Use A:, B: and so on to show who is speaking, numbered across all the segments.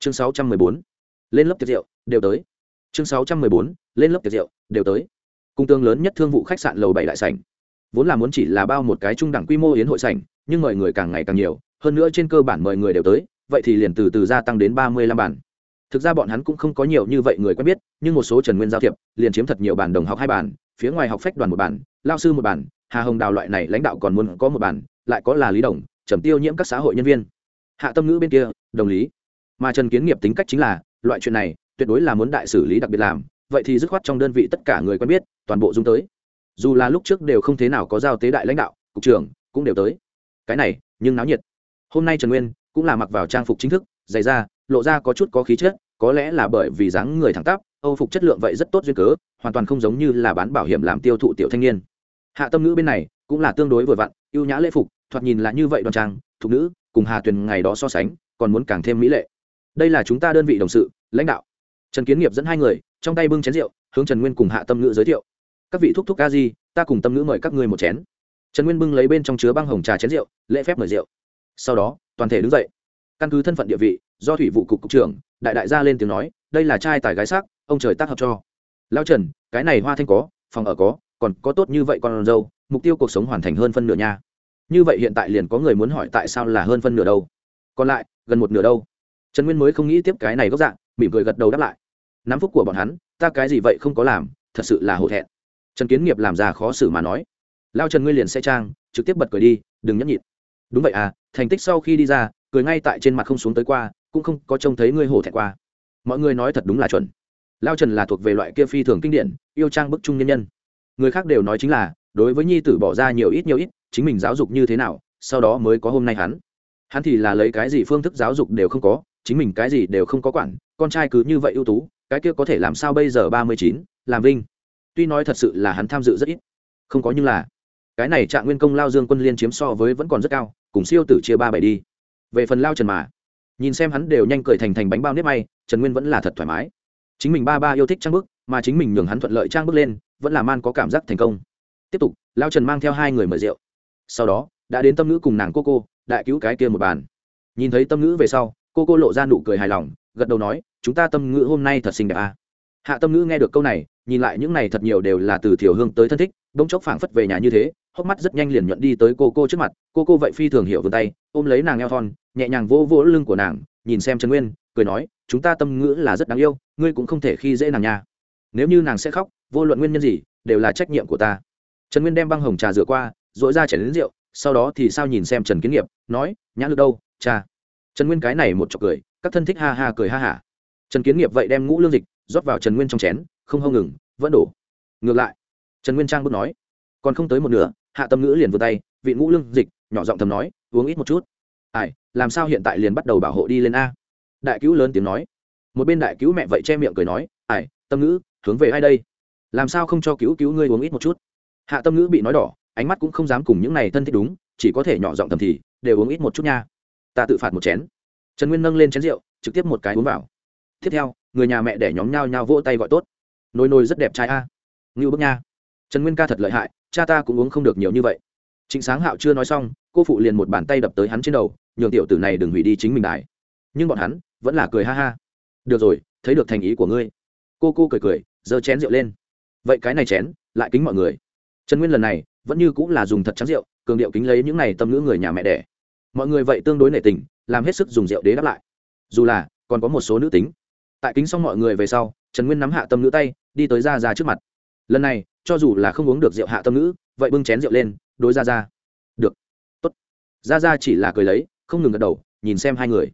A: chương sáu trăm mười bốn. Lên lớp tiệc rượu, đều tới. Chương sáu trăm mười bốn, lên lớp tiệc rượu, đều tới. Cung tương lớn nhất thương vụ khách sạn lầu bảy đại sảnh. Vốn là muốn chỉ là bao một cái trung đẳng quy mô yến hội sảnh, nhưng mời người càng ngày càng nhiều, hơn nữa trên cơ bản mời người đều tới, vậy thì liền từ từ gia tăng đến ba mươi lăm bản thực ra bọn hắn cũng không có nhiều như vậy người quen biết, nhưng một số trần nguyên giao thiệp, liền chiếm thật nhiều bản đồng học hai bản phía ngoài học phách đoàn một bản lao sư một bản hà hồng đào loại này lãnh đạo còn muốn có một bản lại có là lý đồng, trầm tiêu nhiễm các xã hội nhân viên. Hạ tâm ngữ bên kia, đồng lý mà trần kiến nghiệp tính cách chính là, loại chuyện này, tuyệt đối là muốn đại xử lý đặc biệt làm, vậy thì dứt khoát trong đơn vị tất cả người quen biết, toàn bộ dung tới. Dù là lúc trước đều không thế nào có giao tế đại lãnh đạo, cục trưởng cũng đều tới. Cái này, nhưng náo nhiệt. Hôm nay trần nguyên cũng là mặc vào trang phục chính thức, dày ra lộ ra có chút có khí chất, có lẽ là bởi vì dáng người thẳng tắp, âu phục chất lượng vậy rất tốt duyên cớ, hoàn toàn không giống như là bán bảo hiểm làm tiêu thụ tiểu thanh niên. Hạ tâm nữ bên này cũng là tương đối vừa vặn, ưu nhã lễ phục, thoạt nhìn là như vậy đoan trang, thục nữ, cùng hà tuyền ngày đó so sánh, còn muốn càng thêm mỹ lệ đây là chúng ta đơn vị đồng sự, lãnh đạo. Trần kiến nghiệp dẫn hai người, trong tay bưng chén rượu, hướng trần nguyên cùng hạ tâm ngữ giới thiệu. Các vị thúc thúc ca di, ta cùng tâm ngữ mời các ngươi một chén. Trần nguyên bưng lấy bên trong chứa băng hồng trà chén rượu, lễ phép mời rượu. Sau đó, toàn thể đứng dậy. Căn cứ thân phận địa vị, do thủy vụ cục cục trưởng, đại đại gia lên tiếng nói, đây là trai tài gái sắc, ông trời tác hợp cho. Lao trần, cái này hoa thanh có, phòng ở có, còn có tốt như vậy con dâu, mục tiêu cuộc sống hoàn thành hơn phân nửa nha. Như vậy hiện tại liền có người muốn hỏi tại sao là hơn phân nửa đâu. Còn lại, gần một nửa đâu trần nguyên mới không nghĩ tiếp cái này gốc dạng, mỉm cười gật đầu đáp lại. Nắm phúc của bọn hắn, ta cái gì vậy không có làm, thật sự là hổ thẹn. Trần kiến nghiệp làm ra khó xử mà nói. Lao trần nguyên liền xe trang, trực tiếp bật cười đi, đừng nhấp nhịn. Đúng vậy à thành tích sau khi đi ra, cười ngay tại trên mặt không xuống tới qua, cũng không có trông thấy ngươi hổ thẹn qua. Mọi người nói thật đúng là chuẩn. Lao trần là thuộc về loại kia phi thường kinh điển, yêu trang bức trung nhân nhân. Người khác đều nói chính là, đối với nhi tử bỏ ra nhiều ít nhiều ít, chính mình giáo dục như thế nào, sau đó mới có hôm nay hắn. Hắn thì là lấy cái gì phương thức giáo dục đều không có chính mình cái gì đều không có quản, con trai cứ như vậy ưu tú, cái kia có thể làm sao bây giờ ba mươi chín, làm vinh. Tuy nói thật sự là hắn tham dự rất ít, không có nhưng là, cái này trạng nguyên công lao dương quân liên chiếm so với vẫn còn rất cao, cùng siêu tử chia ba bảy đi. Về phần lao trần mà, nhìn xem hắn đều nhanh cười thành thành bánh bao nếp may, trần nguyên vẫn là thật thoải mái. Chính mình ba ba yêu thích trang bức, mà chính mình nhường hắn thuận lợi trang bức lên, vẫn là man có cảm giác thành công. Tiếp tục, lao trần mang theo hai người mời rượu. Sau đó, đã đến tâm ngữ cùng nàng cô cô, đại cứu cái kia một bàn. Nhìn thấy tâm ngữ về sau cô cô lộ ra nụ cười hài lòng, gật đầu nói, chúng ta tâm ngữ hôm nay thật xinh đẹp à. hạ tâm ngữ nghe được câu này, nhìn lại những này thật nhiều đều là từ thiểu hương tới thân thích, bỗng chốc phảng phất về nhà như thế, hốc mắt rất nhanh liền nhuận đi tới cô cô trước mặt. Cô cô vậy phi thường hiểu vươn tay, ôm lấy nàng eo thon, nhẹ nhàng vỗ vỗ lưng của nàng, nhìn xem trần nguyên, cười nói, chúng ta tâm ngữ là rất đáng yêu, ngươi cũng không thể khi dễ nàng nha. Nếu như nàng sẽ khóc, vô luận nguyên nhân gì, đều là trách nhiệm của ta. Trần nguyên đem băng hồng trà rửa qua dội ra chảy đến rượu, sau đó thì sao nhìn xem trần kiến nghiệp, nói, nhã được đâu cha trần nguyên cái này một chọc cười, các thân thích ha ha cười ha hả trần kiến nghiệp vậy đem ngũ lương dịch rót vào trần nguyên trong chén, không hâu ngừng, vẫn đổ. Ngược lại, trần nguyên trang bước nói, còn không tới một nửa, hạ tâm ngữ liền vươn tay, vị ngũ lương dịch, nhỏ giọng thầm nói, uống ít một chút. Ai, làm sao hiện tại liền bắt đầu bảo hộ đi lên a? Đại cứu lớn tiếng nói. Một bên đại cứu mẹ vậy che miệng cười nói, ai, tâm ngữ, hướng về ai đây? Làm sao không cho cứu cứu ngươi uống ít một chút? Hạ tâm ngữ bị nói đỏ, ánh mắt cũng không dám cùng những này thân thích đúng, chỉ có thể nhỏ giọng thầm thì, đều uống ít một chút nha ta tự phạt một chén. Trần nguyên nâng lên chén rượu, trực tiếp một cái uống vào. Tiếp theo, người nhà mẹ để nhóm nhau nhau vỗ tay gọi tốt. Nôi nôi rất đẹp trai a. À. ngưu bức nha. Trần nguyên ca thật lợi hại, cha ta cũng uống không được nhiều như vậy. Trịnh sáng hạo chưa nói xong, cô phụ liền một bàn tay đập tới hắn trên đầu, nhường tiểu tử này đừng hủy đi chính mình đài. Nhưng bọn hắn vẫn là cười ha ha. Được rồi, thấy được thành ý của ngươi. Cô cô cười cười, giơ chén rượu lên. Vậy cái này chén, lại kính mọi người. Trần nguyên lần này vẫn như cũng là dùng thật trắng rượu, cường điệu kính lấy những này tâm ngữ người nhà mẹ đẻ mọi người vậy tương đối nể tình, làm hết sức dùng rượu đế đáp lại. Dù là, còn có một số nữ tính. Tại kính xong mọi người về sau, trần nguyên nắm hạ tâm nữ tay, đi tới ra ra trước mặt. Lần này, cho dù là không uống được rượu hạ tâm nữ vậy bưng chén rượu lên, đối ra ra được. Tốt. Ra ra chỉ là cười lấy, không ngừng gật đầu, nhìn xem hai người.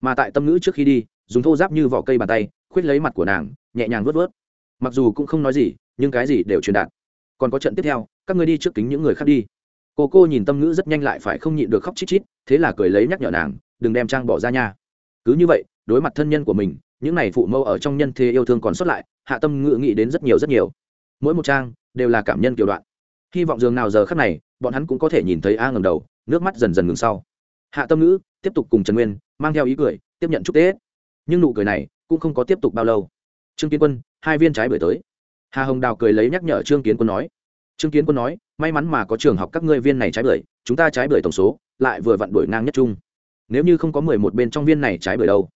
A: Mà tại tâm nữ trước khi đi, dùng thô giáp như vỏ cây bàn tay, khuyết lấy mặt của nàng, nhẹ nhàng vớt vớt mặc dù cũng không nói gì, nhưng cái gì đều truyền đạt. Còn có trận tiếp theo, các ngươi đi trước kính những người khác đi. Cô cô nhìn tâm ngữ rất nhanh lại phải không nhịn được khóc chít chít thế là cười lấy nhắc nhở nàng, đừng đem trang bỏ ra nha. Cứ như vậy, đối mặt thân nhân của mình, những này phụ mâu ở trong nhân thế yêu thương còn xuất lại, hạ tâm ngự nghĩ đến rất nhiều rất nhiều. Mỗi một trang đều là cảm nhân kiểu đoạn. Hy vọng dường nào giờ khắc này, bọn hắn cũng có thể nhìn thấy a ngầm đầu, nước mắt dần dần ngừng sau. Hạ tâm ngữ tiếp tục cùng trần nguyên mang theo ý cười, tiếp nhận chúc tết. Nhưng nụ cười này cũng không có tiếp tục bao lâu. Trương kiến quân, hai viên trái bưởi tới. Hà hồng đào cười lấy nhắc nhở trương kiến quân nói, trương kiến quân nói, may mắn mà có trường học các ngươi viên này trái bưởi chúng ta trái bưởi tổng số lại vừa vặn đuổi ngang nhất trung. Nếu như không có mười một bên trong viên này trái bưởi đâu,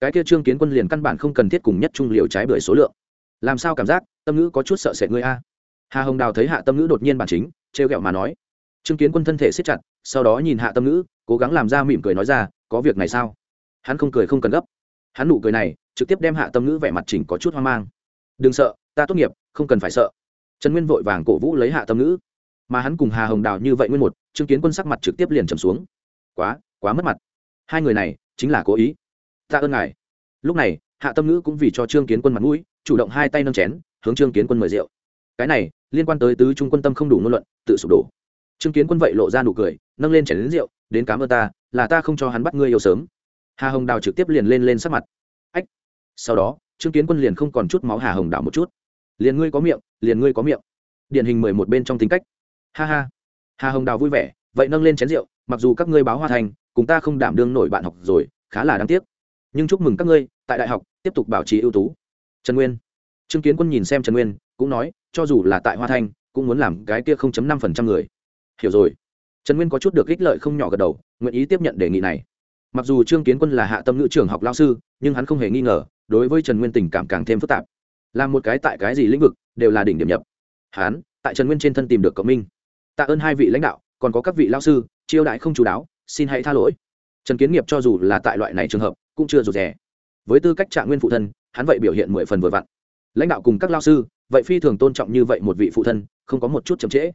A: cái kia trương kiến quân liền căn bản không cần thiết cùng nhất trung liều trái bưởi số lượng. Làm sao cảm giác, tâm ngữ có chút sợ sệt ngươi a? Hà hồng đào thấy hạ tâm ngữ đột nhiên bản chính, trêu ghẹo mà nói. Trương kiến quân thân thể siết chặt, sau đó nhìn hạ tâm ngữ, cố gắng làm ra mỉm cười nói ra, có việc này sao? Hắn không cười không cần gấp. Hắn nụ cười này, trực tiếp đem hạ tâm ngữ vẻ mặt chỉnh có chút hoang mang. Đừng sợ, ta tốt nghiệp, không cần phải sợ. Trần nguyên vội vàng cổ vũ lấy hạ tâm ngữ mà hắn cùng hà hồng đào như vậy nguyên một chứng kiến quân sắc mặt trực tiếp liền trầm xuống. Quá quá mất mặt. Hai người này, chính là cố ý. Ta ơn ngài. Lúc này, hạ tâm ngữ cũng vì cho trương kiến quân mặt mũi, chủ động hai tay nâng chén, hướng trương kiến quân mời rượu. Cái này, liên quan tới tứ trung quân tâm không đủ ngôn luận, tự sụp đổ. Trương kiến quân vậy lộ ra nụ cười, nâng lên chén đến rượu, đến cám ơn ta, là ta không cho hắn bắt ngươi yêu sớm. Hà hồng đào trực tiếp liền lên lên sắc mặt. Ách. Sau đó, trương kiến quân liền không còn chút máu hà hồng đào một chút. Liền ngươi có miệng, liền ngươi có miệng. Điển hình mười một bên trong tính cách ha ha. Hà hồng đào vui vẻ, vậy nâng lên chén rượu, mặc dù các ngươi báo hoa thành, cùng ta không đảm đương nổi bạn học rồi, khá là đáng tiếc. Nhưng chúc mừng các ngươi, tại đại học, tiếp tục bảo trì ưu tú. Trần nguyên. Trương kiến quân nhìn xem trần nguyên, cũng nói, cho dù là tại hoa thanh cũng muốn làm cái kia không chấm năm phần trăm người. Hiểu rồi. Trần nguyên có chút được ích lợi không nhỏ gật đầu, nguyện ý tiếp nhận đề nghị này. Mặc dù trương kiến quân là hạ tâm ngữ trường học lao sư, nhưng hắn không hề nghi ngờ, đối với trần nguyên tình cảm càng thêm phức tạp. Làm một cái tại cái gì lĩnh vực, đều là đỉnh điểm nhập. Hắn, tại trần nguyên trên thân tìm được cộng minh tạ ơn hai vị lãnh đạo, còn có các vị lao sư chiêu đại không chú đáo, xin hãy tha lỗi. Trần kiến nghiệp cho dù là tại loại này trường hợp, cũng chưa rụt rè. Với tư cách trạng nguyên phụ thân, hắn vậy biểu hiện mười phần vừa vặn. Lãnh đạo cùng các lao sư, vậy phi thường tôn trọng như vậy một vị phụ thân, không có một chút chậm trễ.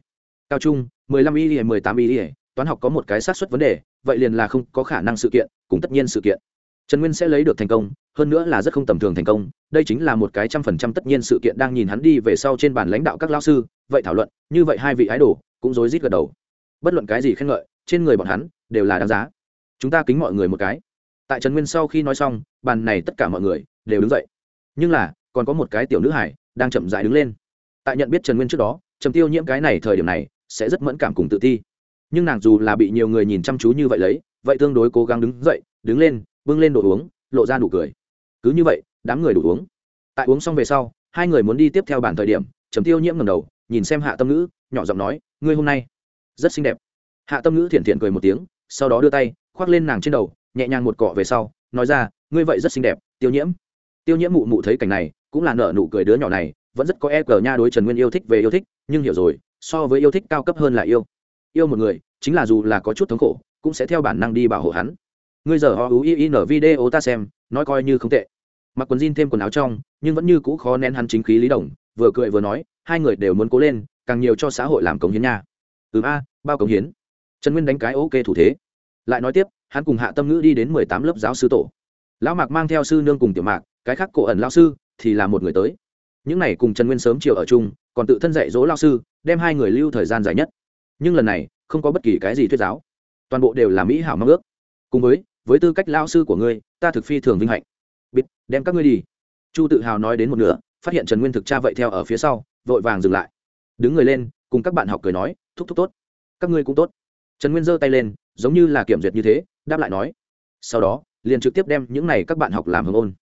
A: Cao trung, mười lăm y mười tám y toán học có một cái xác suất vấn đề, vậy liền là không có khả năng sự kiện, cùng tất nhiên sự kiện. Trần nguyên sẽ lấy được thành công, hơn nữa là rất không tầm thường thành công, đây chính là một cái trăm phần trăm tất nhiên sự kiện đang nhìn hắn đi về sau trên bàn lãnh đạo các lao sư, vậy thảo luận, như vậy hai vị ái đồ cũng rối rít gật đầu. Bất luận cái gì khen ngợi, trên người bọn hắn đều là đáng giá. Chúng ta kính mọi người một cái. Tại trần nguyên sau khi nói xong, bàn này tất cả mọi người đều đứng dậy. Nhưng là, còn có một cái tiểu nữ hải đang chậm dại đứng lên. Tại nhận biết trần nguyên trước đó, trầm tiêu nhiễm cái này thời điểm này sẽ rất mẫn cảm cùng tự ti. Nhưng nàng dù là bị nhiều người nhìn chăm chú như vậy lấy, vậy tương đối cố gắng đứng dậy, đứng lên, bưng lên đồ uống, lộ ra nụ cười. Cứ như vậy, đám người đủ uống. Tại uống xong về sau, hai người muốn đi tiếp theo bản thời điểm, trầm tiêu nhiễm ngầm đầu, nhìn xem hạ tâm ngữ, nhỏ giọng nói ngươi hôm nay rất xinh đẹp. Hạ tâm ngữ thiện thiện cười một tiếng, sau đó đưa tay khoác lên nàng trên đầu, nhẹ nhàng một cọ về sau, nói ra, ngươi vậy rất xinh đẹp, tiêu nhiễm. Tiêu nhiễm mụ mụ thấy cảnh này, cũng là nợ nụ cười đứa nhỏ này, vẫn rất có e cờ nha đối trần nguyên yêu thích về yêu thích, nhưng hiểu rồi, so với yêu thích cao cấp hơn là yêu. Yêu một người, chính là dù là có chút thống khổ, cũng sẽ theo bản năng đi bảo hộ hắn. Ngươi giờ họ ú in video ta xem, nói coi như không tệ. Mặc quần jean thêm quần áo trong, nhưng vẫn như cũ khó nén hắn chính khí lý đồng vừa cười vừa nói, hai người đều muốn cố lên càng nhiều cho xã hội làm cống hiến nha. Ừ a, bao cống hiến. Trần nguyên đánh cái ok thủ thế. Lại nói tiếp, hắn cùng hạ tâm ngữ đi đến mười tám lớp giáo sư tổ. Lão mạc mang theo sư nương cùng tiểu mạc, cái khác cổ ẩn lao sư thì là một người tới. Những này cùng trần nguyên sớm chiều ở chung, còn tự thân dạy dỗ lao sư, đem hai người lưu thời gian dài nhất. Nhưng lần này, không có bất kỳ cái gì thuyết giáo. Toàn bộ đều là mỹ hảo mong ước. Cùng với với tư cách lao sư của ngươi, ta thực phi thường vinh hạnh. Bịt đem các ngươi đi. Chu tự hào nói đến một nửa, phát hiện trần nguyên thực cha vậy theo ở phía sau, vội vàng dừng lại đứng người lên cùng các bạn học cười nói thúc thúc tốt các ngươi cũng tốt. Trần nguyên giơ tay lên giống như là kiểm duyệt như thế đáp lại nói. Sau đó liền trực tiếp đem những này các bạn học làm hưởng ôn.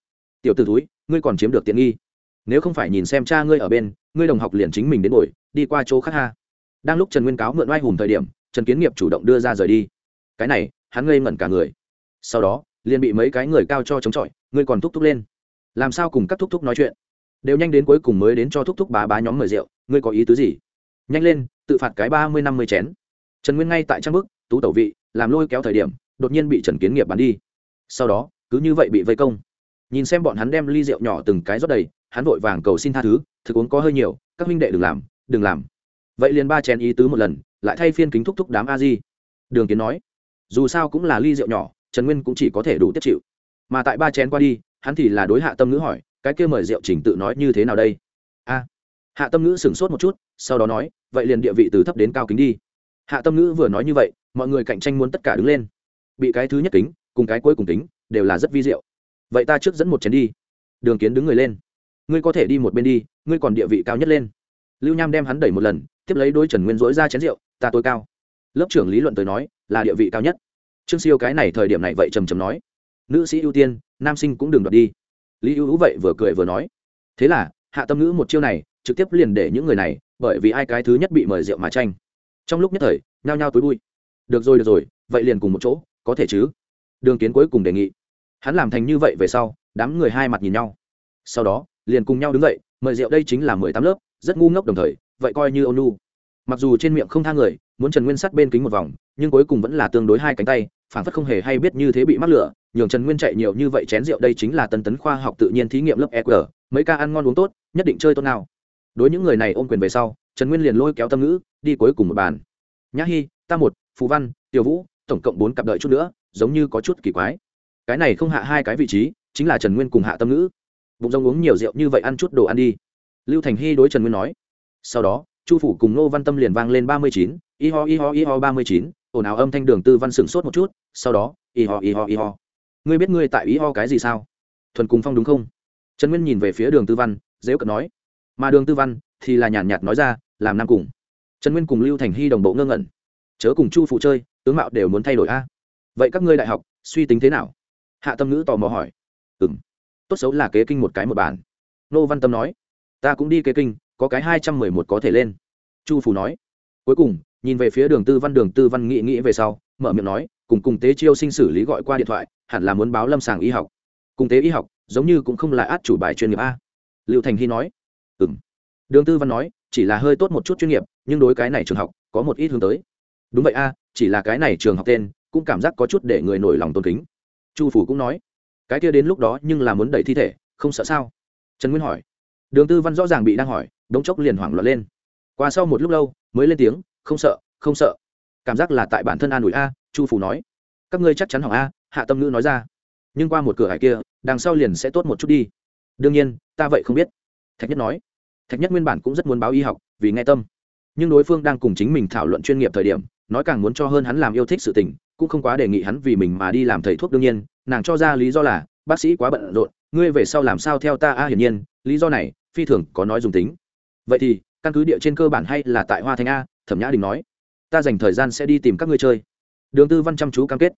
A: Tiểu t ử túi ngươi còn chiếm được tiện nghi. Nếu không phải nhìn xem cha ngươi ở bên ngươi đồng học liền chính mình đến ngồi, đi qua chỗ khác ha. Đang lúc trần nguyên cáo mượn oai hùng thời điểm trần kiến nghiệp chủ động đưa ra rời đi. Cái này hắn ngây ngẩn cả người. Sau đó liền bị mấy cái người cao cho chống chọi ngươi còn thúc thúc lên. Làm sao cùng các thúc thúc nói chuyện? Đều nhanh đến cuối cùng mới đến cho thúc thúc bá bá nhóm mời rượu. Ngươi có ý tứ gì? Nhanh lên, tự phạt cái ba mươi năm mươi chén. Trần nguyên ngay tại trang bức, tú tẩu vị, làm lôi kéo thời điểm, đột nhiên bị trần kiến nghiệp bắn đi. Sau đó, cứ như vậy bị vây công. Nhìn xem bọn hắn đem ly rượu nhỏ từng cái rót đầy, hắn vội vàng cầu xin tha thứ, thực uống có hơi nhiều, các huynh đệ đừng làm đừng làm. Vậy liền ba chén ý tứ một lần, lại thay phiên kính thúc thúc đám a di. Đường kiến nói, dù sao cũng là ly rượu nhỏ, trần nguyên cũng chỉ có thể đủ tiếp chịu. Mà tại ba chén qua đi, hắn thì là đối hạ tâm ngữ hỏi cái kia mời rượu trình tự nói như thế nào đây? A. Hạ tâm ngữ sửng sốt một chút, sau đó nói, vậy liền địa vị từ thấp đến cao kính đi. Hạ tâm ngữ vừa nói như vậy, mọi người cạnh tranh muốn tất cả đứng lên. Bị cái thứ nhất kính, cùng cái cuối cùng kính, đều là rất vi diệu. Vậy ta trước dẫn một chén đi. Đường kiến đứng người lên. Ngươi có thể đi một bên đi, ngươi còn địa vị cao nhất lên. Lưu nham đem hắn đẩy một lần, tiếp lấy đôi trần nguyên dối ra chén rượu, ta tối cao. Lớp trưởng lý luận tới nói, là địa vị cao nhất. Trương siêu cái này thời điểm này vậy trầm trầm nói. Nữ sĩ ưu tiên, nam sinh cũng đừng đoạt đi lý ưu hữu vậy vừa cười vừa nói, thế là, hạ tâm ngữ một chiêu này, trực tiếp liền để những người này, bởi vì ai cái thứ nhất bị mời rượu mà tranh. Trong lúc nhất thời, nhao nhao túi bụi được rồi được rồi, vậy liền cùng một chỗ, có thể chứ? Đường kiến cuối cùng đề nghị. Hắn làm thành như vậy về sau, đám người hai mặt nhìn nhau. Sau đó, liền cùng nhau đứng dậy, mời rượu đây chính là mười tám lớp, rất ngu ngốc đồng thời, vậy coi như ôn nu. Mặc dù trên miệng không tha người, muốn trần nguyên sắt bên kính một vòng, nhưng cuối cùng vẫn là tương đối hai cánh tay phản phất không hề hay biết như thế bị mắc lửa nhường trần nguyên chạy nhiều như vậy chén rượu đây chính là tân tấn khoa học tự nhiên thí nghiệm lớp eq mấy ca ăn ngon uống tốt, nhất định chơi tốt nào. Đối những người này ôm quyền về sau, trần nguyên liền lôi kéo tâm ngữ, đi cuối cùng một bàn. Nhã hy ta một phú văn, tiểu vũ, tổng cộng bốn cặp đợi chút nữa, giống như có chút kỳ quái. Cái này không hạ hai cái vị trí, chính là trần nguyên cùng hạ tâm ngữ. Bụng rông uống nhiều rượu như vậy ăn chút đồ ăn đi. Lưu thành hy đối trần nguyên nói. Sau đó, chu phủ cùng nô văn tâm liền vang lên ba mươi chín, y ho y ho y ho ba mươi chín, ồn ào âm thanh đường tư văn sửng sốt một chút, sau đó, y ho y ho y ho ngươi biết ngươi tại ý ho cái gì sao? Thuần cùng phong đúng không? Trần nguyên nhìn về phía đường tư văn, dễ cận nói. Mà đường tư văn thì là nhàn nhạt nói ra, làm nam cùng. Trần nguyên cùng lưu thành hy đồng bộ ngơ ngẩn. Chớ cùng chu phụ chơi, tướng mạo đều muốn thay đổi a. Vậy các ngươi đại học, suy tính thế nào? Hạ tâm ngữ tò mò hỏi. Ừ m tốt xấu là kế kinh một cái một bản. Nô văn tâm nói. Ta cũng đi kế kinh, có cái hai trăm mười một có thể lên. Chu phủ nói. Cuối cùng, nhìn về phía đường tư văn, đường tư văn nghĩ nghĩ về sau, mở miệng nói, cùng cùng tế chiêu sinh xử lý gọi qua điện thoại hẳn là muốn báo lâm sàng y học. Cùng tế y học, giống như cũng không là át chủ bài chuyên nghiệp a. Liệu thành hy nói. Ừ m đường tư văn nói, chỉ là hơi tốt một chút chuyên nghiệp, nhưng đối cái này trường học, có một ít hướng tới. Đúng vậy a, chỉ là cái này trường học tên, cũng cảm giác có chút để người nổi lòng tôn kính. Chu phủ cũng nói. Cái kia đến lúc đó nhưng là muốn đẩy thi thể, không sợ sao? Trần nguyên hỏi. Đường tư văn rõ ràng bị đang hỏi, đống chốc liền hoảng loạn lên. Qua sau một lúc lâu, mới lên tiếng, không sợ không sợ. Cảm giác là tại bản thân an ủi a, chu phủ nói. Các ngươi chắc chắn hỏng a hạ tâm ngữ nói ra. Nhưng qua một cửa hải kia, đằng sau liền sẽ tốt một chút đi. Đương nhiên, ta vậy không biết. Thạch nhất nói. Thạch nhất nguyên bản cũng rất muốn báo y học, vì nghe tâm. Nhưng đối phương đang cùng chính mình thảo luận chuyên nghiệp thời điểm, nói càng muốn cho hơn hắn làm yêu thích sự tình, cũng không quá đề nghị hắn vì mình mà đi làm thầy thuốc đương nhiên, nàng cho ra lý do là, bác sĩ quá bận rộn, ngươi về sau làm sao theo ta a? Hiển nhiên, lý do này, phi thường có nói dùng tính. Vậy thì, căn cứ địa trên cơ bản hay là tại hoa thanh a, thẩm nhã đình nói, ta dành thời gian sẽ đi tìm các ngươi chơi. Đường tư văn chăm chú cam kết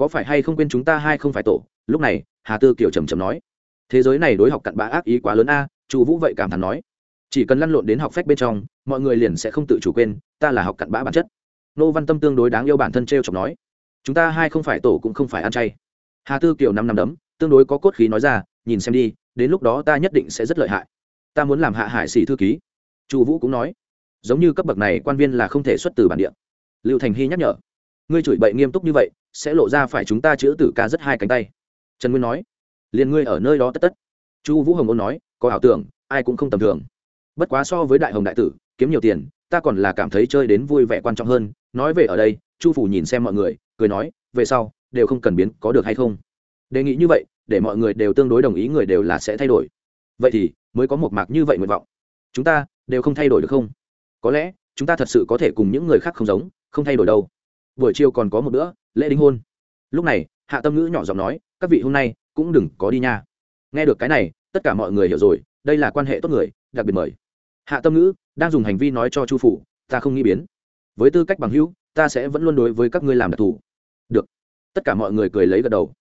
A: có phải hay không quên chúng ta hay không phải tổ? Lúc này, hà tư kiểu trầm trầm nói. Thế giới này đối học cặn bã ác ý quá lớn a, chu vũ vậy cảm thán nói. Chỉ cần lăn lộn đến học phách bên trong, mọi người liền sẽ không tự chủ quên, ta là học cặn bã bản chất. Nô văn tâm tương đối đáng yêu bản thân t r e o chọc nói. Chúng ta hai không phải tổ cũng không phải ăn chay. Hà tư kiều năm năm đấm, tương đối có cốt khí nói ra, nhìn xem đi, đến lúc đó ta nhất định sẽ rất lợi hại. Ta muốn làm hạ hải sĩ thư ký. Chu vũ cũng nói. Giống như cấp bậc này quan viên là không thể xuất từ bản địa. Lưu thành hy nhắc nhở ngươi chửi bậy nghiêm túc như vậy, sẽ lộ ra phải chúng ta chữ tử ca rất hai cánh tay. Trần nguyên nói, liền ngươi ở nơi đó tất tất. Chu vũ hồng ôn nói, có ảo tưởng, ai cũng không tầm thường. Bất quá so với đại hồng đại tử, kiếm nhiều tiền, ta còn là cảm thấy chơi đến vui vẻ quan trọng hơn. Nói về ở đây, chu phủ nhìn xem mọi người, cười nói, về sau, đều không cần biến, có được hay không? Đề nghị như vậy, để mọi người đều tương đối đồng ý người đều là sẽ thay đổi. Vậy thì, mới có một mạc như vậy nguyện vọng. Chúng ta, đều không thay đổi được không? Có lẽ, chúng ta thật sự có thể cùng những người khác không giống, không thay đổi đâu buổi chiều còn có một bữa, lễ đính hôn. Lúc này, hạ tâm ngữ nhỏ giọng nói, các vị hôm nay cũng đừng có đi nha. Nghe được cái này, tất cả mọi người hiểu rồi, đây là quan hệ tốt người, đặc biệt mời. Hạ tâm ngữ đang dùng hành vi nói cho chu phủ, ta không nghĩ biến. Với tư cách bằng hữu, ta sẽ vẫn luôn đối với các ngươi làm đặc thù. Được. Tất cả mọi người cười lấy gật đầu.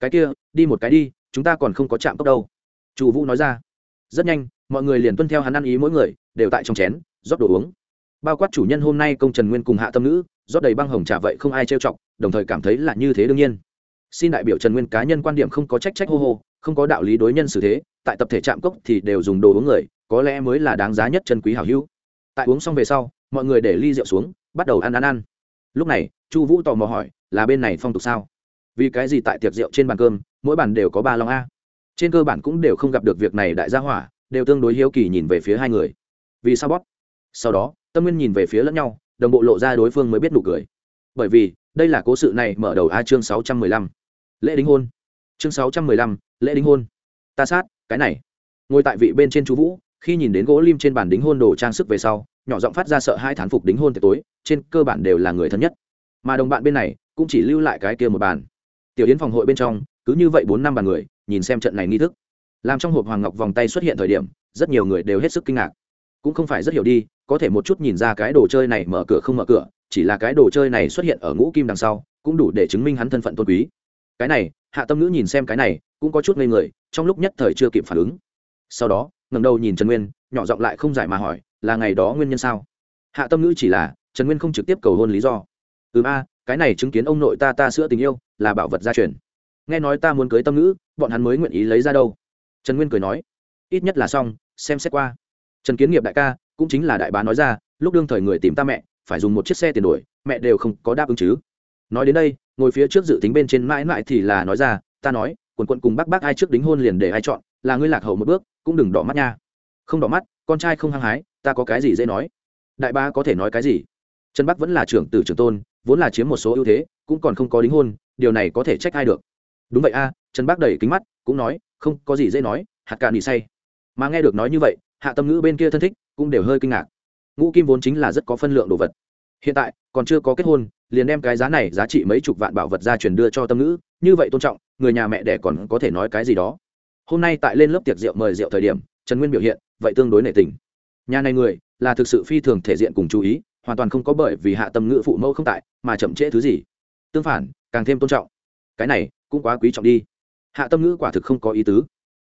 A: Cái kia, đi một cái đi, chúng ta còn không có chạm tốc đâu. Chu vũ nói ra. Rất nhanh, mọi người liền tuân theo hắn ăn ý mỗi người, đều tại trong chén, rót đồ uống. Bao quát chủ nhân hôm nay công trần nguyên cùng hạ tâm nữ rót đầy băng hồng trà vậy không ai trêu chọc, đồng thời cảm thấy là như thế đương nhiên. Xin đại biểu trần nguyên cá nhân quan điểm không có trách trách hô hô, không có đạo lý đối nhân xử thế, tại tập thể trạm cốc thì đều dùng đồ uống người, có lẽ mới là đáng giá nhất chân quý hảo hữu. Tại uống xong về sau, mọi người để ly rượu xuống, bắt đầu ăn ăn ăn. Lúc này, chu vũ tò mò hỏi, là bên này phong tục sao? Vì cái gì tại tiệc rượu trên bàn cơm, mỗi bàn đều có ba long a? Trên cơ bản cũng đều không gặp được việc này đại gia hỏa, đều tương đối hiếu kỳ nhìn về phía hai người. Vì sao bóp? Sau đó, tâm nguyên nhìn về phía lẫn nhau đồng bộ lộ ra đối phương mới biết nụ cười. Bởi vì, đây là cố sự này mở đầu a chương sáu trăm mười lăm. Lễ đính hôn. Chương sáu trăm mười lăm, lễ đính hôn. Ta sát, cái này. Ngồi tại vị bên trên chú vũ, khi nhìn đến gỗ lim trên bàn đính hôn đồ trang sức về sau, nhỏ giọng phát ra sợ hai thán phục đính hôn tối, trên cơ bản đều là người thân nhất. Mà đồng bạn bên này, cũng chỉ lưu lại cái kia một bàn. Tiểu yến phòng hội bên trong, cứ như vậy bốn năm bàn người, nhìn xem trận này nghi thức. Làm trong hộp hoàng ngọc vòng tay xuất hiện thời điểm, rất nhiều người đều hết sức kinh ngạc cũng không phải rất hiểu đi, có thể một chút nhìn ra cái đồ chơi này mở cửa không mở cửa, chỉ là cái đồ chơi này xuất hiện ở ngũ kim đằng sau, cũng đủ để chứng minh hắn thân phận tôn quý. Cái này, hạ tâm ngữ nhìn xem cái này, cũng có chút ngây người, trong lúc nhất thời chưa kịp phản ứng. Sau đó ngầm đầu nhìn trần nguyên, nhỏ giọng lại không giải mà hỏi, là ngày đó nguyên nhân sao? Hạ tâm ngữ chỉ là, trần nguyên không trực tiếp cầu hôn lý do. Ừ a, cái này chứng kiến ông nội ta ta sữa tình yêu, là bảo vật gia truyền. Nghe nói ta muốn cưới tâm ngữ, bọn hắn mới nguyện ý lấy ra đâu. Trần nguyên cười nói, ít nhất là xong, xem xét qua trần kiến nghiệp đại ca, cũng chính là đại bá nói ra, lúc đương thời người tìm ta mẹ, phải dùng một chiếc xe tiền đổi, mẹ đều không có đáp ứng chứ. Nói đến đây, ngồi phía trước dự tính bên trên mãi mãi thì là nói ra, ta nói, quần quận cùng bác bác ai trước đính hôn liền để ai chọn, là ngươi lạc hậu một bước, cũng đừng đỏ mắt nha. Không đỏ mắt, con trai không hăng hái, ta có cái gì dễ nói? Đại ba có thể nói cái gì? Trần bắc vẫn là trưởng tử trưởng tôn, vốn là chiếm một số ưu thế, cũng còn không có đính hôn, điều này có thể trách ai được? Đúng vậy a, trần bắc đẩy kính mắt, cũng nói, không có gì dễ nói, hạt cạn nỉ say. Mà nghe được nói như vậy hạ tâm ngữ bên kia thân thích cũng đều hơi kinh ngạc. Ngũ kim vốn chính là rất có phân lượng đồ vật. Hiện tại, còn chưa có kết hôn, liền đem cái giá này giá trị mấy chục vạn bảo vật ra truyền đưa cho tâm ngữ, như vậy tôn trọng, người nhà mẹ đẻ còn có thể nói cái gì đó. Hôm nay tại lên lớp tiệc rượu mời rượu thời điểm, trần nguyên biểu hiện vậy tương đối nể tình. Nhà này người là thực sự phi thường thể diện cùng chú ý, hoàn toàn không có bởi vì hạ tâm ngữ phụ mẫu không tại mà chậm trễ thứ gì. Tương phản, càng thêm tôn trọng. Cái này cũng quá quý trọng đi. Hạ tâm ngữ quả thực không có ý tứ.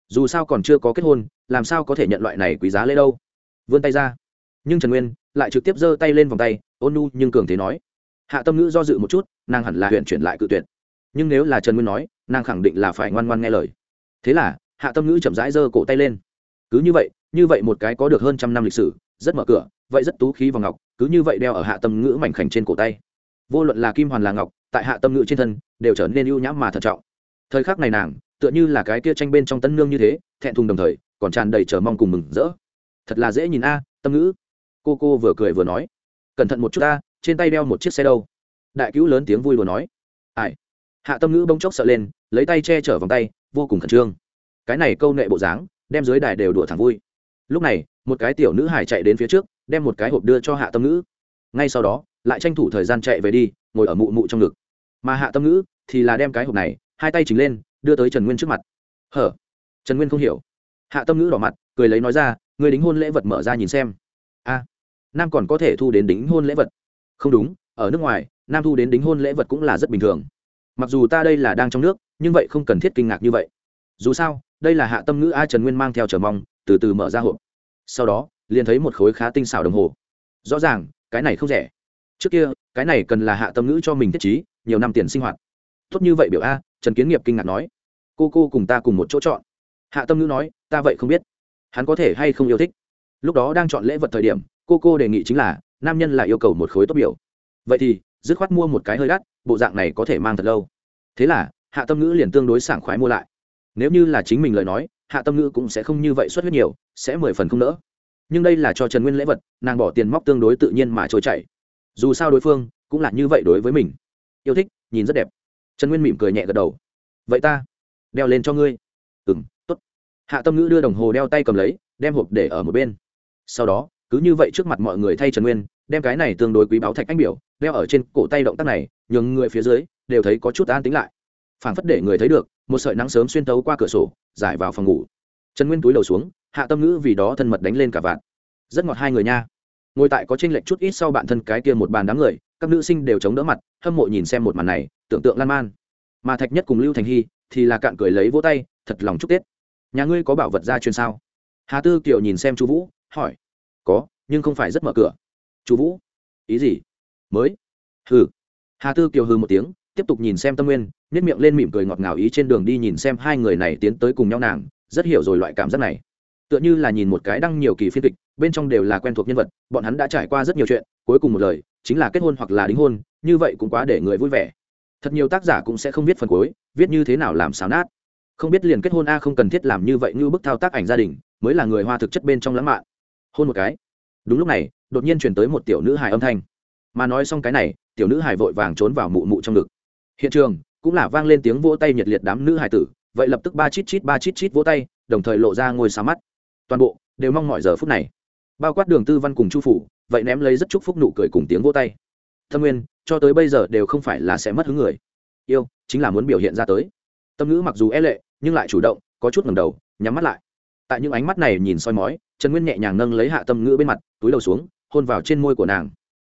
A: Dù sao còn chưa có kết hôn làm sao có thể nhận loại này quý giá lễ đâu? Vươn tay ra. Nhưng trần nguyên lại trực tiếp giơ tay lên vòng tay, ôn nu nhưng cường thế nói. Hạ tâm ngữ do dự một chút, nàng hẳn là huyện chuyển lại cự tuyệt. Nhưng nếu là trần nguyên nói, nàng khẳng định là phải ngoan ngoan nghe lời. Thế là, hạ tâm ngữ chậm rãi giơ cổ tay lên. Cứ như vậy như vậy một cái có được hơn trăm năm lịch sử, rất mở cửa, vậy rất tú khí và ngọc, cứ như vậy đeo ở hạ tâm ngữ mảnh khảnh trên cổ tay. Vô luận là kim hoàn là ngọc, tại hạ tâm ngữ trên thân, đều trở nên ưu nhãm mà thận trọng. Thời khắc này nàng, tựa như là cái kia tranh bên trong tân nương như thế, thẹn thùng đồng thời còn tràn đầy chờ mong cùng mừng rỡ. Thật là dễ nhìn a, tâm ngữ. Cô cô vừa cười vừa nói. Cẩn thận một chút ta, trên tay đeo một chiếc xe đâu. Đại cứu lớn tiếng vui vừa nói. Ai? Hạ tâm ngữ bông chốc sợ lên, lấy tay che chở vòng tay, vô cùng khẩn trương. Cái này câu nệ bộ dáng, đem dưới đài đều đùa thẳng vui. Lúc này, một cái tiểu nữ hải chạy đến phía trước, đem một cái hộp đưa cho hạ tâm ngữ. Ngay sau đó, lại tranh thủ thời gian chạy về đi, ngồi ở mụ mụ trong ngực. Mà hạ tâm ngữ thì là đem cái hộp này, hai tay chính lên, đưa tới trần nguyên trước mặt. Hở? Trần nguyên không hiểu hạ tâm ngữ đỏ mặt, cười lấy nói ra người đính hôn lễ vật mở ra nhìn xem. A, nam còn có thể thu đến đính hôn lễ vật. Không đúng, ở nước ngoài, nam thu đến đính hôn lễ vật cũng là rất bình thường. Mặc dù ta đây là đang trong nước, nhưng vậy không cần thiết kinh ngạc như vậy. Dù sao, đây là hạ tâm ngữ a trần nguyên mang theo chờ mong, từ từ mở ra hộp. Sau đó, liền thấy một khối khá tinh xảo đồng hồ. Rõ ràng, cái này không rẻ. Trước kia, cái này cần là hạ tâm ngữ cho mình thiết trí, nhiều năm tiền sinh hoạt. Tốt như vậy biểu a, trần kiến nghiệp kinh ngạc nói. Cô cô cùng ta cùng một chỗ chọn hạ tâm ngữ nói, ta vậy không biết. Hắn có thể hay không yêu thích. Lúc đó đang chọn lễ vật thời điểm, cô cô đề nghị chính là, nam nhân là yêu cầu một khối tốt biểu. Vậy thì, dứt khoát mua một cái hơi đắt, bộ dạng này có thể mang thật lâu. Thế là, hạ tâm ngữ liền tương đối sảng khoái mua lại. Nếu như là chính mình lời nói, hạ tâm ngữ cũng sẽ không như vậy xuất huyết nhiều, sẽ mười phần không nỡ. Nhưng đây là cho trần nguyên lễ vật, nàng bỏ tiền móc tương đối tự nhiên mà trôi chảy. Dù sao đối phương, cũng là như vậy đối với mình. Yêu thích, nhìn rất đẹp. Trần nguyên mỉm cười nhẹ gật đầu. Vậy ta, đeo lên cho ngươi hạ tâm ngữ đưa đồng hồ đeo tay cầm lấy, đem hộp để ở một bên. Sau đó, cứ như vậy trước mặt mọi người thay trần nguyên, đem cái này tương đối quý báo thạch anh biểu, đeo ở trên cổ tay động tác này, nhường người phía dưới đều thấy có chút an tính lại. Phảng phất để người thấy được, một sợi nắng sớm xuyên tấu qua cửa sổ, giải vào phòng ngủ. Trần nguyên túi đầu xuống, hạ tâm ngữ vì đó thân mật đánh lên cả vạn. Rất ngọt hai người nha. Ngồi tại có tranh lệch chút ít sau bạn thân cái kia một bàn đám người, các nữ sinh đều chống đỡ mặt, hâm mộ nhìn xem một màn này, tưởng tượng lan man. Mà thạch nhất cùng lưu thành hy thì là cạn cười lấy vỗ tay, thật lòng chúc tết nhà ngươi có bảo vật gia truyền sao? Hà tư kiều nhìn xem chú vũ, hỏi. Có, nhưng không phải rất mở cửa. Chú vũ, ý gì? Mới? Hừ. Hà tư kiều hừ một tiếng, tiếp tục nhìn xem tâm nguyên nếp miệng lên mỉm cười ngọt ngào ý trên đường đi nhìn xem hai người này tiến tới cùng nhau nàng, rất hiểu rồi loại cảm giác này. Tựa như là nhìn một cái đăng nhiều kỳ phiên kịch, bên trong đều là quen thuộc nhân vật, bọn hắn đã trải qua rất nhiều chuyện, cuối cùng một lời, chính là kết hôn hoặc là đính hôn, như vậy cũng quá để người vui vẻ. Thật nhiều tác giả cũng sẽ không viết phần cuối, viết như thế nào làm xáo nát không biết liền kết hôn a, không cần thiết làm như vậy như bức thao tác ảnh gia đình, mới là người hoa thực chất bên trong lãng mạn. Hôn một cái. Đúng lúc này, đột nhiên chuyển tới một tiểu nữ hài âm thanh. Mà nói xong cái này, tiểu nữ hài vội vàng trốn vào mụ mụ trong ngực. Hiện trường, cũng là vang lên tiếng vỗ tay nhiệt liệt đám nữ hài tử, vậy lập tức ba chít chít ba chít chít vỗ tay, đồng thời lộ ra ngôi xa mắt. Toàn bộ, đều mong mọi giờ phút này. Bao quát đường tư văn cùng chu phủ, vậy ném lấy rất chúc phúc nụ cười cùng tiếng vỗ tay. Thâm nguyên, cho tới bây giờ đều không phải là sẽ mất hứng người. Yêu, chính là muốn biểu hiện ra tới. Tâm ngữ mặc dù e lệ nhưng lại chủ động, có chút ngầm đầu, nhắm mắt lại. Tại những ánh mắt này nhìn soi mói, trần nguyên nhẹ nhàng nâng lấy hạ tâm ngữ bên mặt, túi đầu xuống, hôn vào trên môi của nàng.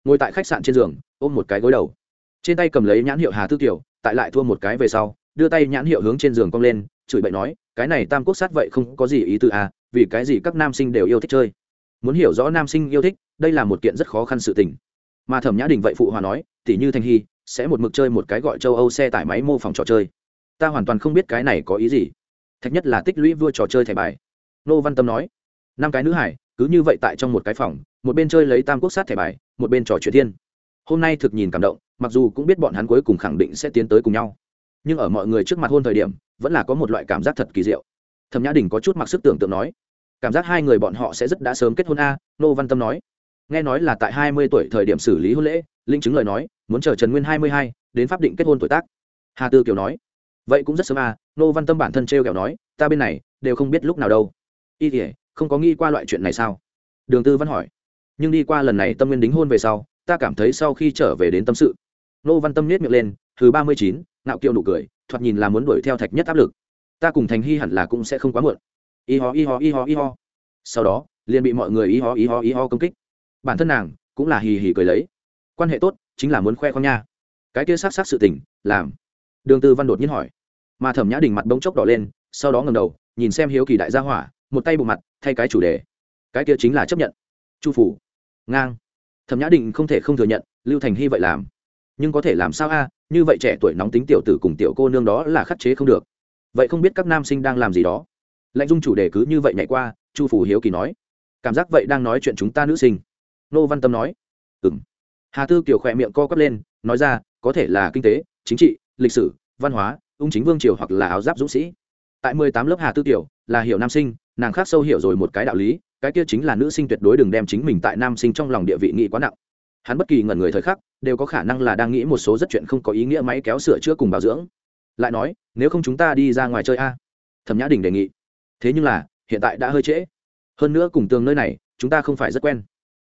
A: Ngồi tại khách sạn trên giường, ôm một cái gối đầu. Trên tay cầm lấy nhãn hiệu hà tư kiều, tại lại thua một cái về sau, đưa tay nhãn hiệu hướng trên giường cong lên, chửi bậy nói, cái này tam quốc sát vậy không có gì ý tư à vì cái gì các nam sinh đều yêu thích chơi? Muốn hiểu rõ nam sinh yêu thích, đây là một kiện rất khó khăn sự tình. Mà thẩm nhã đình vậy phụ hòa nói tỉ như thanh hy, sẽ một mực chơi một cái gọi châu âu xe tải máy mô phỏng trò chơi ta hoàn toàn không biết cái này có ý gì. Thạch nhất là tích lũy vua trò chơi thẻ bài. Nô văn tâm nói, năm cái nữ hải, cứ như vậy tại trong một cái phòng, một bên chơi lấy tam quốc sát thẻ bài, một bên trò chuyện thiên. Hôm nay thực nhìn cảm động, mặc dù cũng biết bọn hắn cuối cùng khẳng định sẽ tiến tới cùng nhau. Nhưng ở mọi người trước mặt hôn thời điểm, vẫn là có một loại cảm giác thật kỳ diệu. Thẩm nhã đình có chút mặc sức tưởng tượng nói, cảm giác hai người bọn họ sẽ rất đã sớm kết hôn a, nô văn tâm nói. Nghe nói là tại hai mươi tuổi thời điểm xử lý hôn lễ, linh chứng lời nói, muốn chờ trần nguyên hai mươi hai, đến pháp định kết hôn tuổi tác. Hà tư kiều nói vậy cũng rất sớm à nô văn tâm bản thân t r e o kẹo nói, ta bên này, đều không biết lúc nào đâu. Y thể không có nghĩ qua loại chuyện này sao? Đường tư văn hỏi. Nhưng đi qua lần này tâm nguyên đính hôn về sau, ta cảm thấy sau khi trở về đến tâm sự. Nô văn tâm nết miệng lên, thứ ba mươi chín nạo kiệu nụ cười, thoạt nhìn là muốn đuổi theo thạch nhất áp lực. Ta cùng thành hy hẳn là cũng sẽ không quá muộn. Y ho y ho y ho y ho. Sau đó, liền bị mọi người y ho y ho y ho công kích. Bản thân nàng cũng là hì hì cười lấy. Quan hệ tốt, chính là muốn khoe khoang nha. Cái kia sát sát sự tình, làm đường tư văn đột nhiên hỏi. Mà thẩm nhã đình mặt bỗng chốc đỏ lên, sau đó ngầm đầu, nhìn xem hiếu kỳ đại gia hỏa, một tay bộ mặt, thay cái chủ đề. Cái kia chính là chấp nhận. Chu phủ. Ngang. Thẩm nhã đình không thể không thừa nhận, lưu thành hy vậy làm. Nhưng có thể làm sao a, như vậy trẻ tuổi nóng tính tiểu tử cùng tiểu cô nương đó là khắc chế không được. Vậy không biết các nam sinh đang làm gì đó. Lạnh dung chủ đề cứ như vậy nhảy qua, chu phủ hiếu kỳ nói. Cảm giác vậy đang nói chuyện chúng ta nữ sinh. Nô văn tâm nói. Ừng hà tư kiểu khỏe miệng co quắp lên, nói ra, có thể là kinh tế, chính trị lịch sử, văn hóa, ung chính vương triều hoặc là áo giáp dũng sĩ. Tại mười tám lớp hà tư tiểu, là hiểu nam sinh, nàng khác sâu hiểu rồi một cái đạo lý, cái kia chính là nữ sinh tuyệt đối đừng đem chính mình tại nam sinh trong lòng địa vị nghĩ quá nặng. Hắn bất kỳ ngẩn người thời khắc, đều có khả năng là đang nghĩ một số rất chuyện không có ý nghĩa máy kéo sửa chữa cùng bảo dưỡng. Lại nói, nếu không chúng ta đi ra ngoài chơi a? Thẩm nhã đình đề nghị. Thế nhưng là, hiện tại đã hơi trễ. Hơn nữa cùng tường nơi này, chúng ta không phải rất quen.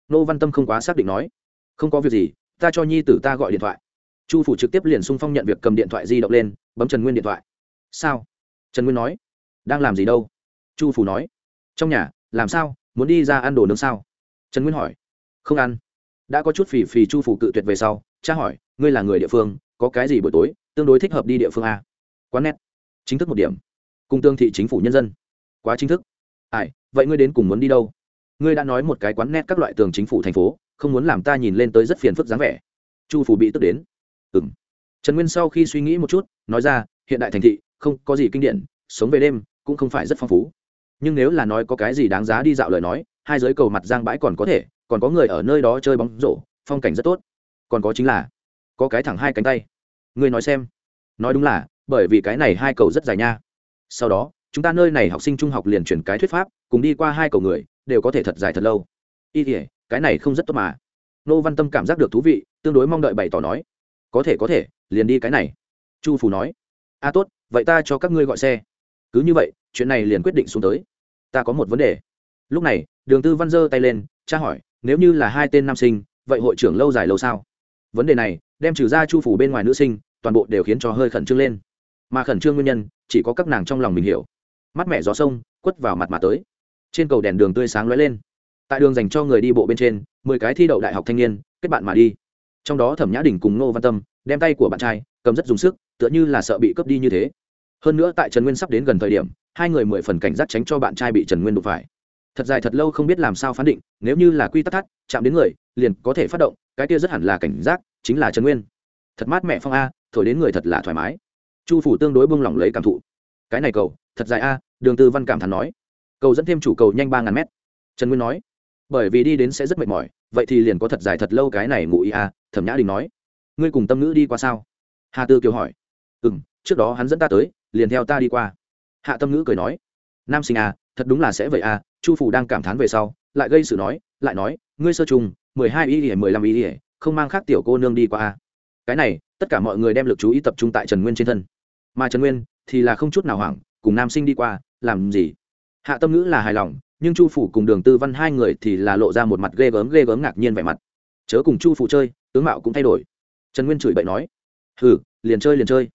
A: Nô văn tâm không quá xác định nói. Không có việc gì, ta cho nhi tử ta gọi điện thoại chu phủ trực tiếp liền sung phong nhận việc cầm điện thoại di động lên, bấm trần nguyên điện thoại. Sao? Trần nguyên nói. Đang làm gì đâu? Chu phủ nói. Trong nhà, làm sao? Muốn đi ra ăn đồ nướng sao? Trần nguyên hỏi. Không ăn. Đã có chút phì phì chu phủ cự tuyệt về sau, cha hỏi, ngươi là người địa phương, có cái gì buổi tối, tương đối thích hợp đi địa phương a? Quán nét chính thức một điểm. Cùng tương thị chính phủ nhân dân. Quá chính thức. Ai, vậy ngươi đến cùng muốn đi đâu? Ngươi đã nói một cái quán nét các loại tường chính phủ thành phố, không muốn làm ta nhìn lên tới rất phiền phức dáng vẻ. Chu phủ bị tức đến ừ m trần nguyên sau khi suy nghĩ một chút, nói ra, hiện đại thành thị, không có gì kinh điển, sống về đêm cũng không phải rất phong phú. Nhưng nếu là nói có cái gì đáng giá đi dạo lời nói, hai giới cầu mặt giang bãi còn có thể, còn có người ở nơi đó chơi bóng rổ, phong cảnh rất tốt. Còn có chính là, có cái thẳng hai cánh tay. Ngươi nói xem. Nói đúng là, bởi vì cái này hai cầu rất dài nha. Sau đó, chúng ta nơi này học sinh trung học liền chuyển cái thuyết pháp, cùng đi qua hai cầu người, đều có thể thật dài thật lâu. Y thể cái này không rất tốt mà. Nô văn tâm cảm giác được thú vị, tương đối mong đợi bày tỏ nói có thể có thể, liền đi cái này. Chu phủ nói, a, tốt, vậy ta cho các ngươi gọi xe. Cứ như vậy, chuyện này liền quyết định xuống tới. Ta có một vấn đề. Lúc này, đường tư văn giơ tay lên, tra hỏi, nếu như là hai tên nam sinh, vậy hội trưởng lâu dài lâu sao? Vấn đề này, đem trừ ra chu phủ bên ngoài nữ sinh, toàn bộ đều khiến cho hơi khẩn trương lên. Mà khẩn trương nguyên nhân, chỉ có các nàng trong lòng mình hiểu. Mắt mẹ gió sông, quất vào mặt mà tới. Trên cầu đèn đường tươi sáng lóe lên. Tại đường dành cho người đi bộ bên trên, mười cái thi đậu đại học thanh niên, kết bạn mà đi trong đó thẩm nhã đình cùng ngô văn tâm đem tay của bạn trai cầm rất dùng sức tựa như là sợ bị cướp đi như thế hơn nữa tại trần nguyên sắp đến gần thời điểm hai người mười phần cảnh giác tránh cho bạn trai bị trần nguyên đụng phải thật dài thật lâu không biết làm sao phán định nếu như là quy tắc thắt chạm đến người liền có thể phát động cái kia rất hẳn là cảnh giác chính là trần nguyên thật mát mẹ phong a thổi đến người thật là thoải mái chu phủ tương đối bông lỏng lấy cảm thụ cái này cầu thật dài a đường tư văn cảm thán nói cầu dẫn thêm chủ cầu nhanh ba ngàn mét trần nguyên nói bởi vì đi đến sẽ rất mệt mỏi vậy thì liền có thật dài thật lâu cái này ngụ ý a thẩm nhã đình nói ngươi cùng tâm nữ đi qua sao hà tư kiều hỏi ừ m trước đó hắn dẫn ta tới liền theo ta đi qua hạ tâm ngữ cười nói nam sinh à, thật đúng là sẽ vậy à? chu phủ đang cảm thán về sau lại gây sự nói lại nói ngươi sơ trùng mười hai ý ỉa mười lăm ý ỉa không mang khác tiểu cô nương đi qua à? cái này tất cả mọi người đem l ự c chú ý tập trung tại trần nguyên trên thân mà trần nguyên thì là không chút nào hoảng cùng nam sinh đi qua làm gì hạ tâm ngữ là hài lòng nhưng chu phủ cùng đường tư văn hai người thì là lộ ra một mặt ghê gớm ghê gớm ngạc nhiên vẻ mặt chớ cùng chu phủ chơi, tướng mạo cũng thay đổi. Trần nguyên chửi bậy nói, hừ, liền chơi liền chơi.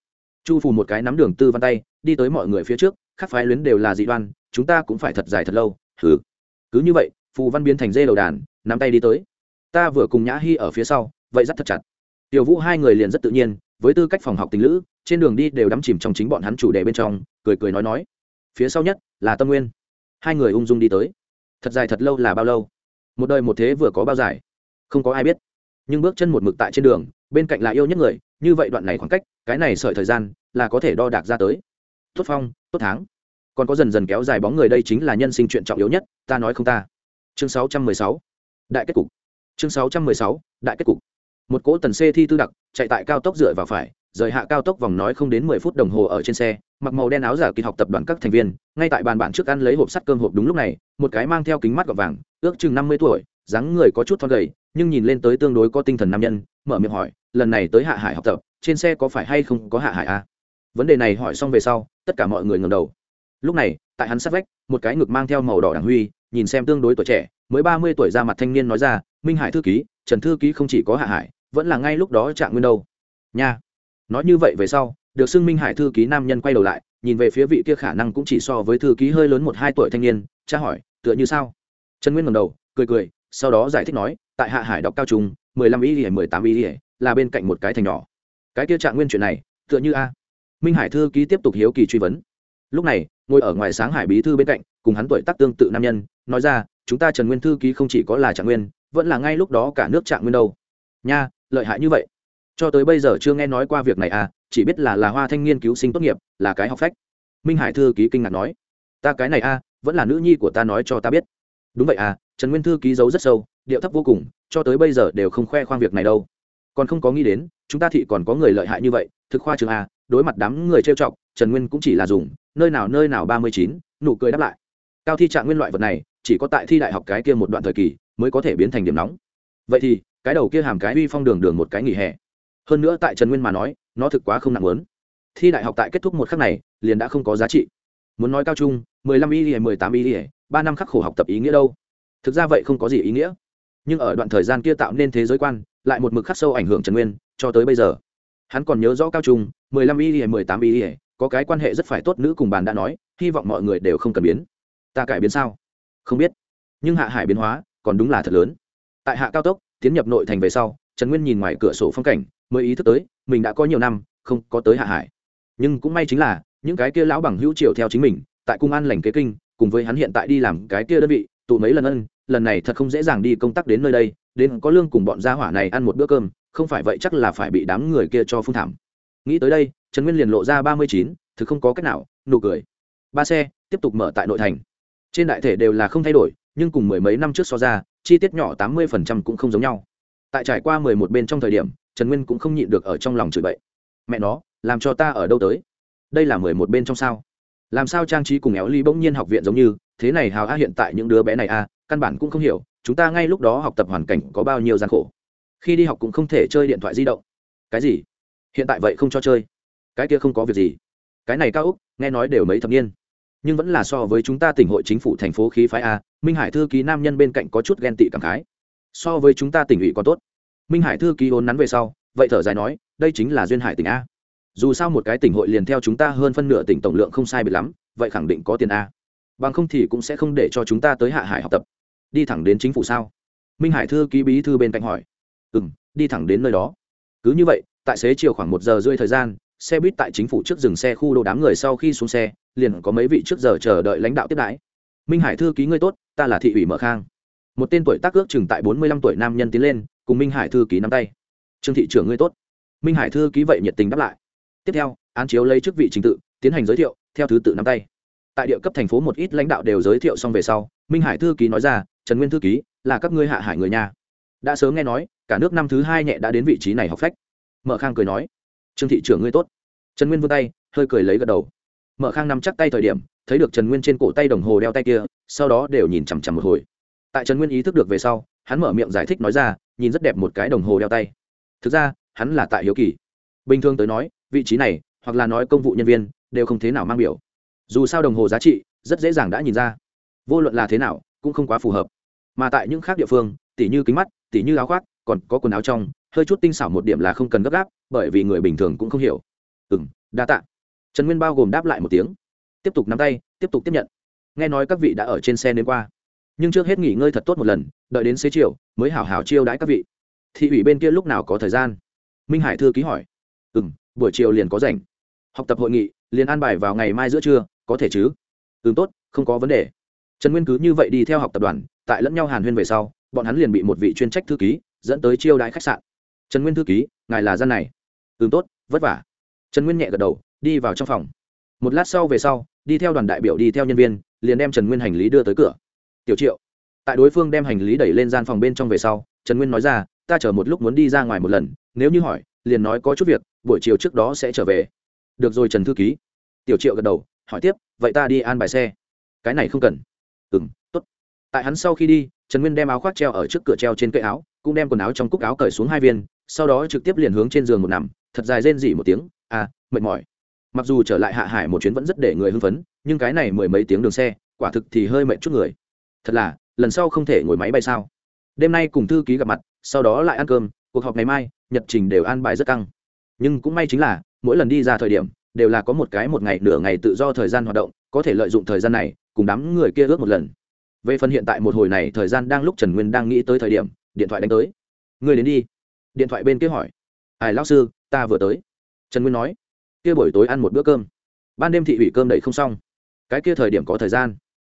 A: Chu phủ một cái nắm đường tư văn tay, đi tới mọi người phía trước khắc phái luyến đều là dị đoan, chúng ta cũng phải thật dài thật lâu. Hừ. Cứ như vậy, phù văn biến thành dê đầu đàn, nắm tay đi tới. Ta vừa cùng nhã hy ở phía sau, vậy rất thật chặt. Tiểu vũ hai người liền rất tự nhiên, với tư cách phòng học tình lữ, trên đường đi đều đắm chìm trong chính bọn hắn chủ đề bên trong, cười cười nói nói. Phía sau nhất là tâm nguyên. Hai người ung dung đi tới. Thật dài thật lâu là bao lâu? Một đời một thế vừa có bao dài? Không có ai biết. Nhưng bước chân một mực tại trên đường, bên cạnh là yêu nhất người, như vậy đoạn này khoảng cách, cái này sợi thời gian, là có thể đo đạc ra tới. Tốt phong, tốt tháng. Còn có dần dần kéo dài bóng người đây chính là nhân sinh chuyện trọng yếu nhất, ta nói không ta. Chương 616. đại kết cục. Chương 616. đại kết cục. Một cỗ tần xe thi tư đặc, chạy tại cao tốc dựa vào phải, rời hạ cao tốc vòng nói không đến mười phút đồng hồ ở trên xe, mặc màu đen áo giả kỳ học tập đoàn các thành viên, ngay tại bàn bạn trước ăn lấy hộp sắt cơm hộp đúng lúc này, một cái mang theo kính mắt gọt vàng, ước chừng năm mươi tuổi, dáng người có chút thon gầy nhưng nhìn lên tới tương đối có tinh thần nam nhân, mở miệng hỏi, lần này tới hạ hải học tập, trên xe có phải hay không có hạ hải a à? vấn đề này hỏi xong về sau, tất cả mọi người ngầm đầu. Lúc này, tại hắn sát vách, một cái ngực mang theo màu đỏ đảng huy, nhìn xem tương đối tuổi trẻ, mới ba mươi tuổi ra mặt thanh niên nói ra, minh hải thư ký, trần thư ký không chỉ có hạ hải, vẫn là ngay lúc đó trạng nguyên đâu. Nha. Nói như vậy về sau, được xưng minh hải thư ký nam nhân quay đầu lại, nhìn về phía vị kia khả năng cũng chỉ so với thư ký hơi lớn một hai tuổi thanh niên, tra hỏi, tựa như sao? Trần nguyên ngầm đầu, cười cười sau đó giải thích nói tại hạ hải đọc cao trung mười lăm ý ỉa mười tám ý ỉa là bên cạnh một cái thành nhỏ. Cái kia trạng nguyên chuyện này tựa như a. Minh hải thư ký tiếp tục hiếu kỳ truy vấn. Lúc này ngồi ở ngoài sáng hải bí thư bên cạnh cùng hắn tuổi tác tương tự nam nhân nói ra chúng ta trần nguyên thư ký không chỉ có là trạng nguyên vẫn là ngay lúc đó cả nước trạng nguyên đâu. Nha lợi hại như vậy. Cho tới bây giờ chưa nghe nói qua việc này à chỉ biết là là hoa thanh niên cứu sinh tốt nghiệp là cái học phách. Minh hải thư ký kinh ngạc nói ta cái này a à, vẫn là nữ nhi của ta nói cho ta biết đúng vậy à trần nguyên thư ký giấu rất sâu, điệu thấp vô cùng, cho tới bây giờ đều không khoe khoang việc này đâu. Còn không có nghĩ đến, chúng ta thị còn có người lợi hại như vậy, thực khoa trường a đối mặt đám người trêu chọc, trần nguyên cũng chỉ là dùng, nơi nào nơi nào ba mươi chín, nụ cười đáp lại. Cao thi trạng nguyên loại vật này, chỉ có tại thi đại học cái kia một đoạn thời kỳ, mới có thể biến thành điểm nóng. Vậy thì, cái đầu kia hàm cái uy phong đường đường một cái nghỉ hè. Hơn nữa tại trần nguyên mà nói, nó thực quá không nặng lớn thi đại học tại kết thúc một khắc này, liền đã không có giá trị. Muốn nói cao trung, mười lăm y mười tám y ba năm khắc khổ học tập ý nghĩa đâu. Thực ra vậy không có gì ý nghĩa. Nhưng ở đoạn thời gian kia tạo nên thế giới quan, lại một mực khắc sâu ảnh hưởng trần nguyên, cho tới bây giờ. Hắn còn nhớ rõ cao trung, mười lăm y mười tám y, có cái quan hệ rất phải tốt nữ cùng bàn đã nói, hy vọng mọi người đều không cần biến. Ta cải biến sao? Không biết. Nhưng hạ hải biến hóa, còn đúng là thật lớn. Tại hạ cao tốc, tiến nhập nội thành về sau, trần nguyên nhìn ngoài cửa sổ phong cảnh, mới ý thức tới, mình đã có nhiều năm, không có tới hạ hải. Nhưng cũng may chính là, những cái kia lão bằng hữu triều theo chính mình, tại cung an lành kế kinh cùng với hắn hiện tại đi làm cái kia đơn vị, tụ mấy lần ân, lần này thật không dễ dàng đi công tác đến nơi đây, đến có lương cùng bọn gia hỏa này ăn một bữa cơm, không phải vậy chắc là phải bị đám người kia cho phun thảm. Nghĩ tới đây, trần nguyên liền lộ ra ba mươi chín, thực không có cách nào, nụ cười. Ba xe, tiếp tục mở tại nội thành. Trên đại thể đều là không thay đổi, nhưng cùng mười mấy năm trước so ra, chi tiết nhỏ tám mươi phần trăm cũng không giống nhau. Tại trải qua mười một bên trong thời điểm, trần nguyên cũng không nhịn được ở trong lòng chửi bậy. Mẹ nó, làm cho ta ở đâu tới? Đây là mười một bên trong sao? Làm sao trang trí cùng éo ly bỗng nhiên học viện giống như? Thế này hào a hiện tại những đứa bé này a căn bản cũng không hiểu, chúng ta ngay lúc đó học tập hoàn cảnh có bao nhiêu gian khổ. Khi đi học cũng không thể chơi điện thoại di động. Cái gì? Hiện tại vậy không cho chơi. Cái kia không có việc gì. Cái này cao úc, nghe nói đều mấy thập niên. Nhưng vẫn là so với chúng ta tỉnh hội chính phủ thành phố khí phái a, minh hải thư ký nam nhân bên cạnh có chút ghen tị cảm khái. So với chúng ta tỉnh ủy còn tốt. Minh hải thư ký ôn nắn về sau, vậy thở dài nói, đây chính là duyên hải tỉnh a dù sao một cái tỉnh hội liền theo chúng ta hơn phân nửa tỉnh tổng lượng không sai biệt lắm, vậy khẳng định có tiền a. Bằng không thì cũng sẽ không để cho chúng ta tới hạ hải học tập. Đi thẳng đến chính phủ sao? Minh hải thư ký bí thư bên cạnh hỏi. Ừ m đi thẳng đến nơi đó. Cứ như vậy, tại xế chiều khoảng một giờ rưỡi thời gian, xe buýt tại chính phủ trước dừng xe khu đô đám người sau khi xuống xe, liền có mấy vị trước giờ chờ đợi lãnh đạo tiếp đãi. Minh hải thư ký ngươi tốt, ta là thị ủy mở khang. Một tên tuổi tác ước chừng tại bốn mươi lăm tuổi nam nhân tiến lên, cùng minh hải thư ký nắm tay. Trương thị trưởng ngươi tốt. Minh hải thư ký vậy nhiệt tình đáp lại tiếp theo, án chiếu lấy chức vị trình tự, tiến hành giới thiệu, theo thứ tự nắm tay. Tại địa cấp thành phố một ít lãnh đạo đều giới thiệu xong về sau, minh hải thư ký nói ra, trần nguyên thư ký, là các ngươi hạ hải người nhà. Đã sớm nghe nói, cả nước năm thứ hai nhẹ đã đến vị trí này học phách. Mở khang cười nói, trương thị trưởng ngươi tốt. Trần nguyên vươn tay, hơi cười lấy gật đầu. Mở khang nằm chắc tay thời điểm, thấy được trần nguyên trên cổ tay đồng hồ đeo tay kia, sau đó đều nhìn chằm chằm một hồi. Tại trần nguyên ý thức được về sau, hắn mở miệng giải thích nói ra, nhìn rất đẹp một cái đồng hồ đeo tay. Thực ra, hắn là tại hiếu kỳ. Bình thường tới nói vị trí này, hoặc là nói công vụ nhân viên, đều không thế nào mang biểu. Dù sao đồng hồ giá trị, rất dễ dàng đã nhìn ra. Vô luận là thế nào, cũng không quá phù hợp. Mà tại những khác địa phương, tỉ như kính mắt, tỉ như áo khoác, còn có quần áo trong, hơi chút tinh xảo một điểm là không cần gấp gáp, bởi vì người bình thường cũng không hiểu. Ừ m đa tạ. Trần nguyên bao gồm đáp lại một tiếng. Tiếp tục nắm tay, tiếp tục tiếp nhận. Nghe nói các vị đã ở trên xe đến qua. Nhưng trước hết nghỉ ngơi thật tốt một lần, đợi đến xế chiều, mới hảo hảo chiêu đãi các vị. Thị ủy bên kia lúc nào có thời gian? Minh hải thư ký hỏi. Ừ m buổi chiều liền có rảnh. Học tập hội nghị, liền an bài vào ngày mai giữa trưa, có thể chứ? Ừ tốt, không có vấn đề. Trần nguyên cứ như vậy đi theo học tập đoàn, tại lẫn nhau hàn huyên về sau, bọn hắn liền bị một vị chuyên trách thư ký dẫn tới chiêu đãi khách sạn. Trần nguyên thư ký, ngài là gian này. Ừ tốt, vất vả. Trần nguyên nhẹ gật đầu, đi vào trong phòng. Một lát sau về sau, đi theo đoàn đại biểu đi theo nhân viên, liền đem trần nguyên hành lý đưa tới cửa. Tiểu triệu. Tại đối phương đem hành lý đẩy lên gian phòng bên trong về sau, trần nguyên nói ra, ta chờ một lúc muốn đi ra ngoài một lần, nếu như hỏi, liền nói có chút việc buổi chiều trước đó sẽ trở về. Được rồi, trần thư ký. Tiểu triệu gật đầu, hỏi tiếp, vậy ta đi an bài xe. Cái này không cần. Ừ m t ố t tại hắn sau khi đi, trần nguyên đem áo khoác treo ở trước cửa treo trên cây áo, cũng đem quần áo trong cúc áo cởi xuống hai viên, sau đó trực tiếp liền hướng trên giường một nằm, thật dài rên dỉ một tiếng à mệt mỏi. Mặc dù trở lại hạ hải một chuyến vẫn rất để người hưng phấn, nhưng cái này mười mấy tiếng đường xe, quả thực thì hơi mệt chút người. Thật là, lần sau không thể ngồi máy bay sao? Đêm nay cùng thư ký gặp mặt, sau đó lại ăn cơm, cuộc họp ngày mai, nhật trình đều an bài rất căng nhưng cũng may chính là, mỗi lần đi ra thời điểm, đều là có một cái một ngày nửa ngày tự do thời gian hoạt động, có thể lợi dụng thời gian này, cùng đám người kia ước một lần. Về phần hiện tại một hồi này thời gian đang lúc trần nguyên đang nghĩ tới thời điểm, điện thoại đánh tới. Người đến đi. Điện thoại bên kia hỏi. Ai, lão sư, ta vừa tới. Trần nguyên nói. Kia buổi tối ăn một bữa cơm. Ban đêm thị ủy cơm đầy không xong. Cái kia thời điểm có thời gian.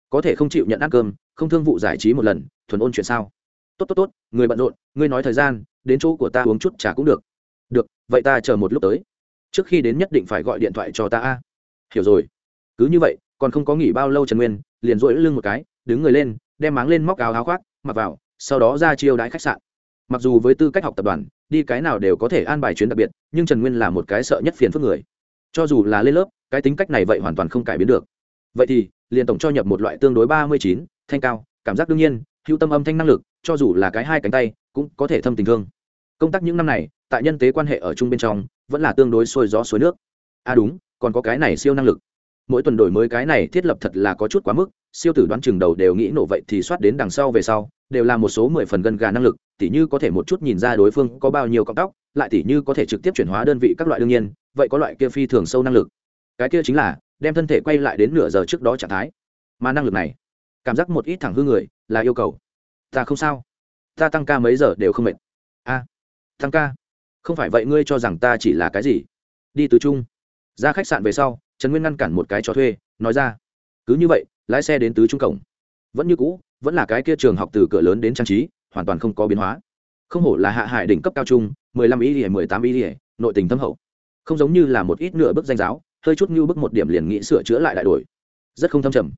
A: Có thể không chịu nhận ăn cơm, không thương vụ giải trí một lần, thuần ôn chuyện sao? Tốt tốt tốt, người bận rộn, ngươi nói thời gian, đến chỗ của ta uống chút trà cũng được được, vậy ta chờ một lúc tới. Trước khi đến nhất định phải gọi điện thoại cho ta a. Hiểu rồi. Cứ như vậy, còn không có nghỉ bao lâu trần nguyên, liền dội lưng một cái, đứng người lên, đem máng lên móc áo áo khoác, mặc vào, sau đó ra chiêu đãi khách sạn. Mặc dù với tư cách học tập đoàn, đi cái nào đều có thể an bài chuyến đặc biệt, nhưng trần nguyên là một cái sợ nhất phiền phức người. Cho dù là lên lớp, cái tính cách này vậy hoàn toàn không cải biến được. Vậy thì, liền tổng cho nhập một loại tương đối ba mươi chín, thanh cao, cảm giác đương nhiên hữu tâm âm thanh năng lực, cho dù là cái hai cánh tay, cũng có thể thâm tình thương công tác những năm này, tại nhân tế quan hệ ở chung bên trong, vẫn là tương đối sôi gió suối nước. À đúng, còn có cái này siêu năng lực. Mỗi tuần đổi mới cái này thiết lập thật là có chút quá mức, siêu tử đoán chừng đầu đều nghĩ nổ vậy thì soát đến đằng sau về sau, đều là một số mười phần gân gà năng lực, tỉ như có thể một chút nhìn ra đối phương có bao nhiêu cọng tóc lại tỉ như có thể trực tiếp chuyển hóa đơn vị các loại đương nhiên, vậy có loại kia phi thường sâu năng lực. Cái kia chính là, đem thân thể quay lại đến nửa giờ trước đó trạng thái. Mà năng lực này, cảm giác một ít thẳng hư người, là yêu cầu. Ta không sao. Ta tăng ca mấy giờ đều không mệt. Thăng ca. Không phải vậy ngươi cho rằng ta chỉ là cái gì? Đi từ trung, ra khách sạn về sau trần nguyên ngăn cản một cái cho thuê nói ra. Cứ như vậy lái xe đến tứ trung cổng. Vẫn như cũ vẫn là cái kia trường học từ cửa lớn đến trang trí hoàn toàn không có biến hóa. Không hổ là hạ hải đỉnh cấp cao trung mười lăm ý ỉa mười tám ý ỉa nội tình thâm hậu. Không giống như là một ít nửa bước danh giáo hơi chút như bước một điểm liền nghĩ sửa chữa lại đại đổi. Rất không thâm trầm.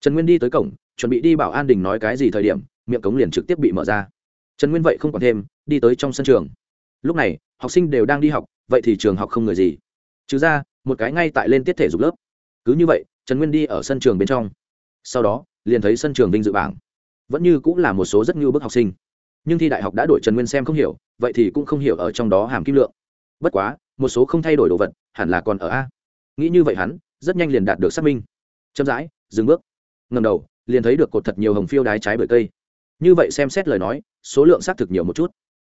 A: Trần nguyên đi tới cổng chuẩn bị đi bảo an đình nói cái gì thời điểm miệng cống liền trực tiếp bị mở ra. Trần nguyên vậy không còn thêm đi tới trong sân trường lúc này, học sinh đều đang đi học, vậy thì trường học không người gì. Trừ ra, một cái ngay tại lên tiết thể dục lớp. Cứ như vậy, trần nguyên đi ở sân trường bên trong. Sau đó, liền thấy sân trường vinh dự bảng. Vẫn như cũng là một số rất ngưu bức học sinh. Nhưng thi đại học đã đổi trần nguyên xem không hiểu, vậy thì cũng không hiểu ở trong đó hàm kim lượng. Bất quá, một số không thay đổi đồ vật, hẳn là còn ở a. Nghĩ như vậy hắn, rất nhanh liền đạt được xác minh. Chậm rãi, dừng bước. Ngầm đầu, liền thấy được cột thật nhiều hồng phiêu đái trái bưởi cây. Như vậy xem xét lời nói, số lượng xác thực nhiều một chút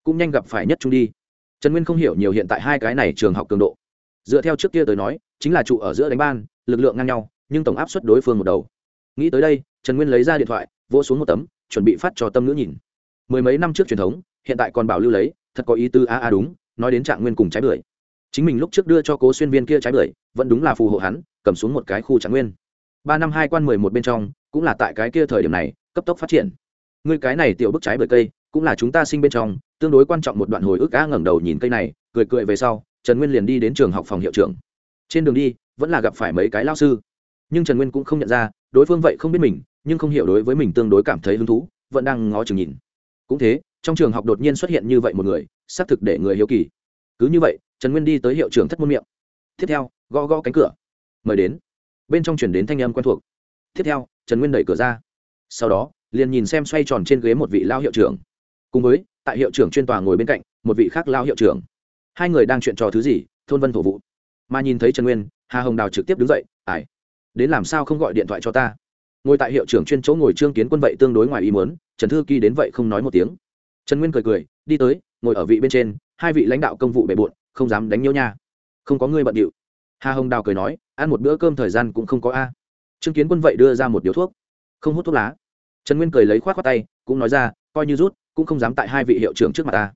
A: cũng nhanh gặp phải nhất trung đi. Trần nguyên không hiểu nhiều hiện tại hai cái này trường học cường độ. Dựa theo trước kia tới nói, chính là trụ ở giữa đánh ban, lực lượng ngang nhau, nhưng tổng áp suất đối phương một đầu. Nghĩ tới đây, trần nguyên lấy ra điện thoại, vỗ xuống một tấm, chuẩn bị phát cho tâm nữ nhìn. Mười mấy năm trước truyền thống, hiện tại còn bảo lưu lấy, thật có ý tư a a đúng, nói đến trạng nguyên cùng trái bưởi. Chính mình lúc trước đưa cho cố xuyên viên kia trái bưởi, vẫn đúng là phù hộ hắn, cầm xuống một cái khu trạng nguyên. Ba năm hai quan mười một bên trong, cũng là tại cái kia thời điểm này, cấp tốc phát triển. Ngươi cái này tiểu bức trái bưởi cây, cũng là chúng ta sinh bên trong tương đối quan trọng một đoạn hồi ức á ngẩng đầu nhìn cây này, cười cười về sau, trần nguyên liền đi đến trường học phòng hiệu trưởng. Trên đường đi, vẫn là gặp phải mấy cái lao sư. Nhưng trần nguyên cũng không nhận ra, đối phương vậy không biết mình, nhưng không hiểu đối với mình tương đối cảm thấy hứng thú, vẫn đang ngó chừng nhìn. Cũng thế, trong trường học đột nhiên xuất hiện như vậy một người, xác thực để người hiếu kỳ. Cứ như vậy, trần nguyên đi tới hiệu trưởng thất môn miệng. Tiếp theo, gõ gõ cánh cửa. Mời đến. Bên trong chuyển đến thanh âm quen thuộc. Tiếp theo, trần nguyên đẩy cửa ra. Sau đó, liền nhìn xem xoay tròn trên ghế một vị lao hiệu trưởng. Cùng với tại hiệu trưởng chuyên tòa ngồi bên cạnh, một vị khác lao hiệu trưởng. Hai người đang chuyện trò thứ gì? Thôn vân thổ vụ. Mà nhìn thấy trần nguyên, hà hồng đào trực tiếp đứng dậy ải đến làm sao không gọi điện thoại cho ta? Ngồi tại hiệu trưởng chuyên chỗ ngồi trương kiến quân vậy tương đối ngoài ý muốn, trần thư kỳ đến vậy không nói một tiếng. Trần nguyên cười cười, đi tới, ngồi ở vị bên trên, hai vị lãnh đạo công vụ bề bộn, không dám đánh nhiễu nha. Không có người bận điệu. Hà hồng đào cười nói, ăn một bữa cơm thời gian cũng không có a. Trương kiến quân vậy đưa ra một điếu thuốc. Không hút thuốc lá. Trần nguyên cười lấy khoát khoát tay, cũng nói ra, coi như rút cũng không dám tại hai vị hiệu trưởng trước mặt ta.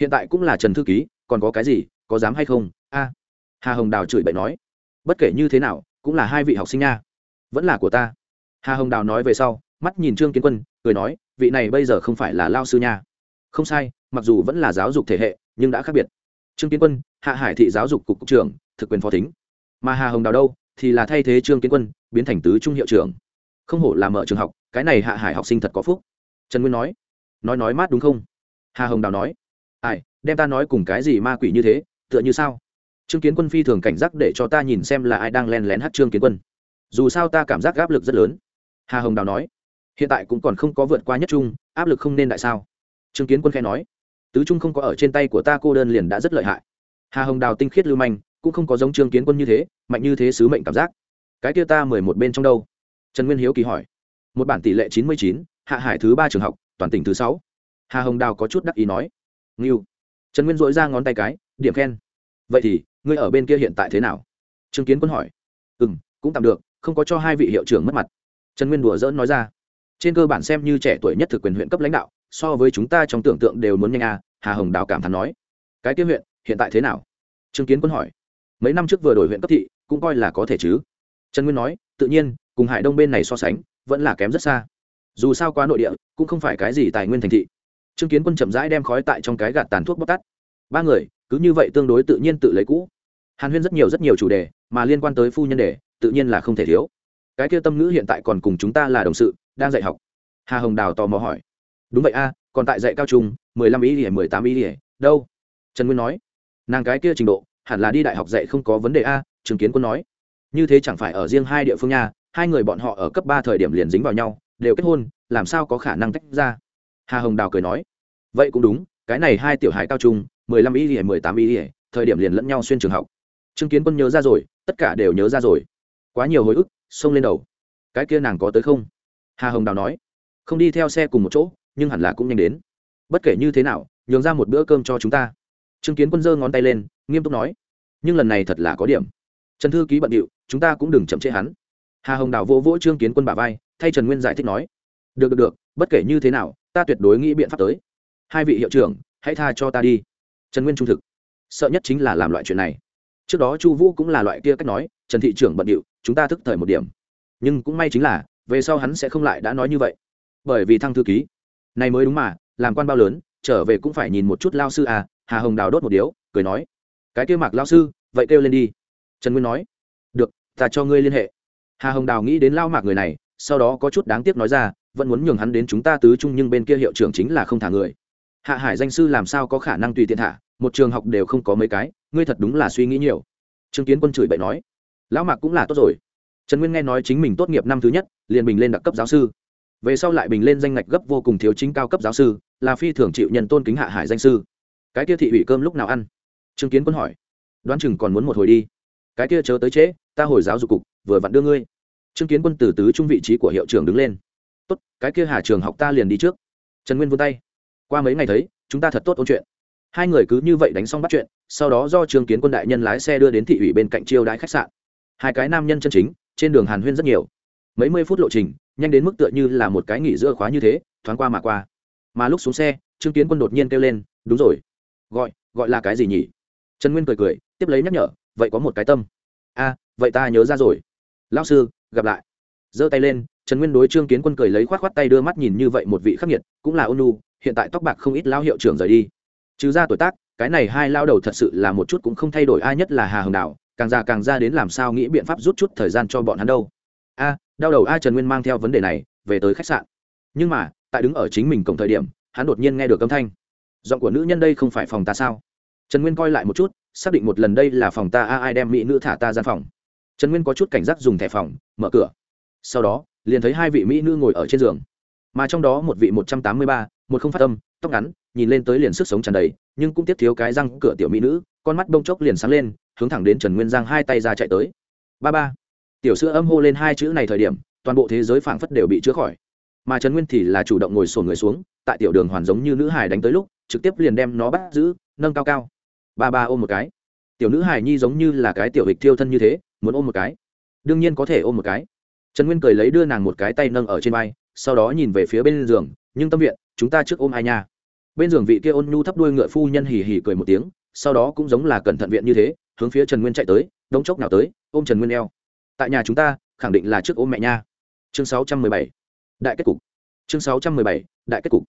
A: Hiện tại cũng là trần thư ký, còn có cái gì, có dám hay không? A. Hà hồng đào chửi bậy nói. Bất kể như thế nào, cũng là hai vị học sinh nha. Vẫn là của ta. Hà hồng đào nói về sau, mắt nhìn trương kiến quân, cười nói, vị này bây giờ không phải là lao sư nha. Không sai, mặc dù vẫn là giáo dục thể hệ, nhưng đã khác biệt. Trương kiến quân, hạ hải thị giáo dục cục cục trưởng, thực quyền phó thính. Mà hà hồng đào đâu, thì là thay thế trương kiến quân, biến thành tứ trung hiệu trưởng. Không hổ là mở trường học, cái này hạ hải học sinh thật có phúc. Trần nguyên nói nói nói mát đúng không? Hà hồng đào nói. Ai, đem ta nói cùng cái gì ma quỷ như thế, tựa như sao? Trương kiến quân phi thường cảnh giác để cho ta nhìn xem là ai đang len lén hát trương kiến quân. Dù sao ta cảm giác áp lực rất lớn. Hà hồng đào nói. Hiện tại cũng còn không có vượt qua nhất trung, áp lực không nên đại sao? Trương kiến quân khai nói. Tứ trung không có ở trên tay của ta cô đơn liền đã rất lợi hại. Hà hồng đào tinh khiết lưu manh, cũng không có giống trương kiến quân như thế, mạnh như thế sứ mệnh cảm giác. Cái kia ta mười một bên trong đâu? Trần nguyên hiếu kỳ hỏi. Một bản tỷ lệ chín mươi chín, hạ hải thứ ba trường học toàn tỉnh thứ sáu. Hà hồng đào có chút đắc ý nói. Nghiêu trần nguyên dội ra ngón tay cái, điểm khen. Vậy thì, ngươi ở bên kia hiện tại thế nào? Trương kiến quân hỏi. Ừ m cũng tạm được, không có cho hai vị hiệu trưởng mất mặt. Trần nguyên đùa dỡn nói ra. Trên cơ bản xem như trẻ tuổi nhất thực quyền huyện cấp lãnh đạo, so với chúng ta trong tưởng tượng đều muốn nhanh à hà hồng đào cảm thán nói. Cái kia huyện, hiện tại thế nào? Trương kiến quân hỏi. Mấy năm trước vừa đổi huyện cấp thị, cũng coi là có thể chứ. Trần nguyên nói, tự nhiên, cùng hải đông bên này so sánh, vẫn là kém rất xa dù sao qua nội địa, cũng không phải cái gì tài nguyên thành thị. Chứng kiến quân chậm rãi đem khói tại trong cái gạt tàn thuốc bóc tắt. Ba người, cứ như vậy tương đối tự nhiên tự lấy cũ. Hàn huyên rất nhiều rất nhiều chủ đề, mà liên quan tới phu nhân đề, tự nhiên là không thể thiếu. Cái kia tâm ngữ hiện tại còn cùng chúng ta là đồng sự, đang dạy học. Hà hồng đào tò mò hỏi. Đúng vậy a, còn tại dạy cao trung, mười lăm ý ỉa mười tám ý ỉa đâu? Trần nguyên nói. Nàng cái kia trình độ, hẳn là đi đại học dạy không có vấn đề a chứng kiến quân nói. Như thế chẳng phải ở riêng hai địa phương nha, hai người bọn họ ở cấp ba thời điểm liền dính vào nhau đều kết hôn, làm sao có khả năng tách ra? Hà hồng đào cười nói, vậy cũng đúng, cái này hai tiểu hải cao trung, mười lăm ý ỉa mười tám ý ỉa thời điểm liền lẫn nhau xuyên trường học. Chứng kiến quân nhớ ra rồi, tất cả đều nhớ ra rồi. Quá nhiều hồi ức, xông lên đầu. Cái kia nàng có tới không? Hà hồng đào nói, không đi theo xe cùng một chỗ, nhưng hẳn là cũng nhanh đến. Bất kể như thế nào, nhường ra một bữa cơm cho chúng ta. Chứng kiến quân giơ ngón tay lên, nghiêm túc nói, nhưng lần này thật là có điểm. Trần thư ký bận điệu, chúng ta cũng đừng chậm trễ hắn. Hà hồng đào vỗ vỗ trương kiến quân bà vai thay trần nguyên giải thích nói, được được được, bất kể như thế nào, ta tuyệt đối nghĩ biện pháp tới. Hai vị hiệu trưởng, hãy tha cho ta đi. Trần nguyên trung thực. Sợ nhất chính là làm loại chuyện này. Trước đó chu vũ cũng là loại kia cách nói, trần thị trưởng bận điệu, chúng ta thức thời một điểm. Nhưng cũng may chính là, về sau hắn sẽ không lại đã nói như vậy. Bởi vì thăng thư ký, này mới đúng mà, làm quan bao lớn, trở về cũng phải nhìn một chút lao sư à hà hồng đào đốt một điếu, cười nói, cái kêu mạc lao sư, vậy kêu lên đi. Trần nguyên nói, được, ta cho ngươi liên hệ. Hà hồng đào nghĩ đến lao mạc người này sau đó có chút đáng tiếc nói ra, vẫn muốn nhường hắn đến chúng ta tứ trung nhưng bên kia hiệu trưởng chính là không thả người. Hạ hải danh sư làm sao có khả năng tùy tiện thả, một trường học đều không có mấy cái, ngươi thật đúng là suy nghĩ nhiều. Trương kiến quân chửi bậy nói, lão mạc cũng là tốt rồi. Trần nguyên nghe nói chính mình tốt nghiệp năm thứ nhất, liền bình lên đặc cấp giáo sư. Về sau lại bình lên danh ngạch gấp vô cùng thiếu chính cao cấp giáo sư, là phi thường chịu nhận tôn kính hạ hải danh sư. Cái kia thị ủy cơm lúc nào ăn? Trương kiến quân hỏi. Đoán chừng còn muốn một hồi đi. Cái kia chớ tới trễ, ta hồi giáo dục cục, vừa vặn đưa ngươi trương kiến quân từ tứ trung vị trí của hiệu trưởng đứng lên. Tốt, cái kia hà trường học ta liền đi trước. Trần nguyên vươn tay. Qua mấy ngày thấy, chúng ta thật tốt ôn chuyện. Hai người cứ như vậy đánh xong bắt chuyện, sau đó do trương kiến quân đại nhân lái xe đưa đến thị ủy bên cạnh chiêu đãi khách sạn. Hai cái nam nhân chân chính, trên đường hàn huyên rất nhiều. Mấy mươi phút lộ trình, nhanh đến mức tựa như là một cái nghỉ giữa khóa như thế, thoáng qua mà qua. Mà lúc xuống xe, trương kiến quân đột nhiên kêu lên, đúng rồi. Gọi gọi là cái gì nhỉ? Trần nguyên cười cười, tiếp lấy nhắc nhở, vậy có một cái tâm. A, vậy ta nhớ ra rồi. Lão sư gặp lại. Giơ tay lên, trần nguyên đối trương kiến quân cười lấy khoát khoát tay đưa mắt nhìn như vậy một vị khắc nghiệt, cũng là ônu hiện tại tóc bạc không ít lao hiệu trưởng rời đi. Trừ ra tuổi tác, cái này hai lao đầu thật sự là một chút cũng không thay đổi, ai nhất là hà hồng đào, càng già càng ra đến làm sao nghĩ biện pháp rút chút thời gian cho bọn hắn đâu. A, đau đầu a trần nguyên mang theo vấn đề này, về tới khách sạn. Nhưng mà, tại đứng ở chính mình cổng thời điểm, hắn đột nhiên nghe được âm thanh. Giọng của nữ nhân đây không phải phòng ta sao? Trần nguyên coi lại một chút, xác định một lần đây là phòng ta a ai đem mỹ nữ thả ta gian phòng trần nguyên có chút cảnh giác dùng thẻ phòng, mở cửa. Sau đó, liền thấy hai vị mỹ nữ ngồi ở trên giường. Mà trong đó một vị một trăm tám mươi ba, một không phát âm, tóc ngắn, nhìn lên tới liền sức sống tràn đầy, nhưng cũng tiếp thiếu cái răng cửa tiểu mỹ nữ, con mắt bông chốc liền sáng lên, hướng thẳng đến trần nguyên giang hai tay ra chạy tới. Ba ba. Tiểu sữa âm hô lên hai chữ này thời điểm, toàn bộ thế giới phảng phất đều bị chữa khỏi. Mà trần nguyên thì là chủ động ngồi sổ người xuống, tại tiểu đường hoàn giống như nữ hải đánh tới lúc, trực tiếp liền đem nó bắt giữ, nâng cao cao. Ba ba ôm một cái. Tiểu nữ hải nhi giống như là cái tiểu hịch thiêu thân như thế muốn ôm một cái. Đương nhiên có thể ôm một cái. Trần nguyên cười lấy đưa nàng một cái tay nâng ở trên vai, sau đó nhìn về phía bên giường, nhưng tâm viện, chúng ta trước ôm ai nha? Bên giường vị kia ôn nhu thấp đuôi ngựa phu nhân hì hì cười một tiếng, sau đó cũng giống là cẩn thận viện như thế, hướng phía trần nguyên chạy tới, đống chốc nào tới, ôm trần nguyên eo. Tại nhà chúng ta, khẳng định là trước ôm mẹ nha. Chương sáu trăm mười bảy. Đại kết cục. Chương sáu trăm mười bảy. Đại kết cục.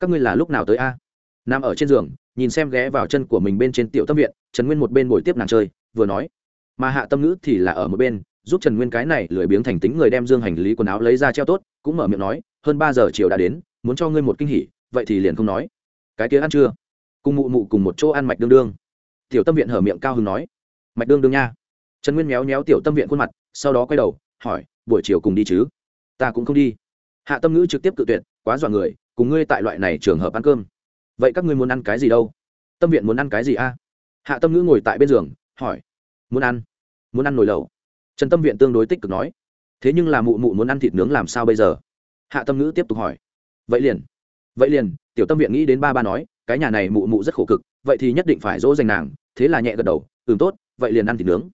A: Các ngươi là lúc nào tới a? Nằm ở trên giường, nhìn xem ghé vào chân của mình bên trên tiểu tâm viện, trần nguyên một bên buổi tiếp nàng chơi, vừa nói mà hạ tâm ngữ thì là ở một bên, giúp trần nguyên cái này lười biếng thành tính người đem dương hành lý quần áo lấy ra treo tốt, cũng mở miệng nói, hơn ba giờ chiều đã đến, muốn cho ngươi một kinh hỉ, vậy thì liền không nói. Cái kia ăn chưa? Cùng mụ mụ cùng một chỗ ăn mạch đương đương. Tiểu tâm viện hở miệng cao hứng nói, mạch đương đương nha. Trần nguyên méo méo tiểu tâm viện khuôn mặt, sau đó quay đầu, hỏi, buổi chiều cùng đi chứ? Ta cũng không đi. Hạ tâm ngữ trực tiếp cự tuyệt, quá dọa người, cùng ngươi tại loại này trường hợp ăn cơm. Vậy các ngươi muốn ăn cái gì đâu? Tâm viện muốn ăn cái gì a? Hạ tâm ngữ ngồi tại bên giường, hỏi muốn ăn muốn ăn nồi lẩu. Trần tâm viện tương đối tích cực nói, thế nhưng là mụ mụ muốn ăn thịt nướng làm sao bây giờ? Hạ tâm ngữ tiếp tục hỏi, vậy liền vậy liền, tiểu tâm viện nghĩ đến ba ba nói, cái nhà này mụ mụ rất khổ cực, vậy thì nhất định phải dỗ dành nàng, thế là nhẹ gật đầu, ừm tốt, vậy liền ăn thịt nướng.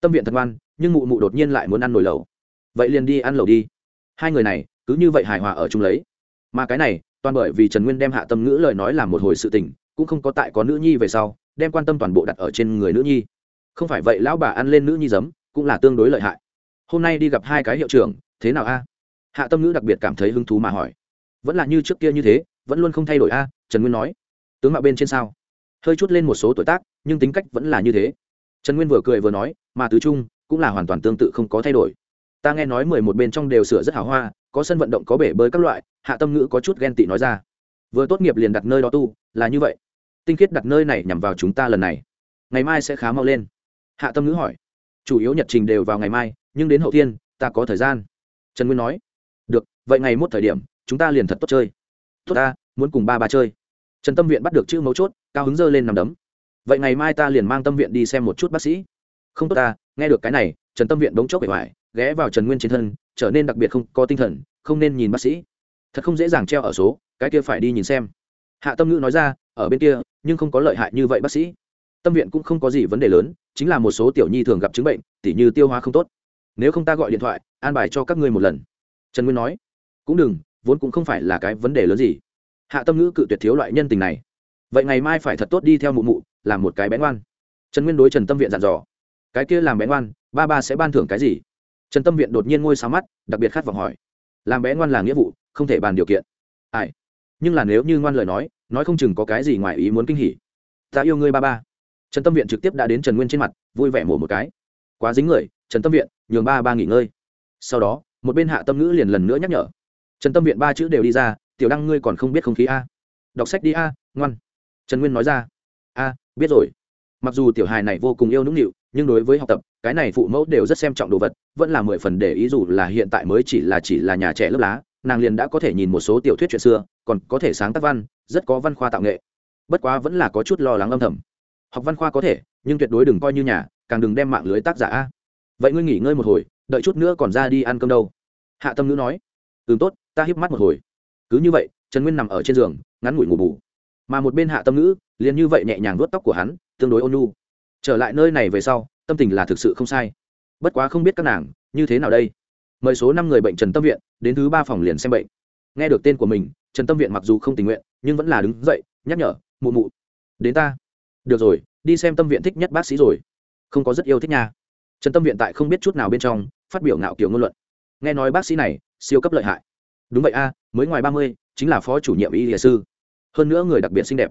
A: Tâm viện thật ngoan, nhưng mụ mụ đột nhiên lại muốn ăn nồi lẩu. Vậy liền đi ăn lẩu đi. Hai người này, cứ như vậy hài hòa ở chung lấy. Mà cái này, toàn bởi vì trần nguyên đem hạ tâm ngữ lời nói làm một hồi sự tình, cũng không có tại có nữ nhi về sau, đem quan tâm toàn bộ đặt ở trên người nữ nhi không phải vậy lão bà ăn lên nữ nhi giấm, cũng là tương đối lợi hại. Hôm nay đi gặp hai cái hiệu trưởng, thế nào a? Hạ tâm ngữ đặc biệt cảm thấy hứng thú mà hỏi. Vẫn là như trước kia như thế, vẫn luôn không thay đổi a, trần nguyên nói. Tướng mạo bên trên sao? Hơi chút lên một số tuổi tác, nhưng tính cách vẫn là như thế. Trần nguyên vừa cười vừa nói, mà tứ trung cũng là hoàn toàn tương tự không có thay đổi. Ta nghe nói mười một bên trong đều sửa rất hào hoa, có sân vận động có bể bơi các loại, hạ tâm ngữ có chút ghen tị nói ra. Vừa tốt nghiệp liền đặt nơi đó tu, là như vậy. Tinh khiết đặt nơi này nhằm vào chúng ta lần này. Ngày mai sẽ khá mau lên hạ tâm ngữ hỏi. Chủ yếu nhật trình đều vào ngày mai nhưng đến hậu tiên, ta có thời gian. Trần nguyên nói. Được vậy ngày mốt thời điểm chúng ta liền thật tốt chơi. Tốt ta muốn cùng ba ba chơi. Trần tâm viện bắt được chữ mấu chốt cao hứng dơ lên nằm đấm. Vậy ngày mai ta liền mang tâm viện đi xem một chút bác sĩ. Không tốt ta nghe được cái này trần tâm viện đống chốc bể hoài ghé vào trần nguyên trên thân trở nên đặc biệt không có tinh thần không nên nhìn bác sĩ. Thật không dễ dàng treo ở số cái kia phải đi nhìn xem. Hạ tâm ngữ nói ra ở bên kia nhưng không có lợi hại như vậy bác sĩ tâm viện cũng không có gì vấn đề lớn, chính là một số tiểu nhi thường gặp chứng bệnh, tỉ như tiêu hóa không tốt. Nếu không ta gọi điện thoại, an bài cho các ngươi một lần. Trần nguyên nói. Cũng đừng, vốn cũng không phải là cái vấn đề lớn gì. Hạ tâm ngữ cự tuyệt thiếu loại nhân tình này. Vậy ngày mai phải thật tốt đi theo mụ mụ, làm một cái bén ngoan. Trần nguyên đối trần tâm viện dặn dò. Cái kia làm bén ngoan, ba ba sẽ ban thưởng cái gì? Trần tâm viện đột nhiên ngôi sáng mắt, đặc biệt khát vọng hỏi. Làm bé ngoan là nghĩa vụ, không thể bàn điều kiện. Ai? Nhưng là nếu như ngoan lời nói nói không chừng có cái gì ngoài ý muốn kinh hỉ. Ta yêu ngươi, ba ba trần tâm viện trực tiếp đã đến trần nguyên trên mặt, vui vẻ mổ một cái. Quá dính người, trần tâm viện, nhường ba ba nghỉ ngơi. Sau đó, một bên hạ tâm ngữ liền lần nữa nhắc nhở. Trần tâm viện ba chữ đều đi ra, tiểu đăng ngươi còn không biết không khí a? Đọc sách đi a, ngoan. Trần nguyên nói ra, a, biết rồi. Mặc dù tiểu hài này vô cùng yêu nũng nịu, nhưng đối với học tập, cái này phụ mẫu đều rất xem trọng đồ vật, vẫn là mười phần để ý dù là hiện tại mới chỉ là chỉ là nhà trẻ lớp lá, nàng liền đã có thể nhìn một số tiểu thuyết chuyện xưa, còn có thể sáng tác văn, rất có văn khoa tạo nghệ. Bất quá vẫn là có chút lo lắng âm thầm học văn khoa có thể, nhưng tuyệt đối đừng coi như nhà, càng đừng đem mạng lưới tác giả a. Vậy ngươi nghỉ ngơi một hồi, đợi chút nữa còn ra đi ăn cơm đâu. Hạ tâm nữ nói. Ừ tốt, ta hiếp mắt một hồi. Cứ như vậy, trần nguyên nằm ở trên giường, ngắn ngủi ngủ bù. Mà một bên hạ tâm nữ liền như vậy nhẹ nhàng vuốt tóc của hắn, tương đối ôn nhu. Trở lại nơi này về sau, tâm tình là thực sự không sai. Bất quá không biết các nàng, như thế nào đây? Mời số năm người bệnh trần tâm viện, đến thứ ba phòng liền xem bệnh. Nghe được tên của mình, trần tâm viện mặc dù không tình nguyện, nhưng vẫn là đứng dậy, nhắc nhở, mụ mụ, đến ta được rồi, đi xem tâm viện thích nhất bác sĩ rồi. Không có rất yêu thích nha. Trần tâm viện tại không biết chút nào bên trong, phát biểu ngạo kiểu ngôn luận. Nghe nói bác sĩ này, siêu cấp lợi hại. Đúng vậy a, mới ngoài ba mươi, chính là phó chủ nhiệm y địa sư. Hơn nữa người đặc biệt xinh đẹp.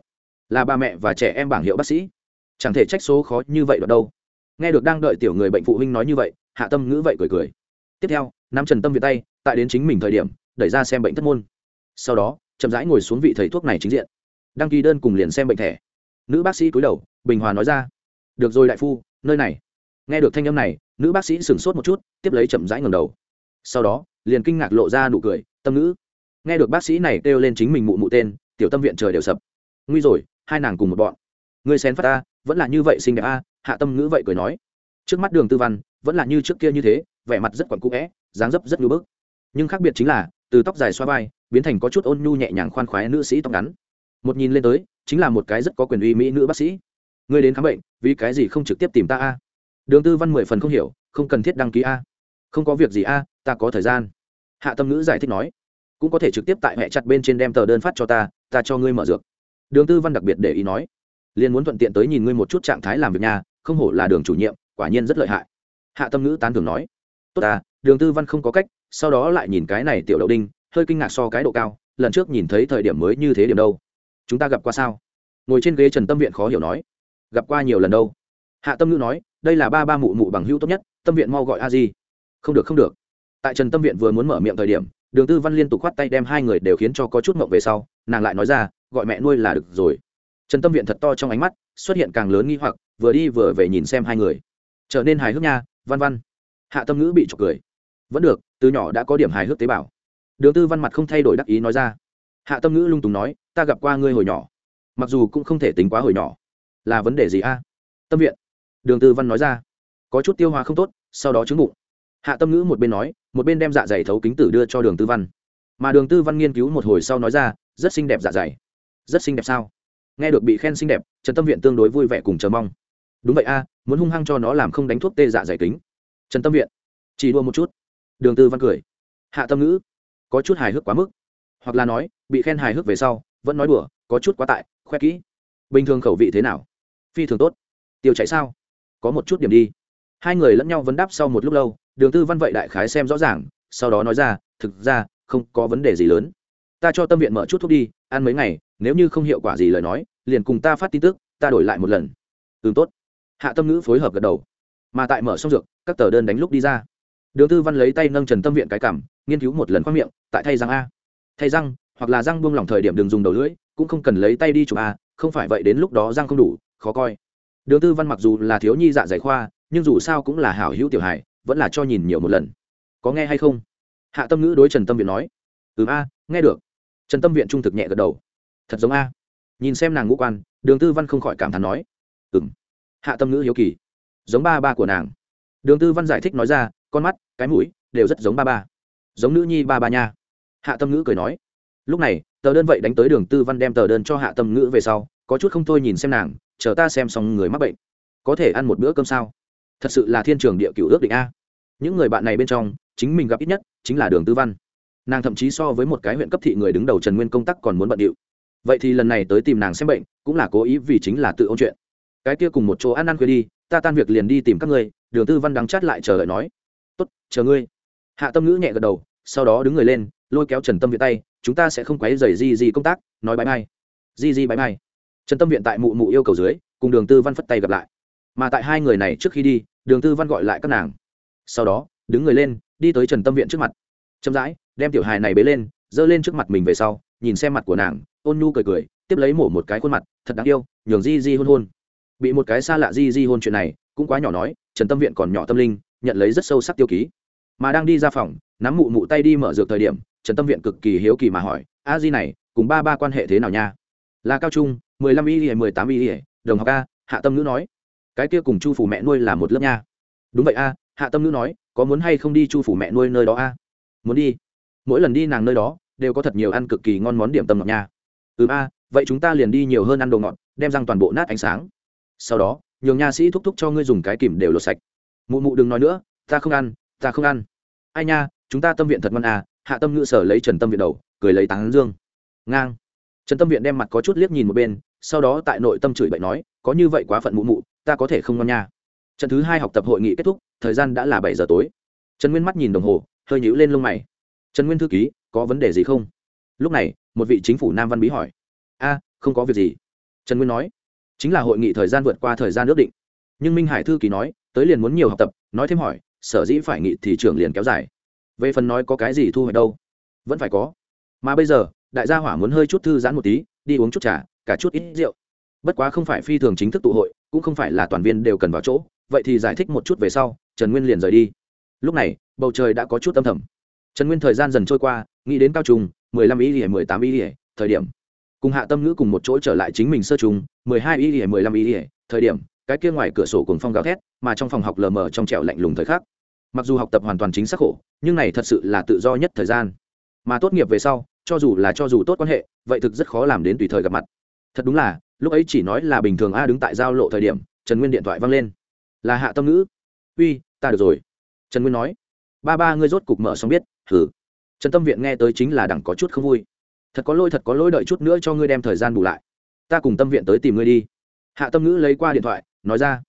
A: Là ba mẹ và trẻ em bảng hiệu bác sĩ. Chẳng thể trách số khó như vậy được đâu. Nghe được đang đợi tiểu người bệnh phụ huynh nói như vậy, hạ tâm ngữ vậy cười cười. Tiếp theo nam trần tâm việt tay, tại đến chính mình thời điểm, đẩy ra xem bệnh thất môn. Sau đó, chậm rãi ngồi xuống vị thầy thuốc này chính diện. Đăng ký đơn cùng liền xem bệnh thẻ nữ bác sĩ cúi đầu, bình hòa nói ra. Được rồi đại phu, nơi này. Nghe được thanh âm này, nữ bác sĩ sửng sốt một chút, tiếp lấy chậm rãi ngầm đầu. Sau đó, liền kinh ngạc lộ ra nụ cười, tâm ngữ. Nghe được bác sĩ này kêu lên chính mình mụ mụ tên, tiểu tâm viện trời đều sập. Nguy rồi, hai nàng cùng một bọn. Người xén phát ta, vẫn là như vậy xinh đẹp a, hạ tâm ngữ vậy cười nói. Trước mắt đường tư văn, vẫn là như trước kia như thế, vẻ mặt rất quặn cũ vẽ, dáng dấp rất nhu bức. Nhưng khác biệt chính là, từ tóc dài xoa vai, biến thành có chút ôn nhu nhẹ nhàng khoan khoái nữ sĩ tóc ngắn. Một nhìn lên tới chính là một cái rất có quyền uy mỹ nữ bác sĩ. Người đến khám bệnh, vì cái gì không trực tiếp tìm ta a? Đường tư văn mười phần không hiểu, không cần thiết đăng ký a. Không có việc gì a, ta có thời gian. Hạ tâm ngữ giải thích nói, cũng có thể trực tiếp tại mẹ chặt bên trên đem tờ đơn phát cho ta ta cho ngươi mở dược. Đường tư văn đặc biệt để ý nói, liền muốn thuận tiện tới nhìn ngươi một chút trạng thái làm việc nhà, không hổ là đường chủ nhiệm, quả nhiên rất lợi hại. Hạ tâm ngữ tán thường nói, tốt à đường tư văn không có cách, sau đó lại nhìn cái này tiểu đậu đinh, hơi kinh ngạc so cái độ cao, lần trước nhìn thấy thời điểm mới như thế điểm đâu chúng ta gặp qua sao? Ngồi trên ghế trần tâm viện khó hiểu nói. Gặp qua nhiều lần đâu. Hạ tâm ngữ nói, đây là ba ba mụ mụ bằng hữu tốt nhất, tâm viện mau gọi a di. Không được không được. Tại trần tâm viện vừa muốn mở miệng thời điểm, đường tư văn liên tục khoát tay đem hai người đều khiến cho có chút mộng về sau, nàng lại nói ra, gọi mẹ nuôi là được rồi. Trần tâm viện thật to trong ánh mắt, xuất hiện càng lớn nghi hoặc, vừa đi vừa về nhìn xem hai người. Trở nên hài hước nha, văn văn. Hạ tâm ngữ bị trọc cười. Vẫn được, từ nhỏ đã có điểm hài hước tế bào. Đường tư văn mặt không thay đổi đắc ý nói ra hạ tâm ngữ lung tùng nói, ta gặp qua ngươi hồi nhỏ. Mặc dù cũng không thể tính quá hồi nhỏ. Là vấn đề gì a? Tâm viện. Đường tư văn nói ra, có chút tiêu hóa không tốt, sau đó chứng bụng. Hạ tâm ngữ một bên nói, một bên đem dạ dày thấu kính tử đưa cho đường tư văn. Mà đường tư văn nghiên cứu một hồi sau nói ra, rất xinh đẹp dạ dày. Rất xinh đẹp sao? Nghe được bị khen xinh đẹp, trần tâm viện tương đối vui vẻ cùng chờ mong. Đúng vậy a, muốn hung hăng cho nó làm không đánh thuốc tê dạ dày kính. Trần tâm viện. Chỉ đua một chút. Đường tư văn cười. Hạ tâm ngữ. Có chút hài hước quá mức hoặc là nói, bị khen hài hước về sau, vẫn nói đùa, có chút quá tại, khoe kỹ. Bình thường khẩu vị thế nào? Phi thường tốt. Tiêu chạy sao? Có một chút điểm đi. Hai người lẫn nhau vấn đáp sau một lúc lâu, đường tư văn vậy đại khái xem rõ ràng, sau đó nói ra, thực ra, không có vấn đề gì lớn. Ta cho tâm viện mở chút thuốc đi, ăn mấy ngày, nếu như không hiệu quả gì lời nói, liền cùng ta phát tin tức, ta đổi lại một lần. Ừ tốt. Hạ tâm ngữ phối hợp gật đầu. Mà tại mở xong dược, các tờ đơn đánh lúc đi ra. Đường tư văn lấy tay nâng trần tâm viện cái cảm nghiên cứu một lần khoác miệng, tại thay rằng a thay răng, hoặc là răng buông lỏng thời điểm đừng dùng đầu lưỡi, cũng không cần lấy tay đi chụp a, không phải vậy đến lúc đó răng không đủ, khó coi. Đường tư văn mặc dù là thiếu nhi dạ dày khoa, nhưng dù sao cũng là hảo hữu tiểu hải vẫn là cho nhìn nhiều một lần. Có nghe hay không? Hạ tâm ngữ đối trần tâm viện nói. Ừ a, nghe được. Trần tâm viện trung thực nhẹ gật đầu. Thật giống a. Nhìn xem nàng ngũ quan, đường tư văn không khỏi cảm thán nói. Ừ m hạ tâm ngữ hiếu kỳ. Giống ba ba của nàng. Đường tư văn giải thích nói ra, con mắt, cái mũi, đều rất giống ba ba. Giống nữ nhi ba ba nha hạ tâm ngữ cười nói, lúc này, tờ đơn vậy đánh tới đường tư văn đem tờ đơn cho hạ tâm ngữ về sau, có chút không thôi nhìn xem nàng, chờ ta xem xong người mắc bệnh. Có thể ăn một bữa cơm sao? Thật sự là thiên trường địa cựu ước định a. Những người bạn này bên trong, chính mình gặp ít nhất chính là đường tư văn. Nàng thậm chí so với một cái huyện cấp thị người đứng đầu trần nguyên công tác còn muốn bận điệu. Vậy thì lần này tới tìm nàng xem bệnh, cũng là cố ý vì chính là tự ôn chuyện. Cái kia cùng một chỗ ăn ăn khuya đi, ta tan việc liền đi tìm các ngươi, đường tư văn đắng chát lại chờ đợi nói. Tốt, chờ ngươi. Hạ tâm ngữ nhẹ gật đầu, sau đó đứng người lên lôi kéo trần tâm viện tay, chúng ta sẽ không quấy dày di di công tác, nói bãi bay di di bãi bay trần tâm viện tại mụ mụ yêu cầu dưới, cùng đường tư văn phất tay gặp lại. Mà tại hai người này trước khi đi, đường tư văn gọi lại các nàng. Sau đó, đứng người lên, đi tới trần tâm viện trước mặt. Chậm rãi, đem tiểu hài này bế lên, giơ lên trước mặt mình về sau, nhìn xem mặt của nàng, ôn nhu cười cười, tiếp lấy mổ một cái khuôn mặt, thật đáng yêu, nhường di di hôn hôn. Bị một cái xa lạ di di hôn chuyện này, cũng quá nhỏ nói, trần tâm viện còn nhỏ tâm linh, nhận lấy rất sâu sắc tiêu ký. Mà đang đi ra phòng, nắm mụ mụ tay đi mở dược thời điểm trần tâm viện cực kỳ hiếu kỳ mà hỏi, a di này, cùng ba ba quan hệ thế nào nha? Là cao trung, mười lăm y mười tám y đồng học a, hạ tâm ngữ nói. Cái kia cùng chu phủ mẹ nuôi là một lớp nha. Đúng vậy a, hạ tâm ngữ nói, có muốn hay không đi chu phủ mẹ nuôi nơi đó a? Muốn đi. Mỗi lần đi nàng nơi đó, đều có thật nhiều ăn cực kỳ ngon món điểm tâm ngọt nha. Ừ a, vậy chúng ta liền đi nhiều hơn ăn đồ ngọt, đem răng toàn bộ nát ánh sáng. Sau đó, nhường nha sĩ thúc thúc cho ngươi dùng cái kìm đều lột sạch. Mụ mụ đừng nói nữa, ta không ăn, ta không ăn. Ai nha, chúng ta tâm viện thật ngon à hạ tâm ngữ sở lấy trần tâm viện đầu, cười lấy tán dương. Ngang. Trần tâm viện đem mặt có chút liếc nhìn một bên, sau đó tại nội tâm chửi bậy nói, có như vậy quá phận mụ mụ, ta có thể không ngon nha. Trận thứ hai học tập hội nghị kết thúc, thời gian đã là bảy giờ tối. Trần nguyên mắt nhìn đồng hồ, hơi nhíu lên lông mày. Trần nguyên thư ký, có vấn đề gì không? Lúc này, một vị chính phủ nam văn bí hỏi. A, không có việc gì. Trần nguyên nói. Chính là hội nghị thời gian vượt qua thời gian ước định. Nhưng minh hải thư ký nói, tới liền muốn nhiều học tập. Nói thêm hỏi, sở dĩ phải nghị thì trưởng liền kéo dài về phần nói có cái gì thu hoạch đâu, vẫn phải có. Mà bây giờ, đại gia hỏa muốn hơi chút thư giãn một tí, đi uống chút trà, cả chút ít rượu. Bất quá không phải phi thường chính thức tụ hội, cũng không phải là toàn viên đều cần vào chỗ. Vậy thì giải thích một chút về sau, trần nguyên liền rời đi. Lúc này, bầu trời đã có chút tâm thầm. Trần nguyên thời gian dần trôi qua, nghĩ đến cao trùng mười lăm ý ỉa mười tám ý ỉa thời điểm. Cùng hạ tâm ngữ cùng một chỗ trở lại chính mình sơ trùng mười hai ý ỉa mười lăm ý ỉa thời điểm, cái kia ngoài cửa sổ cùng phong gào thét, mà trong phòng học lờ mờ trong trẻo lạnh lùng thời khắc mặc dù học tập hoàn toàn chính xác khổ, nhưng này thật sự là tự do nhất thời gian. Mà tốt nghiệp về sau, cho dù là cho dù tốt quan hệ, vậy thực rất khó làm đến tùy thời gặp mặt. Thật đúng là, lúc ấy chỉ nói là bình thường a đứng tại giao lộ thời điểm, trần nguyên điện thoại văng lên. Là hạ tâm ngữ. Uy, ta được rồi. Trần nguyên nói. Ba ba ngươi rốt cục mở xong biết thử trần tâm viện nghe tới chính là đẳng có chút không vui. Thật có lỗi, thật có lỗi, đợi chút nữa cho ngươi đem thời gian bù lại. Ta cùng tâm viện tới tìm ngươi đi. Hạ tâm ngữ lấy qua điện thoại, nói ra.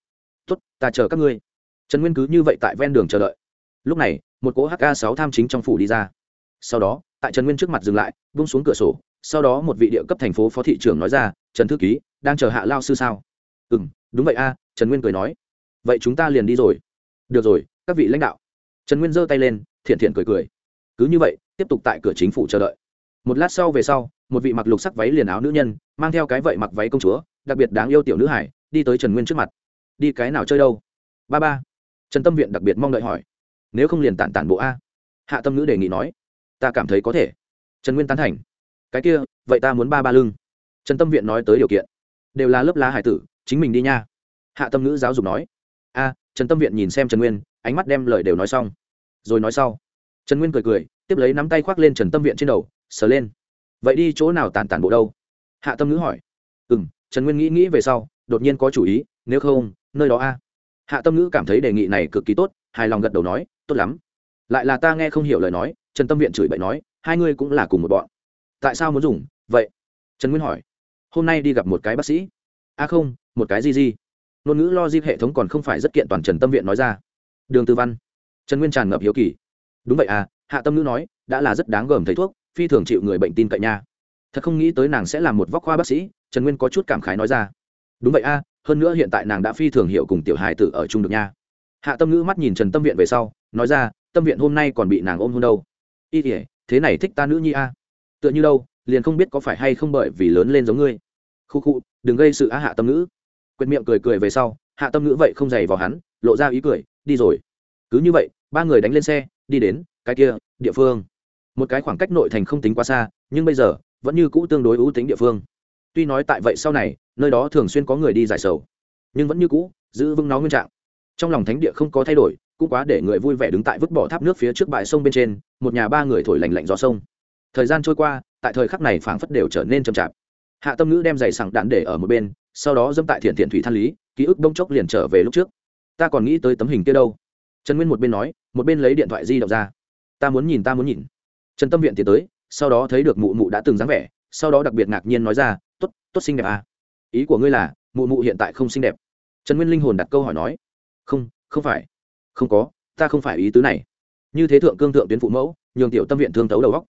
A: Tốt, ta chờ các ngươi trần nguyên cứ như vậy tại ven đường chờ đợi. Lúc này, một cỗ hk sáu tham chính trong phủ đi ra. Sau đó, tại trần nguyên trước mặt dừng lại bung xuống cửa sổ, sau đó một vị địa cấp thành phố phó thị trưởng nói ra, trần thư ký, đang chờ hạ lao sư sao? Ừ m đúng vậy a, trần nguyên cười nói. Vậy chúng ta liền đi rồi. Được rồi, các vị lãnh đạo. Trần nguyên giơ tay lên, thiện thiện cười cười. Cứ như vậy, tiếp tục tại cửa chính phủ chờ đợi. Một lát sau về sau, một vị mặc lục sắc váy liền áo nữ nhân, mang theo cái vậy mặc váy công chúa, đặc biệt đáng yêu tiểu nữ hải, đi tới trần nguyên trước mặt. Đi cái nào chơi đâu? Ba ba trần tâm viện đặc biệt mong đợi hỏi, nếu không liền tản tản bộ a? Hạ tâm nữ đề nghị nói, ta cảm thấy có thể. Trần nguyên tán thành, cái kia, vậy ta muốn ba ba lưng. Trần tâm viện nói tới điều kiện, đều là lớp lá hải tử, chính mình đi nha. Hạ tâm nữ giáo dục nói, a, trần tâm viện nhìn xem trần nguyên, ánh mắt đem lời đều nói xong. Rồi nói sau, trần nguyên cười cười, tiếp lấy nắm tay khoác lên trần tâm viện trên đầu, sờ lên. Vậy đi chỗ nào tàn tản bộ đâu? Hạ tâm ngữ hỏi ừ m trần nguyên nghĩ nghĩ về sau, đột nhiên có chủ ý, nếu không, nơi đó a hạ tâm ngữ cảm thấy đề nghị này cực kỳ tốt, hài lòng gật đầu nói, tốt lắm. Lại là ta nghe không hiểu lời nói, trần tâm viện chửi bậy nói, hai ngươi cũng là cùng một bọn. Tại sao muốn dùng? Vậy? Trần nguyên hỏi. Hôm nay đi gặp một cái bác sĩ. A không, một cái gì gì ngôn ngữ lo dip hệ thống còn không phải rất kiện toàn trần tâm viện nói ra. Đường tư văn. Trần nguyên tràn ngập hiếu kỳ. Đúng vậy à hạ tâm ngữ nói, đã là rất đáng gờm thấy thuốc, phi thường chịu người bệnh tin cậy nha. Thật không nghĩ tới nàng sẽ là một vóc khoa bác sĩ. Trần nguyên có chút cảm khái nói ra. Đúng vậy a hơn nữa hiện tại nàng đã phi thường hiệu cùng tiểu hài tử ở chung được nha. Hạ tâm ngữ mắt nhìn trần tâm viện về sau, nói ra, tâm viện hôm nay còn bị nàng ôm hôn đâu? Y thể thế này thích ta nữ nhi a. Tựa như đâu, liền không biết có phải hay không bởi vì lớn lên giống ngươi. Khu khu, đừng gây sự á hạ tâm ngữ. Quyệt miệng cười cười về sau, hạ tâm ngữ vậy không dày vào hắn, lộ ra ý cười, đi rồi. Cứ như vậy, ba người đánh lên xe, đi đến cái kia địa phương. Một cái khoảng cách nội thành không tính quá xa, nhưng bây giờ vẫn như cũ tương đối ưu tính địa phương tuy nói tại vậy sau này, nơi đó thường xuyên có người đi giải sầu, nhưng vẫn như cũ, giữ vững nó nguyên trạng. Trong lòng thánh địa không có thay đổi, cũng quá để người vui vẻ đứng tại vứt bỏ tháp nước phía trước bãi sông bên trên, một nhà ba người thổi lành lạnh gió sông. Thời gian trôi qua, tại thời khắc này phảng phất đều trở nên chậm chạp. Hạ tâm ngữ đem giày sẳng đạn để ở một bên, sau đó dâm tại thiện thiện thủy than lý, ký ức bông chốc liền trở về lúc trước. Ta còn nghĩ tới tấm hình kia đâu. Trần nguyên một bên nói, một bên lấy điện thoại di động ra. Ta muốn nhìn, ta muốn nhìn. Trần tâm viện tiến tới, sau đó thấy được mụ mụ đã từng dáng vẻ, sau đó đặc biệt ngạc nhiên nói ra t ố t t ố t xinh đẹp à. ý của ngươi là, mụ mụ hiện tại không xinh đẹp. Trần nguyên linh hồn đặt câu hỏi nói, không không phải. Không có, ta không phải ý tứ này. Như thế thượng cương thượng tuyến phụ mẫu, nhường tiểu tâm viện thương tấu đầu góc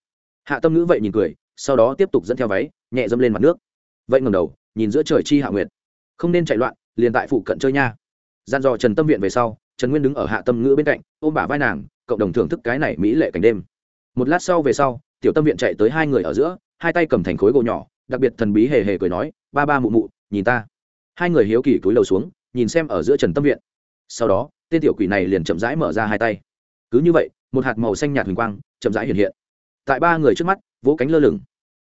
A: hạ tâm ngữ vậy nhìn cười, sau đó tiếp tục dẫn theo váy, nhẹ dâm lên mặt nước. Vậy ngầm đầu, nhìn giữa trời chi hạ nguyệt. Không nên chạy loạn, liền tại phụ cận chơi nha. Gian dò trần tâm viện về sau, trần nguyên đứng ở hạ tâm ngữ bên cạnh, ôm bả vai nàng, cộng đồng thưởng thức cái này mỹ lệ cảnh đêm. Một lát sau về sau, tiểu tâm viện chạy tới hai người ở giữa, hai tay cầm thành khối gỗ nhỏ đặc biệt thần bí hề hề cười nói, ba ba mụ mụ, nhìn ta. Hai người hiếu kỳ cúi đầu xuống, nhìn xem ở giữa trần tâm viện. Sau đó, tên tiểu quỷ này liền chậm rãi mở ra hai tay. Cứ như vậy, một hạt màu xanh nhạt huỳnh quang chậm rãi hiện hiện. Tại ba người trước mắt, vỗ cánh lơ lửng.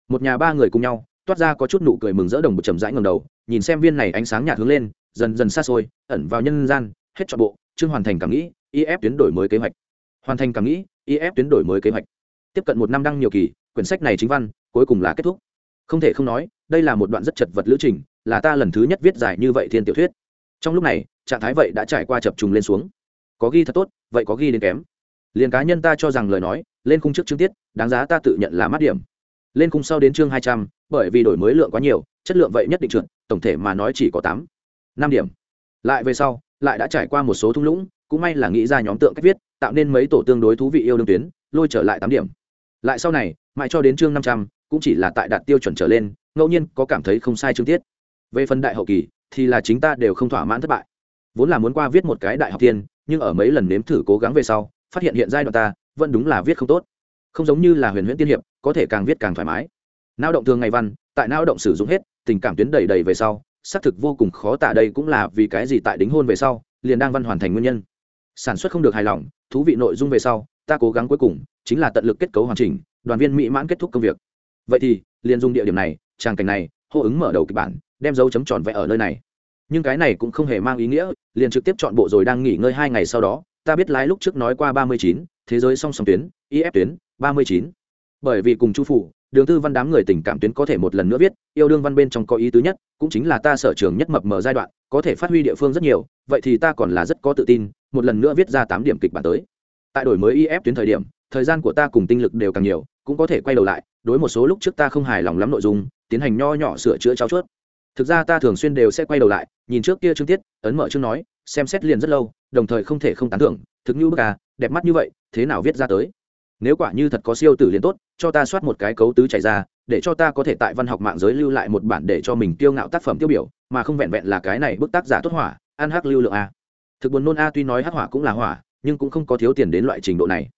A: Một nhà ba người cùng nhau, toát ra có chút nụ cười mừng rỡ đồng một chậm rãi ngầm đầu, nhìn xem viên này ánh sáng nhạt hướng lên, dần dần xa xôi, ẩn vào nhân gian, hết trọn bộ, chương hoàn thành cảm nghĩ if tuyến đổi mới kế hoạch. Hoàn thành cảm nghĩ if tuyến đổi mới kế hoạch. Tiếp cận một năm đăng nhiều kỳ, quyển sách này chính văn, cuối cùng là kết thúc không thể không nói, đây là một đoạn rất chật vật lữ trình, là ta lần thứ nhất viết dài như vậy thiên tiểu thuyết. Trong lúc này, trạng thái vậy đã trải qua chập trùng lên xuống. Có ghi thật tốt, vậy có ghi đến kém. Liền cá nhân ta cho rằng lời nói, lên khung trước chương tiết, đáng giá ta tự nhận là mát điểm. Lên khung sau đến chương hai trăm, bởi vì đổi mới lượng quá nhiều, chất lượng vậy nhất định trượt, tổng thể mà nói chỉ có tám, năm điểm. Lại về sau, lại đã trải qua một số thung lũng, cũng may là nghĩ ra nhóm tượng cách viết, tạo nên mấy tổ tương đối thú vị yêu đương tuyến, lôi trở lại tám điểm. Lại sau này, mãi cho đến chương năm trăm cũng chỉ là tại đạt tiêu chuẩn trở lên, ngẫu nhiên có cảm thấy không sai chương tiết. Về phần đại hậu kỳ, thì là chính ta đều không thỏa mãn thất bại. Vốn là muốn qua viết một cái đại học tiên, nhưng ở mấy lần nếm thử cố gắng về sau, phát hiện hiện giai đoạn ta vẫn đúng là viết không tốt. Không giống như là huyền huyễn tiên hiệp, có thể càng viết càng thoải mái. Lao động thường ngày văn, tại lao động sử dụng hết, tình cảm tuyến đầy đầy về sau, xác thực vô cùng khó tả đây cũng là vì cái gì tại đính hôn về sau, liền đang văn hoàn thành nguyên nhân. Sản xuất không được hài lòng, thú vị nội dung về sau, ta cố gắng cuối cùng, chính là tận lực kết cấu hoàn chỉnh, đoàn viên mỹ mãn kết thúc công việc vậy thì, liền dùng địa điểm này trang cảnh này, hô ứng mở đầu kịch bản, đem dấu chấm tròn vẽ ở nơi này. Nhưng cái này cũng không hề mang ý nghĩa, liền trực tiếp chọn bộ rồi đang nghỉ ngơi hai ngày sau đó, ta biết lái lúc trước nói qua ba mươi chín, thế giới song song tuyến if tuyến, ba mươi chín. Bởi vì cùng chu phủ, đường tư văn đám người tình cảm tuyến có thể một lần nữa viết, yêu đương văn bên trong có ý tứ nhất, cũng chính là ta sở trường nhất mập mờ giai đoạn, có thể phát huy địa phương rất nhiều, vậy thì ta còn là rất có tự tin, một lần nữa viết ra tám điểm kịch bản tới. Tại đổi mới if tuyến thời điểm, thời gian của ta cùng tinh lực đều càng nhiều, cũng có thể quay đầu lại đối một số lúc trước ta không hài lòng lắm nội dung, tiến hành nho nhỏ sửa chữa trao chuốt. Thực ra ta thường xuyên đều sẽ quay đầu lại, nhìn trước kia chương tiết, ấn mở chương nói, xem xét liền rất lâu, đồng thời không thể không tán thưởng, thực như bức à đẹp mắt như vậy, thế nào viết ra tới? Nếu quả như thật có siêu tử liền tốt, cho ta soát một cái cấu tứ chạy ra, để cho ta có thể tại văn học mạng giới lưu lại một bản để cho mình kiêu ngạo tác phẩm tiêu biểu, mà không vẹn vẹn là cái này bức tác giả tốt hỏa, ăn hắc lưu lượng a. Thực buồn nôn a tuy nói hắc hỏa cũng là hỏa, nhưng cũng không có thiếu tiền đến loại trình độ này.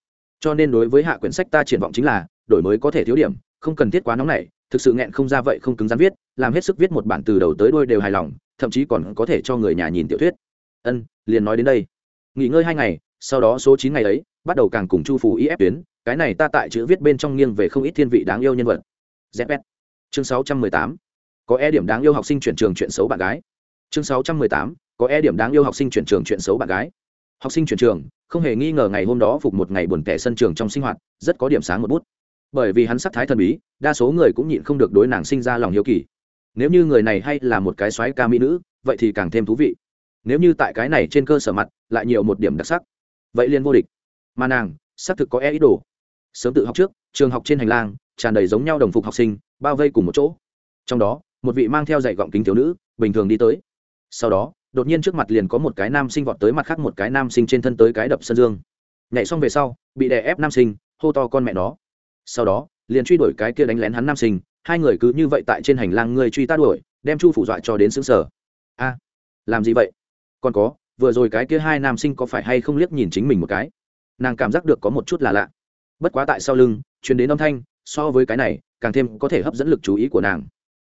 A: Cho nên đối với hạ quyển sách ta triển vọng chính là đổi mới có thể thiếu điểm, không cần thiết quá nóng này thực sự nghẹn không ra vậy không cứng rắn viết, làm hết sức viết một bản từ đầu tới đuôi đều hài lòng, thậm chí còn có thể cho người nhà nhìn tiểu thuyết. Ân, liền nói đến đây. Nghỉ ngơi hai ngày, sau đó số chín ngày ấy, bắt đầu càng cùng chu phù y ép tuyến, cái này ta tại chữ viết bên trong nghiêng về không ít thiên vị đáng yêu nhân vật. Zs chương sáu trăm mười tám. Có e điểm đáng yêu học sinh chuyển trường chuyện xấu bạn gái. Chương sáu trăm mười tám. Có e điểm đáng yêu học sinh chuyển trường chuyện xấu bạn gái. Học sinh chuyển trường, không hề nghi ngờ ngày hôm đó phục một ngày buồn tẻ sân trường trong sinh hoạt, rất có điểm sáng một bút bởi vì hắn sắc thái thần bí, đa số người cũng nhịn không được đối nàng sinh ra lòng hiếu kỳ. Nếu như người này hay là một cái xoáy ca mỹ nữ, vậy thì càng thêm thú vị. Nếu như tại cái này trên cơ sở mặt, lại nhiều một điểm đặc sắc, vậy liên vô địch. Mà nàng, xác thực có e ý đồ. Sớm tự học trước, trường học trên hành lang, tràn đầy giống nhau đồng phục học sinh, bao vây cùng một chỗ. Trong đó, một vị mang theo dạy gọng kính thiếu nữ, bình thường đi tới. Sau đó, đột nhiên trước mặt liền có một cái nam sinh vọt tới mặt khác một cái nam sinh trên thân tới cái đập sân dương. Nhảy xong về sau, bị đè ép nam sinh, hô to con mẹ nó sau đó, liền truy đuổi cái kia đánh lén hắn nam sinh, hai người cứ như vậy tại trên hành lang người truy t đuổi, đem chu phủ dọa cho đến xứng sở a, làm gì vậy? Còn có, vừa rồi cái kia hai nam sinh có phải hay không liếc nhìn chính mình một cái? Nàng cảm giác được có một chút là lạ. Bất quá tại sau lưng chuyển đến âm thanh, so với cái này, càng thêm có thể hấp dẫn lực chú ý của nàng.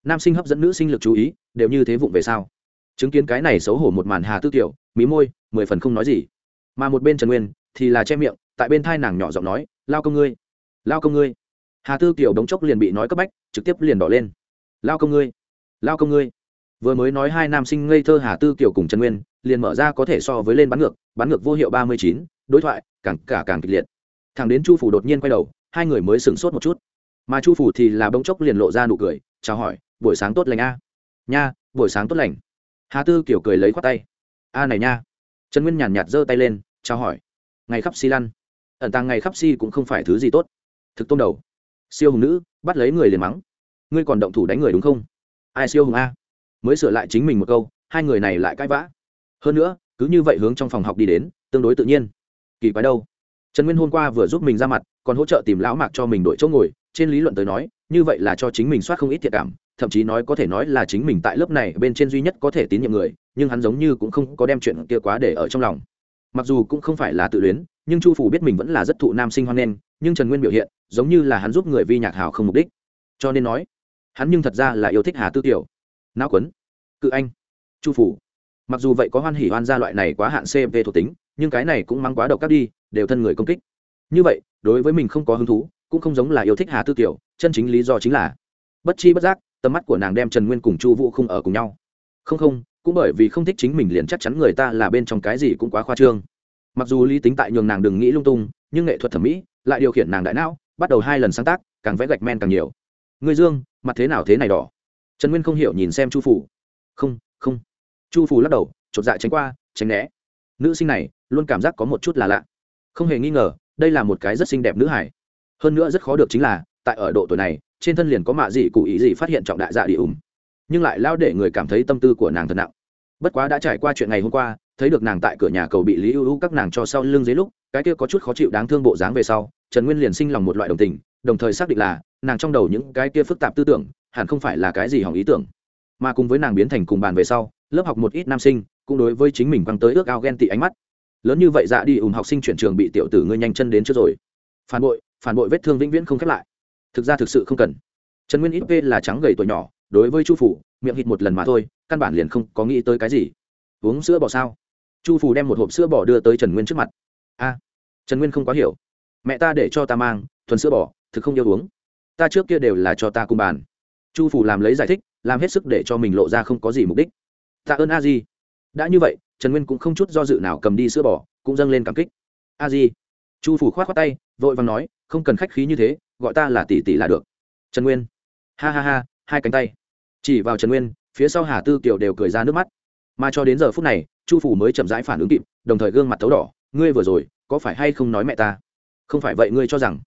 A: Nam sinh hấp dẫn nữ sinh lực chú ý, đều như thế vụng về sao? Chứng kiến cái này xấu hổ một màn hà tư tiểu mí môi, mười phần không nói gì. Mà một bên trần nguyên, thì là che miệng, tại bên thai nàng nhỏ giọng nói, lao công ngươi lao công ngươi. Hà tư tiểu đống chốc liền bị nói cấp bách, trực tiếp liền đỏ lên. Lao công ngươi, lao công ngươi. Vừa mới nói hai nam sinh ngây thơ hà tư kiểu cùng trần nguyên, liền mở ra có thể so với lên bắn ngược bắn ngược vô hiệu ba mươi chín, đối thoại, càng cả càng kịch liệt. Thằng đến chu phủ đột nhiên quay đầu, hai người mới sửng sốt một chút. Mà chu phủ thì là bỗng chốc liền lộ ra nụ cười, chào hỏi, buổi sáng tốt lành a. Nha, buổi sáng tốt lành. Hà tư kiểu cười lấy khoát tay. A này nha. Trần nguyên nhàn nhạt giơ tay lên, chào hỏi. Ngày khắp si lăn. Ẩn tàng ngày khắp si cũng không phải thứ gì tốt thực tôm đầu. Siêu hùng nữ, bắt lấy người liền mắng. Ngươi còn động thủ đánh người đúng không? Ai siêu hùng a? Mới sửa lại chính mình một câu, hai người này lại cãi vã. Hơn nữa, cứ như vậy hướng trong phòng học đi đến, tương đối tự nhiên. Kỳ quái đâu? Trần nguyên hôm qua vừa giúp mình ra mặt, còn hỗ trợ tìm lão mạc cho mình đổi chỗ ngồi, trên lý luận tới nói, như vậy là cho chính mình soát không ít thiệt cảm, thậm chí nói có thể nói là chính mình tại lớp này bên trên duy nhất có thể tín nhiệm người, nhưng hắn giống như cũng không có đem chuyện kia quá để ở trong lòng mặc dù cũng không phải là tự luyến, nhưng chu phủ biết mình vẫn là rất thụ nam sinh hoan nghênh, nhưng trần nguyên biểu hiện giống như là hắn giúp người vi nhạc hào không mục đích. Cho nên nói, hắn nhưng thật ra là yêu thích hà tư tiểu não quấn, cự anh, chu phủ mặc dù vậy có hoan hỉ hoan gia loại này quá hạn cv thuộc tính, nhưng cái này cũng mang quá độc các đi, đều thân người công kích. Như vậy, đối với mình không có hứng thú, cũng không giống là yêu thích hà tư tiểu chân chính lý do chính là bất chi bất giác, tầm mắt của nàng đem trần nguyên cùng chu vũ không ở cùng nhau. Không không cũng bởi vì không thích chính mình liền chắc chắn người ta là bên trong cái gì cũng quá khoa trương. Mặc dù lý tính tại nhường nàng đừng nghĩ lung tung, nhưng nghệ thuật thẩm mỹ lại điều khiển nàng đại não, bắt đầu hai lần sáng tác, càng vẽ gạch men càng nhiều. Người dương, mặt thế nào thế này đỏ? Trần nguyên không hiểu nhìn xem chu phủ. Không không. Chu phủ lắc đầu, chột dạ tránh qua, tránh né. Nữ sinh này, luôn cảm giác có một chút là lạ. Không hề nghi ngờ, đây là một cái rất xinh đẹp nữ hải hơn nữa rất khó được chính là, tại ở độ tuổi này, trên thân liền có mạ gì cụ ý gì phát hiện trọng đại dạ đi ủng nhưng lại lao để người cảm thấy tâm tư của nàng thật nặng. Bất quá đã trải qua chuyện ngày hôm qua, thấy được nàng tại cửa nhà cầu bị lý ưu ưu các nàng cho sau lưng dưới lúc, cái kia có chút khó chịu đáng thương bộ dáng về sau, trần nguyên liền sinh lòng một loại đồng tình, đồng thời xác định là, nàng trong đầu những cái kia phức tạp tư tưởng, hẳn không phải là cái gì hỏng ý tưởng. Mà cùng với nàng biến thành cùng bàn về sau, lớp học một ít nam sinh, cũng đối với chính mình quăng tới ước ao ghen tị ánh mắt. Lớn như vậy dạ đi ủng học sinh chuyển trường bị tiểu tử ngươi nhanh chân đến trước rồi. Phản bội phản bội vết thương vĩnh viễn không khép lại. Thực ra thực sự không cần. Trần nguyên ít v là trắng gầy tuổi nhỏ đối với chu phủ, miệng hít một lần mà thôi, căn bản liền không có nghĩ tới cái gì. Uống sữa bò sao? Chu phủ đem một hộp sữa bò đưa tới trần nguyên trước mặt. A, trần nguyên không có hiểu. Mẹ ta để cho ta mang, thuần sữa bò, thực không yêu uống. Ta trước kia đều là cho ta cùng bàn. Chu phủ làm lấy giải thích, làm hết sức để cho mình lộ ra không có gì mục đích. Tạ ơn a di. Đã như vậy, trần nguyên cũng không chút do dự nào cầm đi sữa bò, cũng dâng lên cảm kích. A di. Chu phủ k h o á t khoác tay, vội vàng nói, không cần khách khí như thế, gọi ta là tỷ tỷ là được. Trần nguyên. Ha ha ha, hai cánh tay chỉ vào trần nguyên, phía sau hà tư kiều đều cười ra nước mắt. Mà cho đến giờ phút này, chu phủ mới chậm rãi phản ứng kịp, đồng thời gương mặt thấu đỏ, ngươi vừa rồi, có phải hay không nói mẹ ta? Không phải vậy ngươi cho rằng.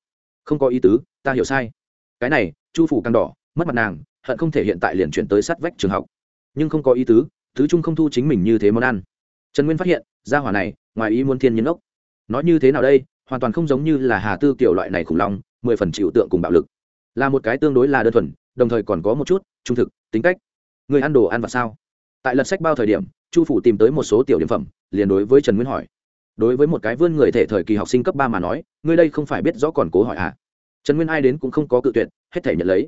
A: Không có ý tứ, ta hiểu sai. Cái này, chu phủ càng đỏ, mất mặt nàng, hận không thể hiện tại liền chuyển tới sát vách trường học. Nhưng không có ý tứ, thứ trung không thu chính mình như thế món ăn. Trần nguyên phát hiện, gia hỏa này, ngoài ý muốn thiên nhiên ốc nói như thế nào đây, hoàn toàn không giống như là hà tư kiểu loại này khủng long, mười phần chịu tượng cùng bạo lực. Là một cái tương đối là đơn thuần đồng thời còn có một chút, trung thực, tính cách. Người ăn đồ ăn và sao? Tại lật sách bao thời điểm, chu phủ tìm tới một số tiểu điểm phẩm, liền đối với trần nguyên hỏi. Đối với một cái vươn người thể thời kỳ học sinh cấp ba mà nói, ngươi đây không phải biết rõ còn cố hỏi à? Trần nguyên ai đến cũng không có cự tuyệt, hết thể nhận lấy.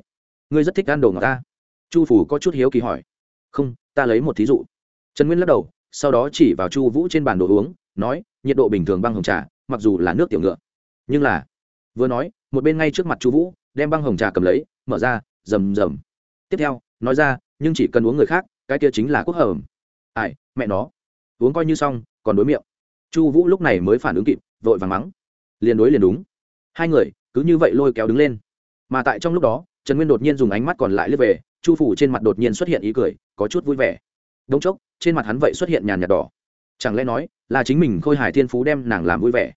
A: Ngươi rất thích ăn đồ ngọt ta. Chu phủ có chút hiếu kỳ hỏi. Không, ta lấy một thí dụ. Trần nguyên lắc đầu, sau đó chỉ vào chu vũ trên bàn đồ uống, nói, nhiệt độ bình thường băng hồng trà, mặc dù là nước tiểu ngựa. Nhưng là, vừa nói, một bên ngay trước mặt chu vũ, đem băng hồng trà cầm lấy, mở ra rầm rầm. Tiếp theo, nói ra, nhưng chỉ cần uống người khác, cái kia chính là quốc hầm ai, mẹ nó. Uống coi như xong, còn đối miệng. Chu vũ lúc này mới phản ứng kịp, vội vàng mắng. Liền đối liền đúng. Hai người, cứ như vậy lôi kéo đứng lên. Mà tại trong lúc đó, trần nguyên đột nhiên dùng ánh mắt còn lại lướt về, chu phủ trên mặt đột nhiên xuất hiện ý cười, có chút vui vẻ. Đống chốc, trên mặt hắn vậy xuất hiện nhàn nhạt đỏ. Chẳng lẽ nói là chính mình khôi hài thiên phú đem nàng làm vui vẻ?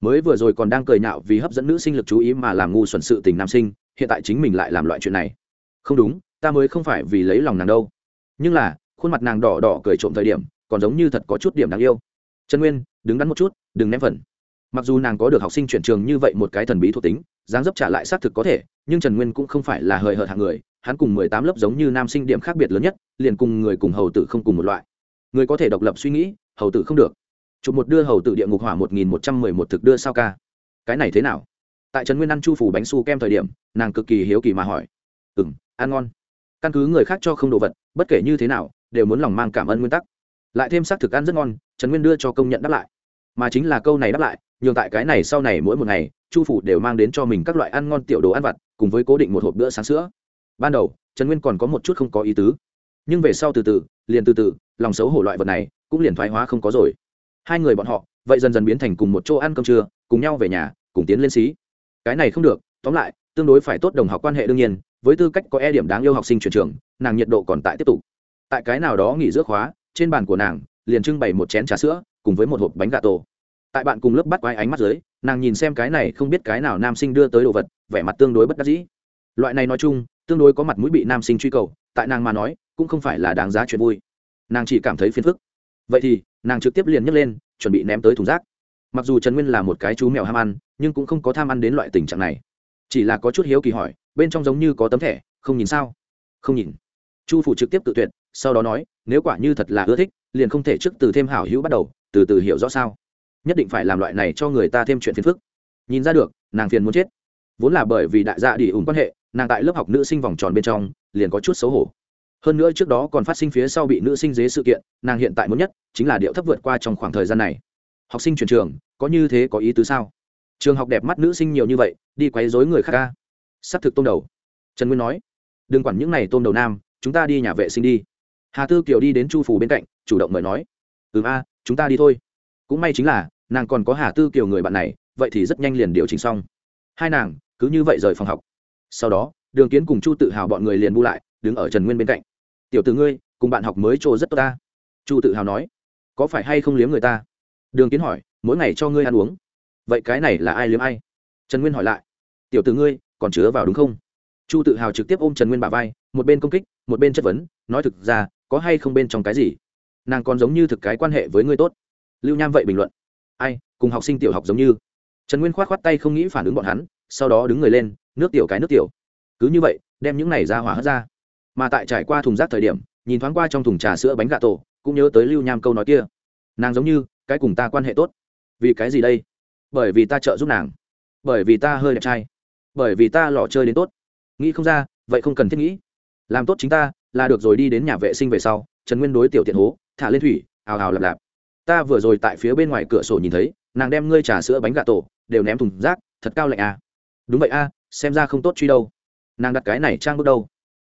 A: Mới vừa rồi còn đang cười nhạo vì hấp dẫn nữ sinh lực chú ý mà làm ngu xuẩn sự tình nam sinh, hiện tại chính mình lại làm loại chuyện này. Không đúng, ta mới không phải vì lấy lòng nàng đâu. Nhưng là, khuôn mặt nàng đỏ đỏ cười trộm thời điểm, còn giống như thật có chút điểm đáng yêu. Trần nguyên, đứng đắn một chút, đừng ném phần. Mặc dù nàng có được học sinh chuyển trường như vậy một cái thần bí thuộc tính, dáng dấp trả lại xác thực có thể, nhưng trần nguyên cũng không phải là hời hợt hạng người, hắn cùng mười tám lớp giống như nam sinh điểm khác biệt lớn nhất, liền cùng người cùng hầu tử không cùng một loại. Người có thể độc lập suy nghĩ, hầu tử không được chụp một đưa hầu tự địa ngục hỏa một nghìn một trăm mười một thực đưa sao ca. Cái này thế nào? Tại trần nguyên ăn chu phủ bánh su kem thời điểm, nàng cực kỳ hiếu kỳ mà hỏi. Ừ m ăn ngon. Căn cứ người khác cho không đồ vật, bất kể như thế nào, đều muốn lòng mang cảm ơn nguyên tắc. Lại thêm xác thực ăn rất ngon, trần nguyên đưa cho công nhận đáp lại. Mà chính là câu này đáp lại, nhường tại cái này sau này mỗi một ngày, chu phủ đều mang đến cho mình các loại ăn ngon tiểu đồ ăn vặt, cùng với cố định một hộp bữa sáng sữa. Ban đầu, trần nguyên còn có một chút không có ý tứ. Nhưng về sau từ từ, liền từ từ, lòng xấu hổ loại vật này, cũng liền thoái hóa không có rồi hai người bọn họ, vậy dần dần biến thành cùng một chỗ ăn cơm trưa, cùng nhau về nhà, cùng tiến lên xí. Cái này không được, tóm lại, tương đối phải tốt đồng học quan hệ đương nhiên, với tư cách có e điểm đáng yêu học sinh chuyển trường, nàng nhiệt độ còn tại tiếp tục. Tại cái nào đó nghỉ giữa khóa, trên bàn của nàng, liền trưng bày một chén trà sữa, cùng với một hộp bánh gà tổ. Tại bạn cùng lớp bắt quái ánh mắt dưới, nàng nhìn xem cái này không biết cái nào nam sinh đưa tới đồ vật, vẻ mặt tương đối bất đắc dĩ. Loại này nói chung, tương đối có mặt mũi bị nam sinh truy cầu, tại nàng mà nói, cũng không phải là đáng giá chuyện vui. Nàng chỉ cảm thấy phiền phức vậy thì, nàng trực tiếp liền nhấc lên, chuẩn bị ném tới thùng rác. Mặc dù trần nguyên là một cái chú mèo ham ăn, nhưng cũng không có tham ăn đến loại tình trạng này. Chỉ là có chút hiếu kỳ hỏi, bên trong giống như có tấm thẻ, không nhìn sao? Không nhìn. Chu phủ trực tiếp tự tuyệt, sau đó nói, nếu quả như thật là ưa thích, liền không thể trước từ thêm hảo hữu bắt đầu, từ từ hiểu rõ sao. Nhất định phải làm loại này cho người ta thêm chuyện phiền phức. Nhìn ra được, nàng phiền muốn chết. Vốn là bởi vì đại gia đi ủng quan hệ, nàng tại lớp học nữ sinh vòng tròn bên trong, liền có chút xấu hổ hơn nữa trước đó còn phát sinh phía sau bị nữ sinh dế sự kiện, nàng hiện tại muốn nhất chính là điệu thấp vượt qua trong khoảng thời gian này. Học sinh chuyển trường, có như thế có ý tứ sao? Trường học đẹp mắt nữ sinh nhiều như vậy, đi quấy dối người khác ca s ắ c thực tôm đầu. Trần nguyên nói, đừng quản những n à y tôm đầu nam, chúng ta đi nhà vệ sinh đi. Hà tư kiều đi đến chu phủ bên cạnh, chủ động mời nói ừ a, chúng ta đi thôi. Cũng may chính là, nàng còn có hà tư kiều người bạn này, vậy thì rất nhanh liền điều chỉnh xong. Hai nàng cứ như vậy rời phòng học. Sau đó, đường kiến cùng chu tự hào bọn người liền bu lại, đứng ở trần nguyên bên cạnh tiểu t ử ngươi, cùng bạn học mới trô rất tốt ta. Chu tự hào nói, có phải hay không liếm người ta? Đường kiến hỏi, mỗi ngày cho ngươi ăn uống. Vậy cái này là ai liếm ai? Trần nguyên hỏi lại, tiểu t ử ngươi, còn chứa vào đúng không? Chu tự hào trực tiếp ôm trần nguyên bà vai, một bên công kích, một bên chất vấn, nói thực ra, có hay không bên trong cái gì? Nàng còn giống như thực cái quan hệ với ngươi tốt. Lưu nham vậy bình luận, ai, cùng học sinh tiểu học giống như. Trần nguyên k h o á t k h o á t tay không nghĩ phản ứng bọn hắn, sau đó đứng người lên, nước tiểu cái nước tiểu. Cứ như vậy, đem những này ra hỏa hất ra mà tại trải qua thùng rác thời điểm nhìn thoáng qua trong thùng trà sữa bánh gà tổ cũng nhớ tới lưu nham câu nói kia. Nàng giống như cái cùng ta quan hệ tốt. Vì cái gì đây? Bởi vì ta trợ giúp nàng. Bởi vì ta hơi đẹp trai. Bởi vì ta lò chơi đến tốt. Nghĩ không ra vậy không cần thiết nghĩ. Làm tốt chính ta là được rồi đi đến nhà vệ sinh về sau trần nguyên đối tiểu tiện hố thả lên thủy ào ào lạp lạp. Ta vừa rồi tại phía bên ngoài cửa sổ nhìn thấy nàng đem ngươi trà sữa bánh gà tổ đều ném thùng rác thật cao lạnh à. đúng vậy a à, xem ra không tốt truy đâu. Nàng đặt cái này trang bước đâu?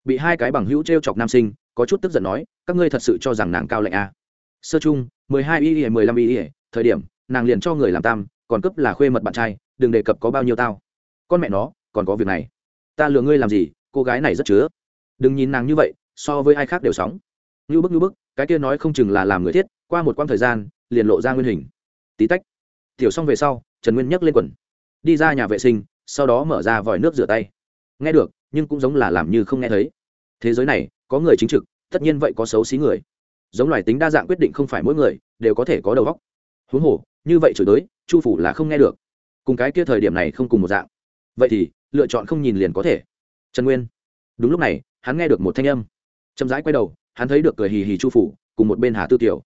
A: Bị hai cái bằng hữu t r e o chọc nam sinh, có chút tức giận nói, các ngươi thật sự cho rằng nàng cao lạnh à. sơ chung mười hai y ỉa mười lăm y ỉa thời điểm, nàng liền cho người làm tam, còn cấp là khuê mật bạn trai, đừng đề cập có bao nhiêu tao. Con mẹ nó, còn có việc này. Ta lừa ngươi làm gì, cô gái này rất chứa. Đừng nhìn nàng như vậy, so với ai khác đều sóng. Như bức như bức, cái kia nói không chừng là làm người thiết, qua một quãng thời gian, liền lộ ra nguyên hình. Tí tách. Tiểu xong về sau, trần nguyên nhấc lên quần. Đi ra nhà vệ sinh, sau đó mở ra vòi nước rửa tay. Nghe được nhưng cũng giống là làm như không nghe thấy. Thế giới này, có người chính trực, tất nhiên vậy có xấu xí người. Giống loài tính đa dạng quyết định không phải mỗi người, đều có thể có đầu óc. Huống hồ, như vậy chửi tới chu phủ là không nghe được. Cùng cái kia thời điểm này không cùng một dạng. Vậy thì, lựa chọn không nhìn liền có thể. Trần nguyên. Đúng lúc này, hắn nghe được một thanh âm. Chậm rãi quay đầu, hắn thấy được cười hì hì chu phủ, cùng một bên hà tư tiểu.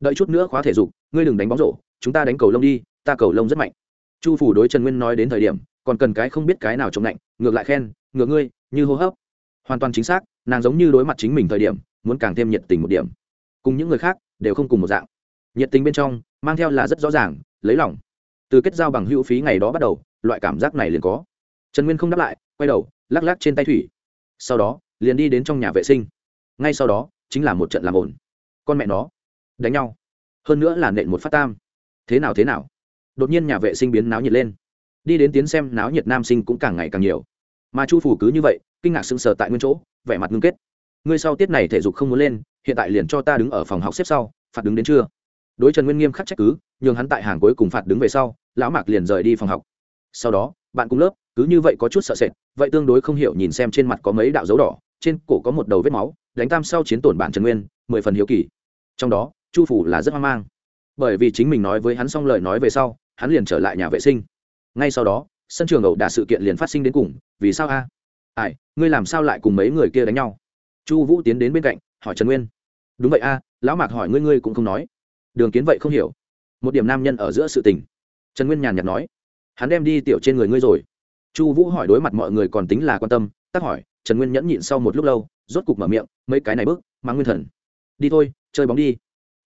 A: Đợi chút nữa khóa thể dục, ngươi đừng đánh bóng rổ, chúng ta đánh cầu lông đi, ta cầu lông rất mạnh. Chu phủ đối trần nguyên nói đến thời điểm, còn cần cái không biết cái nào chống lạnh, ngược lại khen ngựa ngươi, như hô hấp. Hoàn toàn chính xác, nàng giống như đối mặt chính mình thời điểm, muốn càng thêm nhiệt tình một điểm. Cùng những người khác, đều không cùng một dạng. Nhiệt tình bên trong, mang theo là rất rõ ràng, lấy lòng. Từ kết giao bằng hữu phí ngày đó bắt đầu, loại cảm giác này liền có. Trần nguyên không đáp lại, quay đầu, lắc lắc trên tay thủy. Sau đó, liền đi đến trong nhà vệ sinh. Ngay sau đó, chính là một trận làm ổn con mẹ nó, đánh nhau. Hơn nữa là nện một phát tam. Thế nào thế nào? Đột nhiên nhà vệ sinh biến náo nhiệt lên. Đi đến tiến xem náo nhiệt nam sinh cũng càng ngày càng nhiều mà chu phủ cứ như vậy, kinh ngạc sững sờ tại nguyên chỗ, vẻ mặt ngưng kết. Ngươi sau tiết này thể dục không muốn lên, hiện tại liền cho ta đứng ở phòng học xếp sau, phạt đứng đến trưa. Đối trần nguyên nghiêm khắc trách cứ, nhường hắn tại hàng cuối cùng phạt đứng về sau, lão mạc liền rời đi phòng học. Sau đó, bạn cùng lớp, cứ như vậy có chút sợ sệt, vậy tương đối không hiểu nhìn xem trên mặt có mấy đạo dấu đỏ, trên cổ có một đầu vết máu, đánh tam sau chiến tổn bản trần nguyên, mười phần hiếu kỳ. Trong đó, chu phủ là rất hoang mang. Bởi vì chính mình nói với hắn xong lời nói về sau, hắn liền trở lại nhà vệ sinh. Ngay sau đó sân trường ẩu đả sự kiện liền phát sinh đến cùng, vì sao a? Ai, ngươi làm sao lại cùng mấy người kia đánh nhau? Chu vũ tiến đến bên cạnh, hỏi trần nguyên. Đúng vậy a, lão mạc hỏi ngươi ngươi cũng không nói. Đường kiến vậy không hiểu. Một điểm nam nhân ở giữa sự tình. Trần nguyên nhàn nhạt nói. Hắn đem đi tiểu trên người ngươi rồi. Chu vũ hỏi đối mặt mọi người còn tính là quan tâm tác hỏi, trần nguyên nhẫn nhịn sau một lúc lâu, rốt cục mở miệng, mấy cái này bước mang nguyên thần. Đi thôi, chơi bóng đi.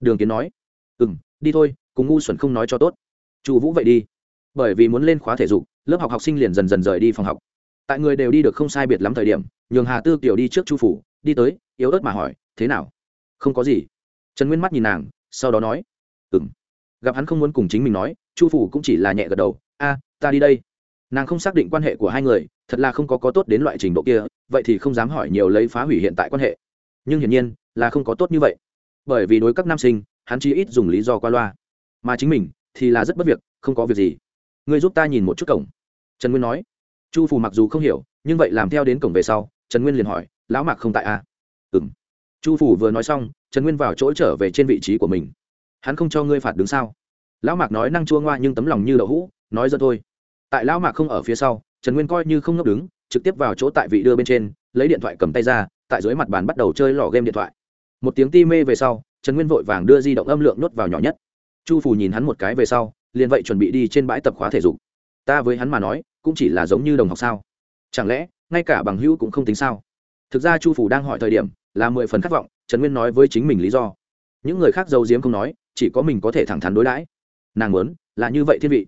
A: Đường kiến nói. Ừ m đi thôi, cùng ngu xuẩn không nói cho tốt. Chu vũ vậy đi. Bởi vì muốn lên khóa thể dục lớp học học sinh liền dần dần rời đi phòng học. Tại người đều đi được không sai biệt lắm thời điểm, nhường hà tư kiểu đi trước chu phủ, đi tới, yếu ớt mà hỏi, thế nào? Không có gì. Trần nguyên mắt nhìn nàng, sau đó nói ừ m gặp hắn không muốn cùng chính mình nói, chu phủ cũng chỉ là nhẹ gật đầu, a, ta đi đây. Nàng không xác định quan hệ của hai người, thật là không có có tốt đến loại trình độ kia, vậy thì không dám hỏi nhiều lấy phá hủy hiện tại quan hệ. Nhưng hiển nhiên là không có tốt như vậy. Bởi vì đối các nam sinh, hắn chỉ ít dùng lý do qua loa. Mà chính mình thì là rất bất việc, không có việc gì. Ngươi giúp ta nhìn một chút cổng trần nguyên nói. Chu phù mặc dù không hiểu, nhưng vậy làm theo đến cổng về sau, trần nguyên liền hỏi, lão mạc không tại à? ừ m chu phủ vừa nói xong, trần nguyên vào chỗ trở về trên vị trí của mình. Hắn không cho ngươi phạt đứng sao? Lão mạc nói năng chua ngoa nhưng tấm lòng như đậu hũ, nói dẫn thôi. Tại lão mạc không ở phía sau, trần nguyên coi như không ngốc đứng, trực tiếp vào chỗ tại vị đưa bên trên, lấy điện thoại cầm tay ra, tại dưới mặt bàn bắt đầu chơi lò game điện thoại. Một tiếng ti mê về sau, trần nguyên vội vàng đưa di động âm lượng nốt vào nhỏ nhất. Chu phủ nhìn hắn một cái về sau, liền vậy chuẩn bị đi trên bãi tập khóa thể dục. Ta với hắn mà nói cũng chỉ là giống như đồng học sao? Chẳng lẽ, ngay cả bằng hữu cũng không tính sao? Thực ra chu phủ đang hỏi thời điểm, là mười phần khát vọng, trần nguyên nói với chính mình lý do. Những người khác giấu diếm không nói, chỉ có mình có thể thẳng thắn đối đãi. Nàng muốn, là như vậy thiên vị.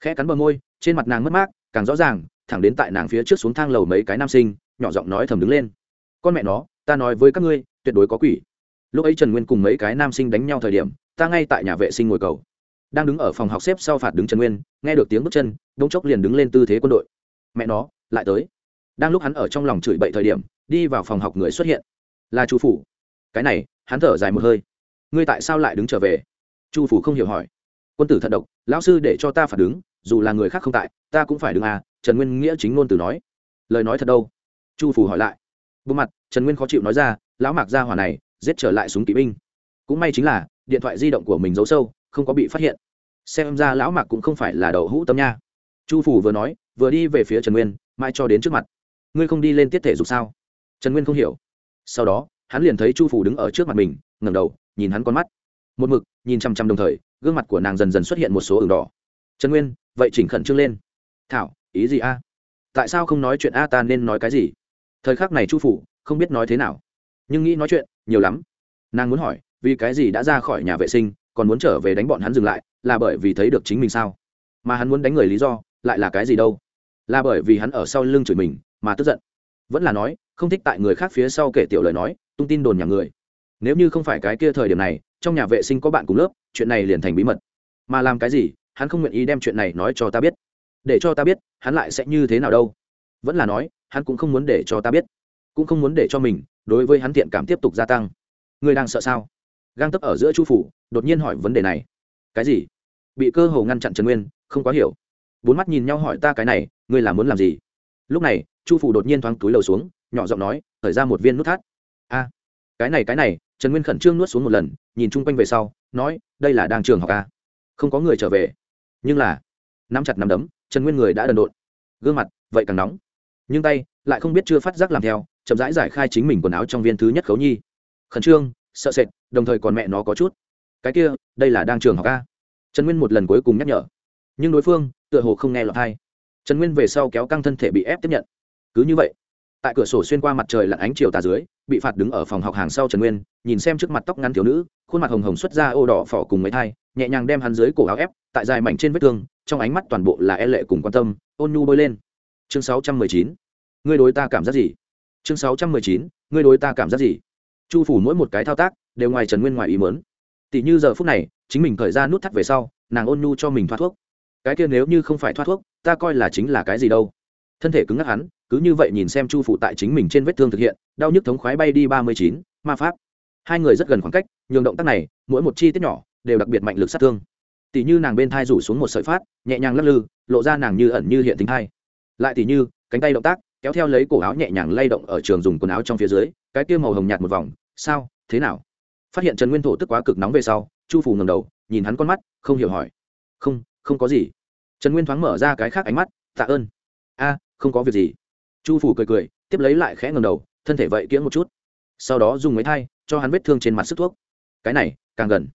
A: Khẽ cắn bờ môi, trên mặt nàng mất mát, càng rõ ràng, thẳng đến tại nàng phía trước xuống thang lầu mấy cái nam sinh, nhỏ giọng nói thầm đứng lên. Con mẹ nó, ta nói với các ngươi, tuyệt đối có quỷ. Lúc ấy trần nguyên cùng mấy cái nam sinh đánh nhau thời điểm, ta ngay tại nhà vệ sinh ngồi cầu đang đứng ở phòng học xếp sau phạt đứng trần nguyên, nghe được tiếng bước chân đông chốc liền đứng lên tư thế quân đội. Mẹ nó, lại tới. Đang lúc hắn ở trong lòng chửi bậy thời điểm, đi vào phòng học người xuất hiện. Là chu phủ. Cái này, hắn thở dài một hơi. Ngươi tại sao lại đứng trở về? Chu phủ không hiểu hỏi. Quân tử thận độc, lão sư để cho ta phạt đứng, dù là người khác không tại, ta cũng phải đứng à trần nguyên nghĩa chính ngôn từ nói. Lời nói thật đâu? Chu phủ hỏi lại. Bộ mặt, trần nguyên khó chịu nói ra, lão mạc gia hỏa này, giết trở lại súng kỵ binh. Cũng may chính là, điện thoại di động của mình giấu sâu không có bị phát hiện. Xem ra lão mạc cũng không phải là đậu hũ tâm nha. Chu phủ vừa nói, vừa đi về phía trần nguyên mai cho đến trước mặt. Ngươi không đi lên tiết thể dục sao? Trần nguyên không hiểu. Sau đó, hắn liền thấy chu phủ đứng ở trước mặt mình, ngẩng đầu, nhìn hắn con mắt. Một mực, nhìn chăm chăm đồng thời, gương mặt của nàng dần dần xuất hiện một số ửng đỏ. Trần nguyên, vậy chỉnh khẩn trương lên. Thảo, ý gì a? Tại sao không nói chuyện a ta nên nói cái gì? Thời khắc này chu phủ không biết nói thế nào. Nhưng nghĩ nói chuyện, nhiều lắm. Nàng muốn hỏi, vì cái gì đã ra khỏi nhà vệ sinh còn muốn trở về đánh bọn hắn dừng lại, là bởi vì thấy được chính mình sao? Mà hắn muốn đánh người lý do, lại là cái gì đâu? Là bởi vì hắn ở sau lưng chửi mình, mà tức giận. Vẫn là nói, không thích tại người khác phía sau kể tiểu lời nói, tung tin đồn nhà người. Nếu như không phải cái kia thời điểm này, trong nhà vệ sinh có bạn cùng lớp, chuyện này liền thành bí mật. Mà làm cái gì, hắn không nguyện ý đem chuyện này nói cho ta biết. Để cho ta biết, hắn lại sẽ như thế nào đâu. Vẫn là nói, hắn cũng không muốn để cho ta biết. Cũng không muốn để cho mình, đối với hắn thiện cảm tiếp tục gia tăng. Ngươi đang sợ sao? Gang tấp ở giữa chu phủ, đột nhiên hỏi vấn đề này. Cái gì? Bị cơ hồ ngăn chặn trần nguyên, không quá hiểu. Bốn mắt nhìn nhau hỏi ta cái này, ngươi là muốn làm gì? Lúc này, chu phủ đột nhiên thoáng túi lầu xuống, nhỏ giọng nói thời ra một viên nút thắt. A, cái này cái này, trần nguyên khẩn trương nuốt xuống một lần, nhìn chung quanh về sau, nói, đây là đang trường học a. Không có người trở về. Nhưng là, nắm chặt nắm đấm, trần nguyên người đã đần độn. Gương mặt, vậy càng nóng. Nhưng tay, lại không biết chưa phát giác làm theo, chậm rãi giải khai chính mình quần áo trong viên thứ nhất khấu nhi. Khẩn trương sợ sệt, đồng thời còn mẹ nó có chút. Cái kia, đây là đang trường học a. Trần nguyên một lần cuối cùng nhắc nhở. Nhưng đối phương, tựa hồ không nghe lọt hay trần nguyên về sau kéo căng thân thể bị ép tiếp nhận. Cứ như vậy, tại cửa sổ xuyên qua mặt trời lặn ánh chiều tà dưới, bị phạt đứng ở phòng học hàng sau trần nguyên, nhìn xem trước mặt tóc ngắn thiếu nữ, khuôn mặt hồng hồng xuất ra ô đỏ phỏ cùng mấy thai, nhẹ nhàng đem hắn dưới cổ áo ép, tại dài mảnh trên vết thương, trong ánh mắt toàn bộ là e lệ cùng quan tâm, ôn nhu bơi lên. Chương sáu trăm mười chín, ngươi đối ta cảm giác gì? Chương sáu trăm mười chín, ngươi đối ta cảm giác gì? Chu phủ mỗi một cái thao tác đều ngoài trần nguyên ngoài ý mớn tỷ như giờ phút này, chính mình khởi ra nút thắt về sau, nàng ôn nhu cho mình thoát thuốc. Cái kia nếu như không phải thoát thuốc, ta coi là chính là cái gì đâu. Thân thể cứng ngắc hắn, cứ như vậy nhìn xem chu phụ tại chính mình trên vết thương thực hiện, đau nhức thống khoái bay đi ba mươi chín, ma pháp. Hai người rất gần khoảng cách, nhường động tác này, mỗi một chi tiết nhỏ, đều đặc biệt mạnh lực sát thương. Tỷ như nàng bên thai rủ xuống một sợi phát, nhẹ nhàng lắc lư, lộ ra nàng như ẩn như hiện tính thai. Lại tỷ như, cánh tay động tác, kéo theo lấy cổ áo nhẹ nhàng lay động ở trường dùng quần áo trong phía dưới, cái kia màu hồng nhạt một vòng sao? Thế nào? Phát hiện trần nguyên thổ tức quá cực nóng về sau, chu phủ ngầm đầu, nhìn hắn con mắt, không hiểu hỏi. Không không có gì. Trần nguyên thoáng mở ra cái khác ánh mắt, tạ ơn. A, không có việc gì. Chu phủ cười cười, tiếp lấy lại khẽ ngầm đầu, thân thể vậy kiễng một chút. Sau đó dùng máy thai cho hắn vết thương trên mặt sức thuốc. Cái này, càng gần.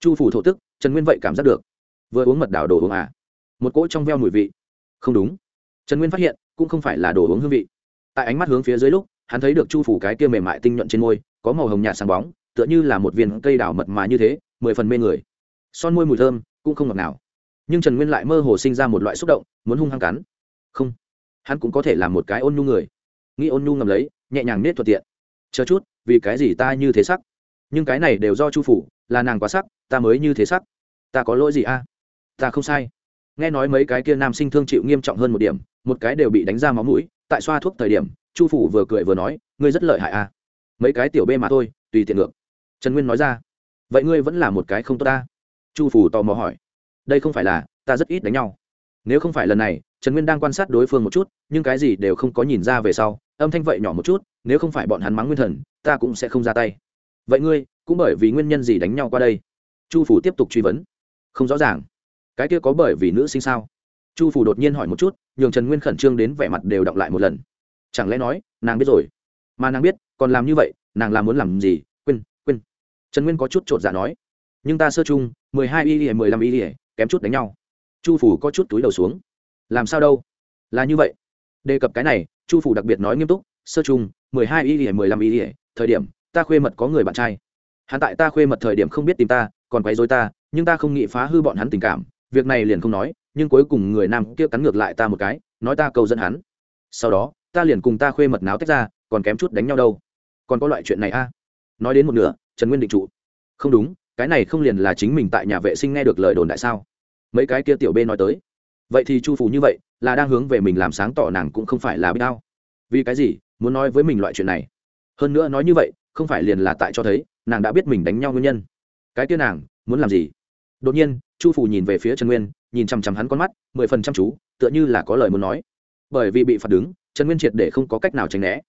A: Chu phủ thổ tức, trần nguyên vậy cảm giác được. Vừa uống mật đảo đồ uống à? Một cỗ trong veo mùi vị. Không đúng. Trần nguyên phát hiện, cũng không phải là đồ uống hương vị. Tại ánh mắt hướng phía dưới lúc, hắn thấy được chu phủ cái kia mềm mại tinh nhuận trên môi có màu hồng nhạt sáng bóng, tựa như là một viên cây đào mật mà như thế, mười phần mê người. Son môi mùi thơm, cũng không ngọt nào nhưng trần nguyên lại mơ hồ sinh ra một loại xúc động, muốn hung hăng cắn. Không, hắn cũng có thể là một cái ôn nhu người. Nghĩ ôn nhu ngầm lấy, nhẹ nhàng nết thuận tiện. Chờ chút, vì cái gì ta như thế sắc? Nhưng cái này đều do chu phủ, là nàng quá sắc, ta mới như thế sắc. Ta có lỗi gì a? Ta không sai. Nghe nói mấy cái kia nam sinh thương chịu nghiêm trọng hơn một điểm, một cái đều bị đánh ra máu mũi, tại xoa thuốc thời điểm, chu phủ vừa cười vừa nói, ngươi rất lợi hại a mấy cái tiểu bê mà thôi, tùy tiện ngược. Trần nguyên nói ra, vậy ngươi vẫn là một cái không tốt ta? Chu phủ tò mò hỏi, đây không phải là, ta rất ít đánh nhau. Nếu không phải lần này, trần nguyên đang quan sát đối phương một chút, nhưng cái gì đều không có nhìn ra về sau, âm thanh vậy nhỏ một chút, nếu không phải bọn hắn mắng nguyên thần, ta cũng sẽ không ra tay. Vậy ngươi, cũng bởi vì nguyên nhân gì đánh nhau qua đây? Chu phủ tiếp tục truy vấn. Không rõ ràng. Cái kia có bởi vì nữ sinh sao? Chu phủ đột nhiên hỏi một chút, nhường trần nguyên khẩn trương đến vẻ mặt đều đọng lại một lần. Chẳng lẽ nói, nàng biết rồi? Mà nàng biết còn làm như vậy, nàng làm muốn làm gì? Quên quên. Trần nguyên có chút t r ộ t dạ nói. Nhưng ta sơ chung, mười hai y ỉa mười lăm y ỉa kém chút đánh nhau. Chu phủ có chút túi đầu xuống. Làm sao đâu? Là như vậy. Đề cập cái này, chu phủ đặc biệt nói nghiêm túc, sơ chung, mười hai y ỉa mười lăm y ỉa thời điểm, ta khuê mật có người bạn trai. Hắn tại ta khuê mật thời điểm không biết tìm ta, còn quấy dối ta, nhưng ta không nghĩ phá hư bọn hắn tình cảm. Việc này liền không nói, nhưng cuối cùng người nam kia cắn ngược lại ta một cái, nói ta cầu dẫn hắn. Sau đó, ta liền cùng ta khuê mật náo tách ra, còn kém chút đánh nhau đâu còn có loại chuyện này a? À? nói đến một nửa, trần nguyên định trụ. Không đúng, cái này không liền là chính mình tại nhà vệ sinh nghe được lời đồn đại sao? Mấy cái kia tiểu b nói tới. Vậy thì chu phủ như vậy, là đang hướng về mình làm sáng tỏ nàng cũng không phải là biết đau. Vì cái gì, muốn nói với mình loại chuyện này? Hơn nữa nói như vậy, không phải liền là tại cho thấy, nàng đã biết mình đánh nhau nguyên nhân. Cái kia nàng, muốn làm gì? Đột nhiên, chu phủ nhìn về phía trần nguyên, nhìn chằm chằm hắn con mắt, mười phần chăm chú, tựa như là có lời muốn nói. Bởi vì bị phạt đứng, trần nguyên triệt để không có cách nào tránh né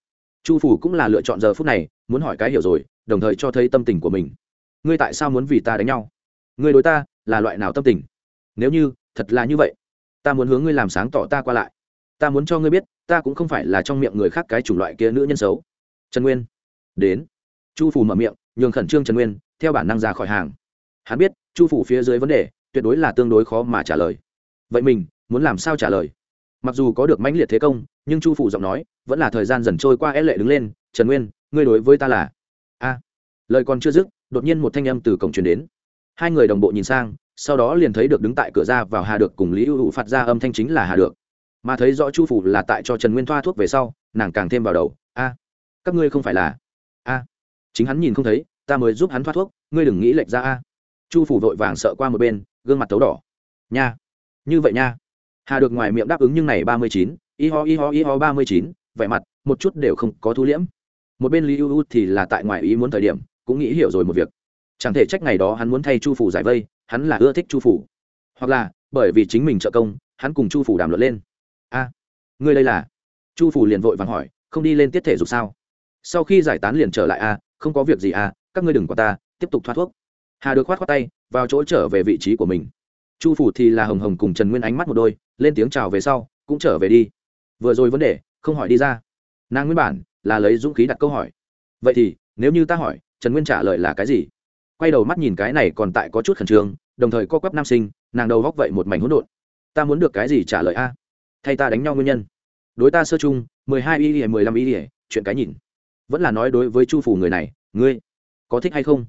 A: chu phủ cũng là lựa chọn giờ phút này, muốn hỏi cái hiểu rồi, đồng thời cho thấy tâm tình của mình. Ngươi tại sao muốn vì ta đánh nhau? Ngươi đối ta là loại nào tâm tình? Nếu như, thật là như vậy, ta muốn hướng ngươi làm sáng tỏ ta qua lại. Ta muốn cho ngươi biết, ta cũng không phải là trong miệng người khác cái chủng loại kia nữ nhân xấu. Trần nguyên. Đến. Chu phủ mở miệng, nhường khẩn trương trần nguyên, theo bản năng ra khỏi hàng. Hắn biết, chu phủ phía dưới vấn đề, tuyệt đối là tương đối khó mà trả lời. Vậy mình, muốn làm sao trả lời? Mặc dù có được mãnh liệt thế công, nhưng chu phủ giọng nói vẫn là thời gian dần trôi qua é lệ đứng lên, trần nguyên, ngươi đối với ta là? A. Lời còn chưa dứt, đột nhiên một thanh âm từ cổng truyền đến. Hai người đồng bộ nhìn sang, sau đó liền thấy được đứng tại cửa ra vào hà được cùng lý ưu hụ phạt ra âm thanh chính là hà được. Mà thấy rõ chu phủ là tại cho trần nguyên thoa thuốc về sau, nàng càng thêm vào đầu, a, các ngươi không phải là? A. Chính hắn nhìn không thấy, ta mới giúp hắn thoa thuốc, ngươi đừng nghĩ lệch ra a. Chu phủ vội vàng sợ qua một bên, gương mặt tấu đỏ. Nha, như vậy nha hà được ngoài miệng đáp ứng nhưng này ba mươi chín, y ho y ho y ho ba mươi chín, vẻ mặt, một chút đều không có thu liễm. Một bên lý ưu thì là tại ngoài ý muốn thời điểm, cũng nghĩ hiểu rồi một việc. Chẳng thể trách ngày đó hắn muốn thay chu phủ giải vây, hắn là ưa thích chu phủ. Hoặc là, bởi vì chính mình trợ công, hắn cùng chu phủ đàm luận lên. A, ngươi đây là? Chu phủ liền vội vàng hỏi, không đi lên tiết thể dục sao? Sau khi giải tán liền trở lại a, không có việc gì a, các ngươi đừng qua ta, tiếp tục thoát thuốc. Hà được khoát khoát tay, vào chỗ trở về vị trí của mình. Chu phủ thì là hồng hồng cùng trần nguyên ánh mắt một đôi lên tiếng chào về sau, cũng trở về đi. Vừa rồi vấn đề, không hỏi đi ra. Nàng nguyên bản là lấy dũng khí đặt câu hỏi. Vậy thì, nếu như ta hỏi, trần nguyên trả lời là cái gì? Quay đầu mắt nhìn cái này còn tại có chút khẩn trương, đồng thời co quắp nam sinh, nàng đầu góc vậy một mảnh hỗn độn. Ta muốn được cái gì trả lời a? Thay ta đánh nhau nguyên nhân. Đối ta sơ chung, mười hai y ỉa mười lăm y ỉa chuyện cái nhìn. Vẫn là nói đối với chu phủ người này, ngươi có thích hay không?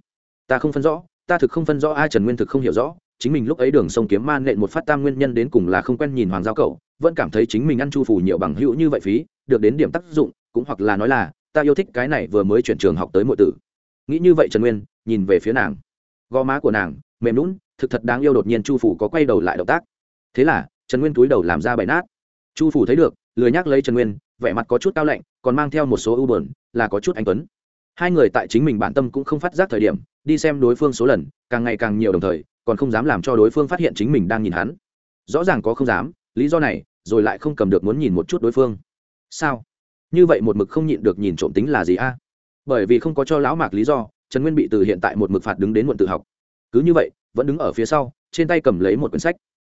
A: Ta không phân rõ, ta thực không phân rõ ai trần nguyên thực không hiểu rõ chính mình lúc ấy đường sông kiếm man nện một phát tam nguyên nhân đến cùng là không quen nhìn hoàng giao cậu, vẫn cảm thấy chính mình ăn chu phủ nhiều bằng hữu như vậy phí, được đến điểm tác dụng, cũng hoặc là nói là, ta yêu thích cái này vừa mới chuyển trường học tới mọi tử. Nghĩ như vậy trần nguyên, nhìn về phía nàng. Gò má của nàng, mềm lún thực thật đáng yêu đột nhiên chu phủ có quay đầu lại động tác. Thế là, trần nguyên túi đầu làm ra bài nát. Chu phủ thấy được, lười nhắc lấy trần nguyên, vẻ mặt có chút cao lạnh, còn mang theo một số ưu bờn là có chút anh tuấn. Hai người tại chính mình bản tâm cũng không phát giác thời điểm, đi xem đối phương số lần, càng ngày càng nhiều đồng thời còn không dám làm cho đối phương phát hiện chính mình đang nhìn hắn. Rõ ràng có không dám, lý do này, rồi lại không cầm được muốn nhìn một chút đối phương. Sao? Như vậy một mực không nhịn được nhìn trộm tính là gì a? Bởi vì không có cho lão mạc lý do, trần nguyên bị từ hiện tại một mực phạt đứng đến muộn tự học. Cứ như vậy, vẫn đứng ở phía sau, trên tay cầm lấy một quyển sách.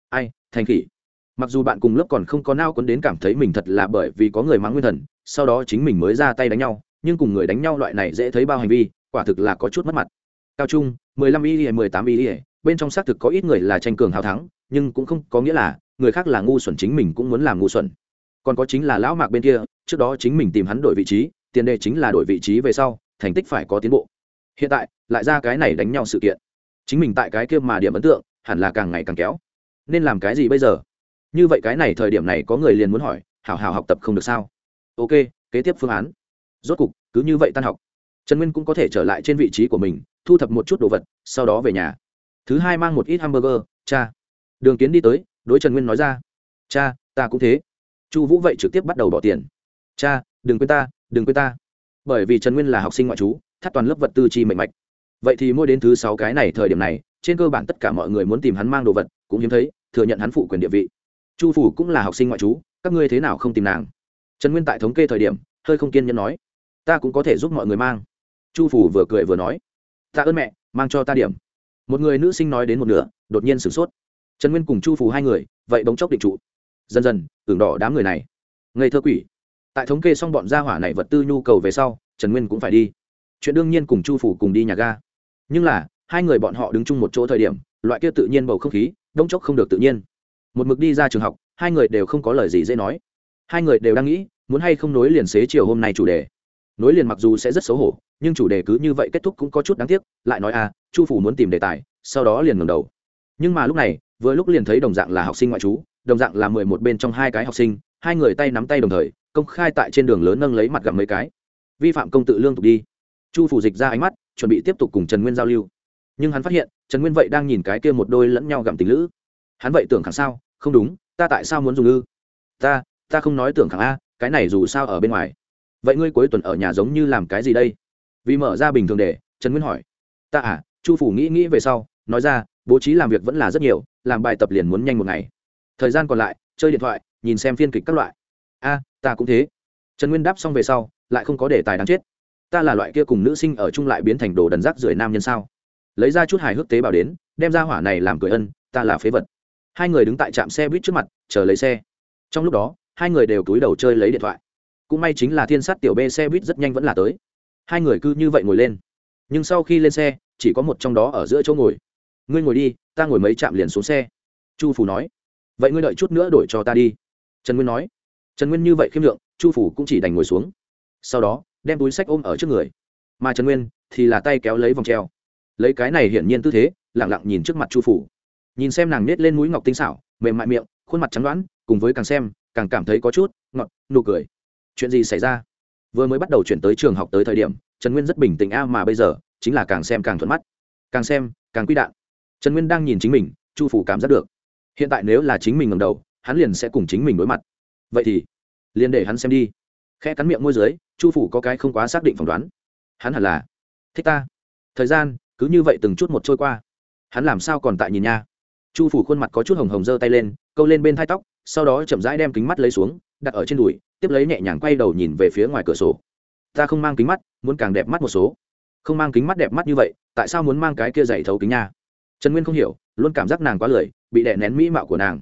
A: Ai, thành khỉ. Mặc dù bạn cùng lớp còn không có nao quấn đến cảm thấy mình thật là bởi vì có người mắng nguyên thần, sau đó chính mình mới ra tay đánh nhau, nhưng cùng người đánh nhau loại này dễ thấy bao hành vi, quả thực là có chút mất mặt. Cao trung, mười lăm y mười tám y bên trong xác thực có ít người là tranh cường hào thắng, nhưng cũng không có nghĩa là người khác là ngu xuẩn chính mình cũng muốn làm ngu xuẩn. Còn có chính là lão mạc bên kia, trước đó chính mình tìm hắn đổi vị trí, tiền đề chính là đổi vị trí về sau, thành tích phải có tiến bộ. Hiện tại, lại ra cái này đánh nhau sự kiện. Chính mình tại cái kia mà điểm ấn tượng, hẳn là càng ngày càng kéo. Nên làm cái gì bây giờ? Như vậy cái này thời điểm này có người liền muốn hỏi, hảo hảo học tập không được sao? Ok, kế tiếp phương án. Rốt cục, cứ như vậy tan học. Trần nguyên cũng có thể trở lại trên vị trí của mình, thu thập một chút đồ vật, sau đó về nhà thứ hai mang một ít hamburger, cha. Đường kiến đi tới, đối trần nguyên nói ra. Cha, ta cũng thế. Chu vũ vậy trực tiếp bắt đầu bỏ tiền. Cha, đừng quên ta, đừng quên ta. Bởi vì trần nguyên là học sinh ngoại trú, thắt toàn lớp vật tư chi mệnh mạch. Vậy thì mỗi đến thứ sáu cái này thời điểm này, trên cơ bản tất cả mọi người muốn tìm hắn mang đồ vật, cũng hiếm thấy, thừa nhận hắn phụ quyền địa vị. Chu phủ cũng là học sinh ngoại trú, các ngươi thế nào không tìm nàng? Trần nguyên tại thống kê thời điểm, hơi không kiên nhẫn nói. Ta cũng có thể giúp mọi người mang. Chu phủ vừa cười vừa nói. Ta ơn mẹ, mang cho ta điểm một người nữ sinh nói đến một nửa, đột nhiên sửng sốt. Trần nguyên cùng chu phủ hai người, vậy bóng chốc định trụ. Dần dần, tưởng đỏ đám người này. Ngây thơ quỷ. Tại thống kê xong bọn gia hỏa này vật tư nhu cầu về sau, trần nguyên cũng phải đi. Chuyện đương nhiên cùng chu phủ cùng đi nhà ga. Nhưng là, hai người bọn họ đứng chung một chỗ thời điểm, loại kia tự nhiên bầu không khí đông chốc không được tự nhiên. Một mực đi ra trường học, hai người đều không có lời gì dễ nói. Hai người đều đang nghĩ, muốn hay không nối liền xế chiều hôm nay chủ đề. Nối liền mặc dù sẽ rất xấu hổ, nhưng chủ đề cứ như vậy kết thúc cũng có chút đáng tiếc, lại nói à chu phủ muốn tìm đề tài, sau đó liền ngầm đầu. Nhưng mà lúc này, vừa lúc liền thấy đồng dạng là học sinh ngoại trú, đồng dạng là mười một bên trong hai cái học sinh, hai người tay nắm tay đồng thời, công khai tại trên đường lớn nâng lấy mặt gặp mấy cái. Vi phạm công tự lương tục đi. Chu phủ dịch ra ánh mắt, chuẩn bị tiếp tục cùng trần nguyên giao lưu. Nhưng hắn phát hiện, trần nguyên vậy đang nhìn cái kia một đôi lẫn nhau gặm tình lữ. Hắn vậy tưởng khẳng sao? Không đúng, ta tại sao muốn dùng ư ta ta không nói tưởng khẳng a, cái này dù sao ở bên ngoài. Vậy ngươi cuối tuần ở nhà giống như làm cái gì đây? Vì mở ra bình thường để, trần nguyên hỏi. Ta à chu phủ nghĩ nghĩ về sau, nói ra, bố trí làm việc vẫn là rất nhiều, làm bài tập liền muốn nhanh một ngày. Thời gian còn lại, chơi điện thoại, nhìn xem phiên kịch các loại. A, ta cũng thế. Trần nguyên đáp xong về sau, lại không có đề tài đáng chết. Ta là loại kia cùng nữ sinh ở chung lại biến thành đồ đần rác rưởi nam nhân sao? Lấy ra chút hài hước tế bào đến, đem ra hỏa này làm cười ân, ta là phế vật. Hai người đứng tại trạm xe buýt trước mặt, chờ lấy xe. Trong lúc đó, hai người đều túi đầu chơi lấy điện thoại. Cũng may chính là thiên sát tiểu b xe buýt rất nhanh vẫn là tới. Hai người cứ như vậy ngồi lên. Nhưng sau khi lên xe chỉ có một trong đó ở giữa chỗ ngồi. Ngươi ngồi đi, ta ngồi mấy trạm liền xuống xe. Chu phủ nói. Vậy ngươi đợi chút nữa đổi cho ta đi. Trần nguyên nói. Trần nguyên như vậy khiêm lượng, chu phủ cũng chỉ đành ngồi xuống. Sau đó, đem túi sách ôm ở trước người. Mà trần nguyên thì là tay kéo lấy vòng treo. Lấy cái này hiển nhiên tư thế lẳng lặng nhìn trước mặt chu phủ nhìn xem nàng nết lên mũi ngọc tinh xảo, mềm mại miệng, khuôn mặt trắng đoán, cùng với càng xem, càng cảm thấy có chút ngọt, nụ cười. Chuyện gì xảy ra? Vừa mới bắt đầu chuyển tới trường học tới thời điểm, trần nguyên rất bình tĩnh a mà bây giờ chính là càng xem càng thuận mắt, càng xem càng quy đạn. Trần nguyên đang nhìn chính mình, chu phủ cảm giác được, hiện tại nếu là chính mình ngầm đầu, hắn liền sẽ cùng chính mình đối mặt. Vậy thì, liền để hắn xem đi. Khe cắn miệng môi dưới, chu phủ có cái không quá xác định phỏng đoán. Hắn hẳn là, thích ta. Thời gian, cứ như vậy từng chút một trôi qua. Hắn làm sao còn tại nhìn nha? Chu phủ khuôn mặt có chút hồng hồng giơ tay lên, câu lên bên thai tóc, sau đó chậm rãi đem kính mắt lấy xuống, đặt ở trên đùi, tiếp lấy nhẹ nhàng quay đầu nhìn về phía ngoài cửa sổ. Ta không mang kính mắt, muốn càng đẹp mắt một số không mang kính mắt đẹp mắt như vậy, tại sao muốn mang cái kia dày thấu kính nha? Trần nguyên không hiểu, luôn cảm giác nàng quá lười, bị đè nén mỹ mạo của nàng.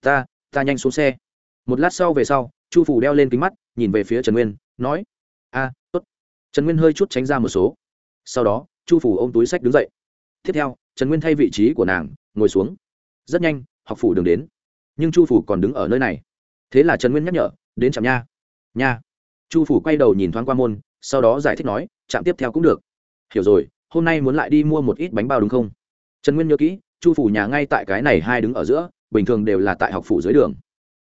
A: Ta ta nhanh xuống xe. Một lát sau về sau, chu phủ đeo lên kính mắt, nhìn về phía trần nguyên, nói, a, tốt. Trần nguyên hơi chút tránh ra một số. Sau đó, chu phủ ôm túi sách đứng dậy. Tiếp theo, trần nguyên thay vị trí của nàng, ngồi xuống. Rất nhanh, học phủ đường đến. Nhưng chu phủ còn đứng ở nơi này. Thế là trần nguyên nhắc nhở, đến trạm nha. Nha. Chu phủ quay đầu nhìn thoáng qua môn, sau đó giải thích nói, trạm tiếp theo cũng được hiểu rồi, hôm nay muốn lại đi mua một ít bánh bao đúng không? Trần nguyên nhớ kỹ, chu phủ nhà ngay tại cái này hai đứng ở giữa, bình thường đều là tại học phủ dưới đường.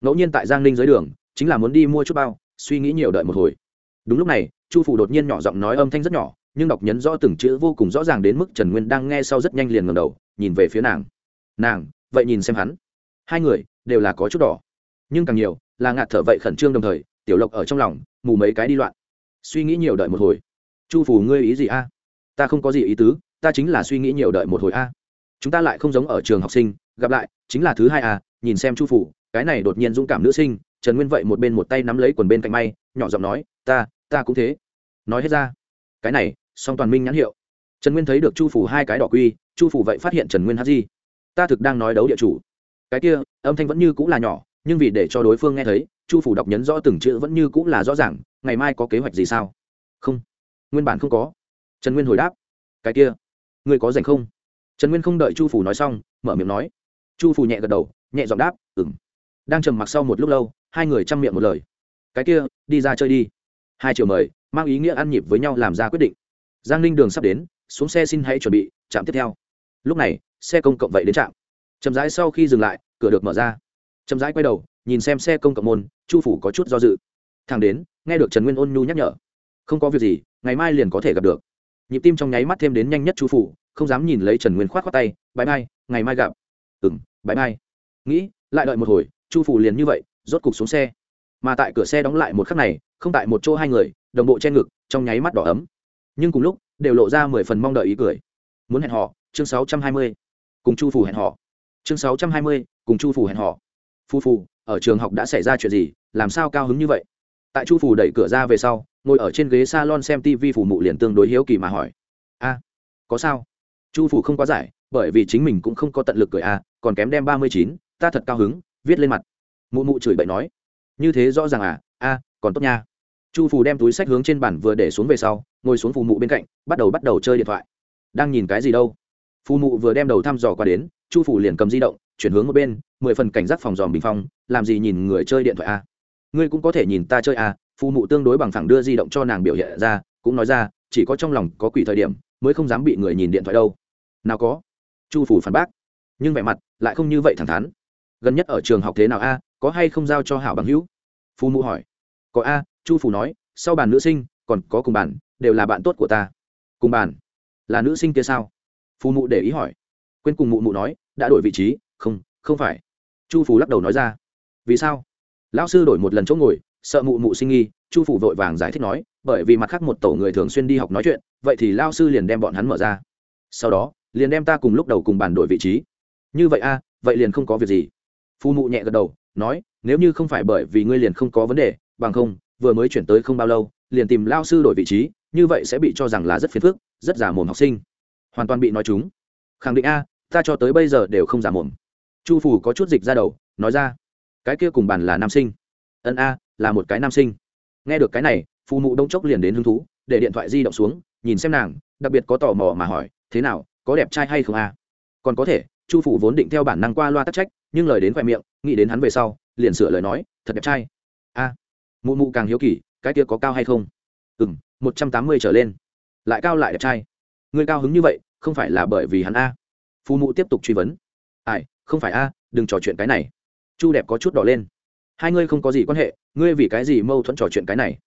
A: Ngẫu nhiên tại giang ninh dưới đường, chính là muốn đi mua chút bao, suy nghĩ nhiều đợi một hồi. Đúng lúc này, chu phủ đột nhiên nhỏ giọng nói âm thanh rất nhỏ, nhưng đọc nhấn rõ từng chữ vô cùng rõ ràng đến mức trần nguyên đang nghe sau rất nhanh liền ngầm đầu, nhìn về phía nàng. Nàng, vậy nhìn xem hắn. Hai người đều là có chút đỏ, nhưng càng nhiều là ngạt thở vậy khẩn trương đồng thời, tiểu lộc ở trong lòng, mù mấy cái đi loạn. Suy nghĩ nhiều đợi một hồi. Chu phủ ngươi ý gì a? Ta không có gì ý tứ, ta chính là suy nghĩ nhiều đợi một hồi a. Chúng ta lại không giống ở trường học sinh, gặp lại, chính là thứ hai a nhìn xem chu phủ, cái này đột nhiên dũng cảm nữ sinh, trần nguyên vậy một bên một tay nắm lấy quần bên cạnh may, nhỏ giọng nói, ta ta cũng thế. Nói hết ra, cái này, song toàn minh nhãn hiệu. Trần nguyên thấy được chu phủ hai cái đỏ quy, chu phủ vậy phát hiện trần nguyên hát gì. Ta thực đang nói đấu địa chủ. Cái kia, âm thanh vẫn như cũng là nhỏ, nhưng vì để cho đối phương nghe thấy, chu phủ đọc nhấn rõ từng chữ vẫn như cũng là rõ ràng, ngày mai có kế hoạch gì sao? Không, nguyên bản không có trần nguyên hồi đáp. Cái kia, ngươi có dành không? Trần nguyên không đợi chu phủ nói xong, mở miệng nói. Chu phủ nhẹ gật đầu, nhẹ giọng đáp ừng đang trầm mặc sau một lúc lâu, hai người chăm miệng một lời. Cái kia, đi ra chơi đi. Hai triệu mời, mang ý nghĩa ăn nhịp với nhau làm ra quyết định. Giang ninh đường sắp đến, xuống xe xin hãy chuẩn bị, trạm tiếp theo. Lúc này, xe công cộng vậy đến trạm. Chậm rãi sau khi dừng lại, cửa được mở ra. Chậm rãi quay đầu, nhìn xem xe công cộng môn, chu phủ có chút do dự. Thằng đến, nghe được trần nguyên ôn nhu nhắc nhở. Không có việc gì, ngày mai liền có thể gặp được nhịp tim trong nháy mắt thêm đến nhanh nhất chu phủ, không dám nhìn lấy trần nguyên k h o á t khoác tay bãi mai, ngày mai gặp. Ừng bãi mai. Nghĩ, lại đợi một hồi, chu phủ liền như vậy, rốt cục xuống xe. Mà tại cửa xe đóng lại một khắc này, không tại một chỗ hai người, đồng bộ che ngực, trong nháy mắt đỏ ấm. Nhưng cùng lúc, đều lộ ra mười phần mong đợi ý cười. Muốn hẹn họ chương sáu trăm hai mươi. Cùng chu phủ hẹn họ chương sáu trăm hai mươi, cùng chu phủ hẹn họ phu phù ở trường học đã xảy ra chuyện gì? Làm sao cao hứng như vậy? Tại chu phủ đẩy cửa ra về sau ngồi ở trên ghế s a lon xem tv phủ mụ liền tương đối hiếu kỳ mà hỏi. A, có sao? Chu phủ không quá giải, bởi vì chính mình cũng không có tận lực cười a, còn kém đem ba mươi chín, ta thật cao hứng, viết lên mặt. Mụ mụ chửi bậy nói. Như thế rõ ràng à? A, còn tốt nha. Chu phủ đem túi sách hướng trên bàn vừa để xuống về sau, ngồi xuống phù mụ bên cạnh, bắt đầu bắt đầu chơi điện thoại. Đang nhìn cái gì đâu? Phù mụ vừa đem đầu thăm dò qua đến, chu phủ liền cầm di động, chuyển hướng một bên, mười phần cảnh giác phòng dòm bình phong, làm gì nhìn người chơi điện thoại a? Ngươi cũng có thể nhìn ta chơi a phụ mụ tương đối bằng phẳng đưa di động cho nàng biểu hiện ra, cũng nói ra, chỉ có trong lòng có quỷ thời điểm, mới không dám bị người nhìn điện thoại đâu. Nào có. Chu phủ phản bác. Nhưng vẻ mặt lại không như vậy thẳng thắn. Gần nhất ở trường học thế nào a, có hay không giao cho hảo bằng hữu? Phu mụ hỏi. Có a, chu phủ nói, sau bàn nữ sinh, còn có cùng bàn đều là bạn tốt của ta. Cùng bàn là nữ sinh kia sao? Phu mụ để ý hỏi. Quên cùng mụ mụ nói, đã đổi vị trí, không không phải. Chu phủ lắc đầu nói ra. Vì sao? Lão sư đổi một lần chỗ ngồi sợ mụ mụ sinh nghi, chu phủ vội vàng giải thích nói, bởi vì mặt khác một tổ người thường xuyên đi học nói chuyện, vậy thì lao sư liền đem bọn hắn mở ra. Sau đó, liền đem ta cùng lúc đầu cùng bàn đổi vị trí. Như vậy a, vậy liền không có việc gì. Phu mụ nhẹ gật đầu, nói, nếu như không phải bởi vì ngươi liền không có vấn đề, bằng không, vừa mới chuyển tới không bao lâu, liền tìm lao sư đổi vị trí, như vậy sẽ bị cho rằng là rất phiền phức, rất giả mồm học sinh. Hoàn toàn bị nói chúng khẳng định a, ta cho tới bây giờ đều không giả mồm. Chu phủ có chút dịch ra đầu, nói ra, cái kia cùng bàn là nam sinh. Ân a là một cái nam sinh. Nghe được cái này, phụ mụ đông chốc liền đến hứng thú, để điện thoại di động xuống, nhìn xem nàng, đặc biệt có tò mò mà hỏi, thế nào, có đẹp trai hay không à? còn có thể, chu phủ vốn định theo bản năng qua loa tắc trách, nhưng lời đến khoe miệng, nghĩ đến hắn về sau, liền sửa lời nói, thật đẹp trai. A, mụ mụ càng hiếu kỳ, cái kia có cao hay không? Ừ m một trăm tám mươi trở lên. Lại cao lại đẹp trai. Người cao hứng như vậy, không phải là bởi vì hắn a? Phụ mụ tiếp tục truy vấn. Ai, không phải a, đừng trò chuyện cái này. Chu đẹp có chút đỏ lên hai ngươi không có gì quan hệ, ngươi vì cái gì mâu thuẫn trò chuyện cái này?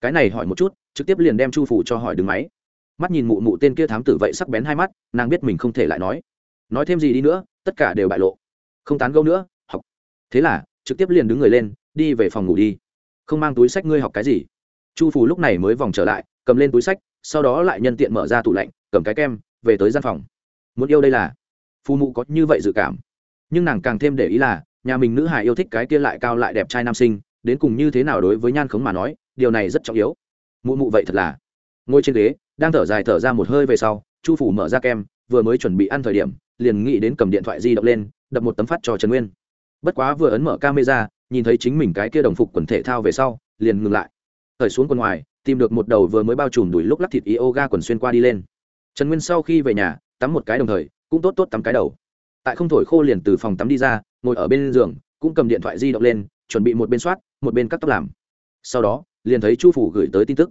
A: Cái này hỏi một chút, trực tiếp liền đem chu phủ cho hỏi đứng máy. Mắt nhìn mụ mụ tên kia thám tử vậy sắc bén hai mắt, nàng biết mình không thể lại nói. Nói thêm gì đi nữa, tất cả đều bại lộ. Không tán gâu nữa, học. Thế là, trực tiếp liền đứng người lên, đi về phòng ngủ đi. Không mang túi sách ngươi học cái gì? Chu phủ lúc này mới vòng trở lại, cầm lên túi sách, sau đó lại nhân tiện mở ra tủ lạnh, cầm cái kem, về tới gian phòng. Muốn yêu đây là? Phù mụ có như vậy dự cảm. Nhưng nàng càng thêm để ý là nhà mình nữ hài yêu thích cái kia lại cao lại đẹp trai nam sinh, đến cùng như thế nào đối với nhan khống mà nói, điều này rất trọng yếu. Mụ mụ vậy thật là. Ngồi trên ghế, đang thở dài thở ra một hơi về sau, chu phủ mở ra kem, vừa mới chuẩn bị ăn thời điểm, liền nghĩ đến cầm điện thoại di động lên, đập một tấm phát cho trần nguyên. Bất quá vừa ấn mở camera, nhìn thấy chính mình cái kia đồng phục quần thể thao về sau, liền ngừng lại. Thời xuống quần ngoài, tìm được một đầu vừa mới bao trùm đuổi lúc lắc thịt yoga quần xuyên qua đi lên. Trần nguyên sau khi về nhà, tắm một cái đồng thời, cũng tốt tốt tắm cái đầu tại không thổi khô liền từ phòng tắm đi ra, ngồi ở bên giường, cũng cầm điện thoại di động lên, chuẩn bị một bên soát, một bên cắt tóc làm. Sau đó, liền thấy chu phủ gửi tới tin tức.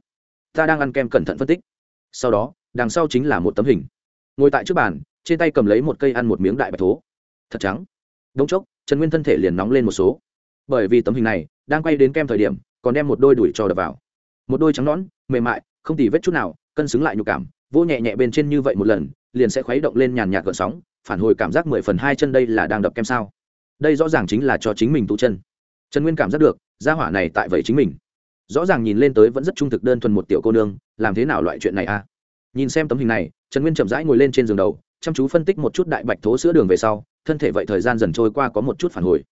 A: Ta đang ăn kem cẩn thận phân tích. Sau đó, đằng sau chính là một tấm hình. Ngồi tại trước bàn, trên tay cầm lấy một cây ăn một miếng đại bạch thố. Thật trắng. Đống chốc, trần nguyên thân thể liền nóng lên một số. Bởi vì tấm hình này, đang quay đến kem thời điểm, còn đem một đôi đuổi trò đập vào. Một đôi trắng nõn, mềm mại, không tì vết chút nào, cân xứng lại nhục cảm vô nhẹ nhẹ bên trên như vậy một lần, liền sẽ khuấy động lên nhàn nhạt gợn sóng phản hồi cảm giác mười phần hai chân đây là đang đập kem sao? Đây rõ ràng chính là cho chính mình tụ chân. Trần nguyên cảm giác được, gia hỏa này tại vậy chính mình. Rõ ràng nhìn lên tới vẫn rất trung thực đơn thuần một tiểu cô nương, làm thế nào loại chuyện này a? À? nhìn xem tấm hình này, trần nguyên chậm rãi ngồi lên trên giường đầu, chăm chú phân tích một chút đại bạch thố sữa đường về sau, thân thể vậy thời gian dần trôi qua có một chút phản hồi.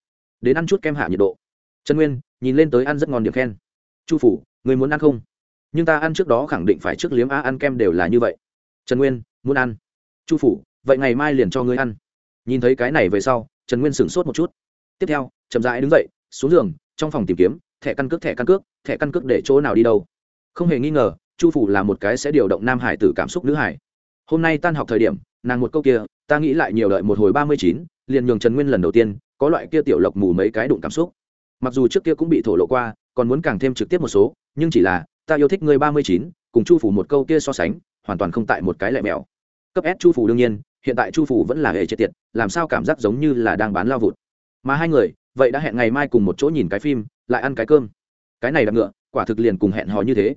A: Đến ăn chút kem hạ nhiệt độ. Trần nguyên, nhìn lên tới ăn rất ngon điểm khen. Chu phủ, người muốn ăn không? Nhưng ta ăn trước đó khẳng định phải trước liếm a ăn kem đều là như vậy. Trần nguyên, muốn ăn. Chu phủ vậy ngày mai liền cho ngươi ăn. Nhìn thấy cái này về sau, trần nguyên sửng sốt một chút. Tiếp theo, chậm rãi đứng dậy, xuống giường, trong phòng tìm kiếm, thẻ căn cước, thẻ căn cước, thẻ căn cước để chỗ nào đi đâu. Không hề nghi ngờ, chu phủ là một cái sẽ điều động nam hải từ cảm xúc nữ hải. Hôm nay tan học thời điểm, nàng một câu kia, ta nghĩ lại nhiều đợi một hồi ba mươi chín, liền nhường trần nguyên lần đầu tiên có loại kia tiểu lộc mù mấy cái đụng cảm xúc. Mặc dù trước kia cũng bị thổ lộ qua, còn muốn càng thêm trực tiếp một số, nhưng chỉ là, ta yêu thích ngươi ba mươi chín, cùng chu phủ một câu kia so sánh, hoàn toàn không tại một cái lẹ mèo. Cấp s chu phủ đương nhiên hiện tại chu phủ vẫn là hệ triệt tiệt, làm sao cảm giác giống như là đang bán lao vụt. Mà hai người, vậy đã hẹn ngày mai cùng một chỗ nhìn cái phim, lại ăn cái cơm. Cái này đặc ngựa, quả thực liền cùng hẹn hò như thế.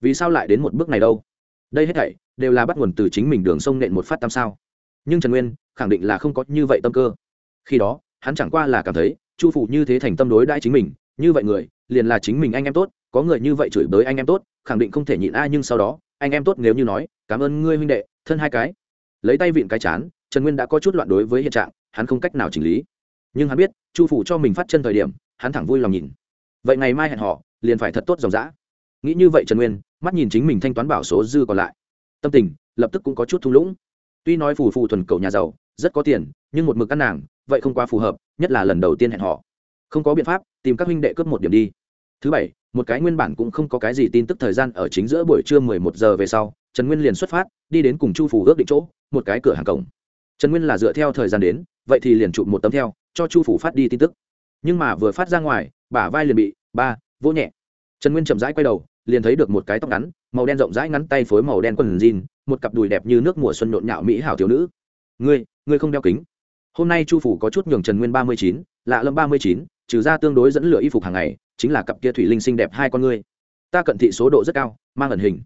A: Vì sao lại đến một bước này đâu? Đây hết thảy đều là bắt nguồn từ chính mình đường sông nện một phát tam sao. Nhưng trần nguyên khẳng định là không có như vậy tâm cơ. Khi đó, hắn chẳng qua là cảm thấy, chu phủ như thế thành tâm đối đãi chính mình, như vậy người, liền là chính mình anh em tốt, có người như vậy chửi bới anh em tốt, khẳng định không thể nhịn ai nhưng sau đó, anh em tốt nếu như nói, cảm ơn ngươi huynh đệ, thân hai cái lấy tay vịn cái chán, trần nguyên đã có chút loạn đối với hiện trạng, hắn không cách nào chỉnh lý. Nhưng hắn biết, chu phủ cho mình phát chân thời điểm, hắn thẳng vui lòng nhìn. Vậy ngày mai hẹn họ liền phải thật tốt dòng dã. Nghĩ như vậy trần nguyên, mắt nhìn chính mình thanh toán bảo số dư còn lại. Tâm tình, lập tức cũng có chút thung lũng. Tuy nói phù phù thuần cầu nhà giàu, rất có tiền, nhưng một mực ăn nàng, vậy không quá phù hợp, nhất là lần đầu tiên hẹn họ không có biện pháp, tìm các huynh đệ cướp một điểm đi. Thứ bảy một cái nguyên bản cũng không có cái gì tin tức thời gian ở chính giữa buổi trưa mười một giờ về sau, trần nguyên liền xuất phát, đi đến cùng chu phủ ước định chỗ, một cái cửa hàng cổng. Trần nguyên là dựa theo thời gian đến, vậy thì liền chụp một tấm theo, cho chu phủ phát đi tin tức. Nhưng mà vừa phát ra ngoài, bả vai liền bị, ba, vỗ nhẹ. Trần nguyên chậm rãi quay đầu, liền thấy được một cái tóc ngắn, màu đen rộng rãi ngắn tay phối màu đen quần jean, một cặp đùi đẹp như nước mùa xuân nhộn nhạo mỹ hảo thiếu nữ. Ngươi ngươi không đeo kính. Hôm nay chu phủ có chút nhường trần nguyên ba mươi chín lạ lâm ba mươi chín, trừ ra tương đối dẫn lửa y phục hàng ngày, chính là cặp kia thủy linh xinh đẹp hai con ngươi. Ta cận thị số độ rất cao, mang ẩn hình.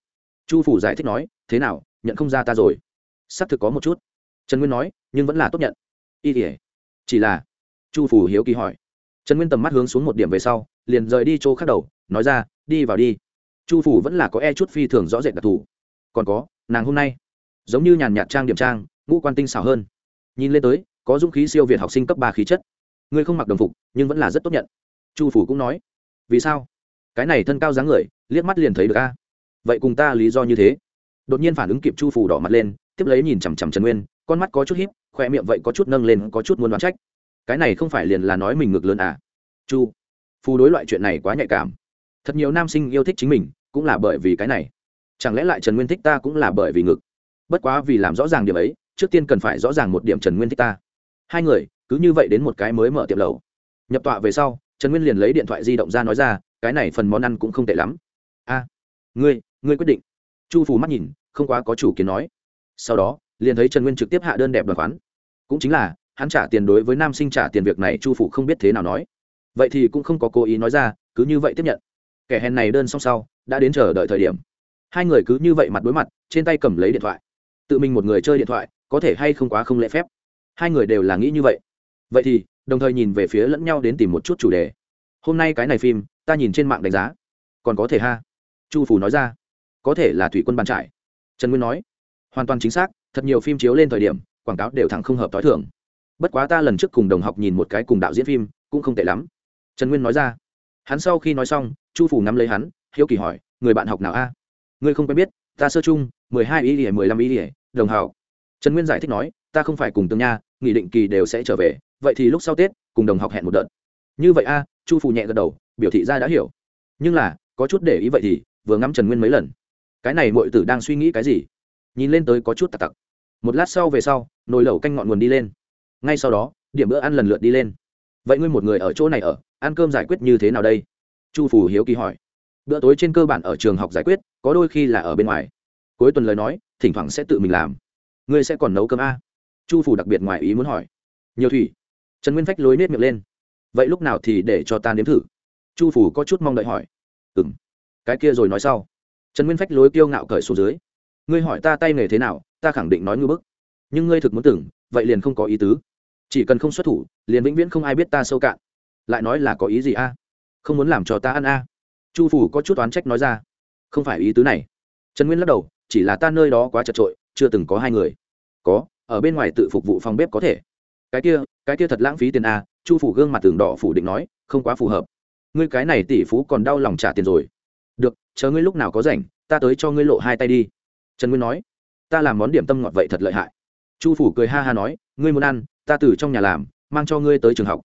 A: Chu phủ giải thích nói, thế nào, nhận không ra ta rồi? Xác thực có một chút. Trần nguyên nói, nhưng vẫn là tốt nhận. Y tỉa chỉ là chu phủ hiếu kỳ hỏi. Trần nguyên tầm mắt hướng xuống một điểm về sau, liền rời đi chỗ khác đầu, nói ra, đi vào đi. Chu phủ vẫn là có e chút phi thường rõ rệt đặc thù. Còn có, nàng hôm nay, giống như nhàn nhạt trang điểm trang, ngũ quan tinh xảo hơn. Nhìn lên tới, có dũng khí siêu việt học sinh cấp ba khí chất ngươi không mặc đồng phục nhưng vẫn là rất tốt nhận. Chu phủ cũng nói. Vì sao? Cái này thân cao dáng người liếc mắt liền thấy được a. Vậy cùng ta lý do như thế. Đột nhiên phản ứng kịp chu phủ đỏ mặt lên tiếp lấy nhìn chằm chằm trần nguyên con mắt có chút híp, khoe miệng vậy có chút nâng lên có chút muốn đoán trách. Cái này không phải liền là nói mình ngực lớn à? Chu phù đối loại chuyện này quá nhạy cảm. Thật nhiều nam sinh yêu thích chính mình cũng là bởi vì cái này. Chẳng lẽ lại trần nguyên thích ta cũng là bởi vì ngực? Bất quá vì làm rõ ràng điểm ấy trước tiên cần phải rõ ràng một điểm trần nguyên thích ta. Hai người cứ như vậy đến một cái mới mở tiệm lầu. Nhập tọa về sau, trần nguyên liền lấy điện thoại di động ra nói ra, cái này phần món ăn cũng không tệ lắm. A, ngươi ngươi quyết định. Chu phù mắt nhìn, không quá có chủ kiến nói. Sau đó, liền thấy trần nguyên trực tiếp hạ đơn đẹp đoàn khoán. Cũng chính là, hắn trả tiền đối với nam sinh trả tiền việc này chu phủ không biết thế nào nói. Vậy thì cũng không có cố ý nói ra, cứ như vậy tiếp nhận. Kẻ hèn này đơn xong sau, đã đến chờ đợi thời điểm. Hai người cứ như vậy mặt đối mặt, trên tay cầm lấy điện thoại. Tự mình một người chơi điện thoại, có thể hay không quá không lễ phép. Hai người đều là nghĩ như vậy vậy thì, đồng thời nhìn về phía lẫn nhau đến tìm một chút chủ đề. Hôm nay cái này phim, ta nhìn trên mạng đánh giá. Còn có thể ha? Chu phủ nói ra. Có thể là thủy quân bàn trải trần nguyên nói. Hoàn toàn chính xác, thật nhiều phim chiếu lên thời điểm, quảng cáo đều thẳng không hợp t h i thưởng bất quá ta lần trước cùng đồng học nhìn một cái cùng đạo diễn phim, cũng không tệ lắm. Trần nguyên nói ra. Hắn sau khi nói xong, chu phủ nắm lấy hắn, hiếu kỳ hỏi, người bạn học nào a? Ngươi không quen biết, ta sơ chung, mười hai ý ỉa mười lăm ý ỉa đồng hào trần nguyên giải thích nói, ta không phải cùng tương nha, nghị định kỳ đều sẽ trở về vậy thì lúc sau tết, cùng đồng học hẹn một đợt. Như vậy a, chu phủ nhẹ gật đầu, biểu thị ra đã hiểu. Nhưng là, có chút để ý vậy thì, vừa ngắm trần nguyên mấy lần. Cái này mọi tử đang suy nghĩ cái gì? Nhìn lên tới có chút tặc tặc. Một lát sau về sau, nồi lẩu canh ngọn nguồn đi lên. Ngay sau đó, điểm bữa ăn lần lượt đi lên. Vậy ngươi một người ở chỗ này ở, ăn cơm giải quyết như thế nào đây? Chu phủ hiếu kỳ hỏi. Bữa tối trên cơ bản ở trường học giải quyết, có đôi khi là ở bên ngoài. Cuối tuần lời nói, thỉnh thoảng sẽ tự mình làm. Ngươi sẽ còn nấu cơm a? Chu phủ đặc biệt ngoài ý muốn hỏi. Nhiều thủy trần nguyên phách lối nết miệng lên. Vậy lúc nào thì để cho ta nếm thử? Chu phủ có chút mong đợi hỏi. Ừ m cái kia rồi nói sau. Trần nguyên phách lối kiêu ngạo cởi xuống dưới. Ngươi hỏi ta tay nghề thế nào, ta khẳng định nói ngư bức. Nhưng ngươi thực muốn tưởng, vậy liền không có ý tứ. Chỉ cần không xuất thủ, liền vĩnh viễn không ai biết ta sâu cạn. Lại nói là có ý gì a? À? Không muốn làm cho ta ăn a? À? Chu phủ có chút oán trách nói ra. Không phải ý tứ này. Trần nguyên lắc đầu, chỉ là ta nơi đó quá chật trội chưa từng có hai người. Có, ở bên ngoài tự phục vụ phòng bếp có thể cái kia cái kia thật lãng phí tiền a chu phủ gương mặt tường đỏ phủ định nói, không quá phù hợp. Ngươi cái này tỷ phú còn đau lòng trả tiền rồi. Được, chờ ngươi lúc nào có rảnh, ta tới cho ngươi lộ hai tay đi. Trần nguyên nói, ta làm món điểm tâm ngọt vậy thật lợi hại. Chu phủ cười ha ha nói, ngươi muốn ăn, ta từ trong nhà làm, mang cho ngươi tới trường học.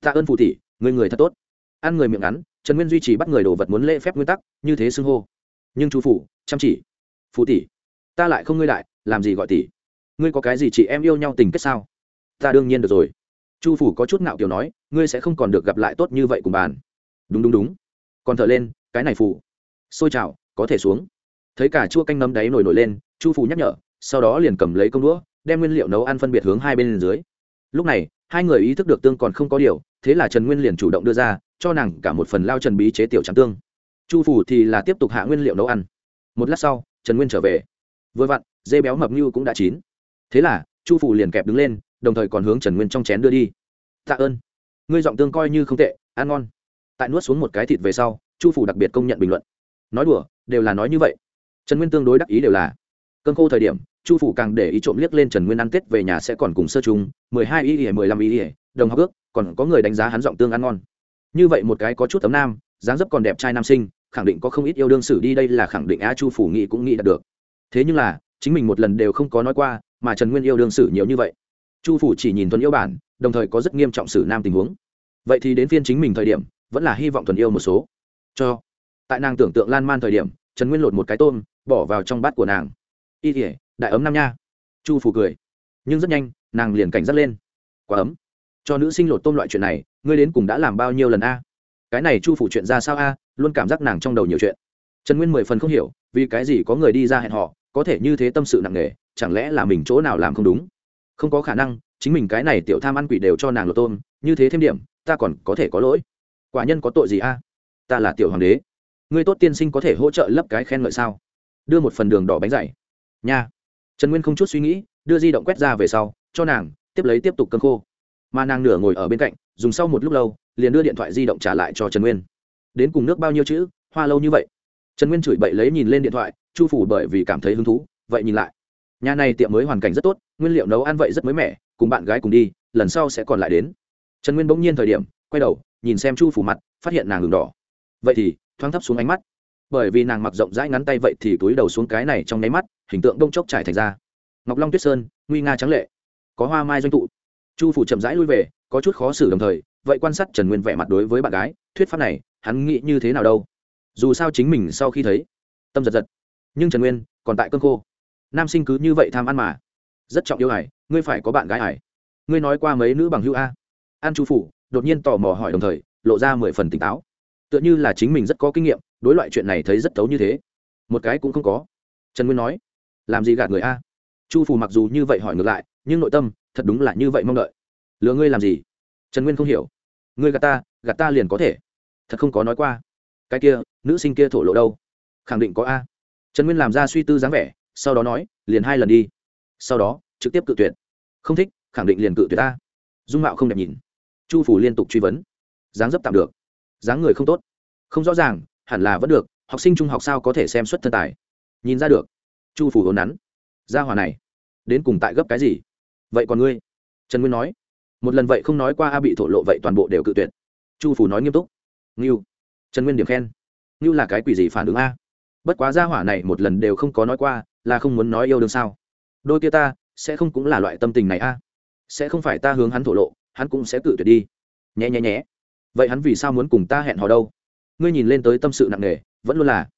A: Tạ ơn phù tỷ, ngươi người thật tốt. Ăn người miệng ngắn, trần nguyên duy trì bắt người đồ vật muốn lễ phép nguyên tắc, như thế xưng hô. Nhưng chu phủ, chăm chỉ. Phù tỷ, ta lại không ngươi đại, làm gì gọi tỷ? Ngươi có cái gì chị em yêu nhau tình kết sao? Ta đương nhiên được rồi. Chu phủ có chút ngạo kiểu nói, ngươi sẽ không còn được gặp lại tốt như vậy cùng bàn. Đúng đúng đúng. Còn thở lên, cái này phủ. Xôi chảo, có thể xuống. Thấy cả chua canh nấm đáy nổi nổi lên, chu phủ nhắc nhở, sau đó liền cầm lấy công đũa, đem nguyên liệu nấu ăn phân biệt hướng hai bên dưới. Lúc này, hai người ý thức được tương còn không có điều, thế là trần nguyên liền chủ động đưa ra, cho nàng cả một phần lao trần bí chế tiểu trắng tương. Chu phủ thì là tiếp tục hạ nguyên liệu nấu ăn. Một lát sau, trần nguyên trở về. Vừa vặn, dê béo mập như cũng đã chín. Thế là, chu phủ liền kẹp đứng lên đồng thời còn hướng trần nguyên trong chén đưa đi. Tạ ơn. Ngươi giọng tương coi như không tệ, ăn ngon. Tại nuốt xuống một cái thịt về sau, chu phủ đặc biệt công nhận bình luận. Nói đùa, đều là nói như vậy. Trần nguyên tương đối đắc ý đều là. Cơn khô thời điểm, chu phủ càng để ý trộm liếc lên trần nguyên ăn tết về nhà sẽ còn cùng sơ chung, mười hai ý ỉa mười lăm ý ỉa đồng học ước, còn có người đánh giá hắn giọng tương ăn ngon. Như vậy một cái có chút tấm nam, dáng dấp còn đẹp trai nam sinh, khẳng định có không ít yêu đương sử đi đây là khẳng định a chu phủ nghĩ cũng nghĩ đạt được. Thế nhưng là, chính mình một lần đều không có nói qua, mà trần nguyên yêu đương sử nhiều như vậy chu phủ chỉ nhìn thuần yêu bản, đồng thời có rất nghiêm trọng xử nam tình huống. Vậy thì đến phiên chính mình thời điểm, vẫn là hy vọng thuần yêu một số. Cho. Tại nàng tưởng tượng lan man thời điểm, trần nguyên lột một cái tôm, bỏ vào trong bát của nàng. Y thể đại ấm năm nha. Chu phủ cười. Nhưng rất nhanh, nàng liền cảnh giác lên. Quá ấm. Cho nữ sinh lột tôm loại chuyện này, ngươi đến cùng đã làm bao nhiêu lần a? Cái này chu phủ chuyện ra sao a? Luôn cảm giác nàng trong đầu nhiều chuyện. Trần nguyên mười phần không hiểu, vì cái gì có người đi ra hẹn họ có thể như thế tâm sự nặng nề, chẳng lẽ là mình chỗ nào làm không đúng? Không có khả năng, chính mình cái này tiểu tham ăn quỷ đều cho nàng lột tôm, như thế thêm điểm, ta còn có thể có lỗi. Quả nhân có tội gì a? Ta là tiểu hoàng đế. Ngươi tốt tiên sinh có thể hỗ trợ lấp cái khen ngợi sao? Đưa một phần đường đỏ bánh dày. Nha. Trần nguyên không chút suy nghĩ, đưa di động quét ra về sau, cho nàng, tiếp lấy tiếp tục cơn khô. Mà nàng nửa ngồi ở bên cạnh, dùng sau một lúc lâu, liền đưa điện thoại di động trả lại cho trần nguyên. Đến cùng nước bao nhiêu chữ, hoa lâu như vậy? Trần nguyên chửi bậy lấy nhìn lên điện thoại, chu phủ bởi vì cảm thấy hứng thú, vậy nhìn lại nhà này tiệm mới hoàn cảnh rất tốt, nguyên liệu nấu ăn vậy rất mới mẻ, cùng bạn gái cùng đi, lần sau sẽ còn lại đến. Trần nguyên bỗng nhiên thời điểm, quay đầu, nhìn xem chu phủ mặt, phát hiện nàng ngừng đỏ. Vậy thì, thoáng thấp xuống ánh mắt. Bởi vì nàng mặc rộng rãi ngắn tay vậy thì túi đầu xuống cái này trong nháy mắt, hình tượng đông chốc trải thành ra. Ngọc long tuyết sơn, nguy nga trắng lệ. Có hoa mai doanh tụ. Chu phủ chậm rãi lui về, có chút khó xử đồng thời, vậy quan sát trần nguyên vẻ mặt đối với bạn gái, thuyết pháp này, hắn nghĩ như thế nào đâu. Dù sao chính mình sau khi thấy, tâm giật giật. Nhưng trần nguyên, còn tại cơn khô nam sinh cứ như vậy tham ăn mà. Rất trọng yêu hải ngươi phải có bạn gái hải ngươi nói qua mấy nữ bằng hữu a? An chu phủ đột nhiên tò mò hỏi đồng thời, lộ ra mười phần tỉnh táo. Tựa như là chính mình rất có kinh nghiệm, đối loại chuyện này thấy rất thấu như thế. Một cái cũng không có. Trần nguyên nói, làm gì gạt người a? Chu phủ mặc dù như vậy hỏi ngược lại, nhưng nội tâm thật đúng là như vậy mong đợi. Lừa ngươi làm gì? Trần nguyên không hiểu. Ngươi gạt ta gạt ta liền có thể. Thật không có nói qua. Cái kia, nữ sinh kia thổ lộ đâu? Khẳng định có a. Trần nguyên làm ra suy tư dáng vẻ sau đó nói, liền hai lần đi. Sau đó, trực tiếp cự tuyệt. Không thích, khẳng định liền cự tuyệt ta. Dung mạo không đẹp nhìn. Chu phủ liên tục truy vấn. Dáng dấp tạm được. Dáng người không tốt. Không rõ ràng, hẳn là vẫn được, học sinh trung học sao có thể xem xuất thân tài. Nhìn ra được. Chu phủ hồn nắn. Gia hòa này, đến cùng tại gấp cái gì? Vậy còn ngươi? Trần nguyên nói. Một lần vậy không nói qua a bị thổ lộ vậy toàn bộ đều cự tuyệt. Chu phủ nói nghiêm túc. Ngưu. Trần nguyên điểm khen. Ngưu là cái quỷ gì phản ứng a? Bất quá gia hỏa này một lần đều không có nói qua là không muốn nói yêu đương sao? Đôi kia ta, sẽ không cũng là loại tâm tình này a. Sẽ không phải ta hướng hắn thổ lộ, hắn cũng sẽ cự tuyệt đi. Nhé nhé nhé vậy hắn vì sao muốn cùng ta hẹn hò đâu? Ngươi nhìn lên tới tâm sự nặng nề, vẫn luôn là.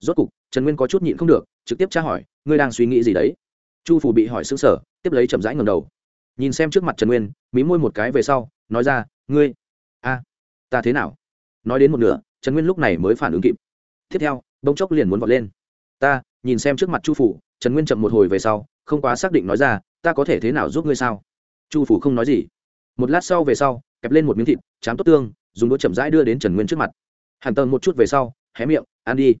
A: Rốt cục, trần nguyên có chút nhịn không được, trực tiếp tra hỏi, ngươi đang suy nghĩ gì đấy? Chu phủ bị hỏi xứng sở tiếp lấy chậm rãi ngầm đầu. Nhìn xem trước mặt trần nguyên, mí môi một cái về sau, nói ra, ngươi, a, ta thế nào? Nói đến một nửa, trần nguyên lúc này mới phản ứng kịp. Tiếp theo bông chốc liền muốn vọt lên. Ta nhìn xem trước mặt chu phủ, trần nguyên chậm một hồi về sau, không quá xác định nói ra, ta có thể thế nào giúp ngươi sao? Chu phủ không nói gì. Một lát sau về sau, kẹp lên một miếng thịt, chám tốt tương, dùng đũa chậm rãi đưa đến trần nguyên trước mặt. Hàn tần một chút về sau, hé miệng, ăn đi.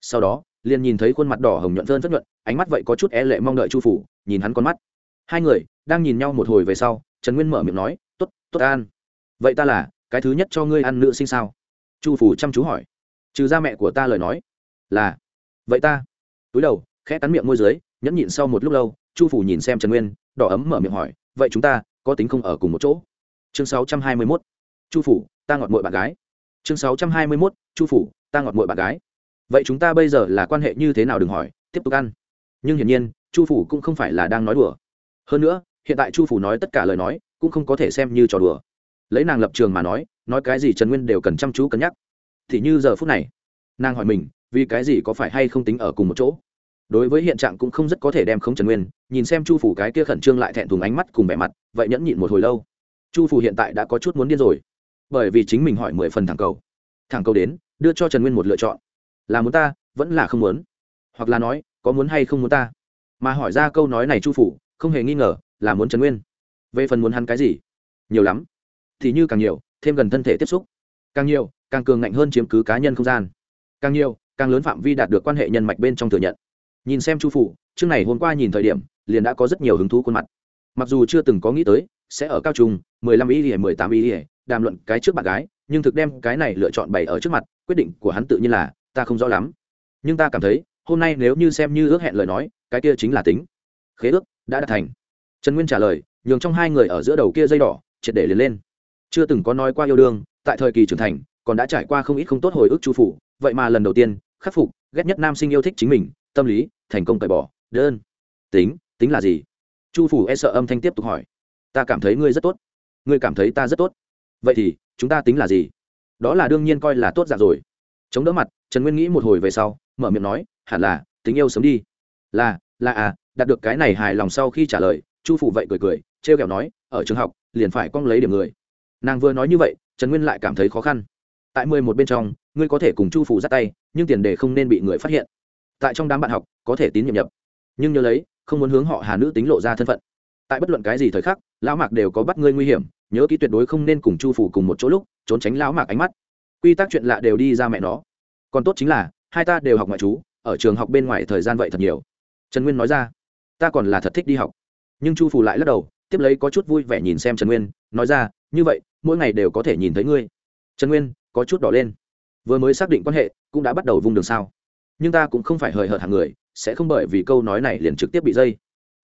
A: Sau đó, liền nhìn thấy khuôn mặt đỏ hồng nhuận phơn phất nhuận, ánh mắt vậy có chút e lệ mong đợi chu phủ, nhìn hắn con mắt. Hai người đang nhìn nhau một hồi về sau, trần nguyên mở miệng nói t ố t tốt ăn. Vậy ta là cái thứ nhất cho ngươi ăn nữ sinh sao? Chu phủ chăm chú hỏi. Trừ ra mẹ của ta lời nói. Là. Vậy ta túi đầu, khẽ cắn miệng môi dưới, nhẫn nhịn sau một lúc lâu, chu phủ nhìn xem trần nguyên, đỏ ấm mở miệng hỏi, vậy chúng ta có tính không ở cùng một chỗ? Chương sáu trăm hai mươi mốt, chu phủ, ta ngọt mội bạn gái. Chương sáu trăm hai mươi mốt, chu phủ, ta ngọt mội bạn gái. Vậy chúng ta bây giờ là quan hệ như thế nào đừng hỏi, tiếp tục ăn. Nhưng hiển nhiên, chu phủ cũng không phải là đang nói đùa. Hơn nữa, hiện tại chu phủ nói tất cả lời nói, cũng không có thể xem như trò đùa. Lấy nàng lập trường mà nói nói cái gì trần nguyên đều cần chăm chú cân nhắc. Thì như giờ phút này, nàng hỏi mình, vì cái gì có phải hay không tính ở cùng một chỗ? Đối với hiện trạng cũng không rất có thể đem không trần nguyên, nhìn xem chu phủ cái kia khẩn trương lại thẹn thùng ánh mắt cùng vẻ mặt, vậy nhẫn nhịn một hồi lâu. Chu phủ hiện tại đã có chút muốn điên rồi. Bởi vì chính mình hỏi mười phần thẳng cầu. Thẳng cầu đến, đưa cho trần nguyên một lựa chọn. Là muốn ta, vẫn là không muốn? Hoặc là nói, có muốn hay không muốn ta? Mà hỏi ra câu nói này chu phủ, không hề nghi ngờ, là muốn trần nguyên. Về phần muốn hắn cái gì? Nhiều lắm. Thì như càng nhiều, thêm gần thân thể tiếp xúc. Càng nhiều, càng cường ngạnh hơn chiếm cứ cá nhân không gian. Càng nhiều, càng lớn phạm vi đạt được quan hệ nhân mạch bên trong thừa nhận nhìn xem chu phủ, chương này hôm qua nhìn thời điểm, liền đã có rất nhiều hứng thú khuôn mặt. Mặc dù chưa từng có nghĩ tới, sẽ ở cao trung, mười lăm ý ỉa mười tám ý ỉa đàm luận cái trước bạn gái, nhưng thực đem cái này lựa chọn bày ở trước mặt, quyết định của hắn tự nhiên là, ta không rõ lắm. Nhưng ta cảm thấy, hôm nay nếu như xem như ước hẹn lời nói, cái kia chính là tính. Khế ước, đã đạt thành. Trần nguyên trả lời, nhường trong hai người ở giữa đầu kia dây đỏ, triệt để liền lên. Chưa từng có nói qua yêu đương, tại thời kỳ trưởng thành, còn đã trải qua không ít không tốt hồi ức chu phủ, vậy mà lần đầu tiên, khắc phục, ghét nhất nam sinh yêu thích chính mình, tâm lý thành công cởi bỏ. Đơn. Tính tính là gì? Chu phủ e sợ âm thanh tiếp tục hỏi. Ta cảm thấy ngươi rất tốt. Ngươi cảm thấy ta rất tốt. Vậy thì, chúng ta tính là gì? Đó là đương nhiên coi là tốt dạng rồi. Chống đỡ mặt, trần nguyên nghĩ một hồi về sau, mở miệng nói, hẳn là, tính yêu sớm đi. Là là à đạt được cái này hài lòng sau khi trả lời, chu phủ vậy cười cười t r e o kẹo nói, ở trường học, liền phải cong lấy điểm người. Nàng vừa nói như vậy, trần nguyên lại cảm thấy khó khăn. Tại mười một bên trong, ngươi có thể cùng chu phủ ra tay, nhưng tiền đề không nên bị người phát hiện tại trong đám bạn học có thể tín nhiệm nhập. Nhưng nhớ lấy, không muốn hướng họ hà nữ tính lộ ra thân phận. Tại bất luận cái gì thời khắc, lão mạc đều có bắt ngươi nguy hiểm, nhớ kỹ tuyệt đối không nên cùng chu phủ cùng một chỗ lúc, trốn tránh lão mạc ánh mắt. Quy tắc chuyện lạ đều đi ra mẹ nó. Còn tốt chính là, hai ta đều học ngoại trú, ở trường học bên ngoài thời gian vậy thật nhiều. Trần nguyên nói ra, ta còn là thật thích đi học. Nhưng chu phủ lại lắc đầu, tiếp lấy có chút vui vẻ nhìn xem trần nguyên, nói ra, như vậy, mỗi ngày đều có thể nhìn thấy ngươi. Trần nguyên có chút đỏ lên. Vừa mới xác định quan hệ, cũng đã bắt đầu vung đường sao nhưng ta cũng không phải hời hợt hàng người, sẽ không bởi vì câu nói này liền trực tiếp bị dây.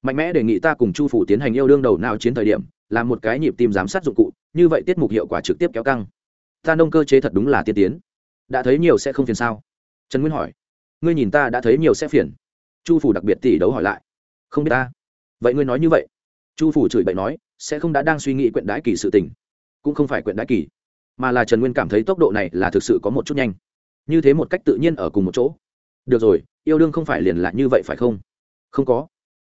A: Mạnh mẽ đề nghị ta cùng chu phủ tiến hành yêu đương đầu nào chiến thời điểm làm một cái nhịp tim giám sát dụng cụ, như vậy tiết mục hiệu quả trực tiếp kéo căng. Ta nông cơ chế thật đúng là tiên tiến. Đã thấy nhiều sẽ không phiền sao? Trần nguyên hỏi. Ngươi nhìn ta đã thấy nhiều sẽ phiền. Chu phủ đặc biệt tỷ đấu hỏi lại. Không biết ta. Vậy ngươi nói như vậy. Chu phủ chửi bậy nói, sẽ không đã đang suy nghĩ quyện đái kỳ sự tình. Cũng không phải quyện đái kỳ, mà là trần nguyên cảm thấy tốc độ này là thực sự có một chút nhanh. Như thế một cách tự nhiên ở cùng một chỗ được rồi, yêu đương không phải liền lại như vậy phải không? Không có.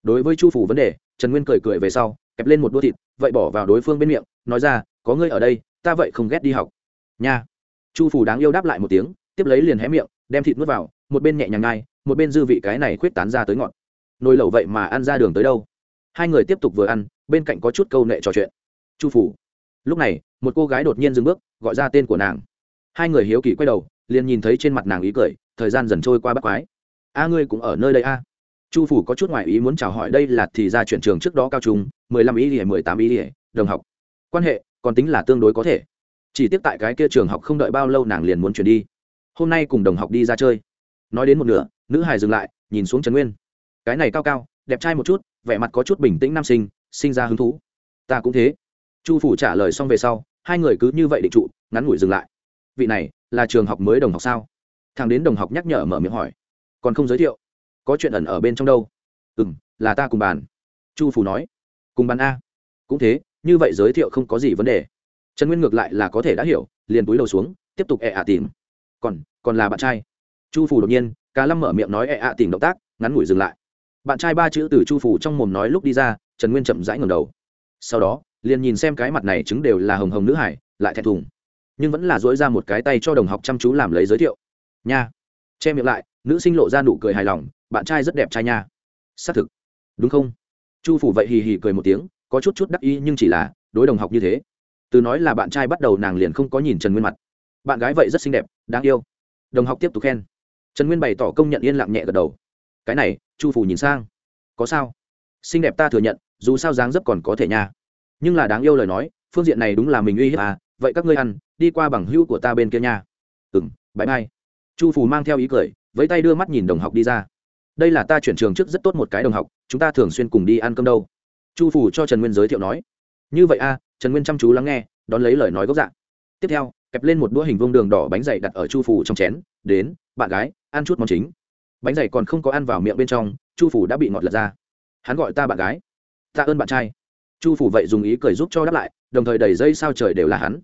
A: Đối với chu phủ vấn đề, trần nguyên cười cười về sau, kẹp lên một đũa thịt, vậy bỏ vào đối phương bên miệng, nói ra, có ngươi ở đây, ta vậy không ghét đi học. Nha. Chu phủ đáng yêu đáp lại một tiếng, tiếp lấy liền hé miệng, đem thịt nuốt vào, một bên nhẹ nhàng ngai, một bên dư vị cái này khuyết tán ra tới ngọn. Nồi lẩu vậy mà ăn ra đường tới đâu? Hai người tiếp tục vừa ăn, bên cạnh có chút câu nệ trò chuyện. Chu phủ. Lúc này, một cô gái đột nhiên dừng bước, gọi ra tên của nàng. Hai người hiếu kỳ quay đầu liền nhìn thấy trên mặt nàng ý cười, thời gian dần trôi qua bắt quái. A ngươi cũng ở nơi đây a. Chu phủ có chút ngoại ý muốn chào hỏi đây là thì ra chuyển trường trước đó cao trung, mười lăm ý ỉa mười tám ý ỉa đồng học. Quan hệ, còn tính là tương đối có thể. Chỉ tiếp tại cái kia trường học không đợi bao lâu nàng liền muốn chuyển đi. Hôm nay cùng đồng học đi ra chơi. Nói đến một nửa, nữ hải dừng lại, nhìn xuống trần nguyên. Cái này cao cao, đẹp trai một chút, vẻ mặt có chút bình tĩnh nam sinh sinh ra hứng thú. Ta cũng thế. Chu phủ trả lời xong về sau, hai người cứ như vậy định trụ, ngắn ngủi dừng lại. Vị này là trường học mới đồng học sao? Thằng đến đồng học nhắc nhở mở miệng hỏi. Còn không giới thiệu. Có chuyện ẩn ở bên trong đâu? Ừ m là ta cùng bàn. Chu phủ nói. Cùng bàn a. Cũng thế, như vậy giới thiệu không có gì vấn đề. Trần nguyên ngược lại là có thể đã hiểu, liền túi đầu xuống, tiếp tục ẹ ả tìm. Còn còn là bạn trai. Chu phủ đột nhiên cá lâm mở miệng nói ẹ ạ tìm động tác, ngắn ngủi dừng lại. Bạn trai ba chữ từ chu phủ trong mồm nói lúc đi ra, trần nguyên chậm rãi ngầm đầu. Sau đó, liền nhìn xem cái mặt này chứng đều là hồng hồng nữ hải, lại thẹn thùng nhưng vẫn là dỗi ra một cái tay cho đồng học chăm chú làm lấy giới thiệu. Nha. Che miệng lại, nữ sinh lộ ra nụ cười hài lòng, bạn trai rất đẹp trai nha. Xác thực. Đúng không? Chu phủ vậy hì hì cười một tiếng, có chút chút đắc ý nhưng chỉ là, đối đồng học như thế. Từ nói là bạn trai bắt đầu nàng liền không có nhìn trần nguyên mặt. Bạn gái vậy rất xinh đẹp, đáng yêu. Đồng học tiếp tục khen. Trần nguyên bày tỏ công nhận yên lặng nhẹ gật đầu. Cái này, chu phủ nhìn sang. Có sao? Xinh đẹp ta thừa nhận, dù sao dáng dấp còn có thể nha. Nhưng là đáng yêu lời nói, phương diện này đúng là mình uy hiếp à vậy các ngươi ăn, đi qua bằng hữu của ta bên kia nha. Ừ m bãi mai chu Phù mang theo ý cười, với tay đưa mắt nhìn đồng học đi ra. Đây là ta chuyển trường trước rất tốt một cái đồng học, chúng ta thường xuyên cùng đi ăn cơm đâu. Chu Phù cho trần nguyên giới thiệu nói. Như vậy a, trần nguyên chăm chú lắng nghe, đón lấy lời nói gốc dạng. Tiếp theo, kẹp lên một đũa hình vuông đường đỏ bánh dày đặt ở chu phủ trong chén, đến, bạn gái, ăn chút món chính. Bánh dày còn không có ăn vào miệng bên trong, chu phủ đã bị ngọt lật ra. Hắn gọi ta bạn gái. Ta ơn bạn trai. Chu phủ vậy dùng ý cười giúp cho đáp lại, đồng thời đẩy dây sao trời đều là hắn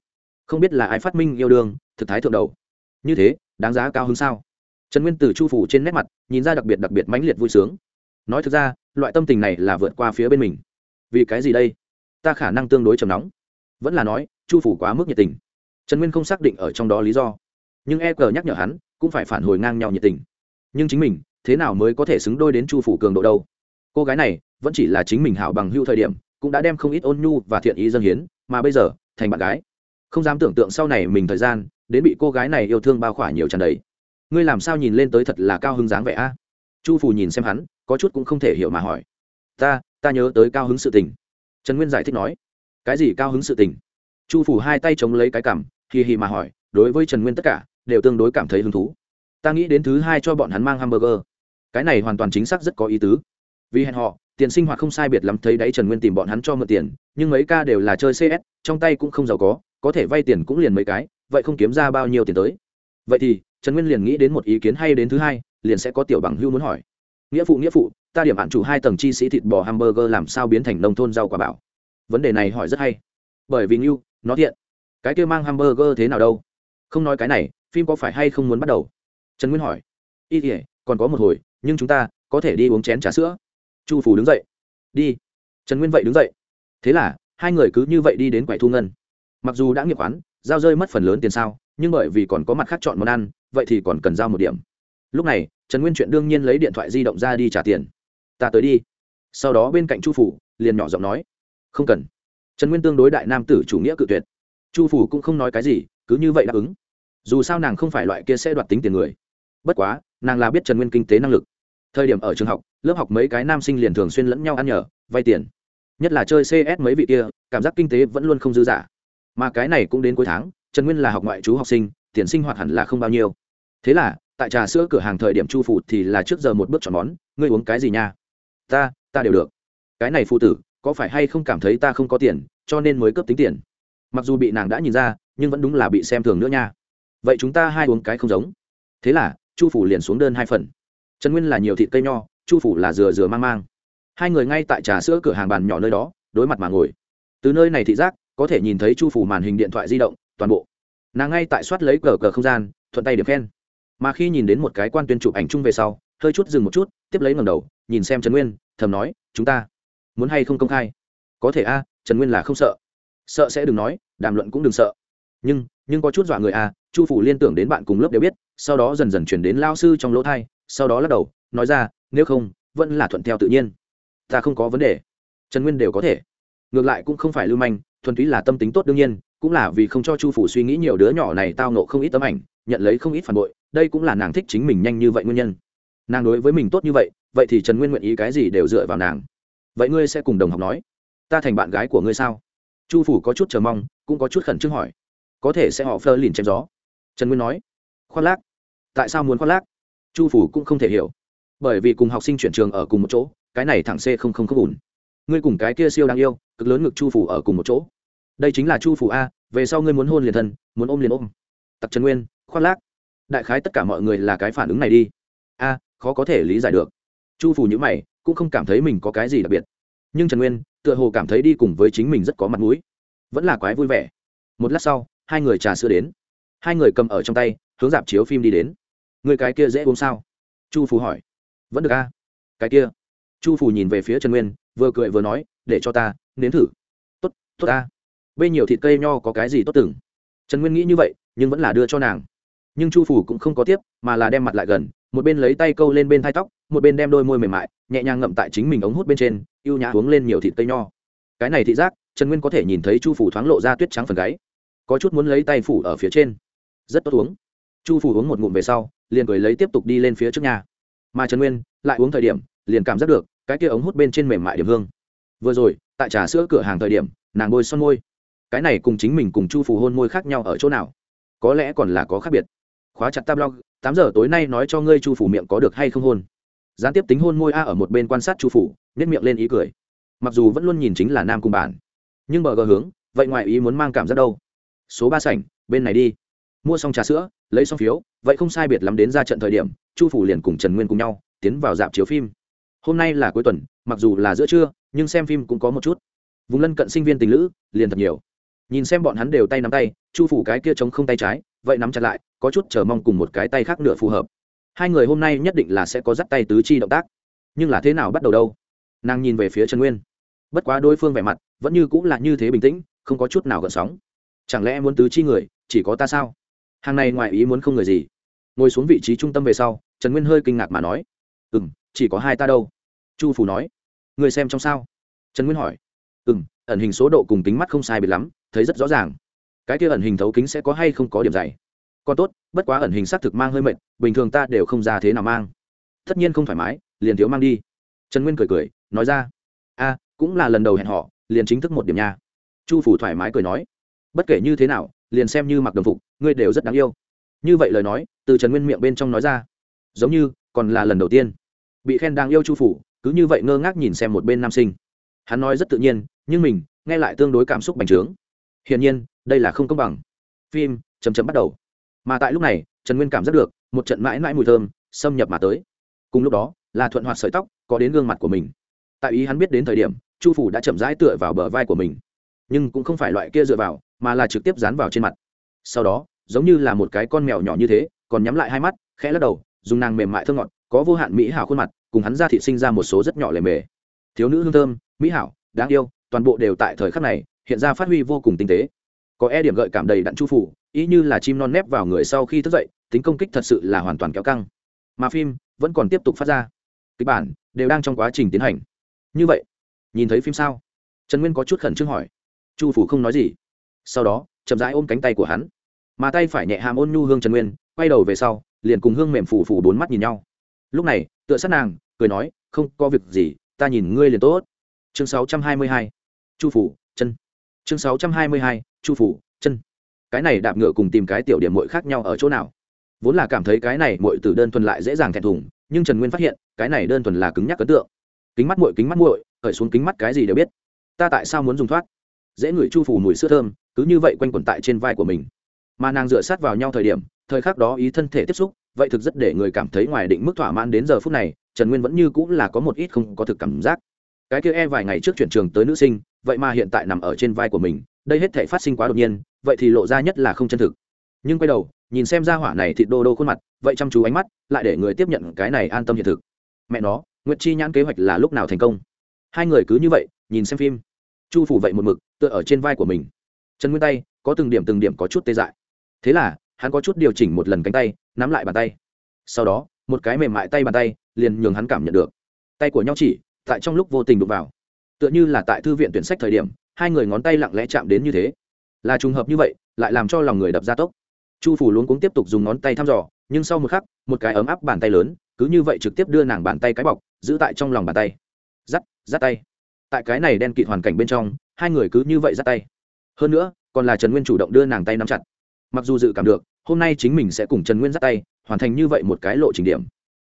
A: không biết là ai phát minh yêu đương, thực thái thượng đầu. Như thế, đáng giá cao hơn sao? Trần nguyên từ chu phủ trên nét mặt, nhìn ra đặc biệt đặc biệt mãnh liệt vui sướng. Nói thực ra, loại tâm tình này là vượt qua phía bên mình. Vì cái gì đây? Ta khả năng tương đối trầm nóng. Vẫn là nói, chu phủ quá mức nhiệt tình. Trần nguyên không xác định ở trong đó lý do. Nhưng e cờ nhắc nhở hắn, cũng phải phản hồi ngang nhau nhiệt tình. Nhưng chính mình, thế nào mới có thể xứng đôi đến chu phủ cường độ đâu? Cô gái này, vẫn chỉ là chính mình hảo bằng hưu thời điểm, cũng đã đem không ít ôn nhu và thiện ý dân hiến, mà bây giờ, thành bạn gái không dám tưởng tượng sau này mình thời gian, đến bị cô gái này yêu thương bao khỏa nhiều tràn đấy ngươi làm sao nhìn lên tới thật là cao hứng dáng vẻ a? Chu phù nhìn xem hắn, có chút cũng không thể hiểu mà hỏi. Ta ta nhớ tới cao hứng sự tình. Trần nguyên giải thích nói. Cái gì cao hứng sự tình? Chu phủ hai tay chống lấy cái cằm, hì hì mà hỏi, đối với trần nguyên tất cả, đều tương đối cảm thấy hứng thú. Ta nghĩ đến thứ hai cho bọn hắn mang hamburger. Cái này hoàn toàn chính xác rất có ý tứ. Vì hẹn họ, tiền sinh hoạt không sai biệt lắm, thấy đấy trần nguyên tìm bọn hắn cho mượn tiền, nhưng mấy ca đều là chơi cs trong tay cũng không giàu có có thể vay tiền cũng liền mấy cái, vậy không kiếm ra bao nhiêu tiền tới? Vậy thì, trần nguyên liền nghĩ đến một ý kiến hay đến thứ hai, liền sẽ có tiểu bằng hưu muốn hỏi. Nghĩa phụ nghĩa phụ, ta điểm hạn chủ hai tầng chi sĩ thịt bò hamburger làm sao biến thành nông thôn rau quả bảo? Vấn đề này hỏi rất hay. Bởi vì ngưu, nó thiện. Cái kia mang hamburger thế nào đâu? Không nói cái này, phim có phải hay không muốn bắt đầu? Trần nguyên hỏi. Y thì, còn có một hồi, nhưng chúng ta có thể đi uống chén trà sữa. Chu phủ đứng dậy. Đi. Trần nguyên vậy đứng dậy. Thế là, hai người cứ như vậy đi đến quầy thu ngân mặc dù đã nghiệp quán giao rơi mất phần lớn tiền sao, nhưng bởi vì còn có mặt khác chọn món ăn, vậy thì còn cần giao một điểm. Lúc này, trần nguyên chuyện đương nhiên lấy điện thoại di động ra đi trả tiền. Ta tới đi. Sau đó bên cạnh chu phủ, liền nhỏ giọng nói, không cần. Trần nguyên tương đối đại nam tử chủ nghĩa cự tuyệt. Chu phủ cũng không nói cái gì, cứ như vậy đáp ứng. Dù sao nàng không phải loại kia sẽ đoạt tính tiền người. Bất quá, nàng là biết trần nguyên kinh tế năng lực. Thời điểm ở trường học, lớp học mấy cái nam sinh liền thường xuyên lẫn nhau ăn nhờ, vay tiền. Nhất là chơi cs mấy vị kia, cảm giác kinh tế vẫn luôn không dư giả mà cái này cũng đến cuối tháng, trần nguyên là học ngoại trú học sinh, tiền sinh hoạt hẳn là không bao nhiêu. Thế là, tại trà sữa cửa hàng thời điểm chu phụ thì là trước giờ một bước chọn món, ngươi uống cái gì nha? Ta ta đều được. Cái này phụ tử, có phải hay không cảm thấy ta không có tiền, cho nên mới cướp tính tiền? Mặc dù bị nàng đã nhìn ra, nhưng vẫn đúng là bị xem thường nữa nha. Vậy chúng ta hai uống cái không giống. Thế là, chu phủ liền xuống đơn hai phần. Trần nguyên là nhiều thịt cây nho, chu phủ là dừa dừa mang mang. Hai người ngay tại trà sữa cửa hàng bàn nhỏ nơi đó, đối mặt mà ngồi. Từ nơi này thị giác có thể nhìn thấy chu phủ màn hình điện thoại di động, toàn bộ. Nàng ngay tại soát lấy cờ cờ không gian, thuận tay điểm khen. Mà khi nhìn đến một cái quan tuyên chụp ảnh chung về sau, hơi chút dừng một chút, tiếp lấy ngầm đầu, nhìn xem trần nguyên, thầm nói, chúng ta muốn hay không công khai? Có thể a, trần nguyên là không sợ. Sợ sẽ đừng nói, đàm luận cũng đừng sợ. Nhưng nhưng có chút dọa người a, chu phủ liên tưởng đến bạn cùng lớp đều biết, sau đó dần dần chuyển đến lao sư trong lỗ thai, sau đó lắc đầu, nói ra, nếu không, vẫn là thuận theo tự nhiên. Ta không có vấn đề. Trần nguyên đều có thể. Ngược lại cũng không phải lưu manh thuần túy là tâm tính tốt đương nhiên, cũng là vì không cho chu phủ suy nghĩ nhiều đứa nhỏ này tao nộ không ít tấm ảnh, nhận lấy không ít phản bội, đây cũng là nàng thích chính mình nhanh như vậy nguyên nhân. Nàng đối với mình tốt như vậy vậy thì trần nguyên nguyện ý cái gì đều dựa vào nàng. Vậy ngươi sẽ cùng đồng học nói, ta thành bạn gái của ngươi sao? Chu phủ có chút chờ mong, cũng có chút khẩn trương hỏi. Có thể sẽ họ phơ lìn chém gió. Trần nguyên nói. Khoác lác. Tại sao muốn khoác lác? Chu phủ cũng không thể hiểu. Bởi vì cùng học sinh chuyển trường ở cùng một chỗ, cái này thẳng c không không không ủn. Ngươi cùng cái kia siêu đáng yêu, cực lớn ngực chu phủ ở cùng một chỗ đây chính là chu phủ a, về sau ngươi muốn hôn liền thân, muốn ôm liền ôm. Tặc trần nguyên, khoác lác. Đại khái tất cả mọi người là cái phản ứng này đi. A, khó có thể lý giải được. Chu phủ nhữ mày, cũng không cảm thấy mình có cái gì đặc biệt. Nhưng trần nguyên, tựa hồ cảm thấy đi cùng với chính mình rất có mặt mũi. Vẫn là quái vui vẻ. Một lát sau, hai người trà sữa đến. Hai người cầm ở trong tay, hướng dạp chiếu phim đi đến. Người cái kia dễ uống sao? Chu phủ hỏi. Vẫn được a. Cái kia. Chu phủ nhìn về phía trần nguyên, vừa cười vừa nói, để cho ta, nếm thử. Tốt tốt ta bê nhiều thịt cây nho có cái gì tốt từng. Trần nguyên nghĩ như vậy, nhưng vẫn là đưa cho nàng. Nhưng chu phủ cũng không có tiếp, mà là đem mặt lại gần, một bên lấy tay câu lên bên thai tóc, một bên đem đôi môi mềm mại, nhẹ nhàng ngậm tại chính mình ống hút bên trên y ê u nhã uống lên nhiều thịt cây nho. Cái này thị giác, trần nguyên có thể nhìn thấy chu phủ thoáng lộ ra tuyết trắng phần gáy. Có chút muốn lấy tay phủ ở phía trên. Rất tốt uống. Chu phủ uống một ngụm về sau, liền cười lấy tiếp tục đi lên phía trước nhà. Mà trần nguyên lại uống thời điểm, liền cảm giác được cái kia ống hút bên trên mềm mại điểm hương. Vừa rồi, tại trà sữa cửa hàng thời điểm, nàng bôi son môi cái này cùng chính mình cùng chu phủ hôn môi khác nhau ở chỗ nào? Có lẽ còn là có khác biệt. Khóa chặt tab blog tám giờ tối nay nói cho ngươi chu phủ miệng có được hay không hôn. Gián tiếp tính hôn môi a ở một bên quan sát chu phủ nếp miệng lên ý cười. Mặc dù vẫn luôn nhìn chính là nam cùng bản nhưng bờ gờ hướng, vậy ngoài ý muốn mang cảm giác đâu? Số ba sảnh, bên này đi. Mua xong trà sữa, lấy xong phiếu, vậy không sai biệt lắm đến ra trận thời điểm, chu phủ liền cùng trần nguyên cùng nhau, tiến vào dạp chiếu phim. Hôm nay là cuối tuần, mặc dù là giữa trưa, nhưng xem phim cũng có một chút. Vùng lân cận sinh viên tình lữ, liền thật nhiều nhìn xem bọn hắn đều tay nắm tay, chu phủ cái kia chống không tay trái, vậy nắm chặt lại, có chút chờ mong cùng một cái tay khác nửa phù hợp. Hai người hôm nay nhất định là sẽ có dắt tay tứ chi động tác. Nhưng là thế nào bắt đầu đâu? Nàng nhìn về phía trần nguyên. Bất quá đối phương vẻ mặt vẫn như cũng là như thế bình tĩnh, không có chút nào gợn sóng. Chẳng lẽ muốn tứ chi người, chỉ có ta sao? Hàng này ngoài ý muốn không người gì. Ngồi xuống vị trí trung tâm về sau, trần nguyên hơi kinh ngạc mà nói. Ừ m chỉ có hai ta đâu. Chu phủ nói. Người xem trong sao? Trần nguyên hỏi. Ừ m ẩn hình số độ cùng kính mắt không sai biệt lắm, thấy rất rõ ràng. Cái kia ẩn hình thấu kính sẽ có hay không có điểm dày? Còn tốt, bất quá ẩn hình xác thực mang hơi mệt, bình thường ta đều không ra thế nào mang. Tất nhiên không thoải mái, liền thiếu mang đi. Trần nguyên cười cười, nói ra. A, cũng là lần đầu hẹn họ liền chính thức một điểm nha. Chu phủ thoải mái cười nói. Bất kể như thế nào, liền xem như mặc đồng phục, ngươi đều rất đáng yêu. Như vậy lời nói, từ trần nguyên miệng bên trong nói ra. Giống như, còn là lần đầu tiên. Bị khen đáng yêu chu phủ, cứ như vậy ngơ ngác nhìn xem một bên nam sinh. Hắn nói rất tự nhiên nhưng mình nghe lại tương đối cảm xúc bành trướng. Hiển nhiên, đây là không công bằng. Phim chầm chậm bắt đầu. Mà tại lúc này, trần nguyên cảm giác được một trận mãi mãi mùi thơm xâm nhập mà tới. Cùng lúc đó, là thuận hoạt sợi tóc có đến gương mặt của mình. Tại ý hắn biết đến thời điểm, chu phủ đã chậm rãi tựa vào bờ vai của mình. Nhưng cũng không phải loại kia dựa vào, mà là trực tiếp dán vào trên mặt. Sau đó, giống như là một cái con mèo nhỏ như thế, còn nhắm lại hai mắt, khẽ lắc đầu, dùng nàng mềm mại thơ ngọt, có vô hạn mỹ hảo khuôn mặt, cùng hắn ra thị sinh ra một số rất nhỏ lề mề. Thiếu nữ hương thơm, mỹ hảo, đáng yêu toàn bộ đều tại thời khắc này, hiện ra phát huy vô cùng tinh tế. Có e điểm gợi cảm đầy đặn chu phủ, ý như là chim non nép vào người sau khi thức dậy, tính công kích thật sự là hoàn toàn kéo căng. Mà phim vẫn còn tiếp tục phát ra. Kịch bản đều đang trong quá trình tiến hành. Như vậy, nhìn thấy phim sao? Trần nguyên có chút khẩn trương hỏi. Chu phủ không nói gì. Sau đó, chậm rãi ôm cánh tay của hắn. Mà tay phải nhẹ hàm ôn nhu hương trần nguyên, quay đầu về sau, liền cùng hương mềm phủ phủ bốn mắt nhìn nhau. Lúc này, tựa sát nàng, cười nói, không có việc gì, ta nhìn ngươi liền tốt. Chương sáu trăm hai mươi hai chu phủ, chân. Chương sáu trăm hai mươi hai, chu phủ, chân. Cái này đạp ngựa cùng tìm cái tiểu điểm mội khác nhau ở chỗ nào? Vốn là cảm thấy cái này mội từ đơn thuần lại dễ dàng thẹn thùng, nhưng trần nguyên phát hiện, cái này đơn thuần là cứng nhắc ấn tượng. Kính mắt mội kính mắt muội khởi xuống kính mắt cái gì đều biết. Ta tại sao muốn dùng thoát? Dễ ngửi chu phủ mùi sữa thơm, cứ như vậy quanh quẩn tại trên vai của mình. Mà nàng dựa sát vào nhau thời điểm, thời khắc đó ý thân thể tiếp xúc, vậy thực rất để người cảm thấy ngoài định mức thỏa mãn đến giờ phút này, trần nguyên vẫn như cũng là có một ít không có thực cảm giác. Cái kia e vài ngày trước chuyển trường tới nữ sinh vậy mà hiện tại nằm ở trên vai của mình, đây hết thể phát sinh quá đột nhiên, vậy thì lộ ra nhất là không chân thực. Nhưng quay đầu, nhìn xem ra hỏa này thịt đô đô khuôn mặt, vậy chăm chú ánh mắt, lại để người tiếp nhận cái này an tâm hiện thực. Mẹ nó, nguyệt chi nhãn kế hoạch là lúc nào thành công? Hai người cứ như vậy, nhìn xem phim. Chu phủ vậy một mực, tựa ở trên vai của mình. Trần nguyên tay, có từng điểm từng điểm có chút tê dại. Thế là, hắn có chút điều chỉnh một lần cánh tay, nắm lại bàn tay. Sau đó, một cái mềm mại tay bàn tay, liền nhường hắn cảm nhận được. Tay của nhau chỉ, tại trong lúc vô tình đụng vào tựa như là tại thư viện tuyển sách thời điểm, hai người ngón tay lặng lẽ chạm đến như thế. Là trùng hợp như vậy, lại làm cho lòng người đập ra tốc. Chu phủ luôn cũng tiếp tục dùng ngón tay thăm dò, nhưng sau một khắc, một cái ấm áp bàn tay lớn, cứ như vậy trực tiếp đưa nàng bàn tay cái bọc, giữ tại trong lòng bàn tay. Dắt dắt tay. Tại cái này đen kịt hoàn cảnh bên trong, hai người cứ như vậy dắt tay. Hơn nữa, còn là trần nguyên chủ động đưa nàng tay nắm chặt. Mặc dù dự cảm được, hôm nay chính mình sẽ cùng trần nguyên dắt tay, hoàn thành như vậy một cái lộ trình điểm.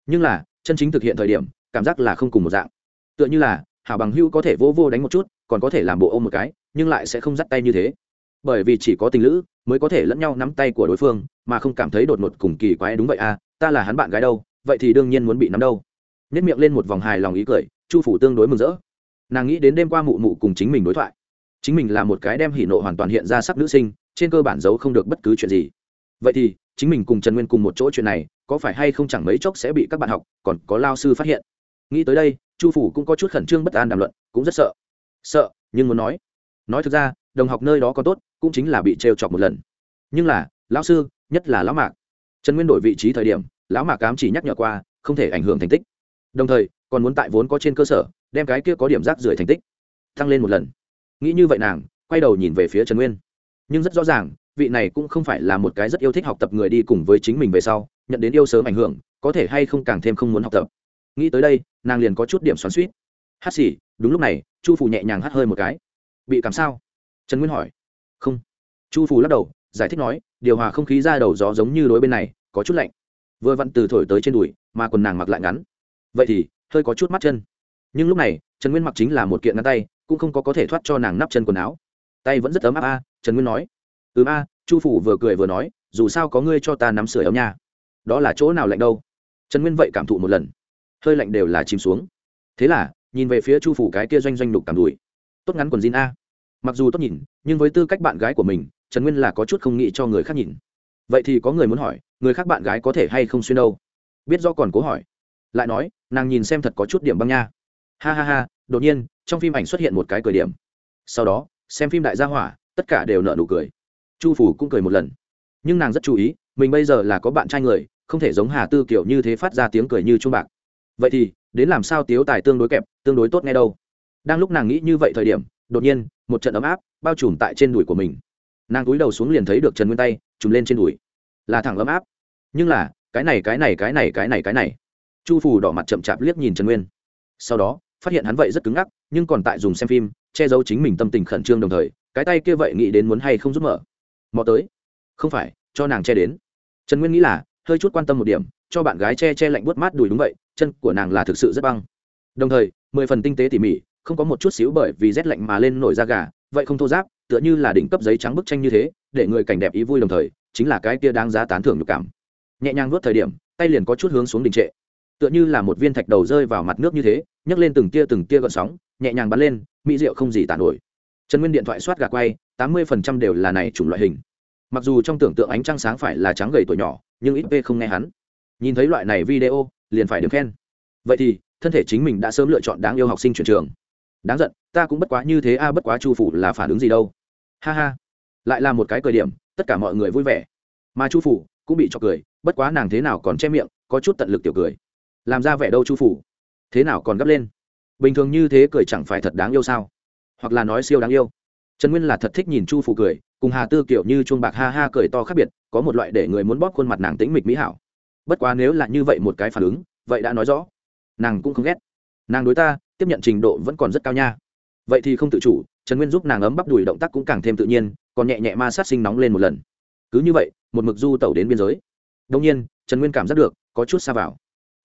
A: Nhưng là, chân chính thực hiện thời điểm, cảm giác là không cùng một dạng. Tựa như là hảo bằng hữu có thể vô vô đánh một chút, còn có thể làm bộ ôm một cái, nhưng lại sẽ không dắt tay như thế. Bởi vì chỉ có tình lữ mới có thể lẫn nhau nắm tay của đối phương, mà không cảm thấy đột ngột cùng kỳ quái đúng vậy à ta là hắn bạn gái đâu, vậy thì đương nhiên muốn bị nắm đâu. Nếp miệng lên một vòng hài lòng ý cười, chu phủ tương đối mừng rỡ. Nàng nghĩ đến đêm qua mụ mụ cùng chính mình đối thoại. Chính mình là một cái đem hỉ nộ hoàn toàn hiện ra sắc nữ sinh, trên cơ bản giấu không được bất cứ chuyện gì. Vậy thì, chính mình cùng trần nguyên cùng một chỗ chuyện này, có phải hay không chẳng mấy chốc sẽ bị các bạn học, còn có lao sư phát hiện. Nghĩ tới đây chu phủ cũng có chút khẩn trương bất an đàm luận, cũng rất sợ. Sợ, nhưng muốn nói. Nói thực ra, đồng học nơi đó có tốt, cũng chính là bị trêu chọc một lần. Nhưng là, lão sư, nhất là lão mạc. Trần nguyên đổi vị trí thời điểm, lão mạc cám chỉ nhắc nhở qua, không thể ảnh hưởng thành tích. Đồng thời, còn muốn tại vốn có trên cơ sở, đem cái kia có điểm rác rưởi thành tích tăng lên một lần. Nghĩ như vậy nàng, quay đầu nhìn về phía trần nguyên. Nhưng rất rõ ràng, vị này cũng không phải là một cái rất yêu thích học tập người đi cùng với chính mình về sau, nhận đến yêu sớm ảnh hưởng, có thể hay không càng thêm không muốn học tập. Nghĩ tới đây nàng liền có chút điểm xoắn suýt. Hát xì, đúng lúc này, chu phủ nhẹ nhàng hát hơi một cái. Bị cảm sao? Trần nguyên hỏi. Không. Chu phủ lắc đầu, giải thích nói, điều hòa không khí ra đầu gió giống như đối bên này, có chút lạnh. Vừa vặn từ thổi tới trên đùi, mà quần nàng mặc lại ngắn. Vậy thì, hơi có chút mắt chân. Nhưng lúc này, trần nguyên mặc chính là một kiện ngắn tay, cũng không có có thể thoát cho nàng nắp chân quần áo. Tay vẫn rất ấm áp a, trần nguyên nói. Ừm a, chu phủ vừa cười vừa nói, dù sao có ngươi cho ta nắm sửa ấm nha. Đó là chỗ nào lạnh đâu? Trần nguyên vậy cảm thụ một lần hơi lạnh đều là chìm xuống. Thế là, nhìn về phía chu phủ cái kia doanh doanh đục cảm đùi. Tốt ngắn quần jean a. Mặc dù tốt nhìn, nhưng với tư cách bạn gái của mình, trần nguyên là có chút không nghĩ cho người khác nhìn. Vậy thì có người muốn hỏi, người khác bạn gái có thể hay không xuyên đâu? Biết do còn cố hỏi. Lại nói, nàng nhìn xem thật có chút điểm băng nha. Ha ha ha, đột nhiên, trong phim ảnh xuất hiện một cái cười điểm. Sau đó, xem phim đại gia hỏa, tất cả đều nợ nụ cười. Chu phủ cũng cười một lần. Nhưng nàng rất chú ý, mình bây giờ là có bạn trai người, không thể giống hà tư kiểu như thế phát ra tiếng cười như trung bạc vậy thì, đến làm sao tiếu tài tương đối kẹp, tương đối tốt nghe đâu? Đang lúc nàng nghĩ như vậy thời điểm, đột nhiên, một trận ấm áp bao trùm tại trên đùi của mình. Nàng cúi đầu xuống liền thấy được trần nguyên tay, trùm lên trên đùi. Là thẳng ấm áp. Nhưng là, cái này cái này cái này cái này cái này. Chu phủ đỏ mặt chậm chạp liếc nhìn trần nguyên. Sau đó, phát hiện hắn vậy rất cứng ngắc, nhưng còn tại dùng xem phim, che giấu chính mình tâm tình khẩn trương đồng thời, cái tay kia vậy nghĩ đến muốn hay không giúp mở. Mò tới. Không phải, cho nàng che đến. Trần nguyên nghĩ là hơi chút quan tâm một điểm, cho bạn gái che che lạnh buốt mát đùi đúng vậy, chân của nàng là thực sự rất băng. Đồng thời, mười phần tinh tế tỉ mỉ, không có một chút xíu bởi vì rét lạnh mà lên nổi da gà, vậy không thô giáp, tựa như là đỉnh cấp giấy trắng bức tranh như thế, để người cảnh đẹp ý vui đồng thời, chính là cái kia đáng giá tán thưởng nhục cảm. Nhẹ nhàng vớt thời điểm, tay liền có chút hướng xuống đình trệ. Tựa như là một viên thạch đầu rơi vào mặt nước như thế, nhấc lên từng tia từng tia gợn sóng, nhẹ nhàng bắn lên, mỹ rượu không gì tàn nổi. Trần nguyên điện thoại soát gà quay, tám mươi phần trăm đều là này chủng loại hình. Mặc dù trong tưởng tượng ánh trăng sáng phải là trắng gầy tuổi nhỏ nhưng ít p không nghe hắn. Nhìn thấy loại này video, liền phải điểm khen. Vậy thì, thân thể chính mình đã sớm lựa chọn đáng yêu học sinh chuyển trường. Đáng giận, ta cũng bất quá như thế a, bất quá chu phủ là phản ứng gì đâu. Ha ha. Lại là một cái cười điểm, tất cả mọi người vui vẻ. Mà chu phủ cũng bị cho cười, bất quá nàng thế nào còn che miệng, có chút tận lực tiểu cười. Làm ra vẻ đâu chu phủ? Thế nào còn gấp lên? Bình thường như thế cười chẳng phải thật đáng yêu sao? Hoặc là nói siêu đáng yêu. Trần nguyên là thật thích nhìn chu phủ cười cùng hà tư kiểu như chuông bạc ha ha cười to khác biệt, có một loại để người muốn bóp khuôn mặt nàng tĩnh mịch mỹ hảo. Bất quá nếu là như vậy một cái phản ứng, vậy đã nói rõ. Nàng cũng không ghét. Nàng đối ta, tiếp nhận trình độ vẫn còn rất cao nha. Vậy thì không tự chủ, trần nguyên giúp nàng ấm bắp đùi động tác cũng càng thêm tự nhiên, còn nhẹ nhẹ ma sát sinh nóng lên một lần. Cứ như vậy, một mực du tẩu đến biên giới. Đông nhiên, trần nguyên cảm giác được, có chút xa vào.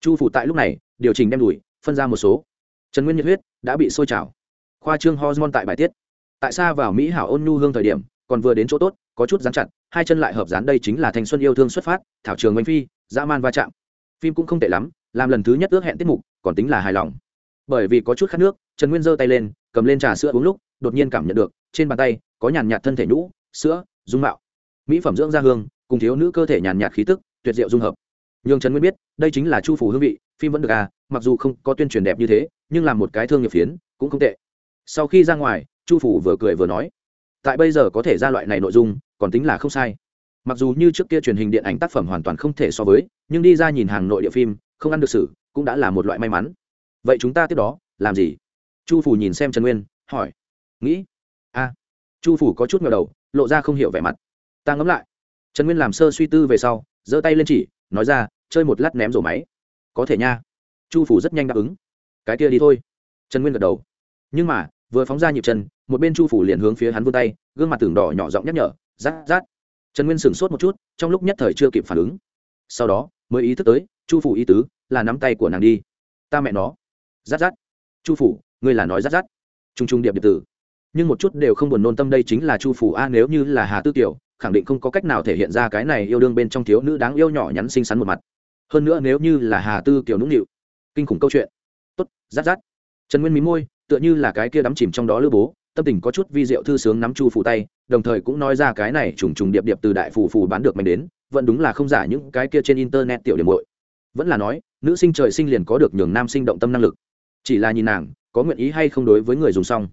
A: Chu phủ tại lúc này, điều chỉnh đem đùi, phân ra một số. Trần nguyên nhiệt huyết đã bị sôi trào. Khoa trương hormone tại bài tiết. Tại sao vào mỹ hảo ôn nhu hương thời điểm còn vừa đến chỗ tốt, có chút dán chặt, hai chân lại hợp dán đây chính là thanh xuân yêu thương xuất phát, thảo trường oanh phi, dã man va chạm. Phim cũng không tệ lắm, làm lần thứ nhất ước hẹn tiết mục, còn tính là hài lòng. Bởi vì có chút khát nước, trần nguyên giơ tay lên, cầm lên trà sữa uống lúc, đột nhiên cảm nhận được, trên bàn tay, có nhàn nhạt thân thể nhũ, sữa, dung mạo. Mỹ phẩm dưỡng da hương, cùng thiếu nữ cơ thể nhàn nhạt khí tức, tuyệt diệu dung hợp. Nhưng trần nguyên biết, đây chính là chu phủ hương vị, phim vẫn được à mặc dù không có tuyên truyền đẹp như thế, nhưng làm một cái thương nghiệp phiến, cũng không tệ. Sau khi ra ngoài, chu phủ vừa cười vừa nói tại bây giờ có thể ra loại này nội dung, còn tính là không sai. Mặc dù như trước kia truyền hình điện ảnh tác phẩm hoàn toàn không thể so với, nhưng đi ra nhìn hàng nội địa phim, không ăn được xử cũng đã là một loại may mắn. Vậy chúng ta tiếp đó, làm gì? Chu phủ nhìn xem trần nguyên, hỏi. Nghĩ. A chu phủ có chút ngờ đầu, lộ ra không hiểu vẻ mặt. Ta ngẫm lại. Trần nguyên làm sơ suy tư về sau, giơ tay lên chỉ, nói ra, chơi một lát ném rổ máy. Có thể nha. Chu phủ rất nhanh đáp ứng. Cái kia đi thôi. Trần nguyên gật đầu. Nhưng mà vừa phóng ra nhịp chân, một bên chu phủ liền hướng phía hắn vươn tay, gương mặt tưởng đỏ nhỏ giọng nhắc nhở, rát rát. Trần nguyên sửng sốt một chút, trong lúc nhất thời chưa kịp phản ứng. Sau đó, mới ý thức tới, chu phủ ý tứ là nắm tay của nàng đi. Ta mẹ nó. Rát rát. Chu phủ, ngươi là nói rát rát. T r u n g t r u n g điệp điệp tử. Nhưng một chút đều không buồn nôn tâm đây chính là chu phủ a, nếu như là hà tư tiểu, khẳng định không có cách nào thể hiện ra cái này yêu đương bên trong thiếu nữ đáng yêu nhỏ nhắn xinh xắn một mặt. Hơn nữa nếu như là hà tư kiểu nũng nịu, kinh khủng câu chuyện. Tốt, rát rát. Trần nguyên mí môi tựa như là cái kia đắm chìm trong đó lữ bố, tâm tình có chút vi diệu thư sướng nắm chu phủ tay, đồng thời cũng nói ra cái này trùng trùng điệp điệp từ đại phù phù bán được mạnh đến, vẫn đúng là không giả những cái kia trên internet tiểu điểm bội vẫn là nói, nữ sinh trời sinh liền có được nhường nam sinh động tâm năng lực. Chỉ là nhìn nàng, có nguyện ý hay không đối với người dùng xong.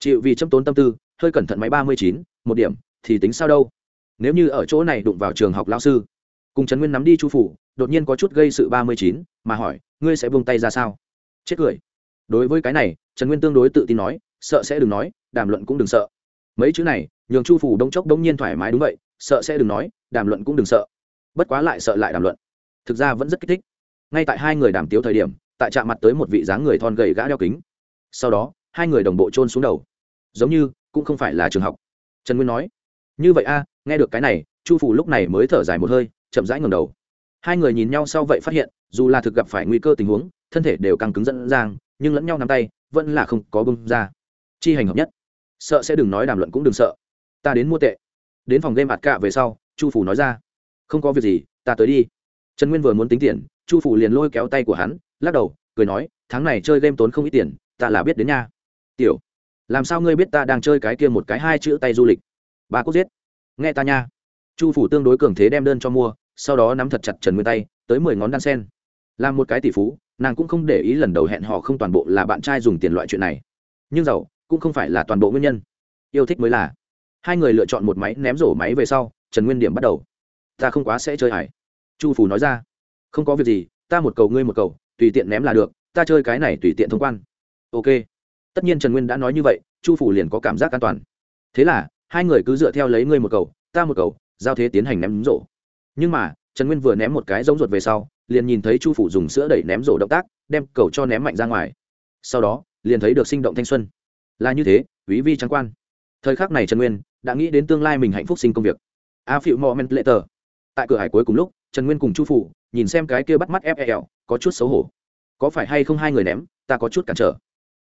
A: Chịu vì châm tốn tâm tư, hơi cẩn thận máy ba mươi chín, một điểm, thì tính sao đâu. Nếu như ở chỗ này đụng vào trường học lao sư, cùng trấn nguyên nắm đi chu phủ đột nhiên có chút gây sự ba mươi chín, mà hỏi, ngươi sẽ buông tay ra sao? Chết cười đối với cái này, trần nguyên tương đối tự tin nói, sợ sẽ đừng nói, đàm luận cũng đừng sợ. Mấy chữ này, nhường chu phủ đông chốc đông nhiên thoải mái đúng vậy, sợ sẽ đừng nói, đàm luận cũng đừng sợ. Bất quá lại sợ lại đàm luận. Thực ra vẫn rất kích thích. Ngay tại hai người đàm tiếu thời điểm, tại chạm mặt tới một vị dáng người thon gầy gã đeo kính. Sau đó, hai người đồng bộ trôn xuống đầu. Giống như, cũng không phải là trường học. Trần nguyên nói, như vậy a, nghe được cái này, chu phủ lúc này mới thở dài một hơi, chậm rãi ngầm đầu. Hai người nhìn nhau sau vậy phát hiện, dù là thực gặp phải nguy cơ tình huống, thân thể đều càng cứng dẫn giang nhưng lẫn nhau nắm tay, vẫn là không có bông ra. Chi hành hợp nhất. Sợ sẽ đừng nói đàm luận cũng đừng sợ. Ta đến mua tệ. Đến phòng game ạt cạ về sau, chu phủ nói ra. Không có việc gì, ta tới đi. Trần nguyên vừa muốn tính tiền, chu phủ liền lôi kéo tay của hắn, lắc đầu, cười nói, tháng này chơi game tốn không ít tiền, ta là biết đến nha. Tiểu, làm sao ngươi biết ta đang chơi cái kia một cái hai chữ tay du lịch? Ba cốt giết. Nghe ta nha. Chu phủ tương đối cường thế đem đơn cho mua, sau đó nắm thật chặt trần nguyên tay, tới mười ngón đan sen làm một cái tỷ phú, nàng cũng không để ý lần đầu hẹn họ không toàn bộ là bạn trai dùng tiền loại chuyện này. Nhưng giàu, cũng không phải là toàn bộ nguyên nhân. Yêu thích mới là. Hai người lựa chọn một máy ném rổ máy về sau, trần nguyên điểm bắt đầu. Ta không quá sẽ chơi hải chu phủ nói ra. Không có việc gì, ta một cầu ngươi một cầu, tùy tiện ném là được, ta chơi cái này tùy tiện thông quan. Ok. Tất nhiên trần nguyên đã nói như vậy, chu phủ liền có cảm giác an toàn. Thế là, hai người cứ dựa theo lấy ngươi một cầu, ta một cầu, giao thế tiến hành ném rổ. Nhưng mà trần nguyên vừa ném một cái giống ruột về sau, liền nhìn thấy chu phủ dùng sữa đẩy ném rổ động tác, đem cầu cho ném mạnh ra ngoài. Sau đó, liền thấy được sinh động thanh xuân. Là như thế, quý vi trắng quan. Thời khắc này trần nguyên đã nghĩ đến tương lai mình hạnh phúc sinh công việc. A phiệu moment lệ tờ. Tại cửa hải cuối cùng lúc, trần nguyên cùng chu phủ nhìn xem cái kia bắt mắt fel có chút xấu hổ. Có phải hay không hai người ném, ta có chút cản trở.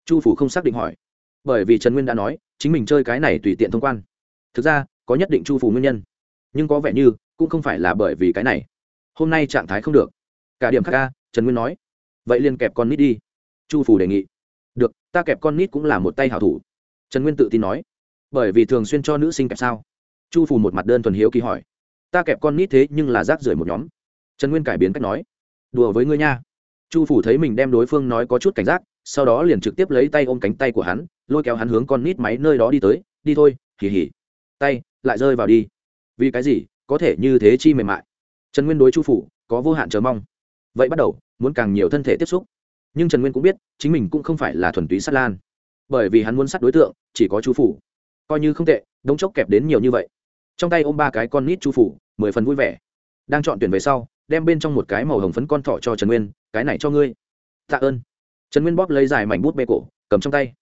A: Chu phủ không xác định hỏi. Bởi vì trần nguyên đã nói, chính mình chơi cái này tùy tiện thông quan. Thực ra, có nhất định chu phủ nguyên nhân. Nhưng có vẻ như cũng không phải là bởi vì cái này. Hôm nay trạng thái không được. Cả điểm khác ca trần nguyên nói. Vậy liền kẹp con nít đi. Chu phủ đề nghị. Được, ta kẹp con nít cũng là một tay hảo thủ. Trần nguyên tự tin nói. Bởi vì thường xuyên cho nữ sinh kẹp sao? Chu phủ một mặt đơn thuần hiếu kỳ hỏi. Ta kẹp con nít thế nhưng là rác rưởi một nhóm. Trần nguyên cải biến cách nói. Đùa với ngươi nha. Chu phủ thấy mình đem đối phương nói có chút cảnh giác, sau đó liền trực tiếp lấy tay ôm cánh tay của hắn, lôi kéo hắn hướng con nít máy nơi đó đi tới. Đi thôi hỉ hỉ tay, lại rơi vào đi. Vì cái gì? Có thể như thế chi mềm mại. Trần nguyên đối chu phủ có vô hạn chờ mong. Vậy bắt đầu, muốn càng nhiều thân thể tiếp xúc. Nhưng trần nguyên cũng biết, chính mình cũng không phải là thuần túy sát lan. Bởi vì hắn muốn sát đối tượng, chỉ có chu phủ. Coi như không tệ, đống chốc kẹp đến nhiều như vậy. Trong tay ôm ba cái con nít chu phủ, mười phần vui vẻ. Đang chọn tuyển về sau, đem bên trong một cái màu hồng phấn con thỏ cho trần nguyên, cái này cho ngươi. Tạ ơn. Trần nguyên bóp lấy dài mảnh bút bê cổ, cầm trong tay.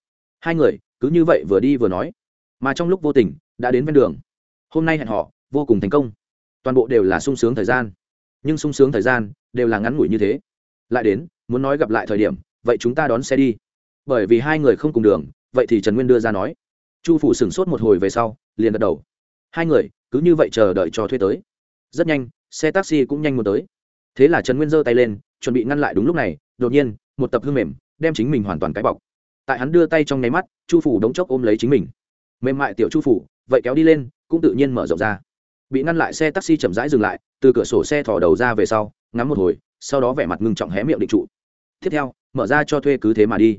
A: Hai người cứ như vậy vừa đi vừa nói. Mà trong lúc vô tình, đã đến ven đường. Hôm nay hẹn họ vô cùng thành công. Toàn bộ đều là sung sướng thời gian. Nhưng sung sướng thời gian đều là ngắn ngủi như thế. Lại đến, muốn nói gặp lại thời điểm, vậy chúng ta đón xe đi. Bởi vì hai người không cùng đường, vậy thì trần nguyên đưa ra nói. Chu phủ sửng sốt một hồi về sau, liền gật đầu. Hai người, cứ như vậy chờ đợi cho thuê tới. Rất nhanh, xe taxi cũng nhanh muốn tới. Thế là trần nguyên giơ tay lên, chuẩn bị ngăn lại đúng lúc này, đột nhiên, một tập hương mềm, đem chính mình hoàn toàn cái bọc. Tại hắn đưa tay trong nháy mắt, chu phủ đống chốc ôm lấy chính mình. Mềm mại tiểu chu phủ, vậy kéo đi lên, cũng tự nhiên mở rộng ra bị ngăn lại xe taxi chậm rãi dừng lại, từ cửa sổ xe thỏ đầu ra về sau, ngắm một hồi, sau đó vẻ mặt ngưng trọng hé miệng định trụ. Tiếp theo, mở ra cho thuê cứ thế mà đi.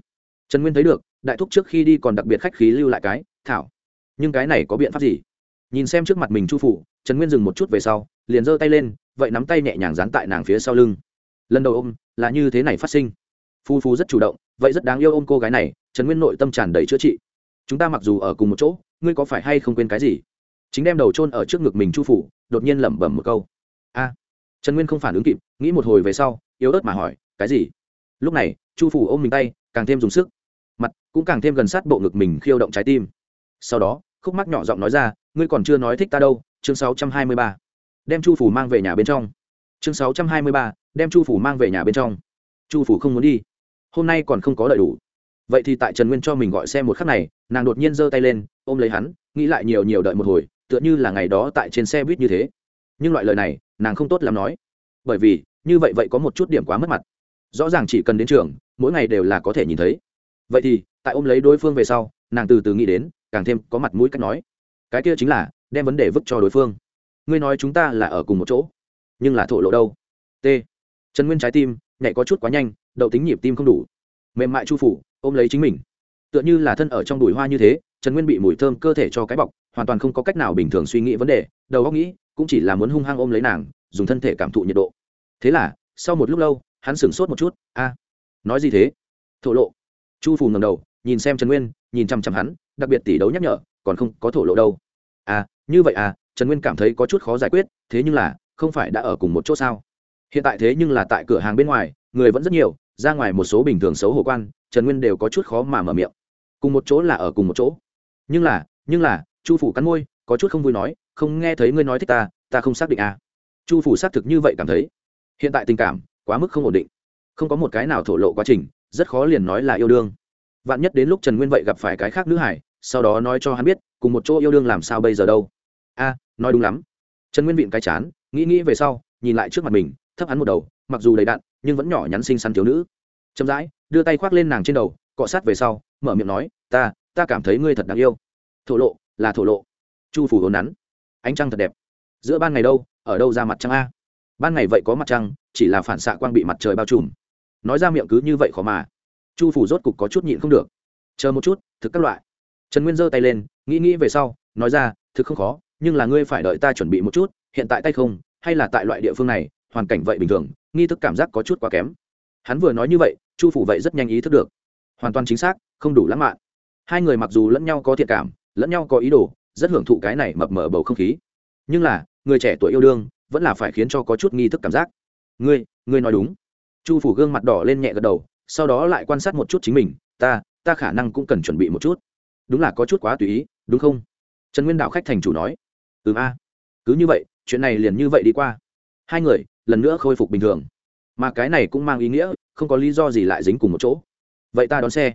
A: Trần nguyên thấy được, đại thúc trước khi đi còn đặc biệt khách khí lưu lại cái, thảo, nhưng cái này có biện pháp gì? Nhìn xem trước mặt mình chu phủ, trần nguyên dừng một chút về sau, liền giơ tay lên, vậy nắm tay nhẹ nhàng dán tại nàng phía sau lưng. Lần đầu ôm, là như thế này phát sinh. Phu phu rất chủ động, vậy rất đáng yêu ôm cô gái này, trần nguyên nội tâm tràn đầy chữa trị. Chúng ta mặc dù ở cùng một chỗ, ngươi có phải hay không quên cái gì? Chính đem đầu chôn ở trước ngực mình chu phủ đột nhiên lẩm bẩm một câu. A trần nguyên không phản ứng kịp nghĩ một hồi về sau yếu ớt mà hỏi cái gì? Lúc này chu phủ ôm mình tay càng thêm dùng sức. Mặt cũng càng thêm gần sát bộ ngực mình khiêu động trái tim. Sau đó khúc mắc nhỏ giọng nói ra ngươi còn chưa nói thích ta đâu chương 623. đem chu phủ mang về nhà bên trong. Chương 623, đem chu phủ mang về nhà bên trong. Chu phủ không muốn đi. Hôm nay còn không có đầy đủ. Vậy thì tại trần nguyên cho mình gọi xe một khắc này nàng đột nhiên giơ tay lên ôm lấy hắn nghĩ lại nhiều nhiều đợi một hồi tựa như là ngày đó tại trên xe buýt như thế. Nhưng loại lời này, nàng không tốt làm nói. Bởi vì, như vậy vậy có một chút điểm quá mất mặt. Rõ ràng chỉ cần đến trường, mỗi ngày đều là có thể nhìn thấy. Vậy thì, tại ôm lấy đối phương về sau, nàng từ từ nghĩ đến, càng thêm có mặt mũi cách nói. Cái kia chính là, đem vấn đề vứt cho đối phương. Ngươi nói chúng ta là ở cùng một chỗ, nhưng là thổ lộ đâu? T. Trần nguyên trái tim nhảy có chút quá nhanh, đậu tính nhịp tim không đủ. Mềm mại chu phủ, ôm lấy chính mình. Tựa như là thân ở trong đùi hoa như thế trần nguyên bị mùi thơm cơ thể cho cái bọc, hoàn toàn không có cách nào bình thường suy nghĩ vấn đề, đầu óc nghĩ, cũng chỉ là muốn hung hăng ôm lấy nàng, dùng thân thể cảm thụ nhiệt độ. Thế là, sau một lúc lâu, hắn sửng sốt một chút, a, nói gì thế? Thổ lộ. Chu phù ngầm đầu, nhìn xem trần nguyên, nhìn chăm chăm hắn, đặc biệt tỷ đấu nhắc nhở, còn không có thổ lộ đâu. À như vậy à trần nguyên cảm thấy có chút khó giải quyết, thế nhưng là, không phải đã ở cùng một chỗ sao? Hiện tại thế nhưng là tại cửa hàng bên ngoài, người vẫn rất nhiều, ra ngoài một số bình thường xấu hổ quan, trần nguyên đều có chút khó mà mở miệng. Cùng một chỗ là ở cùng một chỗ nhưng là nhưng là chu phủ cắn môi có chút không vui nói không nghe thấy ngươi nói thích ta ta không xác định à. chu phủ xác thực như vậy cảm thấy. Hiện tại tình cảm quá mức không ổn định. Không có một cái nào thổ lộ quá trình rất khó liền nói là yêu đương. Vạn nhất đến lúc trần nguyên vậy gặp phải cái khác nữ hải sau đó nói cho hắn biết cùng một chỗ yêu đương làm sao bây giờ đâu. A nói đúng lắm. Trần nguyên vịn cái chán nghĩ nghĩ về sau nhìn lại trước mặt mình thấp hắn một đầu mặc dù đầy đạn, nhưng vẫn nhỏ nhắn xinh xắn thiếu nữ. Chậm rãi đưa tay khoác lên nàng trên đầu cọ sát về sau mở miệng nói ta ta cảm thấy ngươi thật đáng yêu. Thổ lộ, là thổ lộ. Chu phủ hồn nắn. Ánh trăng thật đẹp. Giữa ban ngày đâu, ở đâu ra mặt trăng a? Ban ngày vậy có mặt trăng, chỉ là phản xạ quang bị mặt trời bao trùm. Nói ra miệng cứ như vậy khó mà. Chu phủ rốt cục có chút nhịn không được. Chờ một chút, thực các loại. Trần nguyên giơ tay lên, nghĩ nghĩ về sau, nói ra, thực không khó, nhưng là ngươi phải đợi ta chuẩn bị một chút, hiện tại tay không, hay là tại loại địa phương này, hoàn cảnh vậy bình thường, nghi thức cảm giác có chút quá kém. Hắn vừa nói như vậy, chu phủ vậy rất nhanh ý thức được. Hoàn toàn chính xác, không đủ lãng mạn hai người mặc dù lẫn nhau có thiện cảm, lẫn nhau có ý đồ, rất hưởng thụ cái này mập mờ bầu không khí. Nhưng là, người trẻ tuổi yêu đương vẫn là phải khiến cho có chút nghi thức cảm giác. Ngươi ngươi nói đúng. Chu phủ gương mặt đỏ lên nhẹ gật đầu, sau đó lại quan sát một chút chính mình. Ta ta khả năng cũng cần chuẩn bị một chút. Đúng là có chút quá tùy ý, đúng không? Trần nguyên đạo khách thành chủ nói. Ừ a. Cứ như vậy, chuyện này liền như vậy đi qua. Hai người, lần nữa khôi phục bình thường. Mà cái này cũng mang ý nghĩa, không có lý do gì lại dính cùng một chỗ. Vậy ta đón xe.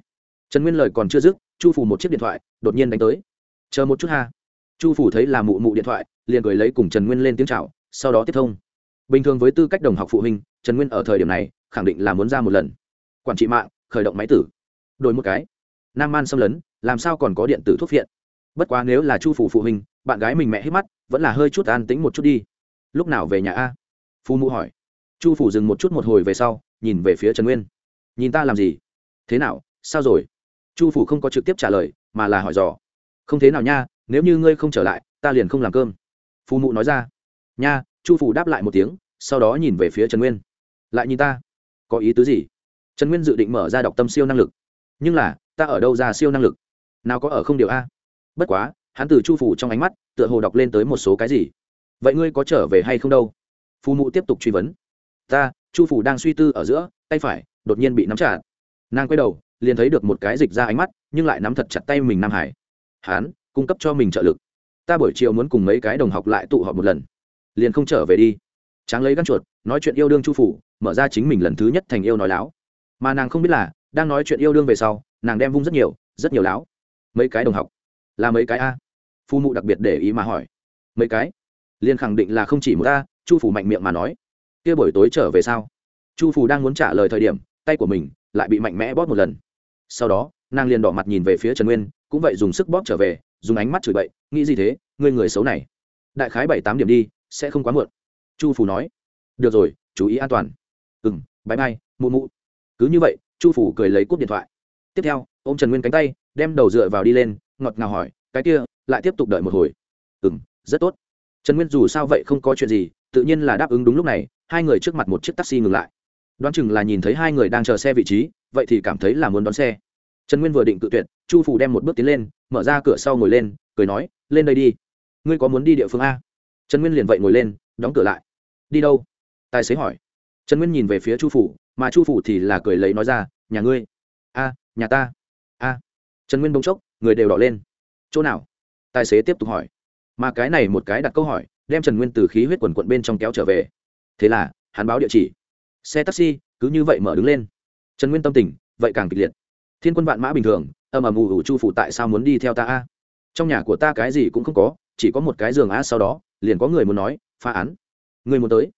A: Trần nguyên lời còn chưa dứt chu phủ một chiếc điện thoại, đột nhiên đánh tới. Chờ một chút ha. Chu phủ thấy là mụ mụ điện thoại, liền gửi lấy cùng trần nguyên lên tiếng c h à o sau đó tiếp thông. Bình thường với tư cách đồng học phụ huynh, trần nguyên ở thời điểm này, khẳng định là muốn ra một lần. Quản trị mạng, khởi động máy tử. Đổi một cái. Nam man xâm lấn, làm sao còn có điện tử thuốc viện bất quá nếu là chu phủ phụ huynh, bạn gái mình mẹ hết mắt, vẫn là hơi chút an tính một chút đi. Lúc nào về nhà a? Phu mụ hỏi. Chu phủ dừng một chút một hồi về sau, nhìn về phía trần nguyên. Nhìn ta làm gì? Thế nào? Sao rồi? Chu phủ không có trực tiếp trả lời, mà là hỏi dò. Không thế nào nha, nếu như ngươi không trở lại, ta liền không làm cơm. Phù mụ nói ra. Nha, chu phủ đáp lại một tiếng, sau đó nhìn về phía trần nguyên. Lại nhìn ta. Có ý tứ gì? Trần nguyên dự định mở ra đọc tâm siêu năng lực. Nhưng là, ta ở đâu ra siêu năng lực? Nào có ở không điều a? Bất quá, hắn từ chu phủ trong ánh mắt, tựa hồ đọc lên tới một số cái gì. Vậy ngươi có trở về hay không đâu? Phù mụ tiếp tục truy vấn. Ta, chu phủ đang suy tư ở giữa, tay phải, đột nhiên bị nắm chặt. Nàng quay đầu liền thấy được một cái dịch ra ánh mắt, nhưng lại nắm thật chặt tay mình nam hải. Hán, cung cấp cho mình trợ lực. Ta buổi chiều muốn cùng mấy cái đồng học lại tụ họp một lần. Liền không trở về đi. Tráng lấy gắn chuột, nói chuyện yêu đương chu phủ, mở ra chính mình lần thứ nhất thành yêu nói láo. Mà nàng không biết là, đang nói chuyện yêu đương về sau, nàng đem vung rất nhiều rất nhiều láo. Mấy cái đồng học. Là mấy cái a? Phu mụ đặc biệt để ý mà hỏi. Mấy cái? Liền khẳng định là không chỉ một a, chu phủ mạnh miệng mà nói. Kia buổi tối trở về sao? Chu phủ đang muốn trả lời thời điểm, tay của mình lại bị mạnh mẽ bóp một lần sau đó, nàng liền đỏ mặt nhìn về phía trần nguyên, cũng vậy dùng sức bóp trở về, dùng ánh mắt chửi bậy, nghĩ gì thế? Ngươi người xấu này. Đại khái bảy tám điểm đi, sẽ không quá muộn. Chu phủ nói, được rồi, chú ý an toàn. Ừ m bãi bay mụ mụ. Cứ như vậy, chu phủ cười lấy cúp điện thoại. Tiếp theo ô m trần nguyên cánh tay, đem đầu dựa vào đi lên, ngọt ngào hỏi, cái kia, lại tiếp tục đợi một hồi? Ừ m rất tốt. Trần nguyên dù sao vậy không có chuyện gì, tự nhiên là đáp ứng đúng lúc này, hai người trước mặt một chiếc taxi ngừng lại. Đoán chừng là nhìn thấy hai người đang chờ xe vị trí vậy thì cảm thấy là muốn đón xe. Trần nguyên vừa định tự tuyệt, chu phủ đem một bước tiến lên, mở ra cửa sau ngồi lên, cười nói, lên đây đi. Ngươi có muốn đi địa phương a? Trần nguyên liền vậy ngồi lên, đóng cửa lại. Đi đâu? Tài xế hỏi. Trần nguyên nhìn về phía chu phủ mà chu phủ thì là cười lấy nói ra, nhà ngươi. A, nhà ta. A. Trần nguyên bỗng chốc, người đều đỏ lên. Chỗ nào? Tài xế tiếp tục hỏi. Mà cái này một cái đặt câu hỏi, đem trần nguyên từ khí huyết quần quận bên trong kéo trở về. Thế là, hắn báo địa chỉ. Xe taxi, cứ như vậy mở đứng lên trần nguyên tâm tình, vậy càng kịch liệt. Thiên quân vạn mã bình thường, ầm ầm ù ù chu phủ tại sao muốn đi theo ta a? Trong nhà của ta cái gì cũng không có, chỉ có một cái giường a sau đó, liền có người muốn nói, phá án. Người muốn tới.